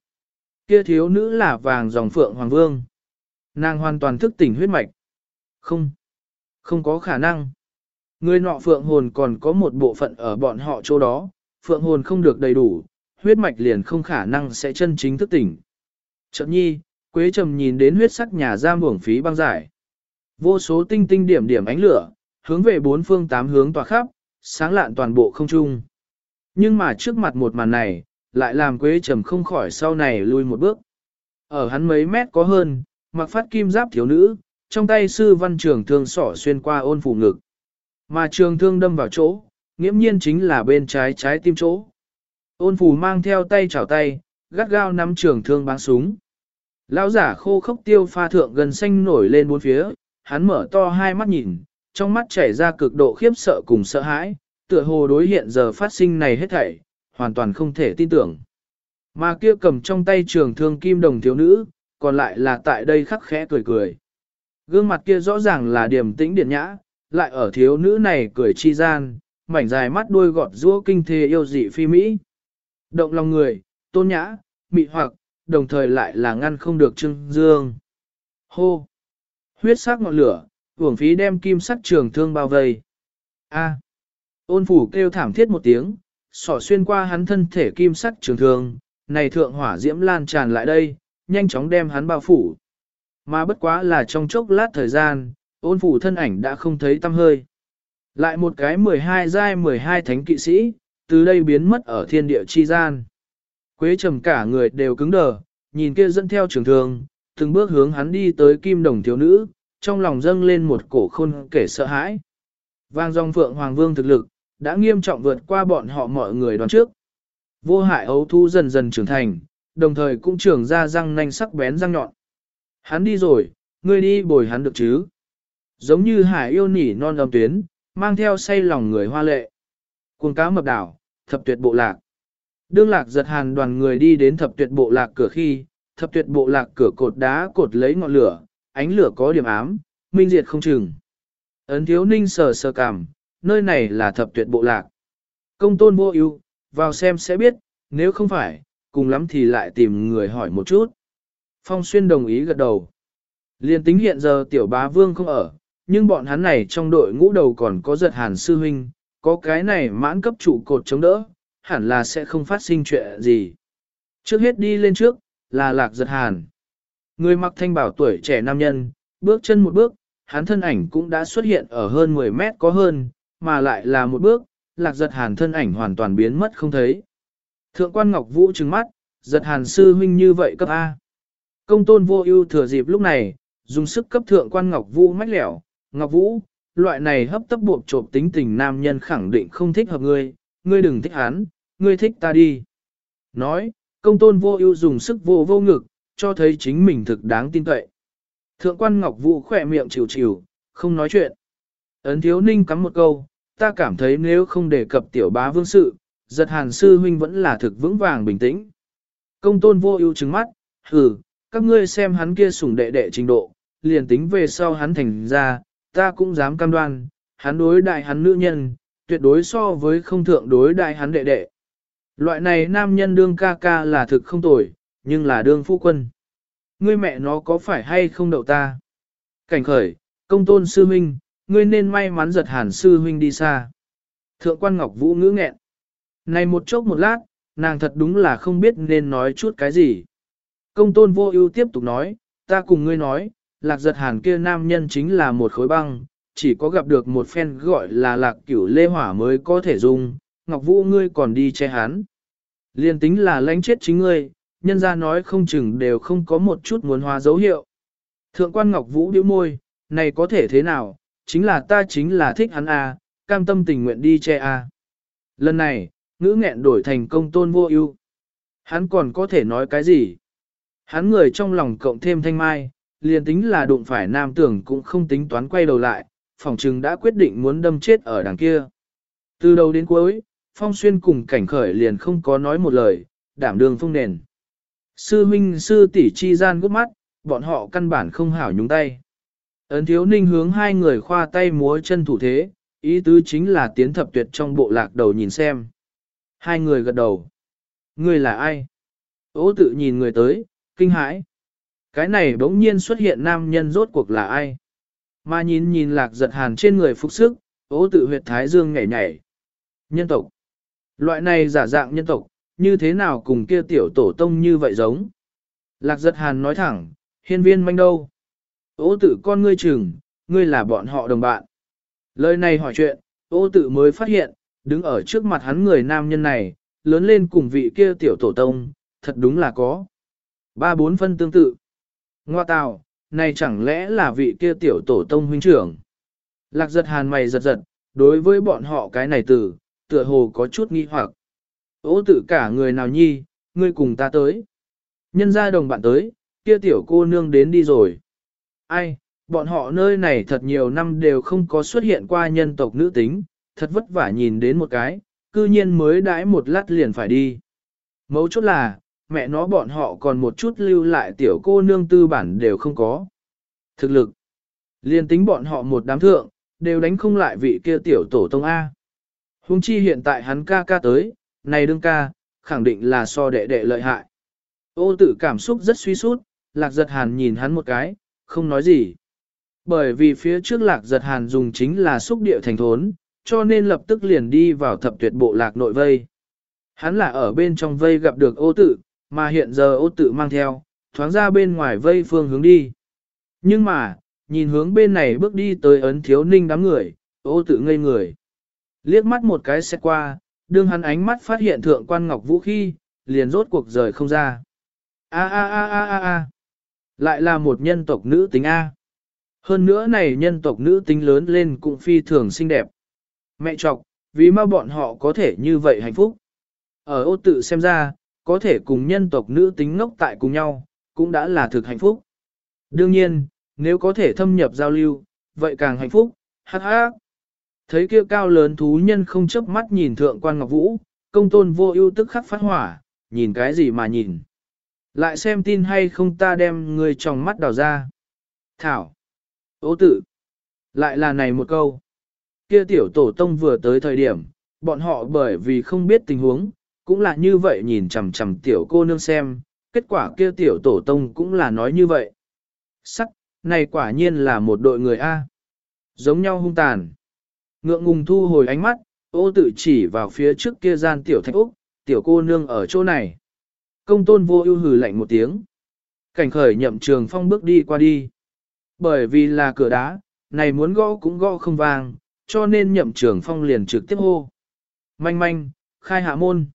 Kia thiếu nữ là vàng dòng Phượng Hoàng Vương. Nàng hoàn toàn thức tỉnh huyết mạch. Không, không có khả năng. Người nọ Phượng hồn còn có một bộ phận ở bọn họ chỗ đó, Phượng hồn không được đầy đủ, huyết mạch liền không khả năng sẽ chân chính thức tỉnh. Chậm nhi, Quế Trầm nhìn đến huyết sắc nhà giam uổng phí băng giải. Vô số tinh tinh điểm điểm ánh lửa, hướng về bốn phương tám hướng tỏa khắp, sáng lạn toàn bộ không trung. Nhưng mà trước mặt một màn này, lại làm Quế Trầm không khỏi sau này lui một bước. Ở hắn mấy mét có hơn, mặc phát kim giáp thiếu nữ, trong tay sư văn trường thương sỏ xuyên qua ôn phủ ngực. Mà trường thương đâm vào chỗ, nghiễm nhiên chính là bên trái trái tim chỗ. Ôn Phù mang theo tay chảo tay, gắt gao nắm trường thương bắn súng. Lão giả khô khốc tiêu pha thượng gần xanh nổi lên bốn phía, hắn mở to hai mắt nhìn, trong mắt chảy ra cực độ khiếp sợ cùng sợ hãi, tựa hồ đối hiện giờ phát sinh này hết thảy, hoàn toàn không thể tin tưởng. Mà kia cầm trong tay trường thương kim đồng thiếu nữ, còn lại là tại đây khắc khẽ cười cười. Gương mặt kia rõ ràng là điềm tĩnh điển nhã, lại ở thiếu nữ này cười chi gian, mảnh dài mắt đuôi gọt rũa kinh thế yêu dị phi mỹ. Động lòng người, tôn nhã, mị hoặc, đồng thời lại là ngăn không được trưng dương. Hô! Huyết sắc ngọn lửa, uổng phí đem kim sắc trường thương bao vây. A! Ôn phủ kêu thảm thiết một tiếng, sỏ xuyên qua hắn thân thể kim sắc trường thương, này thượng hỏa diễm lan tràn lại đây, nhanh chóng đem hắn bao phủ. Mà bất quá là trong chốc lát thời gian, ôn phủ thân ảnh đã không thấy tâm hơi. Lại một cái 12 giai 12 thánh kỵ sĩ, từ đây biến mất ở thiên địa chi gian. Quế trầm cả người đều cứng đờ, nhìn kia dẫn theo trường thường, từng bước hướng hắn đi tới kim đồng thiếu nữ, trong lòng dâng lên một cổ khôn kể sợ hãi. Vang dòng phượng hoàng vương thực lực, đã nghiêm trọng vượt qua bọn họ mọi người đoán trước. Vô hại ấu thu dần dần trưởng thành, đồng thời cũng trưởng ra răng nanh sắc bén răng nhọn. Hắn đi rồi, ngươi đi bồi hắn được chứ. Giống như hải yêu nỉ non âm tuyến, mang theo say lòng người hoa lệ. Cuồng cá mập đảo, thập tuyệt bộ lạc. Đương lạc giật hàn đoàn người đi đến thập tuyệt bộ lạc cửa khi, thập tuyệt bộ lạc cửa cột đá cột lấy ngọn lửa, ánh lửa có điểm ám, minh diệt không chừng. Ấn thiếu ninh sờ sờ cảm, nơi này là thập tuyệt bộ lạc. Công tôn vô ưu, vào xem sẽ biết, nếu không phải, cùng lắm thì lại tìm người hỏi một chút. Phong xuyên đồng ý gật đầu. Liên tính hiện giờ tiểu bá vương không ở, nhưng bọn hắn này trong đội ngũ đầu còn có giật hàn sư huynh, có cái này mãn cấp trụ cột chống đỡ, hẳn là sẽ không phát sinh chuyện gì. Trước hết đi lên trước, là lạc giật hàn. Người mặc thanh bảo tuổi trẻ nam nhân, bước chân một bước, hắn thân ảnh cũng đã xuất hiện ở hơn 10 mét có hơn, mà lại là một bước, lạc giật hàn thân ảnh hoàn toàn biến mất không thấy. Thượng quan Ngọc Vũ trừng mắt, giật hàn sư huynh như vậy cấp A. Công tôn vô ưu thừa dịp lúc này, dùng sức cấp thượng quan Ngọc Vũ mách lẻo, Ngọc Vũ, loại này hấp tấp buộc trộm tính tình nam nhân khẳng định không thích hợp ngươi, ngươi đừng thích hắn, ngươi thích ta đi. Nói, công tôn vô ưu dùng sức vô vô ngực, cho thấy chính mình thực đáng tin cậy. Thượng quan Ngọc Vũ khỏe miệng chịu chịu, không nói chuyện. Ấn thiếu ninh cắm một câu, ta cảm thấy nếu không đề cập tiểu bá vương sự, giật hàn sư huynh vẫn là thực vững vàng bình tĩnh. Công tôn vô ưu trừng mắt, hừ, các ngươi xem hắn kia sủng đệ đệ trình độ, liền tính về sau hắn thành ra, ta cũng dám cam đoan, hắn đối đại hắn nữ nhân, tuyệt đối so với không thượng đối đại hắn đệ đệ. Loại này nam nhân đương ca ca là thực không tồi, nhưng là đương phu quân. Ngươi mẹ nó có phải hay không đậu ta? Cảnh khởi, công tôn sư huynh, ngươi nên may mắn giật hàn sư huynh đi xa. Thượng quan Ngọc Vũ ngữ nghẹn. Này một chốc một lát, nàng thật đúng là không biết nên nói chút cái gì. Công tôn vô ưu tiếp tục nói, ta cùng ngươi nói, lạc giật hàn kia nam nhân chính là một khối băng, chỉ có gặp được một phen gọi là lạc cửu lê hỏa mới có thể dùng, Ngọc Vũ ngươi còn đi che hắn. Liên tính là lãnh chết chính ngươi, nhân ra nói không chừng đều không có một chút muốn hóa dấu hiệu. Thượng quan Ngọc Vũ điếu môi, này có thể thế nào, chính là ta chính là thích hắn à? cam tâm tình nguyện đi che à? Lần này, ngữ nghẹn đổi thành công tôn vô ưu. Hắn còn có thể nói cái gì? Hắn người trong lòng cộng thêm thanh mai, liền tính là đụng phải nam tưởng cũng không tính toán quay đầu lại, phòng trừng đã quyết định muốn đâm chết ở đằng kia. Từ đầu đến cuối, Phong Xuyên cùng cảnh khởi liền không có nói một lời, đảm đường phong nền. Sư minh sư tỷ chi gian gút mắt, bọn họ căn bản không hảo nhúng tay. Ấn thiếu ninh hướng hai người khoa tay múa chân thủ thế, ý tứ chính là tiến thập tuyệt trong bộ lạc đầu nhìn xem. Hai người gật đầu. Người là ai? Ô tự nhìn người tới, kinh hãi. Cái này bỗng nhiên xuất hiện nam nhân rốt cuộc là ai? Mà nhìn nhìn lạc giật hàn trên người phục sức, ô tự huyệt thái dương nhảy nhảy. Nhân tộc. Loại này giả dạng nhân tộc, như thế nào cùng kia tiểu tổ tông như vậy giống? Lạc giật hàn nói thẳng, hiên viên manh đâu? Ô tự con ngươi chừng, ngươi là bọn họ đồng bạn. Lời này hỏi chuyện, ô tự mới phát hiện, đứng ở trước mặt hắn người nam nhân này, lớn lên cùng vị kia tiểu tổ tông, thật đúng là có. Ba bốn phân tương tự. Ngoa tào, này chẳng lẽ là vị kia tiểu tổ tông huynh trưởng? Lạc giật hàn mày giật giật, đối với bọn họ cái này từ, tựa hồ có chút nghi hoặc. Ô tự cả người nào nhi, ngươi cùng ta tới. Nhân ra đồng bạn tới, kia tiểu cô nương đến đi rồi. Ai, bọn họ nơi này thật nhiều năm đều không có xuất hiện qua nhân tộc nữ tính, thật vất vả nhìn đến một cái, cư nhiên mới đãi một lát liền phải đi. Mấu chốt là, mẹ nó bọn họ còn một chút lưu lại tiểu cô nương tư bản đều không có. Thực lực, liền tính bọn họ một đám thượng, đều đánh không lại vị kia tiểu tổ tông A. Hùng chi hiện tại hắn ca ca tới, này đương ca, khẳng định là so đệ đệ lợi hại. Ô tử cảm xúc rất suy sút, lạc giật hàn nhìn hắn một cái, không nói gì. Bởi vì phía trước lạc giật hàn dùng chính là xúc địa thành thốn, cho nên lập tức liền đi vào thập tuyệt bộ lạc nội vây. Hắn là ở bên trong vây gặp được ô Tử mà hiện giờ ô tự mang theo, thoáng ra bên ngoài vây phương hướng đi. Nhưng mà, nhìn hướng bên này bước đi tới ấn thiếu ninh đám người, ô tự ngây người. Liếc mắt một cái xét qua, đương hắn ánh mắt phát hiện thượng quan ngọc vũ khi, liền rốt cuộc rời không ra. A a a a a a. Lại là một nhân tộc nữ tính A. Hơn nữa này nhân tộc nữ tính lớn lên cũng phi thường xinh đẹp. Mẹ chọc, vì mà bọn họ có thể như vậy hạnh phúc. Ở ô tự xem ra, có thể cùng nhân tộc nữ tính ngốc tại cùng nhau, cũng đã là thực hạnh phúc. Đương nhiên, nếu có thể thâm nhập giao lưu, vậy càng hạnh phúc, hát hát. Thấy kia cao lớn thú nhân không chớp mắt nhìn thượng quan ngọc vũ, công tôn vô ưu tức khắc phát hỏa, nhìn cái gì mà nhìn. Lại xem tin hay không ta đem người trong mắt đào ra. Thảo. Ô tự. Lại là này một câu. Kia tiểu tổ tông vừa tới thời điểm, bọn họ bởi vì không biết tình huống, cũng là như vậy nhìn chằm chằm tiểu cô nương xem, kết quả kia tiểu tổ tông cũng là nói như vậy. Sắc, này quả nhiên là một đội người A. Giống nhau hung tàn. Ngượng ngùng thu hồi ánh mắt, ô tự chỉ vào phía trước kia gian tiểu thạch úc, tiểu cô nương ở chỗ này. Công tôn vô ưu hừ lạnh một tiếng. Cảnh khởi nhậm trường phong bước đi qua đi. Bởi vì là cửa đá, này muốn gõ cũng gõ không vàng cho nên nhậm trường phong liền trực tiếp hô. Manh manh, khai hạ môn.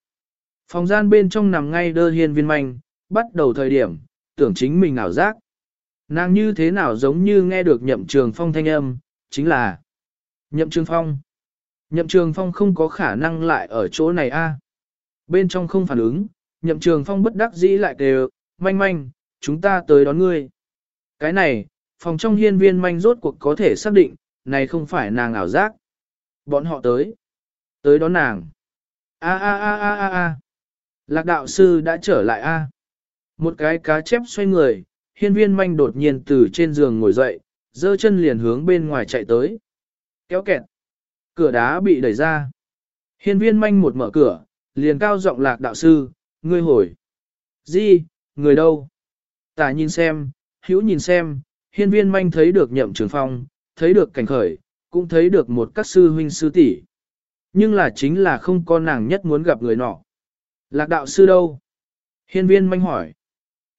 Phòng gian bên trong nằm ngay đơ hiên viên manh, bắt đầu thời điểm, tưởng chính mình ảo giác. Nàng như thế nào giống như nghe được nhậm trường phong thanh âm, chính là nhậm trường phong. Nhậm trường phong không có khả năng lại ở chỗ này a. Bên trong không phản ứng, nhậm trường phong bất đắc dĩ lại đều, manh manh, chúng ta tới đón ngươi. Cái này, phòng trong hiên viên manh rốt cuộc có thể xác định, này không phải nàng ảo giác. Bọn họ tới. Tới đón nàng. A a a a a a. Lạc đạo sư đã trở lại a. Một cái cá chép xoay người, hiên viên manh đột nhiên từ trên giường ngồi dậy, giơ chân liền hướng bên ngoài chạy tới. Kéo kẹt. Cửa đá bị đẩy ra. Hiên viên manh một mở cửa, liền cao giọng lạc đạo sư, ngươi hồi. Di người đâu? Tả nhìn xem, hữu nhìn xem, hiên viên manh thấy được nhậm trường phong, thấy được cảnh khởi, cũng thấy được một các sư huynh sư tỷ. Nhưng là chính là không có nàng nhất muốn gặp người nọ. Lạc đạo sư đâu? Hiên viên manh hỏi.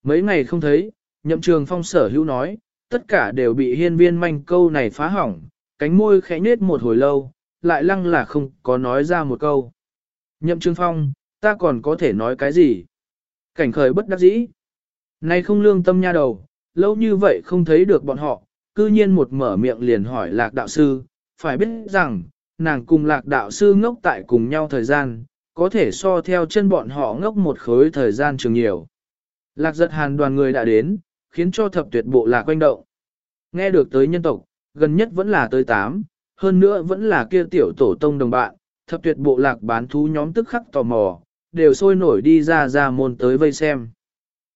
Mấy ngày không thấy, nhậm trường phong sở hữu nói, tất cả đều bị hiên viên manh câu này phá hỏng, cánh môi khẽ nết một hồi lâu, lại lăng là không có nói ra một câu. Nhậm trường phong, ta còn có thể nói cái gì? Cảnh khởi bất đắc dĩ. Này không lương tâm nha đầu, lâu như vậy không thấy được bọn họ, cư nhiên một mở miệng liền hỏi lạc đạo sư, phải biết rằng, nàng cùng lạc đạo sư ngốc tại cùng nhau thời gian, có thể so theo chân bọn họ ngốc một khối thời gian trường nhiều. Lạc giật hàn đoàn người đã đến, khiến cho thập tuyệt bộ lạc quanh động. Nghe được tới nhân tộc, gần nhất vẫn là tới 8, hơn nữa vẫn là kia tiểu tổ tông đồng bạn, thập tuyệt bộ lạc bán thú nhóm tức khắc tò mò, đều sôi nổi đi ra ra môn tới vây xem.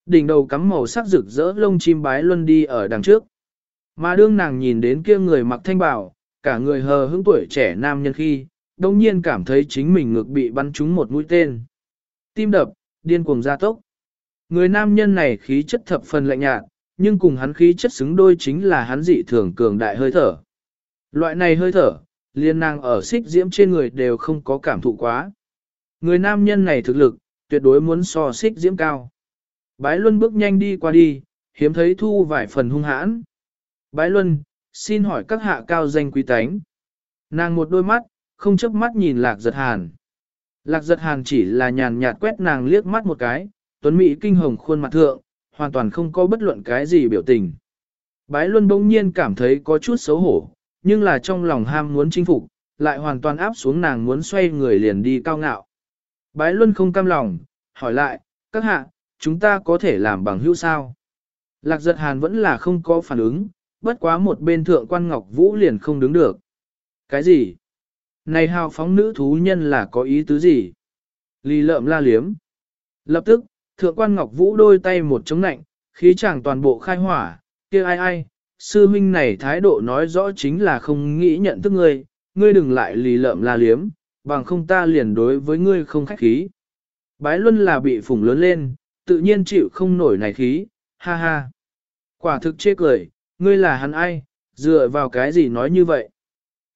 Đỉnh đầu cắm màu sắc rực rỡ lông chim bái luân đi ở đằng trước. Mà đương nàng nhìn đến kia người mặc thanh bảo, cả người hờ hững tuổi trẻ nam nhân khi, đông nhiên cảm thấy chính mình ngực bị bắn trúng một mũi tên. Tim đập, điên cuồng gia tốc. Người nam nhân này khí chất thập phần lạnh nhạt, nhưng cùng hắn khí chất xứng đôi chính là hắn dị thường cường đại hơi thở. Loại này hơi thở, liên nàng ở xích diễm trên người đều không có cảm thụ quá. Người nam nhân này thực lực, tuyệt đối muốn so xích diễm cao. Bái Luân bước nhanh đi qua đi, hiếm thấy thu vài phần hung hãn. Bái Luân, xin hỏi các hạ cao danh quý tánh. Nàng một đôi mắt, không chớp mắt nhìn lạc giật hàn. Lạc giật hàn chỉ là nhàn nhạt quét nàng liếc mắt một cái, tuấn mỹ kinh hồng khuôn mặt thượng, hoàn toàn không có bất luận cái gì biểu tình. Bái Luân bỗng nhiên cảm thấy có chút xấu hổ, nhưng là trong lòng ham muốn chinh phục, lại hoàn toàn áp xuống nàng muốn xoay người liền đi cao ngạo. Bái Luân không cam lòng, hỏi lại, các hạ, chúng ta có thể làm bằng hữu sao? Lạc giật hàn vẫn là không có phản ứng, bất quá một bên thượng quan ngọc vũ liền không đứng được. Cái gì? Này hào phóng nữ thú nhân là có ý tứ gì? Lì lợm la liếm. Lập tức, thượng quan ngọc vũ đôi tay một chống nạnh, khí chàng toàn bộ khai hỏa, kia ai ai, sư huynh này thái độ nói rõ chính là không nghĩ nhận thức ngươi, ngươi đừng lại lì lợm la liếm, bằng không ta liền đối với ngươi không khách khí. Bái luân là bị phủng lớn lên, tự nhiên chịu không nổi này khí, ha ha. Quả thực chê cười, ngươi là hắn ai, dựa vào cái gì nói như vậy?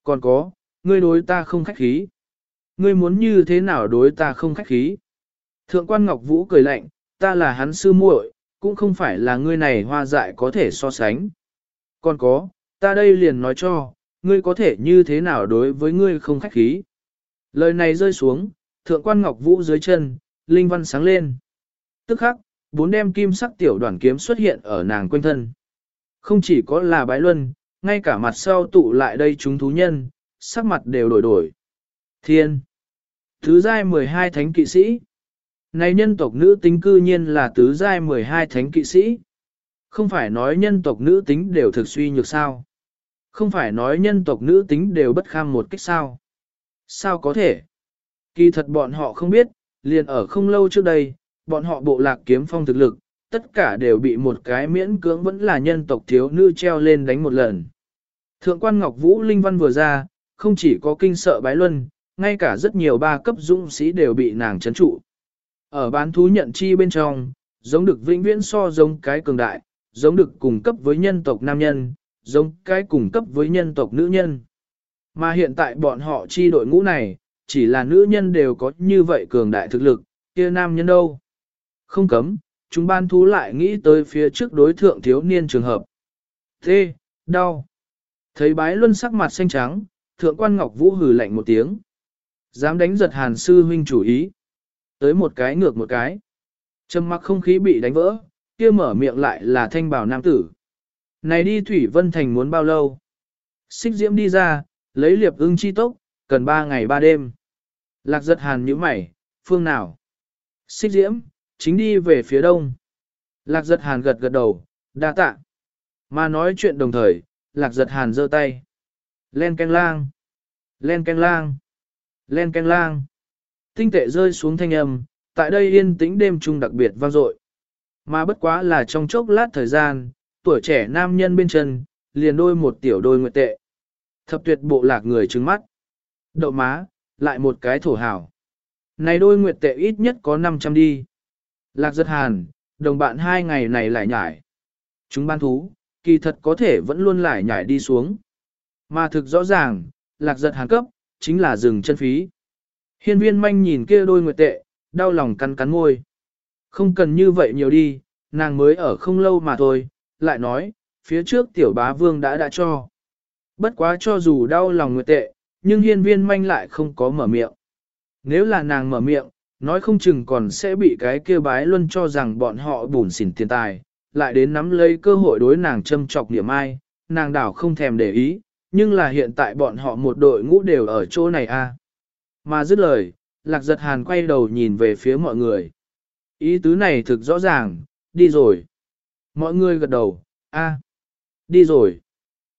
Còn có, ngươi đối ta không khách khí. Ngươi muốn như thế nào đối ta không khách khí? Thượng quan Ngọc Vũ cười lạnh, ta là hắn sư muội, cũng không phải là ngươi này hoa dại có thể so sánh. Còn có, ta đây liền nói cho, ngươi có thể như thế nào đối với ngươi không khách khí. Lời này rơi xuống, thượng quan Ngọc Vũ dưới chân, linh văn sáng lên. Tức khắc, bốn đem kim sắc tiểu đoàn kiếm xuất hiện ở nàng quanh thân. Không chỉ có là bái luân, ngay cả mặt sau tụ lại đây chúng thú nhân, sắc mặt đều đổi đổi. Thiên! Thứ giai 12 thánh kỵ sĩ. Này nhân tộc nữ tính cư nhiên là tứ giai 12 thánh kỵ sĩ. Không phải nói nhân tộc nữ tính đều thực suy nhược sao. Không phải nói nhân tộc nữ tính đều bất kham một cách sao. Sao có thể? Kỳ thật bọn họ không biết, liền ở không lâu trước đây, bọn họ bộ lạc kiếm phong thực lực, tất cả đều bị một cái miễn cưỡng vẫn là nhân tộc thiếu nữ treo lên đánh một lần. Thượng quan Ngọc Vũ Linh Văn vừa ra, không chỉ có kinh sợ bái luân, ngay cả rất nhiều ba cấp dũng sĩ đều bị nàng chấn trụ. Ở bán thú nhận chi bên trong, giống được vĩnh viễn so giống cái cường đại, giống được cùng cấp với nhân tộc nam nhân, giống cái cùng cấp với nhân tộc nữ nhân. Mà hiện tại bọn họ chi đội ngũ này, chỉ là nữ nhân đều có như vậy cường đại thực lực, kia nam nhân đâu. Không cấm, chúng ban thú lại nghĩ tới phía trước đối thượng thiếu niên trường hợp. Thế, đau. Thấy bái luân sắc mặt xanh trắng, thượng quan ngọc vũ hừ lạnh một tiếng. Dám đánh giật hàn sư huynh chủ ý. Tới một cái ngược một cái. Trầm mặc không khí bị đánh vỡ, kia mở miệng lại là thanh bảo nam tử. Này đi Thủy Vân Thành muốn bao lâu? Xích diễm đi ra, lấy liệp ưng chi tốc, cần ba ngày ba đêm. Lạc giật hàn nhíu mày, phương nào? Xích diễm, chính đi về phía đông. Lạc giật hàn gật gật đầu, đa tạ. Mà nói chuyện đồng thời, lạc giật hàn giơ tay. Len canh lang. Len canh lang. Len canh lang. Tinh tệ rơi xuống thanh âm, tại đây yên tĩnh đêm trung đặc biệt vang dội. Mà bất quá là trong chốc lát thời gian, tuổi trẻ nam nhân bên chân, liền đôi một tiểu đôi nguyệt tệ. Thập tuyệt bộ lạc người trứng mắt. Đậu má, lại một cái thổ hảo. Này đôi nguyệt tệ ít nhất có 500 đi. Lạc giật hàn, đồng bạn hai ngày này lại nhải. Chúng ban thú, kỳ thật có thể vẫn luôn lại nhải đi xuống. Mà thực rõ ràng, lạc giật hàn cấp, chính là dừng chân phí. Hiên viên manh nhìn kia đôi nguyệt tệ, đau lòng cắn cắn môi. Không cần như vậy nhiều đi, nàng mới ở không lâu mà thôi, lại nói, phía trước tiểu bá vương đã đã cho. Bất quá cho dù đau lòng nguyệt tệ, nhưng hiên viên manh lại không có mở miệng. Nếu là nàng mở miệng, nói không chừng còn sẽ bị cái kia bái luân cho rằng bọn họ bùn xỉn tiền tài, lại đến nắm lấy cơ hội đối nàng châm chọc niệm ai, nàng đảo không thèm để ý, nhưng là hiện tại bọn họ một đội ngũ đều ở chỗ này a. Mà dứt lời, lạc giật hàn quay đầu nhìn về phía mọi người. Ý tứ này thực rõ ràng, đi rồi. Mọi người gật đầu, a, đi rồi.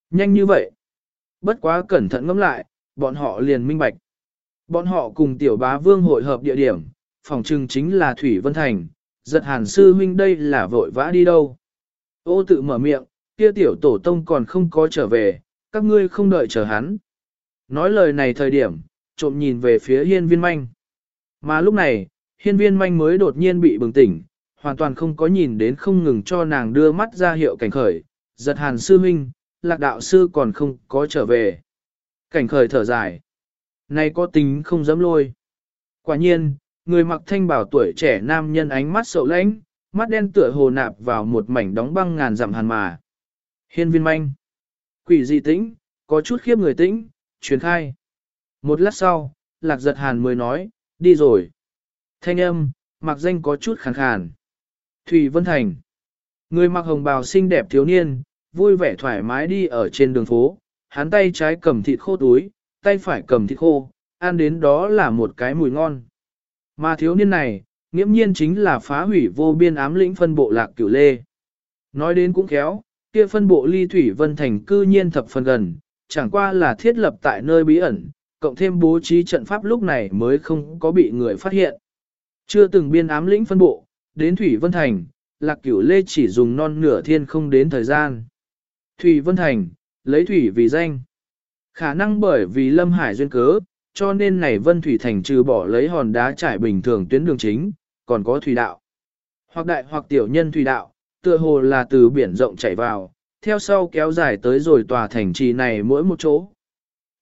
Nhanh như vậy. Bất quá cẩn thận ngẫm lại, bọn họ liền minh bạch. Bọn họ cùng tiểu bá vương hội hợp địa điểm, phòng trừng chính là Thủy Vân Thành, giật hàn sư huynh đây là vội vã đi đâu. Ô tự mở miệng, kia tiểu tổ tông còn không có trở về, các ngươi không đợi chờ hắn. Nói lời này thời điểm, trộm nhìn về phía hiên viên manh. Mà lúc này, hiên viên manh mới đột nhiên bị bừng tỉnh, hoàn toàn không có nhìn đến không ngừng cho nàng đưa mắt ra hiệu cảnh khởi, giật hàn sư huynh lạc đạo sư còn không có trở về. Cảnh khởi thở dài. Này có tính không dám lôi. Quả nhiên, người mặc thanh bảo tuổi trẻ nam nhân ánh mắt sậu lãnh, mắt đen tựa hồ nạp vào một mảnh đóng băng ngàn dặm hàn mà. Hiên viên manh. Quỷ dị tĩnh, có chút khiếp người tĩnh, truyền khai. Một lát sau, lạc giật hàn mới nói, đi rồi. Thanh âm, mặc danh có chút khàn khàn. Thủy Vân Thành. Người mặc hồng bào xinh đẹp thiếu niên, vui vẻ thoải mái đi ở trên đường phố, hắn tay trái cầm thịt khô túi, tay phải cầm thịt khô, ăn đến đó là một cái mùi ngon. Mà thiếu niên này, nghiễm nhiên chính là phá hủy vô biên ám lĩnh phân bộ lạc cửu lê. Nói đến cũng khéo, kia phân bộ ly thủy vân thành cư nhiên thập phần gần, chẳng qua là thiết lập tại nơi bí ẩn, cộng thêm bố trí trận pháp lúc này mới không có bị người phát hiện. Chưa từng biên ám lĩnh phân bộ, đến thủy vân thành, lạc cửu lê chỉ dùng non nửa thiên không đến thời gian. Thủy vân thành, lấy thủy vì danh. Khả năng bởi vì lâm hải duyên cớ, cho nên này Vân Thủy Thành trừ bỏ lấy hòn đá trải bình thường tuyến đường chính, còn có thủy đạo. Hoặc đại hoặc tiểu nhân thủy đạo, tựa hồ là từ biển rộng chảy vào, theo sau kéo dài tới rồi tòa thành trì này mỗi một chỗ.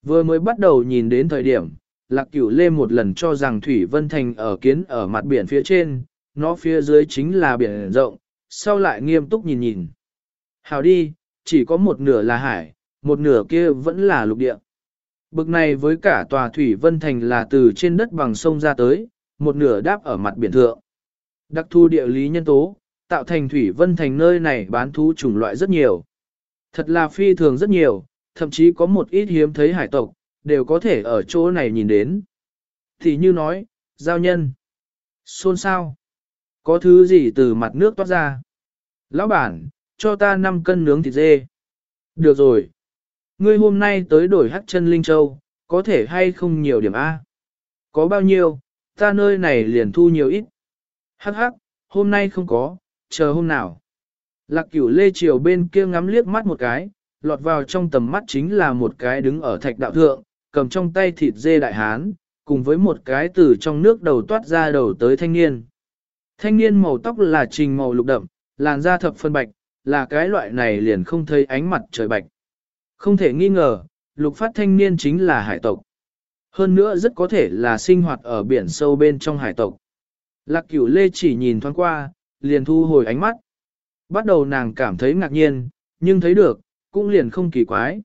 Vừa mới bắt đầu nhìn đến thời điểm, Lạc Cửu Lê một lần cho rằng Thủy Vân Thành ở kiến ở mặt biển phía trên, nó phía dưới chính là biển rộng, sau lại nghiêm túc nhìn nhìn. Hào đi, chỉ có một nửa là hải, một nửa kia vẫn là lục địa. Bực này với cả tòa Thủy Vân Thành là từ trên đất bằng sông ra tới, một nửa đáp ở mặt biển thượng. Đặc thu địa lý nhân tố, tạo thành Thủy Vân Thành nơi này bán thú chủng loại rất nhiều. Thật là phi thường rất nhiều, thậm chí có một ít hiếm thấy hải tộc, đều có thể ở chỗ này nhìn đến. Thì như nói, giao nhân, xôn sao, có thứ gì từ mặt nước toát ra. Lão bản, cho ta 5 cân nướng thịt dê. Được rồi. Ngươi hôm nay tới đổi hắc chân Linh Châu, có thể hay không nhiều điểm A? Có bao nhiêu, ta nơi này liền thu nhiều ít. Hắc hắc, hôm nay không có, chờ hôm nào. Lạc cửu lê chiều bên kia ngắm liếc mắt một cái, lọt vào trong tầm mắt chính là một cái đứng ở thạch đạo thượng, cầm trong tay thịt dê đại hán, cùng với một cái từ trong nước đầu toát ra đầu tới thanh niên. Thanh niên màu tóc là trình màu lục đậm, làn da thập phân bạch, là cái loại này liền không thấy ánh mặt trời bạch. Không thể nghi ngờ, lục phát thanh niên chính là hải tộc. Hơn nữa rất có thể là sinh hoạt ở biển sâu bên trong hải tộc. Lạc cửu lê chỉ nhìn thoáng qua, liền thu hồi ánh mắt. Bắt đầu nàng cảm thấy ngạc nhiên, nhưng thấy được, cũng liền không kỳ quái.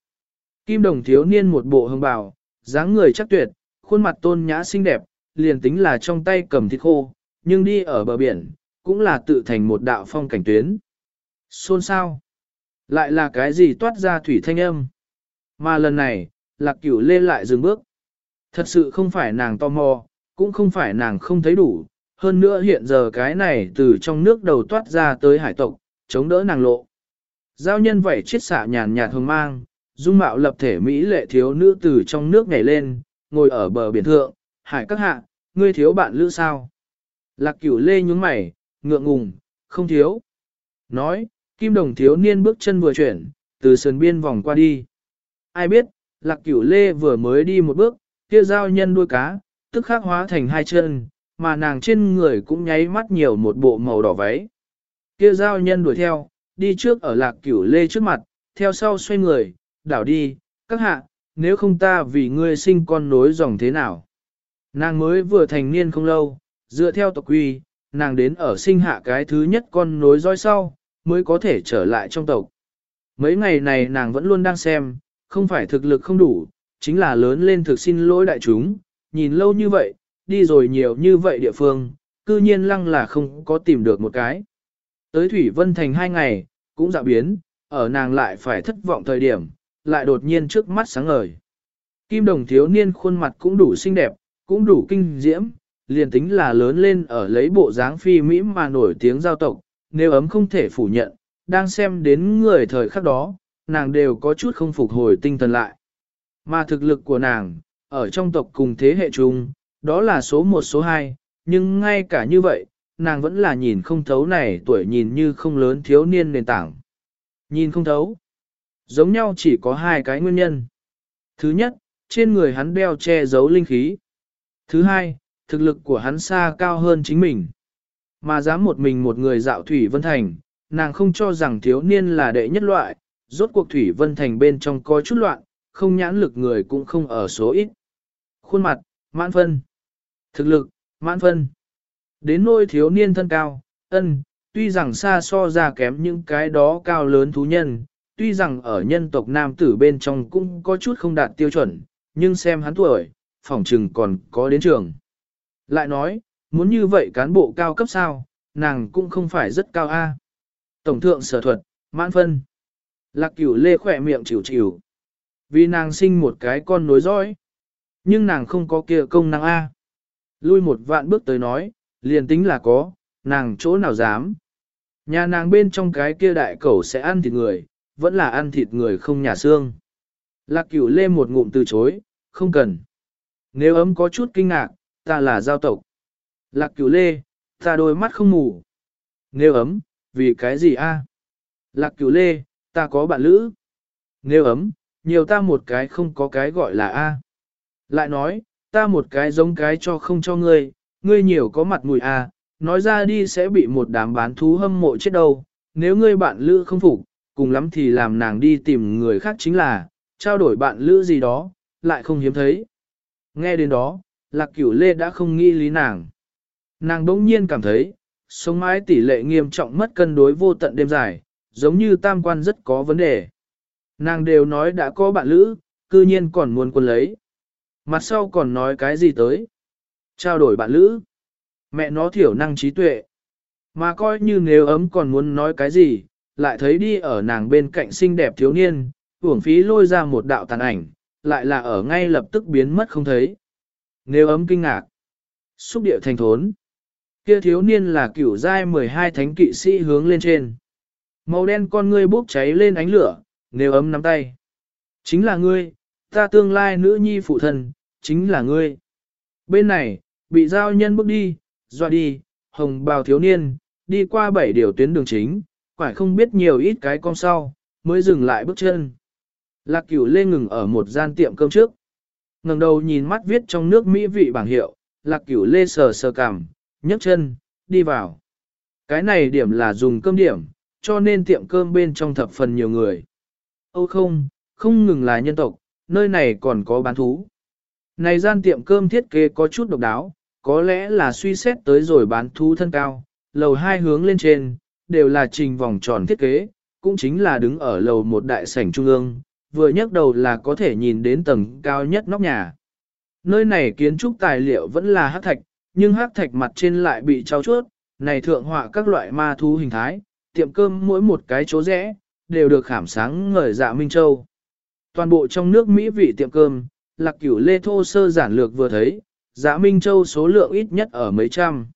Kim đồng thiếu niên một bộ hương bào, dáng người chắc tuyệt, khuôn mặt tôn nhã xinh đẹp, liền tính là trong tay cầm thịt khô, nhưng đi ở bờ biển, cũng là tự thành một đạo phong cảnh tuyến. Xôn sao? Lại là cái gì toát ra thủy thanh âm? Mà lần này, lạc cửu lê lại dừng bước. Thật sự không phải nàng tò mò, cũng không phải nàng không thấy đủ, hơn nữa hiện giờ cái này từ trong nước đầu toát ra tới hải tộc, chống đỡ nàng lộ. Giao nhân vậy chiết xạ nhàn nhạt hồng mang, dung mạo lập thể Mỹ lệ thiếu nữ từ trong nước nhảy lên, ngồi ở bờ biển thượng, hải các hạ, ngươi thiếu bạn lữ sao? Lạc cửu lê nhúng mày, ngượng ngùng, không thiếu. Nói, kim đồng thiếu niên bước chân vừa chuyển, từ sườn biên vòng qua đi. Ai biết, lạc cửu lê vừa mới đi một bước, kia giao nhân đuôi cá, tức khắc hóa thành hai chân, mà nàng trên người cũng nháy mắt nhiều một bộ màu đỏ váy. Kia giao nhân đuổi theo, đi trước ở lạc cửu lê trước mặt, theo sau xoay người, đảo đi, các hạ, nếu không ta vì ngươi sinh con nối dòng thế nào. Nàng mới vừa thành niên không lâu, dựa theo tộc quy, nàng đến ở sinh hạ cái thứ nhất con nối dõi sau, mới có thể trở lại trong tộc. Mấy ngày này nàng vẫn luôn đang xem, không phải thực lực không đủ, chính là lớn lên thực xin lỗi đại chúng, nhìn lâu như vậy, đi rồi nhiều như vậy địa phương, cư nhiên lăng là không có tìm được một cái. Tới Thủy Vân Thành hai ngày, cũng dạo biến, ở nàng lại phải thất vọng thời điểm, lại đột nhiên trước mắt sáng ngời. Kim đồng thiếu niên khuôn mặt cũng đủ xinh đẹp, cũng đủ kinh diễm, liền tính là lớn lên ở lấy bộ dáng phi Mỹ mà nổi tiếng giao tộc, nếu ấm không thể phủ nhận, đang xem đến người thời khắc đó, nàng đều có chút không phục hồi tinh thần lại. Mà thực lực của nàng, ở trong tộc cùng thế hệ chung, đó là số một số hai, nhưng ngay cả như vậy, nàng vẫn là nhìn không thấu này tuổi nhìn như không lớn thiếu niên nền tảng. Nhìn không thấu. Giống nhau chỉ có hai cái nguyên nhân. Thứ nhất, trên người hắn đeo che giấu linh khí. Thứ hai, thực lực của hắn xa cao hơn chính mình. Mà dám một mình một người dạo Thủy Vân Thành, nàng không cho rằng thiếu niên là đệ nhất loại, rốt cuộc Thủy Vân Thành bên trong có chút loạn, không nhãn lực người cũng không ở số ít. Khuôn mặt, mãn phân. Thực lực, mãn phân. Đến nôi thiếu niên thân cao, ân, tuy rằng xa so ra kém những cái đó cao lớn thú nhân, tuy rằng ở nhân tộc nam tử bên trong cũng có chút không đạt tiêu chuẩn, nhưng xem hắn tuổi, phỏng trừng còn có đến trường. Lại nói, muốn như vậy cán bộ cao cấp sao, nàng cũng không phải rất cao a. Tổng thượng sở thuật, mãn phân. Lạc cửu lê khỏe miệng chịu chịu. Vì nàng sinh một cái con nối dõi. Nhưng nàng không có kia công năng A. Lui một vạn bước tới nói, liền tính là có, nàng chỗ nào dám. Nhà nàng bên trong cái kia đại cẩu sẽ ăn thịt người, vẫn là ăn thịt người không nhà xương. Lạc cửu lê một ngụm từ chối, không cần. Nếu ấm có chút kinh ngạc, ta là giao tộc. Lạc cửu lê, ta đôi mắt không mù. Nếu ấm, vì cái gì a? Lạc cửu lê, ta có bạn lữ. Nếu ấm, nhiều ta một cái không có cái gọi là a. Lại nói, ta một cái giống cái cho không cho ngươi, ngươi nhiều có mặt mùi à? nói ra đi sẽ bị một đám bán thú hâm mộ chết đâu. Nếu ngươi bạn lữ không phục, cùng lắm thì làm nàng đi tìm người khác chính là, trao đổi bạn lữ gì đó, lại không hiếm thấy. Nghe đến đó, lạc cửu lê đã không nghĩ lý nàng. Nàng đỗng nhiên cảm thấy, sống mãi tỷ lệ nghiêm trọng mất cân đối vô tận đêm dài, giống như tam quan rất có vấn đề. Nàng đều nói đã có bạn lữ, cư nhiên còn muốn quân lấy. Mặt sau còn nói cái gì tới? Trao đổi bạn lữ. Mẹ nó thiểu năng trí tuệ. Mà coi như nếu ấm còn muốn nói cái gì, lại thấy đi ở nàng bên cạnh xinh đẹp thiếu niên, uổng phí lôi ra một đạo tàn ảnh, lại là ở ngay lập tức biến mất không thấy. Nếu ấm kinh ngạc, xúc điệu thành thốn. Kia thiếu niên là cửu giai 12 thánh kỵ sĩ hướng lên trên. Màu đen con ngươi bốc cháy lên ánh lửa, nếu ấm nắm tay. Chính là ngươi, ta tương lai nữ nhi phụ thân, chính là ngươi. Bên này, bị giao nhân bước đi, dọa đi, hồng bào thiếu niên, đi qua bảy điều tuyến đường chính, quả không biết nhiều ít cái con sau, mới dừng lại bước chân. Lạc cửu lê ngừng ở một gian tiệm cơm trước. ngẩng đầu nhìn mắt viết trong nước mỹ vị bảng hiệu, lạc cửu lê sờ sờ cảm, nhấc chân, đi vào. Cái này điểm là dùng cơm điểm, cho nên tiệm cơm bên trong thập phần nhiều người. Âu không, không ngừng là nhân tộc, nơi này còn có bán thú. Này gian tiệm cơm thiết kế có chút độc đáo, có lẽ là suy xét tới rồi bán thú thân cao, lầu hai hướng lên trên, đều là trình vòng tròn thiết kế, cũng chính là đứng ở lầu một đại sảnh trung ương, vừa nhấc đầu là có thể nhìn đến tầng cao nhất nóc nhà. Nơi này kiến trúc tài liệu vẫn là hắc thạch, nhưng hắc thạch mặt trên lại bị trao chuốt, này thượng họa các loại ma thú hình thái, tiệm cơm mỗi một cái chỗ rẽ, đều được khảm sáng ngời dạ Minh Châu. Toàn bộ trong nước Mỹ vị tiệm cơm, lạc cửu lê thô sơ giản lược vừa thấy, giá Minh Châu số lượng ít nhất ở mấy trăm.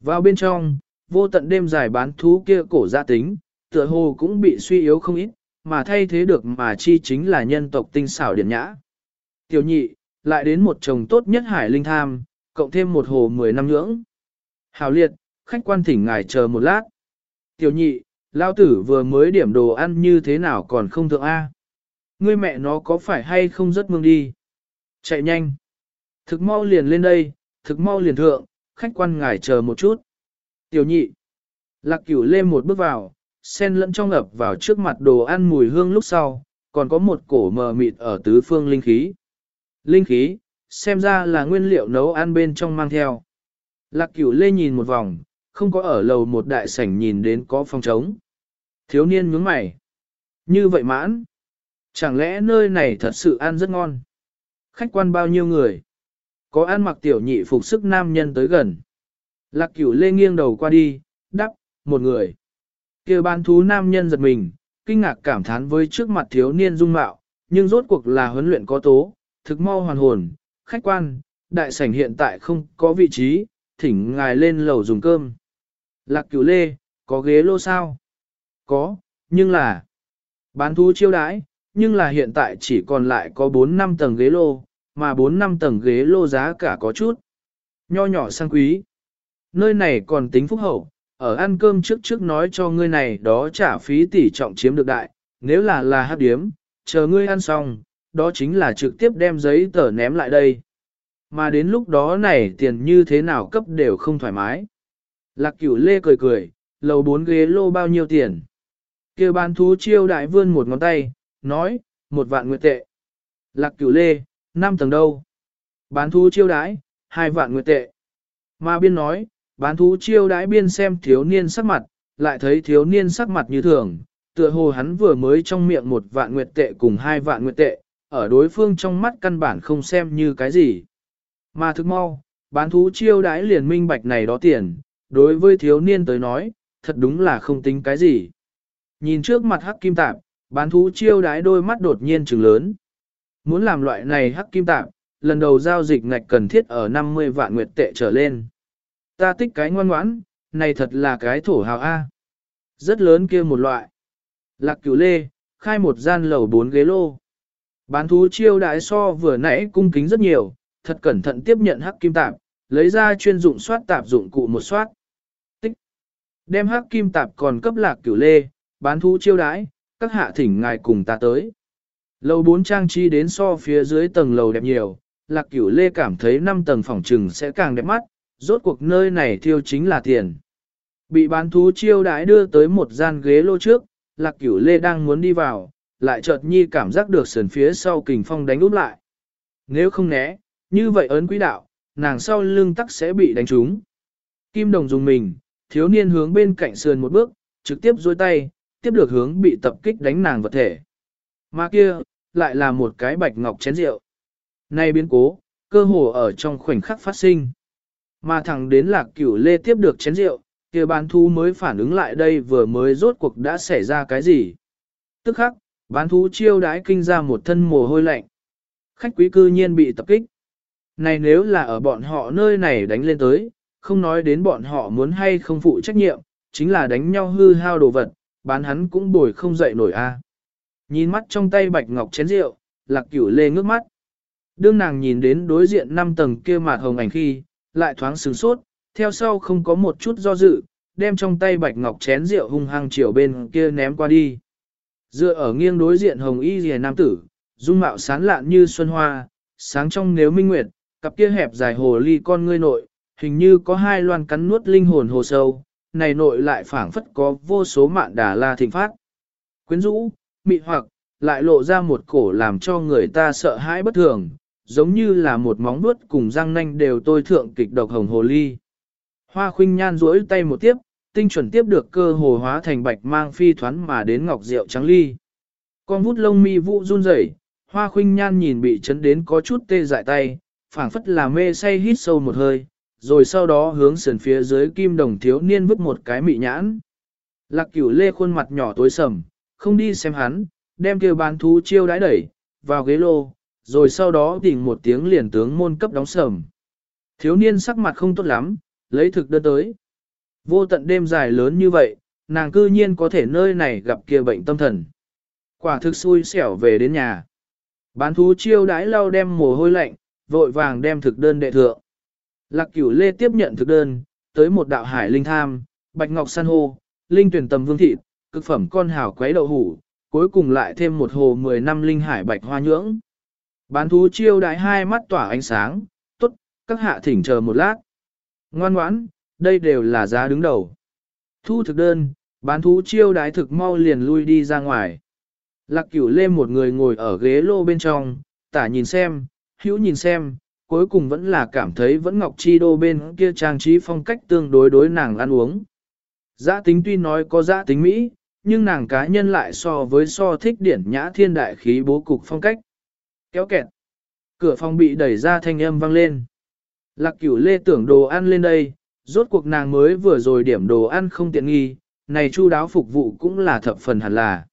Vào bên trong, vô tận đêm dài bán thú kia cổ gia tính, tựa hồ cũng bị suy yếu không ít, mà thay thế được mà chi chính là nhân tộc tinh xảo điển nhã. Tiểu nhị, lại đến một chồng tốt nhất hải linh tham, cộng thêm một hồ mười năm nhưỡng. Hào liệt, khách quan thỉnh ngài chờ một lát. Tiểu nhị, lao tử vừa mới điểm đồ ăn như thế nào còn không thượng A. Ngươi mẹ nó có phải hay không rất mương đi. Chạy nhanh. Thực mau liền lên đây, thực mau liền thượng, khách quan ngài chờ một chút. Tiểu nhị. Lạc cửu lê một bước vào, sen lẫn trong ập vào trước mặt đồ ăn mùi hương lúc sau, còn có một cổ mờ mịt ở tứ phương linh khí. Linh khí, xem ra là nguyên liệu nấu ăn bên trong mang theo. Lạc cửu lê nhìn một vòng, không có ở lầu một đại sảnh nhìn đến có phòng trống. Thiếu niên nhướng mày. Như vậy mãn. Chẳng lẽ nơi này thật sự ăn rất ngon? Khách quan bao nhiêu người? Có ăn mặc tiểu nhị phục sức nam nhân tới gần. Lạc cửu lê nghiêng đầu qua đi, đắp, một người. kia ban thú nam nhân giật mình, kinh ngạc cảm thán với trước mặt thiếu niên dung mạo, nhưng rốt cuộc là huấn luyện có tố, thực mau hoàn hồn, khách quan, đại sảnh hiện tại không có vị trí, thỉnh ngài lên lầu dùng cơm. Lạc cửu lê, có ghế lô sao? Có, nhưng là bán thú chiêu đãi, nhưng là hiện tại chỉ còn lại có 4 năm tầng ghế lô, mà 4 năm tầng ghế lô giá cả có chút. Nho nhỏ sang quý. Nơi này còn tính phúc hậu, ở ăn cơm trước trước nói cho ngươi này đó trả phí tỷ trọng chiếm được đại, nếu là là hát điếm, chờ ngươi ăn xong, đó chính là trực tiếp đem giấy tờ ném lại đây. Mà đến lúc đó này tiền như thế nào cấp đều không thoải mái. Lạc cửu lê cười cười, lầu bốn ghế lô bao nhiêu tiền. kia bán thú chiêu đại vươn một ngón tay, nói, một vạn nguyệt tệ. Lạc cửu lê, năm tầng đâu? Bán thú chiêu đãi, hai vạn nguyệt tệ. Mà biên nói, bán thú chiêu đãi biên xem thiếu niên sắc mặt, lại thấy thiếu niên sắc mặt như thường, tựa hồ hắn vừa mới trong miệng một vạn nguyệt tệ cùng hai vạn nguyệt tệ, ở đối phương trong mắt căn bản không xem như cái gì. Mà thức mau, bán thú chiêu đãi liền minh bạch này đó tiền, đối với thiếu niên tới nói, thật đúng là không tính cái gì. Nhìn trước mặt hắc kim tạp, bán thú chiêu đái đôi mắt đột nhiên trừng lớn. Muốn làm loại này hắc kim tạp, lần đầu giao dịch ngạch cần thiết ở 50 vạn nguyệt tệ trở lên. Ta tích cái ngoan ngoãn, này thật là cái thổ hào A. Rất lớn kia một loại. Lạc cửu lê, khai một gian lầu bốn ghế lô. Bán thú chiêu đãi so vừa nãy cung kính rất nhiều, thật cẩn thận tiếp nhận hắc kim tạp, lấy ra chuyên dụng soát tạp dụng cụ một soát. Tích. Đem hắc kim tạp còn cấp lạc cửu lê, bán thú chiêu đãi, các hạ thỉnh ngài cùng ta tới. Lầu 4 trang trí đến so phía dưới tầng lầu đẹp nhiều, lạc cửu lê cảm thấy 5 tầng phòng trừng sẽ càng đẹp mắt, rốt cuộc nơi này thiêu chính là tiền. Bị bán thú chiêu đãi đưa tới một gian ghế lô trước, lạc cửu lê đang muốn đi vào, lại chợt nhi cảm giác được sườn phía sau kình phong đánh úp lại. Nếu không né, như vậy ấn quý đạo, nàng sau lưng tắc sẽ bị đánh trúng. Kim đồng dùng mình, thiếu niên hướng bên cạnh sườn một bước, trực tiếp dôi tay, tiếp được hướng bị tập kích đánh nàng vật thể. Mà kia, lại là một cái bạch ngọc chén rượu. Nay biến cố, cơ hồ ở trong khoảnh khắc phát sinh. Mà thẳng đến lạc cửu lê tiếp được chén rượu, kia bán thú mới phản ứng lại đây vừa mới rốt cuộc đã xảy ra cái gì. Tức khắc, bán thú chiêu đái kinh ra một thân mồ hôi lạnh. Khách quý cư nhiên bị tập kích. Này nếu là ở bọn họ nơi này đánh lên tới, không nói đến bọn họ muốn hay không phụ trách nhiệm, chính là đánh nhau hư hao đồ vật, bán hắn cũng bồi không dậy nổi a. Nhìn mắt trong tay bạch ngọc chén rượu, lạc cửu lê ngước mắt. Đương nàng nhìn đến đối diện năm tầng kia mạt hồng ảnh khi, lại thoáng sửng sốt, theo sau không có một chút do dự, đem trong tay bạch ngọc chén rượu hung hăng chiều bên kia ném qua đi. Dựa ở nghiêng đối diện hồng y rìa nam tử, dung mạo sán lạn như xuân hoa, sáng trong nếu minh nguyệt, cặp kia hẹp dài hồ ly con ngươi nội, hình như có hai loan cắn nuốt linh hồn hồ sâu, này nội lại phảng phất có vô số mạn đà la thịnh phát. Quyến rũ, mị hoặc, lại lộ ra một cổ làm cho người ta sợ hãi bất thường, giống như là một móng vuốt cùng răng nanh đều tôi thượng kịch độc hồng hồ ly. Hoa khuynh nhan duỗi tay một tiếp, tinh chuẩn tiếp được cơ hồ hóa thành bạch mang phi thoán mà đến ngọc rượu trắng ly. Con vút lông mi vụ run rẩy, hoa khuynh nhan nhìn bị chấn đến có chút tê dại tay, phảng phất là mê say hít sâu một hơi, rồi sau đó hướng sườn phía dưới kim đồng thiếu niên vứt một cái mị nhãn. Lạc cửu lê khuôn mặt nhỏ tối sầm, không đi xem hắn, đem kêu bán thú chiêu đãi đẩy, vào ghế lô, rồi sau đó tỉnh một tiếng liền tướng môn cấp đóng sầm. Thiếu niên sắc mặt không tốt lắm, lấy thực đơn tới. Vô tận đêm dài lớn như vậy, nàng cư nhiên có thể nơi này gặp kia bệnh tâm thần. Quả thực xui xẻo về đến nhà. Bán thú chiêu đãi lau đem mồ hôi lạnh, vội vàng đem thực đơn đệ thượng. Lạc cửu lê tiếp nhận thực đơn, tới một đạo hải linh tham, bạch ngọc san hô, linh tuyển tầm vương thịt, cực phẩm con hào quấy đậu hủ, cuối cùng lại thêm một hồ 10 năm linh hải bạch hoa nhưỡng. Bán thú chiêu đại hai mắt tỏa ánh sáng, tốt, các hạ thỉnh chờ một lát. Ngoan ngoãn, đây đều là giá đứng đầu. Thu thực đơn, bán thú chiêu đái thực mau liền lui đi ra ngoài. Lạc cửu lê một người ngồi ở ghế lô bên trong, tả nhìn xem, hữu nhìn xem, cuối cùng vẫn là cảm thấy vẫn ngọc chi đô bên kia trang trí phong cách tương đối đối nàng ăn uống. Giã tính tuy nói có giã tính Mỹ, nhưng nàng cá nhân lại so với so thích điển nhã thiên đại khí bố cục phong cách. Kéo kẹt. Cửa phòng bị đẩy ra thanh âm vang lên. Lạc cửu lê tưởng đồ ăn lên đây, rốt cuộc nàng mới vừa rồi điểm đồ ăn không tiện nghi, này chu đáo phục vụ cũng là thập phần hẳn là.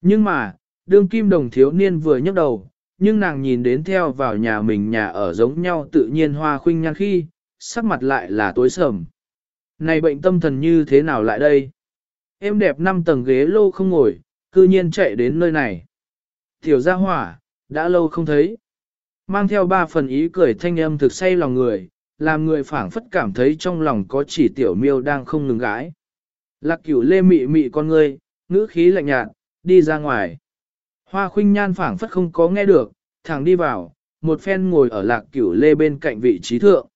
Nhưng mà, đương kim đồng thiếu niên vừa nhấc đầu, nhưng nàng nhìn đến theo vào nhà mình nhà ở giống nhau tự nhiên hoa khuynh nhan khi, sắc mặt lại là tối sầm. Này bệnh tâm thần như thế nào lại đây? Em đẹp năm tầng ghế lô không ngồi, cư nhiên chạy đến nơi này. Tiểu gia hỏa, đã lâu không thấy. Mang theo ba phần ý cười thanh âm thực say lòng người, làm người phảng phất cảm thấy trong lòng có chỉ tiểu miêu đang không ngừng gái. Lạc cửu lê mị mị con ngươi, ngữ khí lạnh nhạt, đi ra ngoài. Hoa khuynh nhan phảng phất không có nghe được, thẳng đi vào, một phen ngồi ở lạc cửu lê bên cạnh vị trí thượng.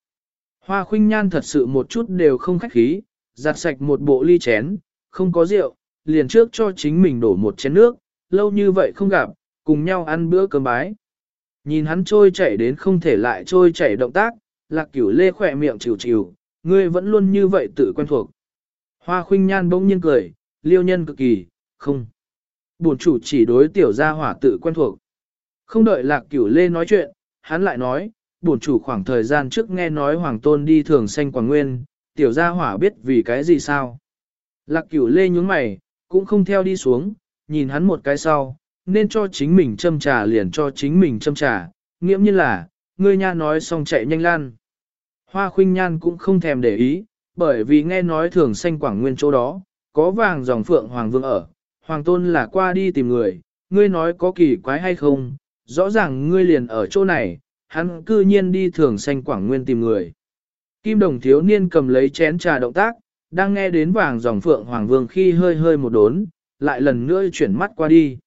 Hoa khuynh nhan thật sự một chút đều không khách khí, giặt sạch một bộ ly chén, không có rượu, liền trước cho chính mình đổ một chén nước, lâu như vậy không gặp, cùng nhau ăn bữa cơm bái. Nhìn hắn trôi chảy đến không thể lại trôi chảy động tác, lạc cửu lê khỏe miệng chịu chịu, ngươi vẫn luôn như vậy tự quen thuộc. Hoa khuynh nhan bỗng nhiên cười, liêu nhân cực kỳ, không. Bổn chủ chỉ đối tiểu gia hỏa tự quen thuộc. Không đợi lạc cửu lê nói chuyện, hắn lại nói, bổn chủ khoảng thời gian trước nghe nói hoàng tôn đi thường xanh quảng nguyên, tiểu gia hỏa biết vì cái gì sao. Lạc cửu lê nhúng mày, cũng không theo đi xuống, nhìn hắn một cái sau, nên cho chính mình châm trà liền cho chính mình châm trà, nghiễm như là, ngươi nha nói xong chạy nhanh lan. Hoa khuynh nhan cũng không thèm để ý, bởi vì nghe nói thường xanh quảng nguyên chỗ đó, có vàng dòng phượng hoàng vương ở, hoàng tôn là qua đi tìm người, ngươi nói có kỳ quái hay không, rõ ràng ngươi liền ở chỗ này, hắn cư nhiên đi thường xanh quảng nguyên tìm người. Kim đồng thiếu niên cầm lấy chén trà động tác, đang nghe đến vàng dòng phượng hoàng vương khi hơi hơi một đốn, lại lần nữa chuyển mắt qua đi.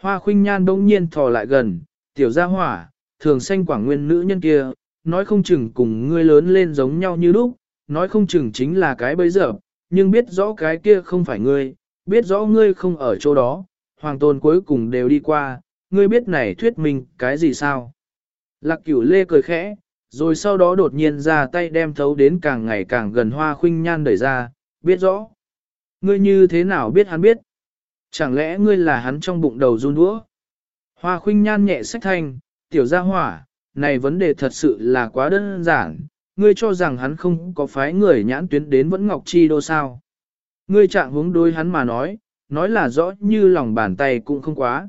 Hoa khuynh nhan đông nhiên thò lại gần, tiểu gia hỏa, thường xanh quảng nguyên nữ nhân kia, nói không chừng cùng ngươi lớn lên giống nhau như lúc, nói không chừng chính là cái bây giờ, nhưng biết rõ cái kia không phải ngươi, biết rõ ngươi không ở chỗ đó, hoàng tôn cuối cùng đều đi qua, ngươi biết này thuyết minh cái gì sao? Lạc cửu lê cười khẽ, rồi sau đó đột nhiên ra tay đem thấu đến càng ngày càng gần hoa khuynh nhan đẩy ra, biết rõ. Ngươi như thế nào biết hắn biết? Chẳng lẽ ngươi là hắn trong bụng đầu run đũa? Hoa khuynh nhan nhẹ sách thanh, tiểu gia hỏa, này vấn đề thật sự là quá đơn giản, ngươi cho rằng hắn không có phái người nhãn tuyến đến vẫn ngọc chi đô sao. Ngươi trạng hướng đối hắn mà nói, nói là rõ như lòng bàn tay cũng không quá.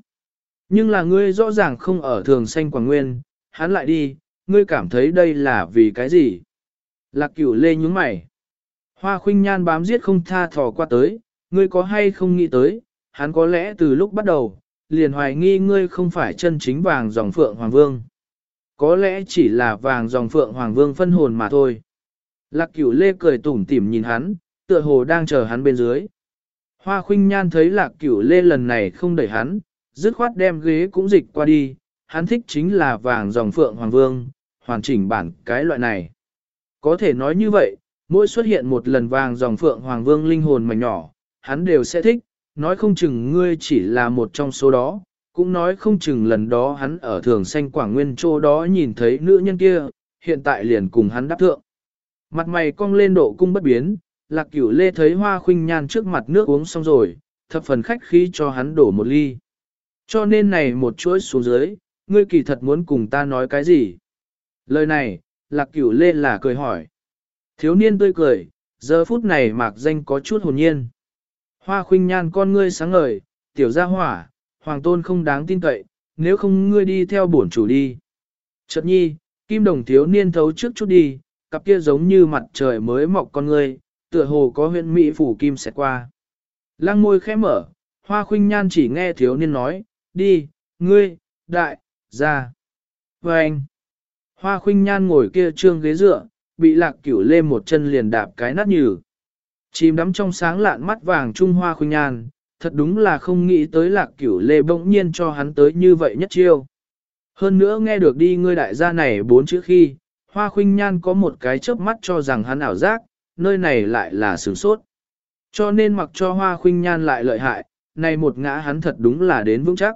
Nhưng là ngươi rõ ràng không ở thường xanh quảng nguyên, hắn lại đi, ngươi cảm thấy đây là vì cái gì? Lạc cửu lê nhúng mày. Hoa khuynh nhan bám giết không tha thò qua tới, ngươi có hay không nghĩ tới, hắn có lẽ từ lúc bắt đầu, liền hoài nghi ngươi không phải chân chính vàng dòng phượng hoàng vương. Có lẽ chỉ là vàng dòng phượng hoàng vương phân hồn mà thôi. Lạc cửu lê cười tủm tỉm nhìn hắn, tựa hồ đang chờ hắn bên dưới. Hoa khuynh nhan thấy lạc cửu lê lần này không đẩy hắn, dứt khoát đem ghế cũng dịch qua đi, hắn thích chính là vàng dòng phượng hoàng vương, hoàn chỉnh bản cái loại này. Có thể nói như vậy, mỗi xuất hiện một lần vàng dòng phượng hoàng vương linh hồn mảnh nhỏ, hắn đều sẽ thích, nói không chừng ngươi chỉ là một trong số đó, cũng nói không chừng lần đó hắn ở thường xanh quảng nguyên chỗ đó nhìn thấy nữ nhân kia, hiện tại liền cùng hắn đáp thượng. Mặt mày cong lên độ cung bất biến, lạc cửu lê thấy hoa khuynh nhan trước mặt nước uống xong rồi, thập phần khách khí cho hắn đổ một ly. Cho nên này một chuỗi xuống dưới, ngươi kỳ thật muốn cùng ta nói cái gì? Lời này, lạc cửu lê là cười hỏi. Thiếu niên tươi cười, giờ phút này mạc danh có chút hồn nhiên. Hoa khuynh nhan con ngươi sáng ngời, tiểu gia hỏa, hoàng tôn không đáng tin cậy, nếu không ngươi đi theo bổn chủ đi. Chợt nhi, kim đồng thiếu niên thấu trước chút đi, cặp kia giống như mặt trời mới mọc con ngươi, tựa hồ có huyện mỹ phủ kim sẽ qua. Lăng môi khẽ mở, hoa khuynh nhan chỉ nghe thiếu niên nói, đi, ngươi, đại, ra. Và anh, hoa khuynh nhan ngồi kia trương ghế dựa, bị lạc cửu lê một chân liền đạp cái nát nhừ. Chìm đắm trong sáng lạn mắt vàng trung hoa khuynh nhan, thật đúng là không nghĩ tới lạc cửu lê bỗng nhiên cho hắn tới như vậy nhất chiêu. Hơn nữa nghe được đi ngươi đại gia này bốn chữ khi, hoa khuynh nhan có một cái chớp mắt cho rằng hắn ảo giác, nơi này lại là sướng sốt. Cho nên mặc cho hoa khuynh nhan lại lợi hại, này một ngã hắn thật đúng là đến vững chắc.